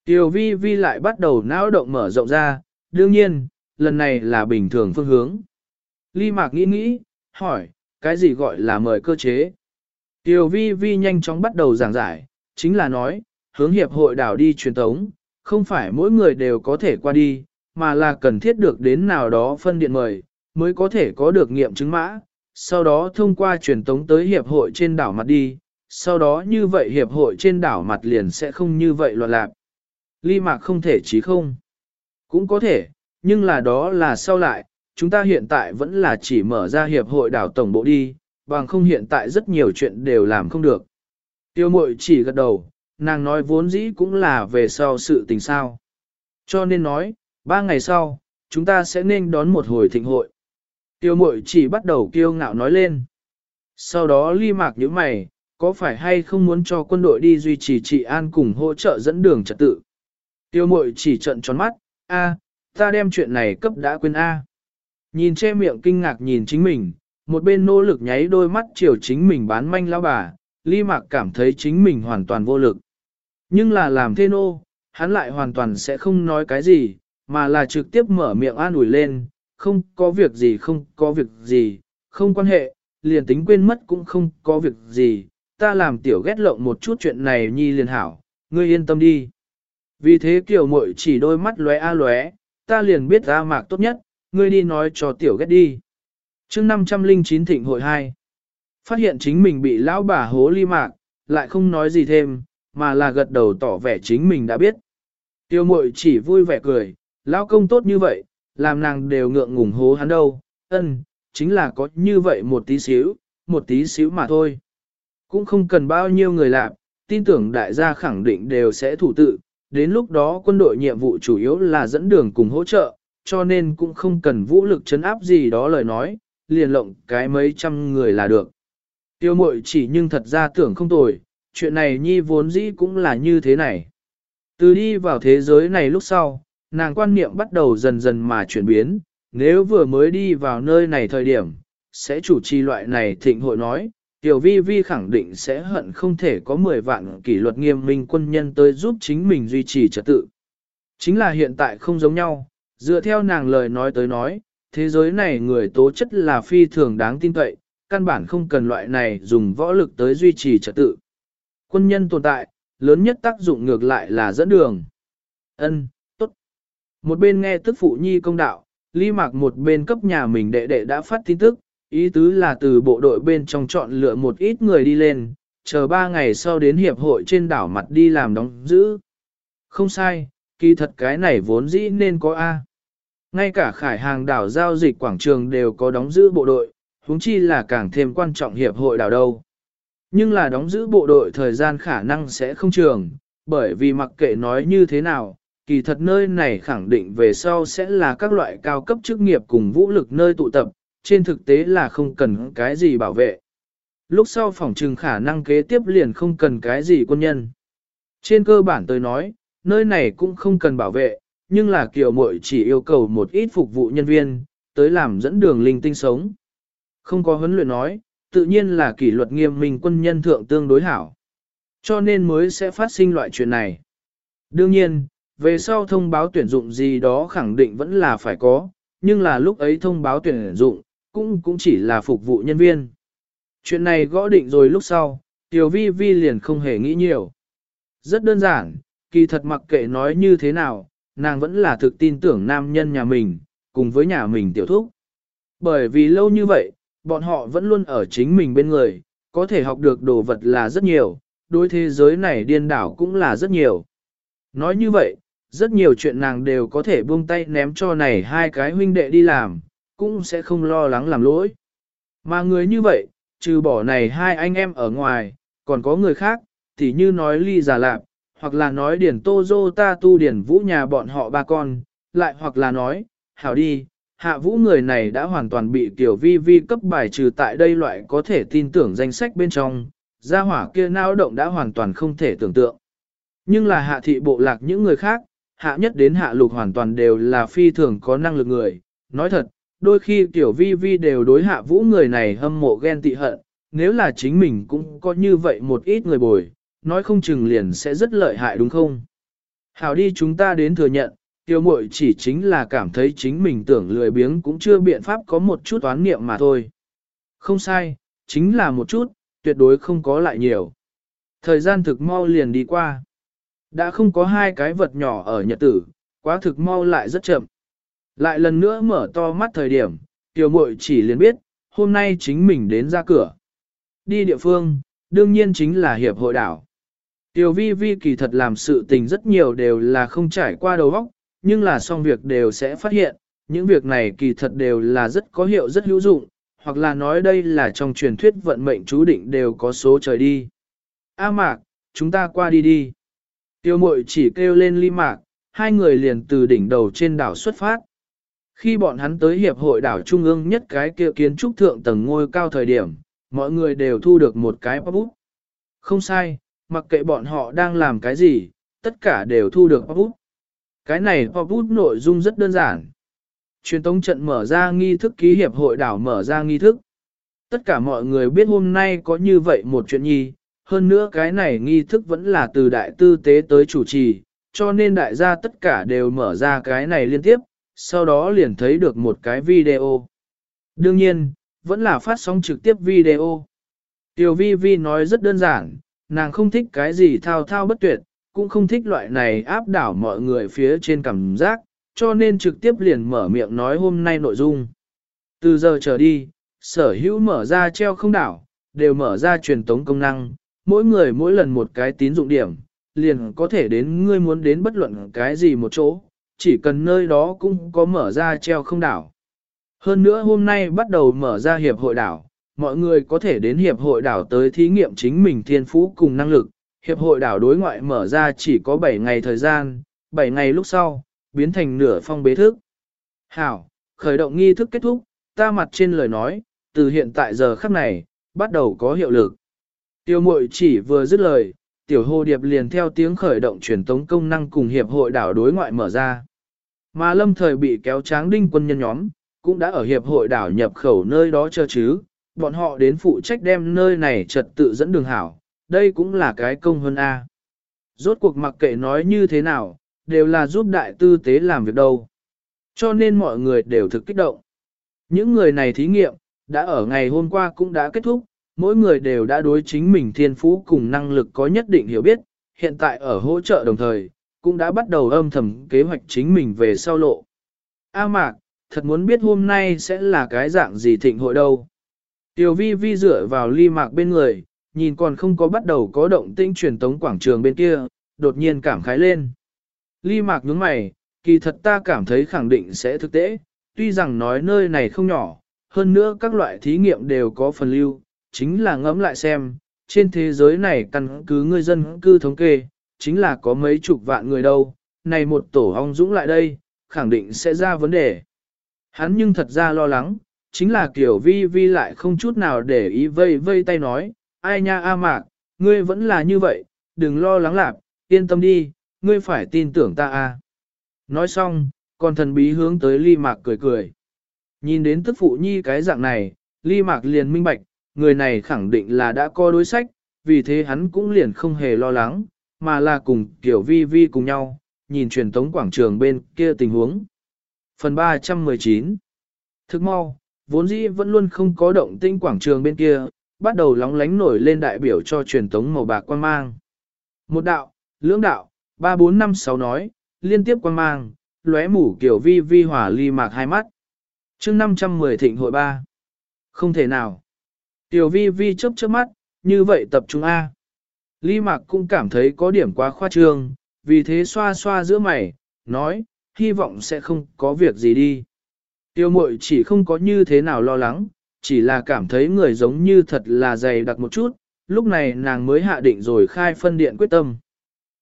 Tiểu vi vi lại bắt đầu não động mở rộng ra, đương nhiên, lần này là bình thường phương hướng. Ly Mạc nghĩ nghĩ, hỏi, cái gì gọi là mời cơ chế? Tiểu vi vi nhanh chóng bắt đầu giảng giải, chính là nói, hướng hiệp hội đảo đi truyền tống, không phải mỗi người đều có thể qua đi, mà là cần thiết được đến nào đó phân điện mời, mới có thể có được nghiệm chứng mã, sau đó thông qua truyền tống tới hiệp hội trên đảo mặt đi, sau đó như vậy hiệp hội trên đảo mặt liền sẽ không như vậy loạn lạc. Ly mạc không thể chí không? Cũng có thể, nhưng là đó là sau lại, chúng ta hiện tại vẫn là chỉ mở ra hiệp hội đảo tổng bộ đi, bằng không hiện tại rất nhiều chuyện đều làm không được. Tiêu mội chỉ gật đầu, nàng nói vốn dĩ cũng là về sau sự tình sao. Cho nên nói, ba ngày sau, chúng ta sẽ nên đón một hồi thịnh hội. Tiêu mội chỉ bắt đầu kiêu ngạo nói lên. Sau đó ly mạc những mày, có phải hay không muốn cho quân đội đi duy trì trị an cùng hỗ trợ dẫn đường trật tự? Tiêu mội chỉ trận tròn mắt, a, ta đem chuyện này cấp đã quên a. Nhìn che miệng kinh ngạc nhìn chính mình, một bên nỗ lực nháy đôi mắt chiều chính mình bán manh lão bà, ly mạc cảm thấy chính mình hoàn toàn vô lực. Nhưng là làm thế nô, hắn lại hoàn toàn sẽ không nói cái gì, mà là trực tiếp mở miệng an ủi lên, không có việc gì không có việc gì, không quan hệ, liền tính quên mất cũng không có việc gì, ta làm tiểu ghét lộng một chút chuyện này nhi liền hảo, ngươi yên tâm đi. Vì thế kiểu muội chỉ đôi mắt lóe a lóe, ta liền biết ra mạc tốt nhất, ngươi đi nói cho tiểu ghét đi chương 509 thịnh hội 2, phát hiện chính mình bị lão bà hố ly mạc, lại không nói gì thêm, mà là gật đầu tỏ vẻ chính mình đã biết. Tiêu mội chỉ vui vẻ cười, lão công tốt như vậy, làm nàng đều ngượng ngùng hố hắn đâu, ân, chính là có như vậy một tí xíu, một tí xíu mà thôi. Cũng không cần bao nhiêu người làm, tin tưởng đại gia khẳng định đều sẽ thủ tự, đến lúc đó quân đội nhiệm vụ chủ yếu là dẫn đường cùng hỗ trợ, cho nên cũng không cần vũ lực chấn áp gì đó lời nói, liền lộng cái mấy trăm người là được. Tiêu mội chỉ nhưng thật ra tưởng không tồi, chuyện này nhi vốn dĩ cũng là như thế này. Từ đi vào thế giới này lúc sau, nàng quan niệm bắt đầu dần dần mà chuyển biến, nếu vừa mới đi vào nơi này thời điểm, sẽ chủ trì loại này thịnh hội nói, Tiểu vi vi khẳng định sẽ hận không thể có 10 vạn kỷ luật nghiêm minh quân nhân tới giúp chính mình duy trì trật tự. Chính là hiện tại không giống nhau, dựa theo nàng lời nói tới nói, thế giới này người tố chất là phi thường đáng tin cậy, căn bản không cần loại này dùng võ lực tới duy trì trật tự. Quân nhân tồn tại, lớn nhất tác dụng ngược lại là dẫn đường. Ân, tốt. Một bên nghe tức phụ nhi công đạo, ly mạc một bên cấp nhà mình đệ đệ đã phát tin tức, ý tứ là từ bộ đội bên trong chọn lựa một ít người đi lên, chờ ba ngày sau đến hiệp hội trên đảo mặt đi làm đóng giữ. Không sai, kỳ thật cái này vốn dĩ nên có A. Ngay cả khải hàng đảo giao dịch quảng trường đều có đóng giữ bộ đội, huống chi là càng thêm quan trọng hiệp hội đảo đâu. Nhưng là đóng giữ bộ đội thời gian khả năng sẽ không trường, bởi vì mặc kệ nói như thế nào, kỳ thật nơi này khẳng định về sau sẽ là các loại cao cấp chức nghiệp cùng vũ lực nơi tụ tập, trên thực tế là không cần cái gì bảo vệ. Lúc sau phòng trừng khả năng kế tiếp liền không cần cái gì quân nhân. Trên cơ bản tôi nói, nơi này cũng không cần bảo vệ, nhưng là kiều muội chỉ yêu cầu một ít phục vụ nhân viên, tới làm dẫn đường linh tinh sống. Không có huấn luyện nói, tự nhiên là kỷ luật nghiêm minh quân nhân thượng tương đối hảo. Cho nên mới sẽ phát sinh loại chuyện này. Đương nhiên, về sau thông báo tuyển dụng gì đó khẳng định vẫn là phải có, nhưng là lúc ấy thông báo tuyển dụng, cũng cũng chỉ là phục vụ nhân viên. Chuyện này gõ định rồi lúc sau, Tiểu Vi Vi liền không hề nghĩ nhiều. Rất đơn giản, kỳ thật mặc kệ nói như thế nào, nàng vẫn là thực tin tưởng nam nhân nhà mình, cùng với nhà mình tiểu thúc. Bởi vì lâu như vậy, bọn họ vẫn luôn ở chính mình bên người, có thể học được đồ vật là rất nhiều, đối thế giới này điên đảo cũng là rất nhiều. Nói như vậy, rất nhiều chuyện nàng đều có thể buông tay ném cho này hai cái huynh đệ đi làm, cũng sẽ không lo lắng làm lỗi. Mà người như vậy, trừ bỏ này hai anh em ở ngoài, còn có người khác, thì như nói ly giả lạp, hoặc là nói điển tô dô ta tu điển vũ nhà bọn họ ba con, lại hoặc là nói, hảo đi, hạ vũ người này đã hoàn toàn bị tiểu vi vi cấp bài trừ tại đây loại có thể tin tưởng danh sách bên trong, gia hỏa kia nao động đã hoàn toàn không thể tưởng tượng. Nhưng là hạ thị bộ lạc những người khác, hạ nhất đến hạ lục hoàn toàn đều là phi thường có năng lực người. Nói thật, đôi khi tiểu vi vi đều đối hạ vũ người này hâm mộ ghen tị hận, nếu là chính mình cũng có như vậy một ít người bồi, nói không chừng liền sẽ rất lợi hại đúng không? Hảo đi chúng ta đến thừa nhận, tiêu mội chỉ chính là cảm thấy chính mình tưởng lười biếng cũng chưa biện pháp có một chút toán niệm mà thôi. Không sai, chính là một chút, tuyệt đối không có lại nhiều. Thời gian thực mau liền đi qua. Đã không có hai cái vật nhỏ ở nhật tử, quá thực mau lại rất chậm. Lại lần nữa mở to mắt thời điểm, tiểu muội chỉ liền biết, hôm nay chính mình đến ra cửa. Đi địa phương, đương nhiên chính là hiệp hội đảo. Tiểu vi vi kỳ thật làm sự tình rất nhiều đều là không trải qua đầu óc, nhưng là xong việc đều sẽ phát hiện, những việc này kỳ thật đều là rất có hiệu rất hữu dụng, hoặc là nói đây là trong truyền thuyết vận mệnh chú định đều có số trời đi. A mạc, chúng ta qua đi đi. Tiêu mội chỉ kêu lên ly mạc, hai người liền từ đỉnh đầu trên đảo xuất phát. Khi bọn hắn tới hiệp hội đảo trung ương nhất cái kia kiến trúc thượng tầng ngôi cao thời điểm, mọi người đều thu được một cái bút. Không sai, mặc kệ bọn họ đang làm cái gì, tất cả đều thu được pop. Cái này pop nội dung rất đơn giản. Truyền tống trận mở ra nghi thức ký hiệp hội đảo mở ra nghi thức. Tất cả mọi người biết hôm nay có như vậy một chuyện nhi, hơn nữa cái này nghi thức vẫn là từ đại tư tế tới chủ trì, cho nên đại gia tất cả đều mở ra cái này liên tiếp, sau đó liền thấy được một cái video. Đương nhiên, vẫn là phát sóng trực tiếp video. Tiểu vi vi nói rất đơn giản, nàng không thích cái gì thao thao bất tuyệt, cũng không thích loại này áp đảo mọi người phía trên cảm giác, cho nên trực tiếp liền mở miệng nói hôm nay nội dung. Từ giờ trở đi, sở hữu mở ra treo không đảo, đều mở ra truyền tống công năng, mỗi người mỗi lần một cái tín dụng điểm, liền có thể đến ngươi muốn đến bất luận cái gì một chỗ, chỉ cần nơi đó cũng có mở ra treo không đảo. Hơn nữa hôm nay bắt đầu mở ra hiệp hội đảo, mọi người có thể đến hiệp hội đảo tới thí nghiệm chính mình thiên phú cùng năng lực. Hiệp hội đảo đối ngoại mở ra chỉ có 7 ngày thời gian, 7 ngày lúc sau, biến thành nửa phong bế thức. Hảo, khởi động nghi thức kết thúc, ta mặt trên lời nói, từ hiện tại giờ khắc này, bắt đầu có hiệu lực. Tiêu mội chỉ vừa dứt lời, tiểu hồ điệp liền theo tiếng khởi động truyền tống công năng cùng hiệp hội đảo đối ngoại mở ra. Mà lâm thời bị kéo tráng đinh quân nhân nhóm, cũng đã ở hiệp hội đảo nhập khẩu nơi đó chờ chứ, bọn họ đến phụ trách đem nơi này trật tự dẫn đường hảo, đây cũng là cái công hơn A. Rốt cuộc mặc kệ nói như thế nào, đều là giúp đại tư tế làm việc đâu. Cho nên mọi người đều thực kích động. Những người này thí nghiệm, đã ở ngày hôm qua cũng đã kết thúc, mỗi người đều đã đối chính mình thiên phú cùng năng lực có nhất định hiểu biết, hiện tại ở hỗ trợ đồng thời, cũng đã bắt đầu âm thầm kế hoạch chính mình về sau lộ. A mạc, thật muốn biết hôm nay sẽ là cái dạng gì thịnh hội đâu. Tiểu vi vi dựa vào ly mạc bên người, nhìn còn không có bắt đầu có động tĩnh truyền tống quảng trường bên kia, đột nhiên cảm khái lên. Ly mạc nhướng mày, kỳ thật ta cảm thấy khẳng định sẽ thực tế, tuy rằng nói nơi này không nhỏ, hơn nữa các loại thí nghiệm đều có phần lưu, chính là ngẫm lại xem, trên thế giới này căn cứ người dân cư thống kê, chính là có mấy chục vạn người đâu, này một tổ ong dũng lại đây, khẳng định sẽ ra vấn đề. Hắn nhưng thật ra lo lắng, chính là kiểu vi vi lại không chút nào để ý vây vây tay nói, ai nha A Mạc, ngươi vẫn là như vậy, đừng lo lắng lạc, yên tâm đi, ngươi phải tin tưởng ta a. Nói xong, còn thần bí hướng tới ly mạc cười cười. Nhìn đến tức phụ nhi cái dạng này, ly mạc liền minh bạch, người này khẳng định là đã có đối sách, vì thế hắn cũng liền không hề lo lắng, mà là cùng kiểu vi vi cùng nhau, nhìn truyền tống quảng trường bên kia tình huống. Phần 319 Thức mau, vốn dĩ vẫn luôn không có động tinh quảng trường bên kia, bắt đầu lóng lánh nổi lên đại biểu cho truyền thống màu bạc quan mang. Một đạo, lưỡng đạo, ba bốn năm sáu nói, liên tiếp quan mang, lóe mủ kiểu vi vi hỏa ly mạc hai mắt. chương 510 thịnh hội ba Không thể nào. Tiểu vi vi chớp chớp mắt, như vậy tập trung A. Ly mạc cũng cảm thấy có điểm quá khoa trương, vì thế xoa xoa giữa mày, nói, hy vọng sẽ không có việc gì đi. Tiêu mội chỉ không có như thế nào lo lắng, chỉ là cảm thấy người giống như thật là dày đặc một chút, lúc này nàng mới hạ định rồi khai phân điện quyết tâm.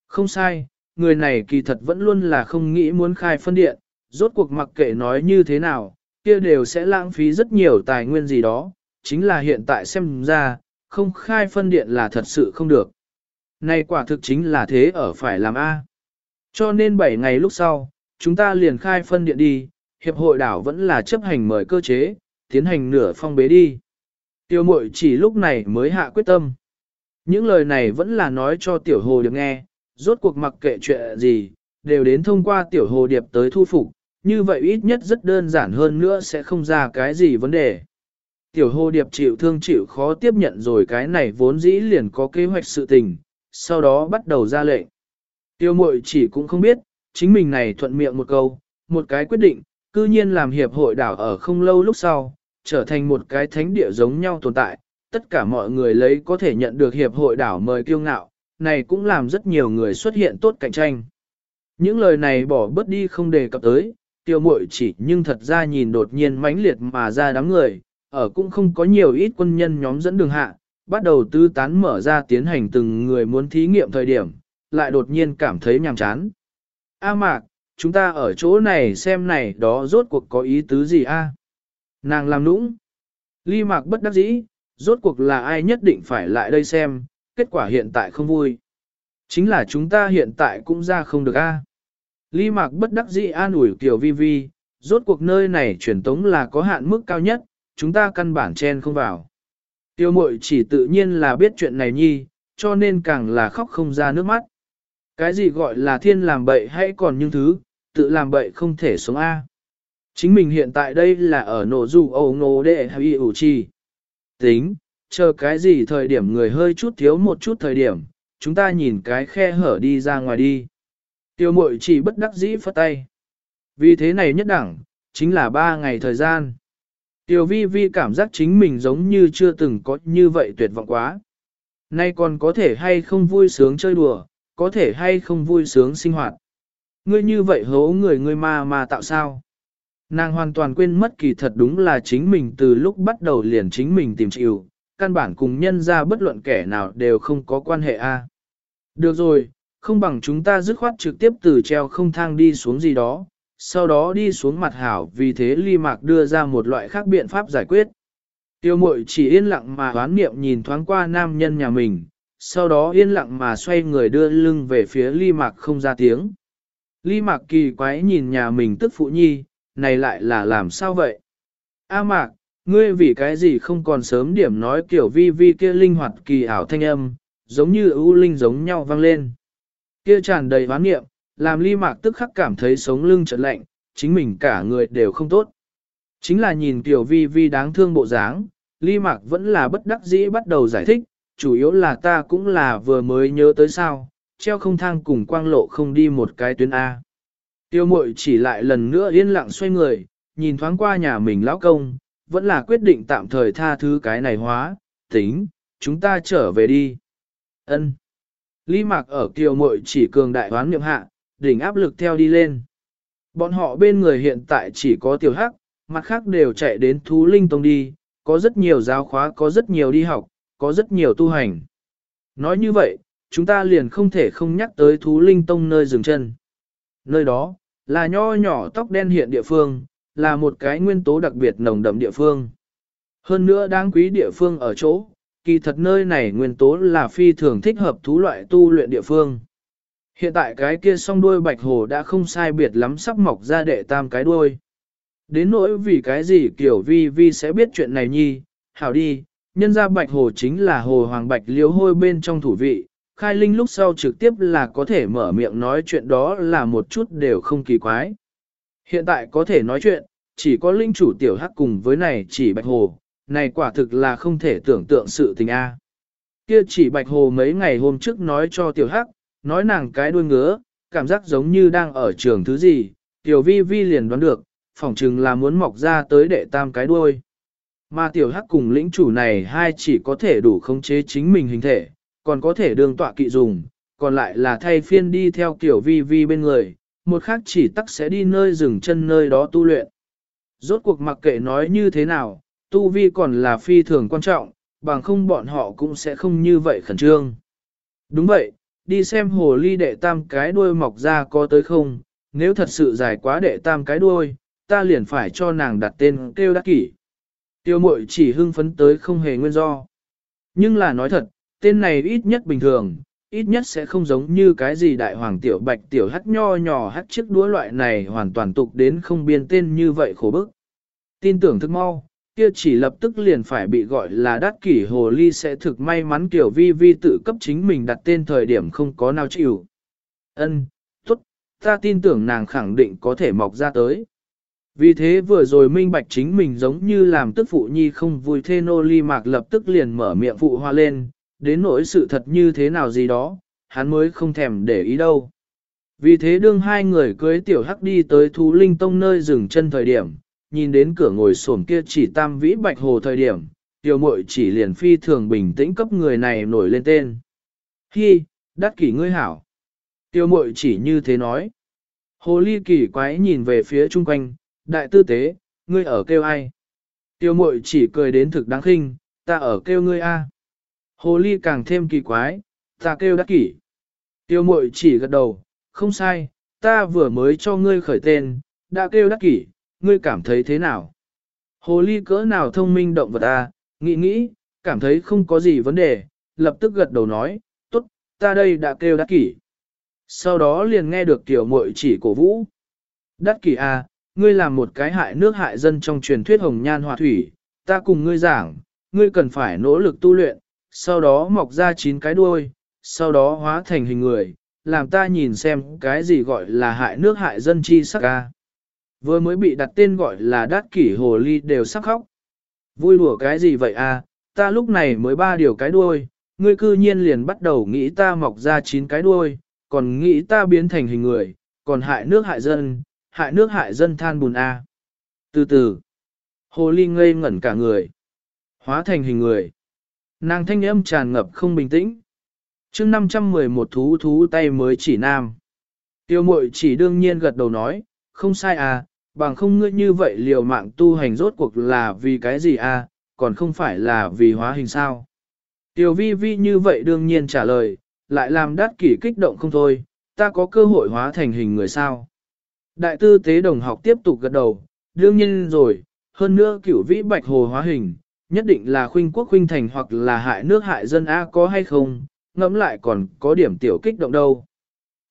Không sai, người này kỳ thật vẫn luôn là không nghĩ muốn khai phân điện, rốt cuộc mặc kệ nói như thế nào, kia đều sẽ lãng phí rất nhiều tài nguyên gì đó, chính là hiện tại xem ra, không khai phân điện là thật sự không được. Này quả thực chính là thế ở phải làm A. Cho nên 7 ngày lúc sau, chúng ta liền khai phân điện đi, hiệp hội đảo vẫn là chấp hành mời cơ chế, tiến hành nửa phong bế đi. Tiêu mội chỉ lúc này mới hạ quyết tâm. Những lời này vẫn là nói cho tiểu hồ được nghe, rốt cuộc mặc kệ chuyện gì, đều đến thông qua tiểu hồ điệp tới thu phục, như vậy ít nhất rất đơn giản hơn nữa sẽ không ra cái gì vấn đề. Tiểu hồ điệp chịu thương chịu khó tiếp nhận rồi cái này vốn dĩ liền có kế hoạch sự tình, sau đó bắt đầu ra lệnh. Tiêu mội chỉ cũng không biết, chính mình này thuận miệng một câu, một cái quyết định, cư nhiên làm hiệp hội đảo ở không lâu lúc sau, trở thành một cái thánh địa giống nhau tồn tại, tất cả mọi người lấy có thể nhận được hiệp hội đảo mời kiêu ngạo, này cũng làm rất nhiều người xuất hiện tốt cạnh tranh. Những lời này bỏ bớt đi không đề cập tới, tiêu mội chỉ nhưng thật ra nhìn đột nhiên mãnh liệt mà ra đám người, ở cũng không có nhiều ít quân nhân nhóm dẫn đường hạ, bắt đầu tư tán mở ra tiến hành từng người muốn thí nghiệm thời điểm, lại đột nhiên cảm thấy nhàm chán. A mạc, chúng ta ở chỗ này xem này đó rốt cuộc có ý tứ gì a? Nàng làm nũng. Ly mạc bất đắc dĩ, rốt cuộc là ai nhất định phải lại đây xem, kết quả hiện tại không vui. Chính là chúng ta hiện tại cũng ra không được a. Ly mạc bất đắc dĩ an ủi kiểu vi vi, rốt cuộc nơi này truyền tống là có hạn mức cao nhất, chúng ta căn bản chen không vào. Tiêu mội chỉ tự nhiên là biết chuyện này nhi, cho nên càng là khóc không ra nước mắt. Cái gì gọi là thiên làm bậy hay còn những thứ, tự làm bậy không thể sống A. Chính mình hiện tại đây là ở nổ dù ầu ngô đệ hay ủ chi. Tính, chờ cái gì thời điểm người hơi chút thiếu một chút thời điểm, chúng ta nhìn cái khe hở đi ra ngoài đi. Tiêu mội chỉ bất đắc dĩ phất tay. Vì thế này nhất đẳng, chính là ba ngày thời gian. Tiêu vi vi cảm giác chính mình giống như chưa từng có như vậy tuyệt vọng quá. Nay còn có thể hay không vui sướng chơi đùa, có thể hay không vui sướng sinh hoạt. Ngươi như vậy hố người ngươi ma mà tạo sao? Nàng hoàn toàn quên mất kỳ thật đúng là chính mình từ lúc bắt đầu liền chính mình tìm chịu, căn bản cùng nhân ra bất luận kẻ nào đều không có quan hệ a. À? Được rồi, không bằng chúng ta dứt khoát trực tiếp từ treo không thang đi xuống gì đó, sau đó đi xuống mặt hảo vì thế ly mạc đưa ra một loại khác biện pháp giải quyết. Tiêu mội chỉ yên lặng mà hoán niệm nhìn thoáng qua nam nhân nhà mình, sau đó yên lặng mà xoay người đưa lưng về phía ly mạc không ra tiếng. Ly mạc kỳ quái nhìn nhà mình tức phụ nhi, này lại là làm sao vậy? A mạc, ngươi vì cái gì không còn sớm điểm nói kiểu vi vi kia linh hoạt kỳ ảo thanh âm, giống như ưu linh giống nhau vang lên. Kia tràn đầy hoán nghiệm, làm ly mạc tức khắc cảm thấy sống lưng trật lạnh, chính mình cả người đều không tốt. Chính là nhìn kiểu vi vi đáng thương bộ dáng, ly mạc vẫn là bất đắc dĩ bắt đầu giải thích, chủ yếu là ta cũng là vừa mới nhớ tới sao, treo không thang cùng quang lộ không đi một cái tuyến A. Tiêu mội chỉ lại lần nữa yên lặng xoay người, nhìn thoáng qua nhà mình lão công, vẫn là quyết định tạm thời tha thứ cái này hóa, tính, chúng ta trở về đi. ân Lý mạc ở kiều mội chỉ cường đại hoán miệng hạ, đỉnh áp lực theo đi lên. Bọn họ bên người hiện tại chỉ có tiểu hắc, mặt khác đều chạy đến thú linh tông đi, có rất nhiều giáo khóa, có rất nhiều đi học, có rất nhiều tu hành. Nói như vậy, chúng ta liền không thể không nhắc tới thú linh tông nơi dừng chân. Nơi đó, là nho nhỏ tóc đen hiện địa phương, là một cái nguyên tố đặc biệt nồng đậm địa phương. Hơn nữa đáng quý địa phương ở chỗ, kỳ thật nơi này nguyên tố là phi thường thích hợp thú loại tu luyện địa phương. Hiện tại cái kia song đuôi bạch hồ đã không sai biệt lắm sắp mọc ra đệ tam cái đuôi. Đến nỗi vì cái gì kiểu vi vi sẽ biết chuyện này nhi, hảo đi, nhân ra bạch hồ chính là hồ hoàng bạch liếu hôi bên trong thủ vị, khai linh lúc sau trực tiếp là có thể mở miệng nói chuyện đó là một chút đều không kỳ quái. Hiện tại có thể nói chuyện, chỉ có linh chủ tiểu hắc cùng với này chỉ bạch hồ, này quả thực là không thể tưởng tượng sự tình A. Kia chỉ bạch hồ mấy ngày hôm trước nói cho tiểu hắc, nói nàng cái đuôi ngứa, cảm giác giống như đang ở trường thứ gì, tiểu vi vi liền đoán được, phỏng chừng là muốn mọc ra tới đệ tam cái đuôi. Mà tiểu hắc cùng lĩnh chủ này hai chỉ có thể đủ khống chế chính mình hình thể, còn có thể đường tọa kỵ dùng, còn lại là thay phiên đi theo kiểu vi vi bên người, một khác chỉ tắc sẽ đi nơi dừng chân nơi đó tu luyện. Rốt cuộc mặc kệ nói như thế nào, tu vi còn là phi thường quan trọng, bằng không bọn họ cũng sẽ không như vậy khẩn trương. Đúng vậy, đi xem hồ ly đệ tam cái đuôi mọc ra có tới không, nếu thật sự dài quá đệ tam cái đuôi, ta liền phải cho nàng đặt tên kêu đắc kỷ. Tiêu mội chỉ hưng phấn tới không hề nguyên do. Nhưng là nói thật, tên này ít nhất bình thường, ít nhất sẽ không giống như cái gì đại hoàng tiểu bạch tiểu hắt nho nhỏ hắt chiếc đũa loại này hoàn toàn tục đến không biên tên như vậy khổ bức. Tin tưởng thức mau, kia chỉ lập tức liền phải bị gọi là đắt kỷ hồ ly sẽ thực may mắn kiểu vi vi tự cấp chính mình đặt tên thời điểm không có nào chịu. Ân, tốt, ta tin tưởng nàng khẳng định có thể mọc ra tới. Vì thế vừa rồi minh bạch chính mình giống như làm tức phụ nhi không vui thê nô ly mạc lập tức liền mở miệng phụ hoa lên, đến nỗi sự thật như thế nào gì đó, hắn mới không thèm để ý đâu. Vì thế đương hai người cưới tiểu hắc đi tới thú linh tông nơi dừng chân thời điểm, nhìn đến cửa ngồi sổm kia chỉ tam vĩ bạch hồ thời điểm, tiểu mội chỉ liền phi thường bình tĩnh cấp người này nổi lên tên. Hi, đắc kỷ ngươi hảo. Tiêu mội chỉ như thế nói. Hồ ly kỳ quái nhìn về phía chung quanh, đại tư tế, ngươi ở kêu ai? Tiêu mội chỉ cười đến thực đáng khinh, ta ở kêu ngươi a. Hồ ly càng thêm kỳ quái, ta kêu đắc kỷ. Tiêu mội chỉ gật đầu, không sai, ta vừa mới cho ngươi khởi tên, đã kêu đắc kỷ, ngươi cảm thấy thế nào? Hồ ly cỡ nào thông minh động vật ta, nghĩ nghĩ, cảm thấy không có gì vấn đề, lập tức gật đầu nói, tốt, ta đây đã kêu đắc kỷ. Sau đó liền nghe được tiểu muội chỉ cổ vũ. Đắc kỷ à, ngươi làm một cái hại nước hại dân trong truyền thuyết hồng nhan hòa thủy, ta cùng ngươi giảng, ngươi cần phải nỗ lực tu luyện, sau đó mọc ra chín cái đuôi, sau đó hóa thành hình người, làm ta nhìn xem cái gì gọi là hại nước hại dân chi sắc ca. Vừa mới bị đặt tên gọi là đát kỷ hồ ly đều sắc khóc. Vui lùa cái gì vậy à, ta lúc này mới ba điều cái đuôi, ngươi cư nhiên liền bắt đầu nghĩ ta mọc ra chín cái đuôi, còn nghĩ ta biến thành hình người, còn hại nước hại dân, hại nước hại dân than bùn a. À. Từ từ, hồ ly ngây ngẩn cả người, hóa thành hình người. Nàng thanh âm tràn ngập không bình tĩnh. chương 511 thú thú tay mới chỉ nam. Tiêu mội chỉ đương nhiên gật đầu nói, không sai à, bằng không ngươi như vậy liều mạng tu hành rốt cuộc là vì cái gì à, còn không phải là vì hóa hình sao. Tiêu vi vi như vậy đương nhiên trả lời, lại làm đát kỷ kích động không thôi, ta có cơ hội hóa thành hình người sao. Đại tư tế đồng học tiếp tục gật đầu, đương nhiên rồi, hơn nữa cửu vĩ bạch hồ hóa hình, nhất định là khuynh quốc khuynh thành hoặc là hại nước hại dân A có hay không, ngẫm lại còn có điểm tiểu kích động đâu.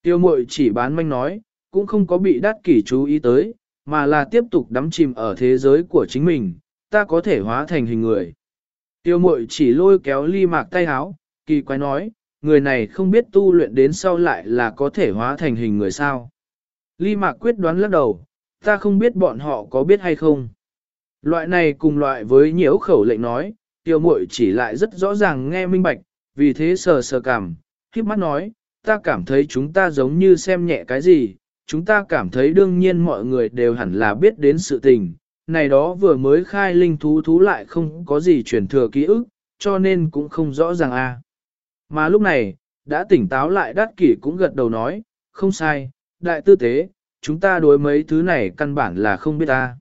Tiêu mội chỉ bán manh nói, cũng không có bị đắt kỷ chú ý tới, mà là tiếp tục đắm chìm ở thế giới của chính mình, ta có thể hóa thành hình người. Tiêu mội chỉ lôi kéo ly mạc tay háo, kỳ quái nói, người này không biết tu luyện đến sau lại là có thể hóa thành hình người sao. Ly mạc quyết đoán lắc đầu, ta không biết bọn họ có biết hay không. Loại này cùng loại với nhiễu khẩu lệnh nói, tiêu muội chỉ lại rất rõ ràng nghe minh bạch, vì thế sờ sờ cảm, khiếp mắt nói, ta cảm thấy chúng ta giống như xem nhẹ cái gì, chúng ta cảm thấy đương nhiên mọi người đều hẳn là biết đến sự tình, này đó vừa mới khai linh thú thú lại không có gì truyền thừa ký ức, cho nên cũng không rõ ràng a. Mà lúc này, đã tỉnh táo lại đắt kỷ cũng gật đầu nói, không sai, đại tư tế, chúng ta đối mấy thứ này căn bản là không biết ta.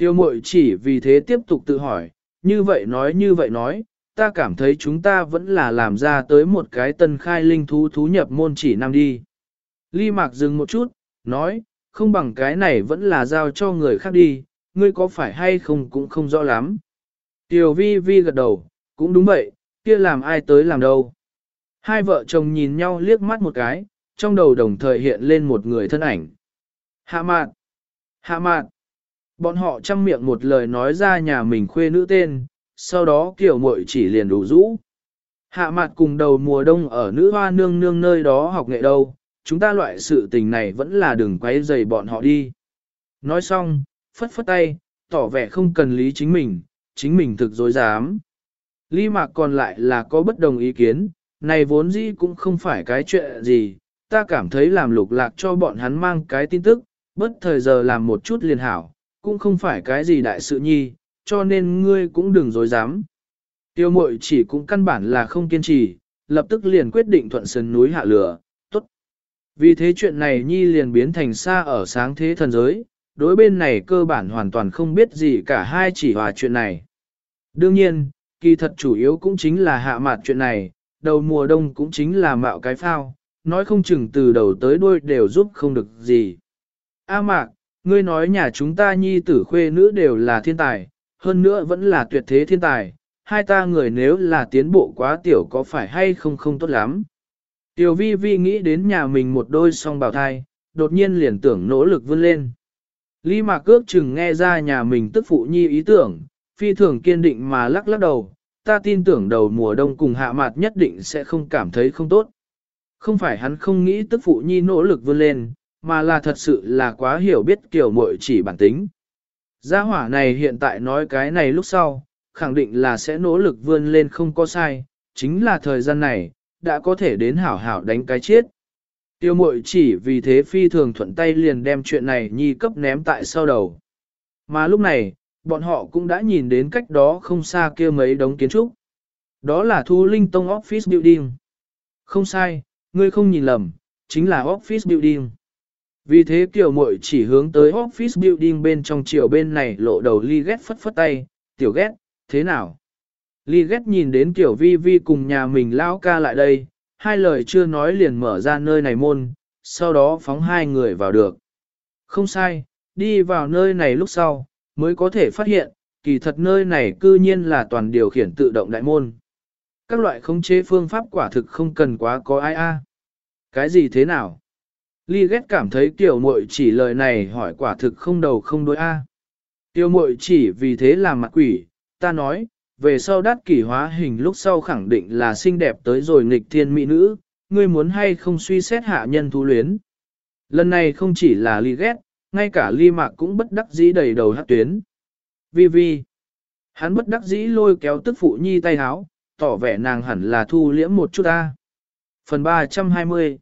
Tiêu mội chỉ vì thế tiếp tục tự hỏi, như vậy nói như vậy nói, ta cảm thấy chúng ta vẫn là làm ra tới một cái tân khai linh thú thú nhập môn chỉ năm đi. Ly Mạc dừng một chút, nói, không bằng cái này vẫn là giao cho người khác đi, ngươi có phải hay không cũng không rõ lắm. Tiểu vi vi gật đầu, cũng đúng vậy, kia làm ai tới làm đâu. Hai vợ chồng nhìn nhau liếc mắt một cái, trong đầu đồng thời hiện lên một người thân ảnh. Hạ mạn! Hạ mạn! Bọn họ chăm miệng một lời nói ra nhà mình khuê nữ tên, sau đó kiểu muội chỉ liền đủ rũ. Hạ mặt cùng đầu mùa đông ở nữ hoa nương nương nơi đó học nghệ đâu, chúng ta loại sự tình này vẫn là đừng quấy rầy bọn họ đi. Nói xong, phất phất tay, tỏ vẻ không cần lý chính mình, chính mình thực dối dám. Lý mạc còn lại là có bất đồng ý kiến, này vốn dĩ cũng không phải cái chuyện gì, ta cảm thấy làm lục lạc cho bọn hắn mang cái tin tức, bất thời giờ làm một chút liền hảo, cũng không phải cái gì đại sự nhi, cho nên ngươi cũng đừng dối dám. Tiêu mội chỉ cũng căn bản là không kiên trì, lập tức liền quyết định thuận sân núi hạ lửa, tốt. Vì thế chuyện này nhi liền biến thành xa ở sáng thế thần giới, đối bên này cơ bản hoàn toàn không biết gì cả hai chỉ hòa chuyện này. Đương nhiên, kỳ thật chủ yếu cũng chính là hạ mạt chuyện này, đầu mùa đông cũng chính là mạo cái phao, nói không chừng từ đầu tới đuôi đều giúp không được gì. A mạc, ngươi nói nhà chúng ta nhi tử khuê nữ đều là thiên tài, hơn nữa vẫn là tuyệt thế thiên tài, hai ta người nếu là tiến bộ quá tiểu có phải hay không không tốt lắm. Tiểu vi vi nghĩ đến nhà mình một đôi song bào thai, đột nhiên liền tưởng nỗ lực vươn lên. Lý Mạc Cước chừng nghe ra nhà mình tức phụ nhi ý tưởng, phi thường kiên định mà lắc lắc đầu, ta tin tưởng đầu mùa đông cùng hạ mạt nhất định sẽ không cảm thấy không tốt. Không phải hắn không nghĩ tức phụ nhi nỗ lực vươn lên, mà là thật sự là quá hiểu biết kiểu muội chỉ bản tính. Gia hỏa này hiện tại nói cái này lúc sau, khẳng định là sẽ nỗ lực vươn lên không có sai, chính là thời gian này, đã có thể đến hảo hảo đánh cái chết. Tiêu mội chỉ vì thế phi thường thuận tay liền đem chuyện này nhi cấp ném tại sau đầu. Mà lúc này, bọn họ cũng đã nhìn đến cách đó không xa kia mấy đống kiến trúc. Đó là Thu Linh Tông Office Building. Không sai, ngươi không nhìn lầm, chính là Office Building. Vì thế tiểu muội chỉ hướng tới Office Building bên trong chiều bên này lộ đầu ly ghét phất phất tay, tiểu ghét, thế nào? Ly ghét nhìn đến tiểu vi vi cùng nhà mình lão ca lại đây, hai lời chưa nói liền mở ra nơi này môn, sau đó phóng hai người vào được. Không sai, đi vào nơi này lúc sau, mới có thể phát hiện, kỳ thật nơi này cư nhiên là toàn điều khiển tự động đại môn. Các loại khống chế phương pháp quả thực không cần quá có ai a. Cái gì thế nào? Ly ghét cảm thấy tiểu muội chỉ lời này hỏi quả thực không đầu không đuôi a. Tiểu muội chỉ vì thế làm mặt quỷ, ta nói, về sau đắt kỷ hóa hình lúc sau khẳng định là xinh đẹp tới rồi nghịch thiên mỹ nữ, ngươi muốn hay không suy xét hạ nhân thú luyến. Lần này không chỉ là ly ghét, ngay cả ly mạc cũng bất đắc dĩ đầy đầu hát tuyến. Vi vi. Hắn bất đắc dĩ lôi kéo tức phụ nhi tay háo, tỏ vẻ nàng hẳn là thu liễm một chút ta. Phần 320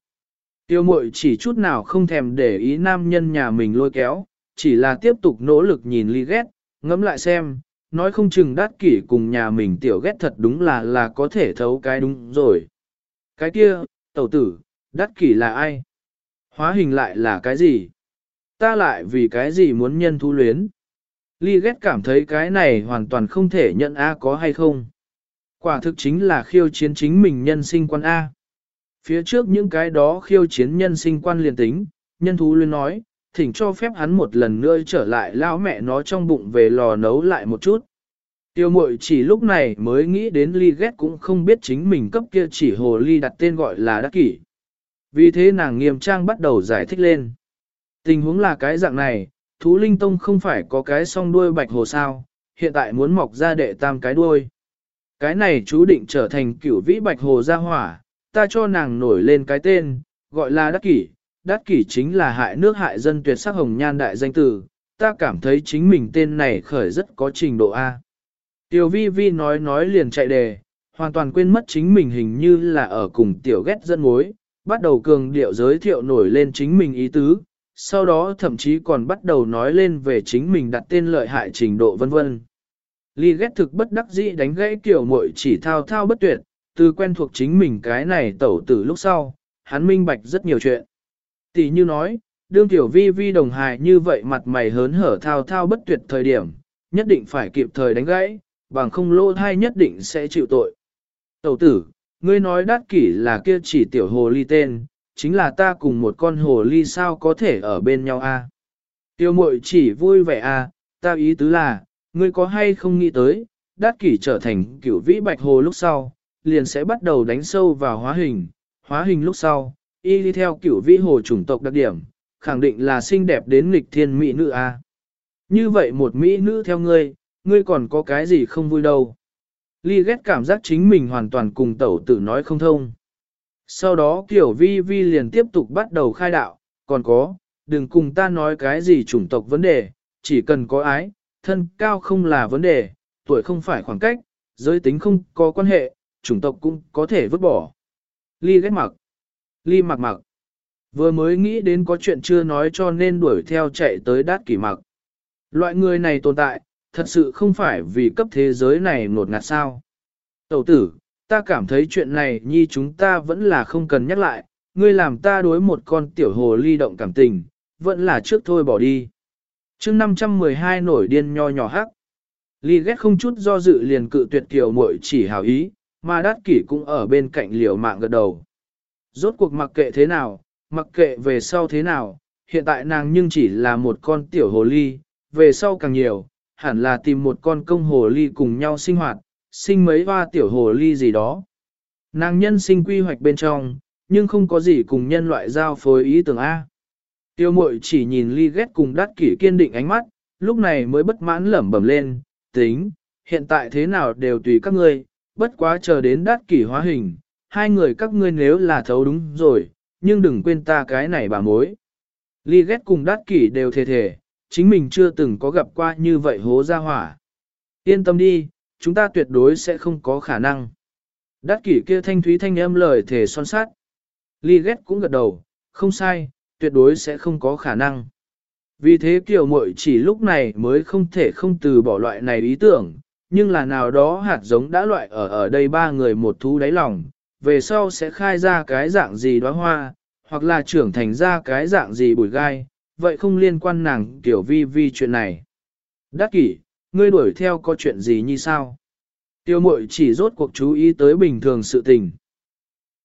Tiêu mội chỉ chút nào không thèm để ý nam nhân nhà mình lôi kéo, chỉ là tiếp tục nỗ lực nhìn ly ghét, ngẫm lại xem, nói không chừng đát kỷ cùng nhà mình tiểu ghét thật đúng là là có thể thấu cái đúng rồi. Cái kia, tẩu tử, đát kỷ là ai? Hóa hình lại là cái gì? Ta lại vì cái gì muốn nhân thu luyến? Ly ghét cảm thấy cái này hoàn toàn không thể nhận A có hay không? Quả thực chính là khiêu chiến chính mình nhân sinh quan A. Phía trước những cái đó khiêu chiến nhân sinh quan liền tính, nhân thú luyến nói, thỉnh cho phép hắn một lần nữa trở lại lao mẹ nó trong bụng về lò nấu lại một chút. Tiêu mội chỉ lúc này mới nghĩ đến ly ghét cũng không biết chính mình cấp kia chỉ hồ ly đặt tên gọi là đắc kỷ. Vì thế nàng nghiêm trang bắt đầu giải thích lên. Tình huống là cái dạng này, thú linh tông không phải có cái song đuôi bạch hồ sao, hiện tại muốn mọc ra đệ tam cái đuôi. Cái này chú định trở thành cửu vĩ bạch hồ gia hỏa, ta cho nàng nổi lên cái tên, gọi là đắc kỷ, đắc kỷ chính là hại nước hại dân tuyệt sắc hồng nhan đại danh tử, ta cảm thấy chính mình tên này khởi rất có trình độ A. Tiểu vi vi nói nói liền chạy đề, hoàn toàn quên mất chính mình hình như là ở cùng tiểu ghét dân mối, bắt đầu cường điệu giới thiệu nổi lên chính mình ý tứ, sau đó thậm chí còn bắt đầu nói lên về chính mình đặt tên lợi hại trình độ vân vân. Ly ghét thực bất đắc dĩ đánh gãy kiểu muội chỉ thao thao bất tuyệt, từ quen thuộc chính mình cái này tẩu tử lúc sau, hắn minh bạch rất nhiều chuyện. Tỷ như nói, đương tiểu vi vi đồng hài như vậy mặt mày hớn hở thao thao bất tuyệt thời điểm, nhất định phải kịp thời đánh gãy, bằng không lô thai nhất định sẽ chịu tội. Tẩu tử, ngươi nói đát kỷ là kia chỉ tiểu hồ ly tên, chính là ta cùng một con hồ ly sao có thể ở bên nhau a? Tiêu mội chỉ vui vẻ a, ta ý tứ là, ngươi có hay không nghĩ tới, đát kỷ trở thành cửu vĩ bạch hồ lúc sau, liền sẽ bắt đầu đánh sâu vào hóa hình, hóa hình lúc sau, y đi theo cửu vĩ hồ chủng tộc đặc điểm, khẳng định là xinh đẹp đến nghịch thiên mỹ nữ a. Như vậy một mỹ nữ theo ngươi, ngươi còn có cái gì không vui đâu. Ly ghét cảm giác chính mình hoàn toàn cùng tẩu tử nói không thông. Sau đó kiểu vi vi liền tiếp tục bắt đầu khai đạo, còn có, đừng cùng ta nói cái gì chủng tộc vấn đề, chỉ cần có ái, thân cao không là vấn đề, tuổi không phải khoảng cách, giới tính không có quan hệ, chủng tộc cũng có thể vứt bỏ. Ly ghét mặc. Ly mặc mặc. Vừa mới nghĩ đến có chuyện chưa nói cho nên đuổi theo chạy tới đát kỷ mặc. Loại người này tồn tại, thật sự không phải vì cấp thế giới này ngột ngạt sao. Tẩu tử, ta cảm thấy chuyện này nhi chúng ta vẫn là không cần nhắc lại, ngươi làm ta đối một con tiểu hồ ly động cảm tình, vẫn là trước thôi bỏ đi. chương 512 nổi điên nho nhỏ hắc. Ly ghét không chút do dự liền cự tuyệt tiểu muội chỉ hào ý, mà đát kỷ cũng ở bên cạnh liều mạng gật đầu. Rốt cuộc mặc kệ thế nào, mặc kệ về sau thế nào, hiện tại nàng nhưng chỉ là một con tiểu hồ ly, về sau càng nhiều, hẳn là tìm một con công hồ ly cùng nhau sinh hoạt, sinh mấy hoa tiểu hồ ly gì đó. Nàng nhân sinh quy hoạch bên trong, nhưng không có gì cùng nhân loại giao phối ý tưởng A. Tiêu mội chỉ nhìn ly ghét cùng đắt kỷ kiên định ánh mắt, lúc này mới bất mãn lẩm bẩm lên, tính, hiện tại thế nào đều tùy các ngươi, bất quá chờ đến đát kỷ hóa hình, hai người các ngươi nếu là thấu đúng rồi, nhưng đừng quên ta cái này bà mối. Ly ghét cùng đát kỷ đều thề thề, chính mình chưa từng có gặp qua như vậy hố ra hỏa. Yên tâm đi, chúng ta tuyệt đối sẽ không có khả năng. đát kỷ kia thanh thúy thanh âm lời thể son sát. Ly ghét cũng gật đầu, không sai, tuyệt đối sẽ không có khả năng. Vì thế kiểu muội chỉ lúc này mới không thể không từ bỏ loại này ý tưởng, nhưng là nào đó hạt giống đã loại ở ở đây ba người một thú đáy lòng, về sau sẽ khai ra cái dạng gì đóa hoa, hoặc là trưởng thành ra cái dạng gì bụi gai, vậy không liên quan nàng tiểu vi vi chuyện này. Đắc kỷ, ngươi đuổi theo có chuyện gì như sao? Tiêu mội chỉ rốt cuộc chú ý tới bình thường sự tình.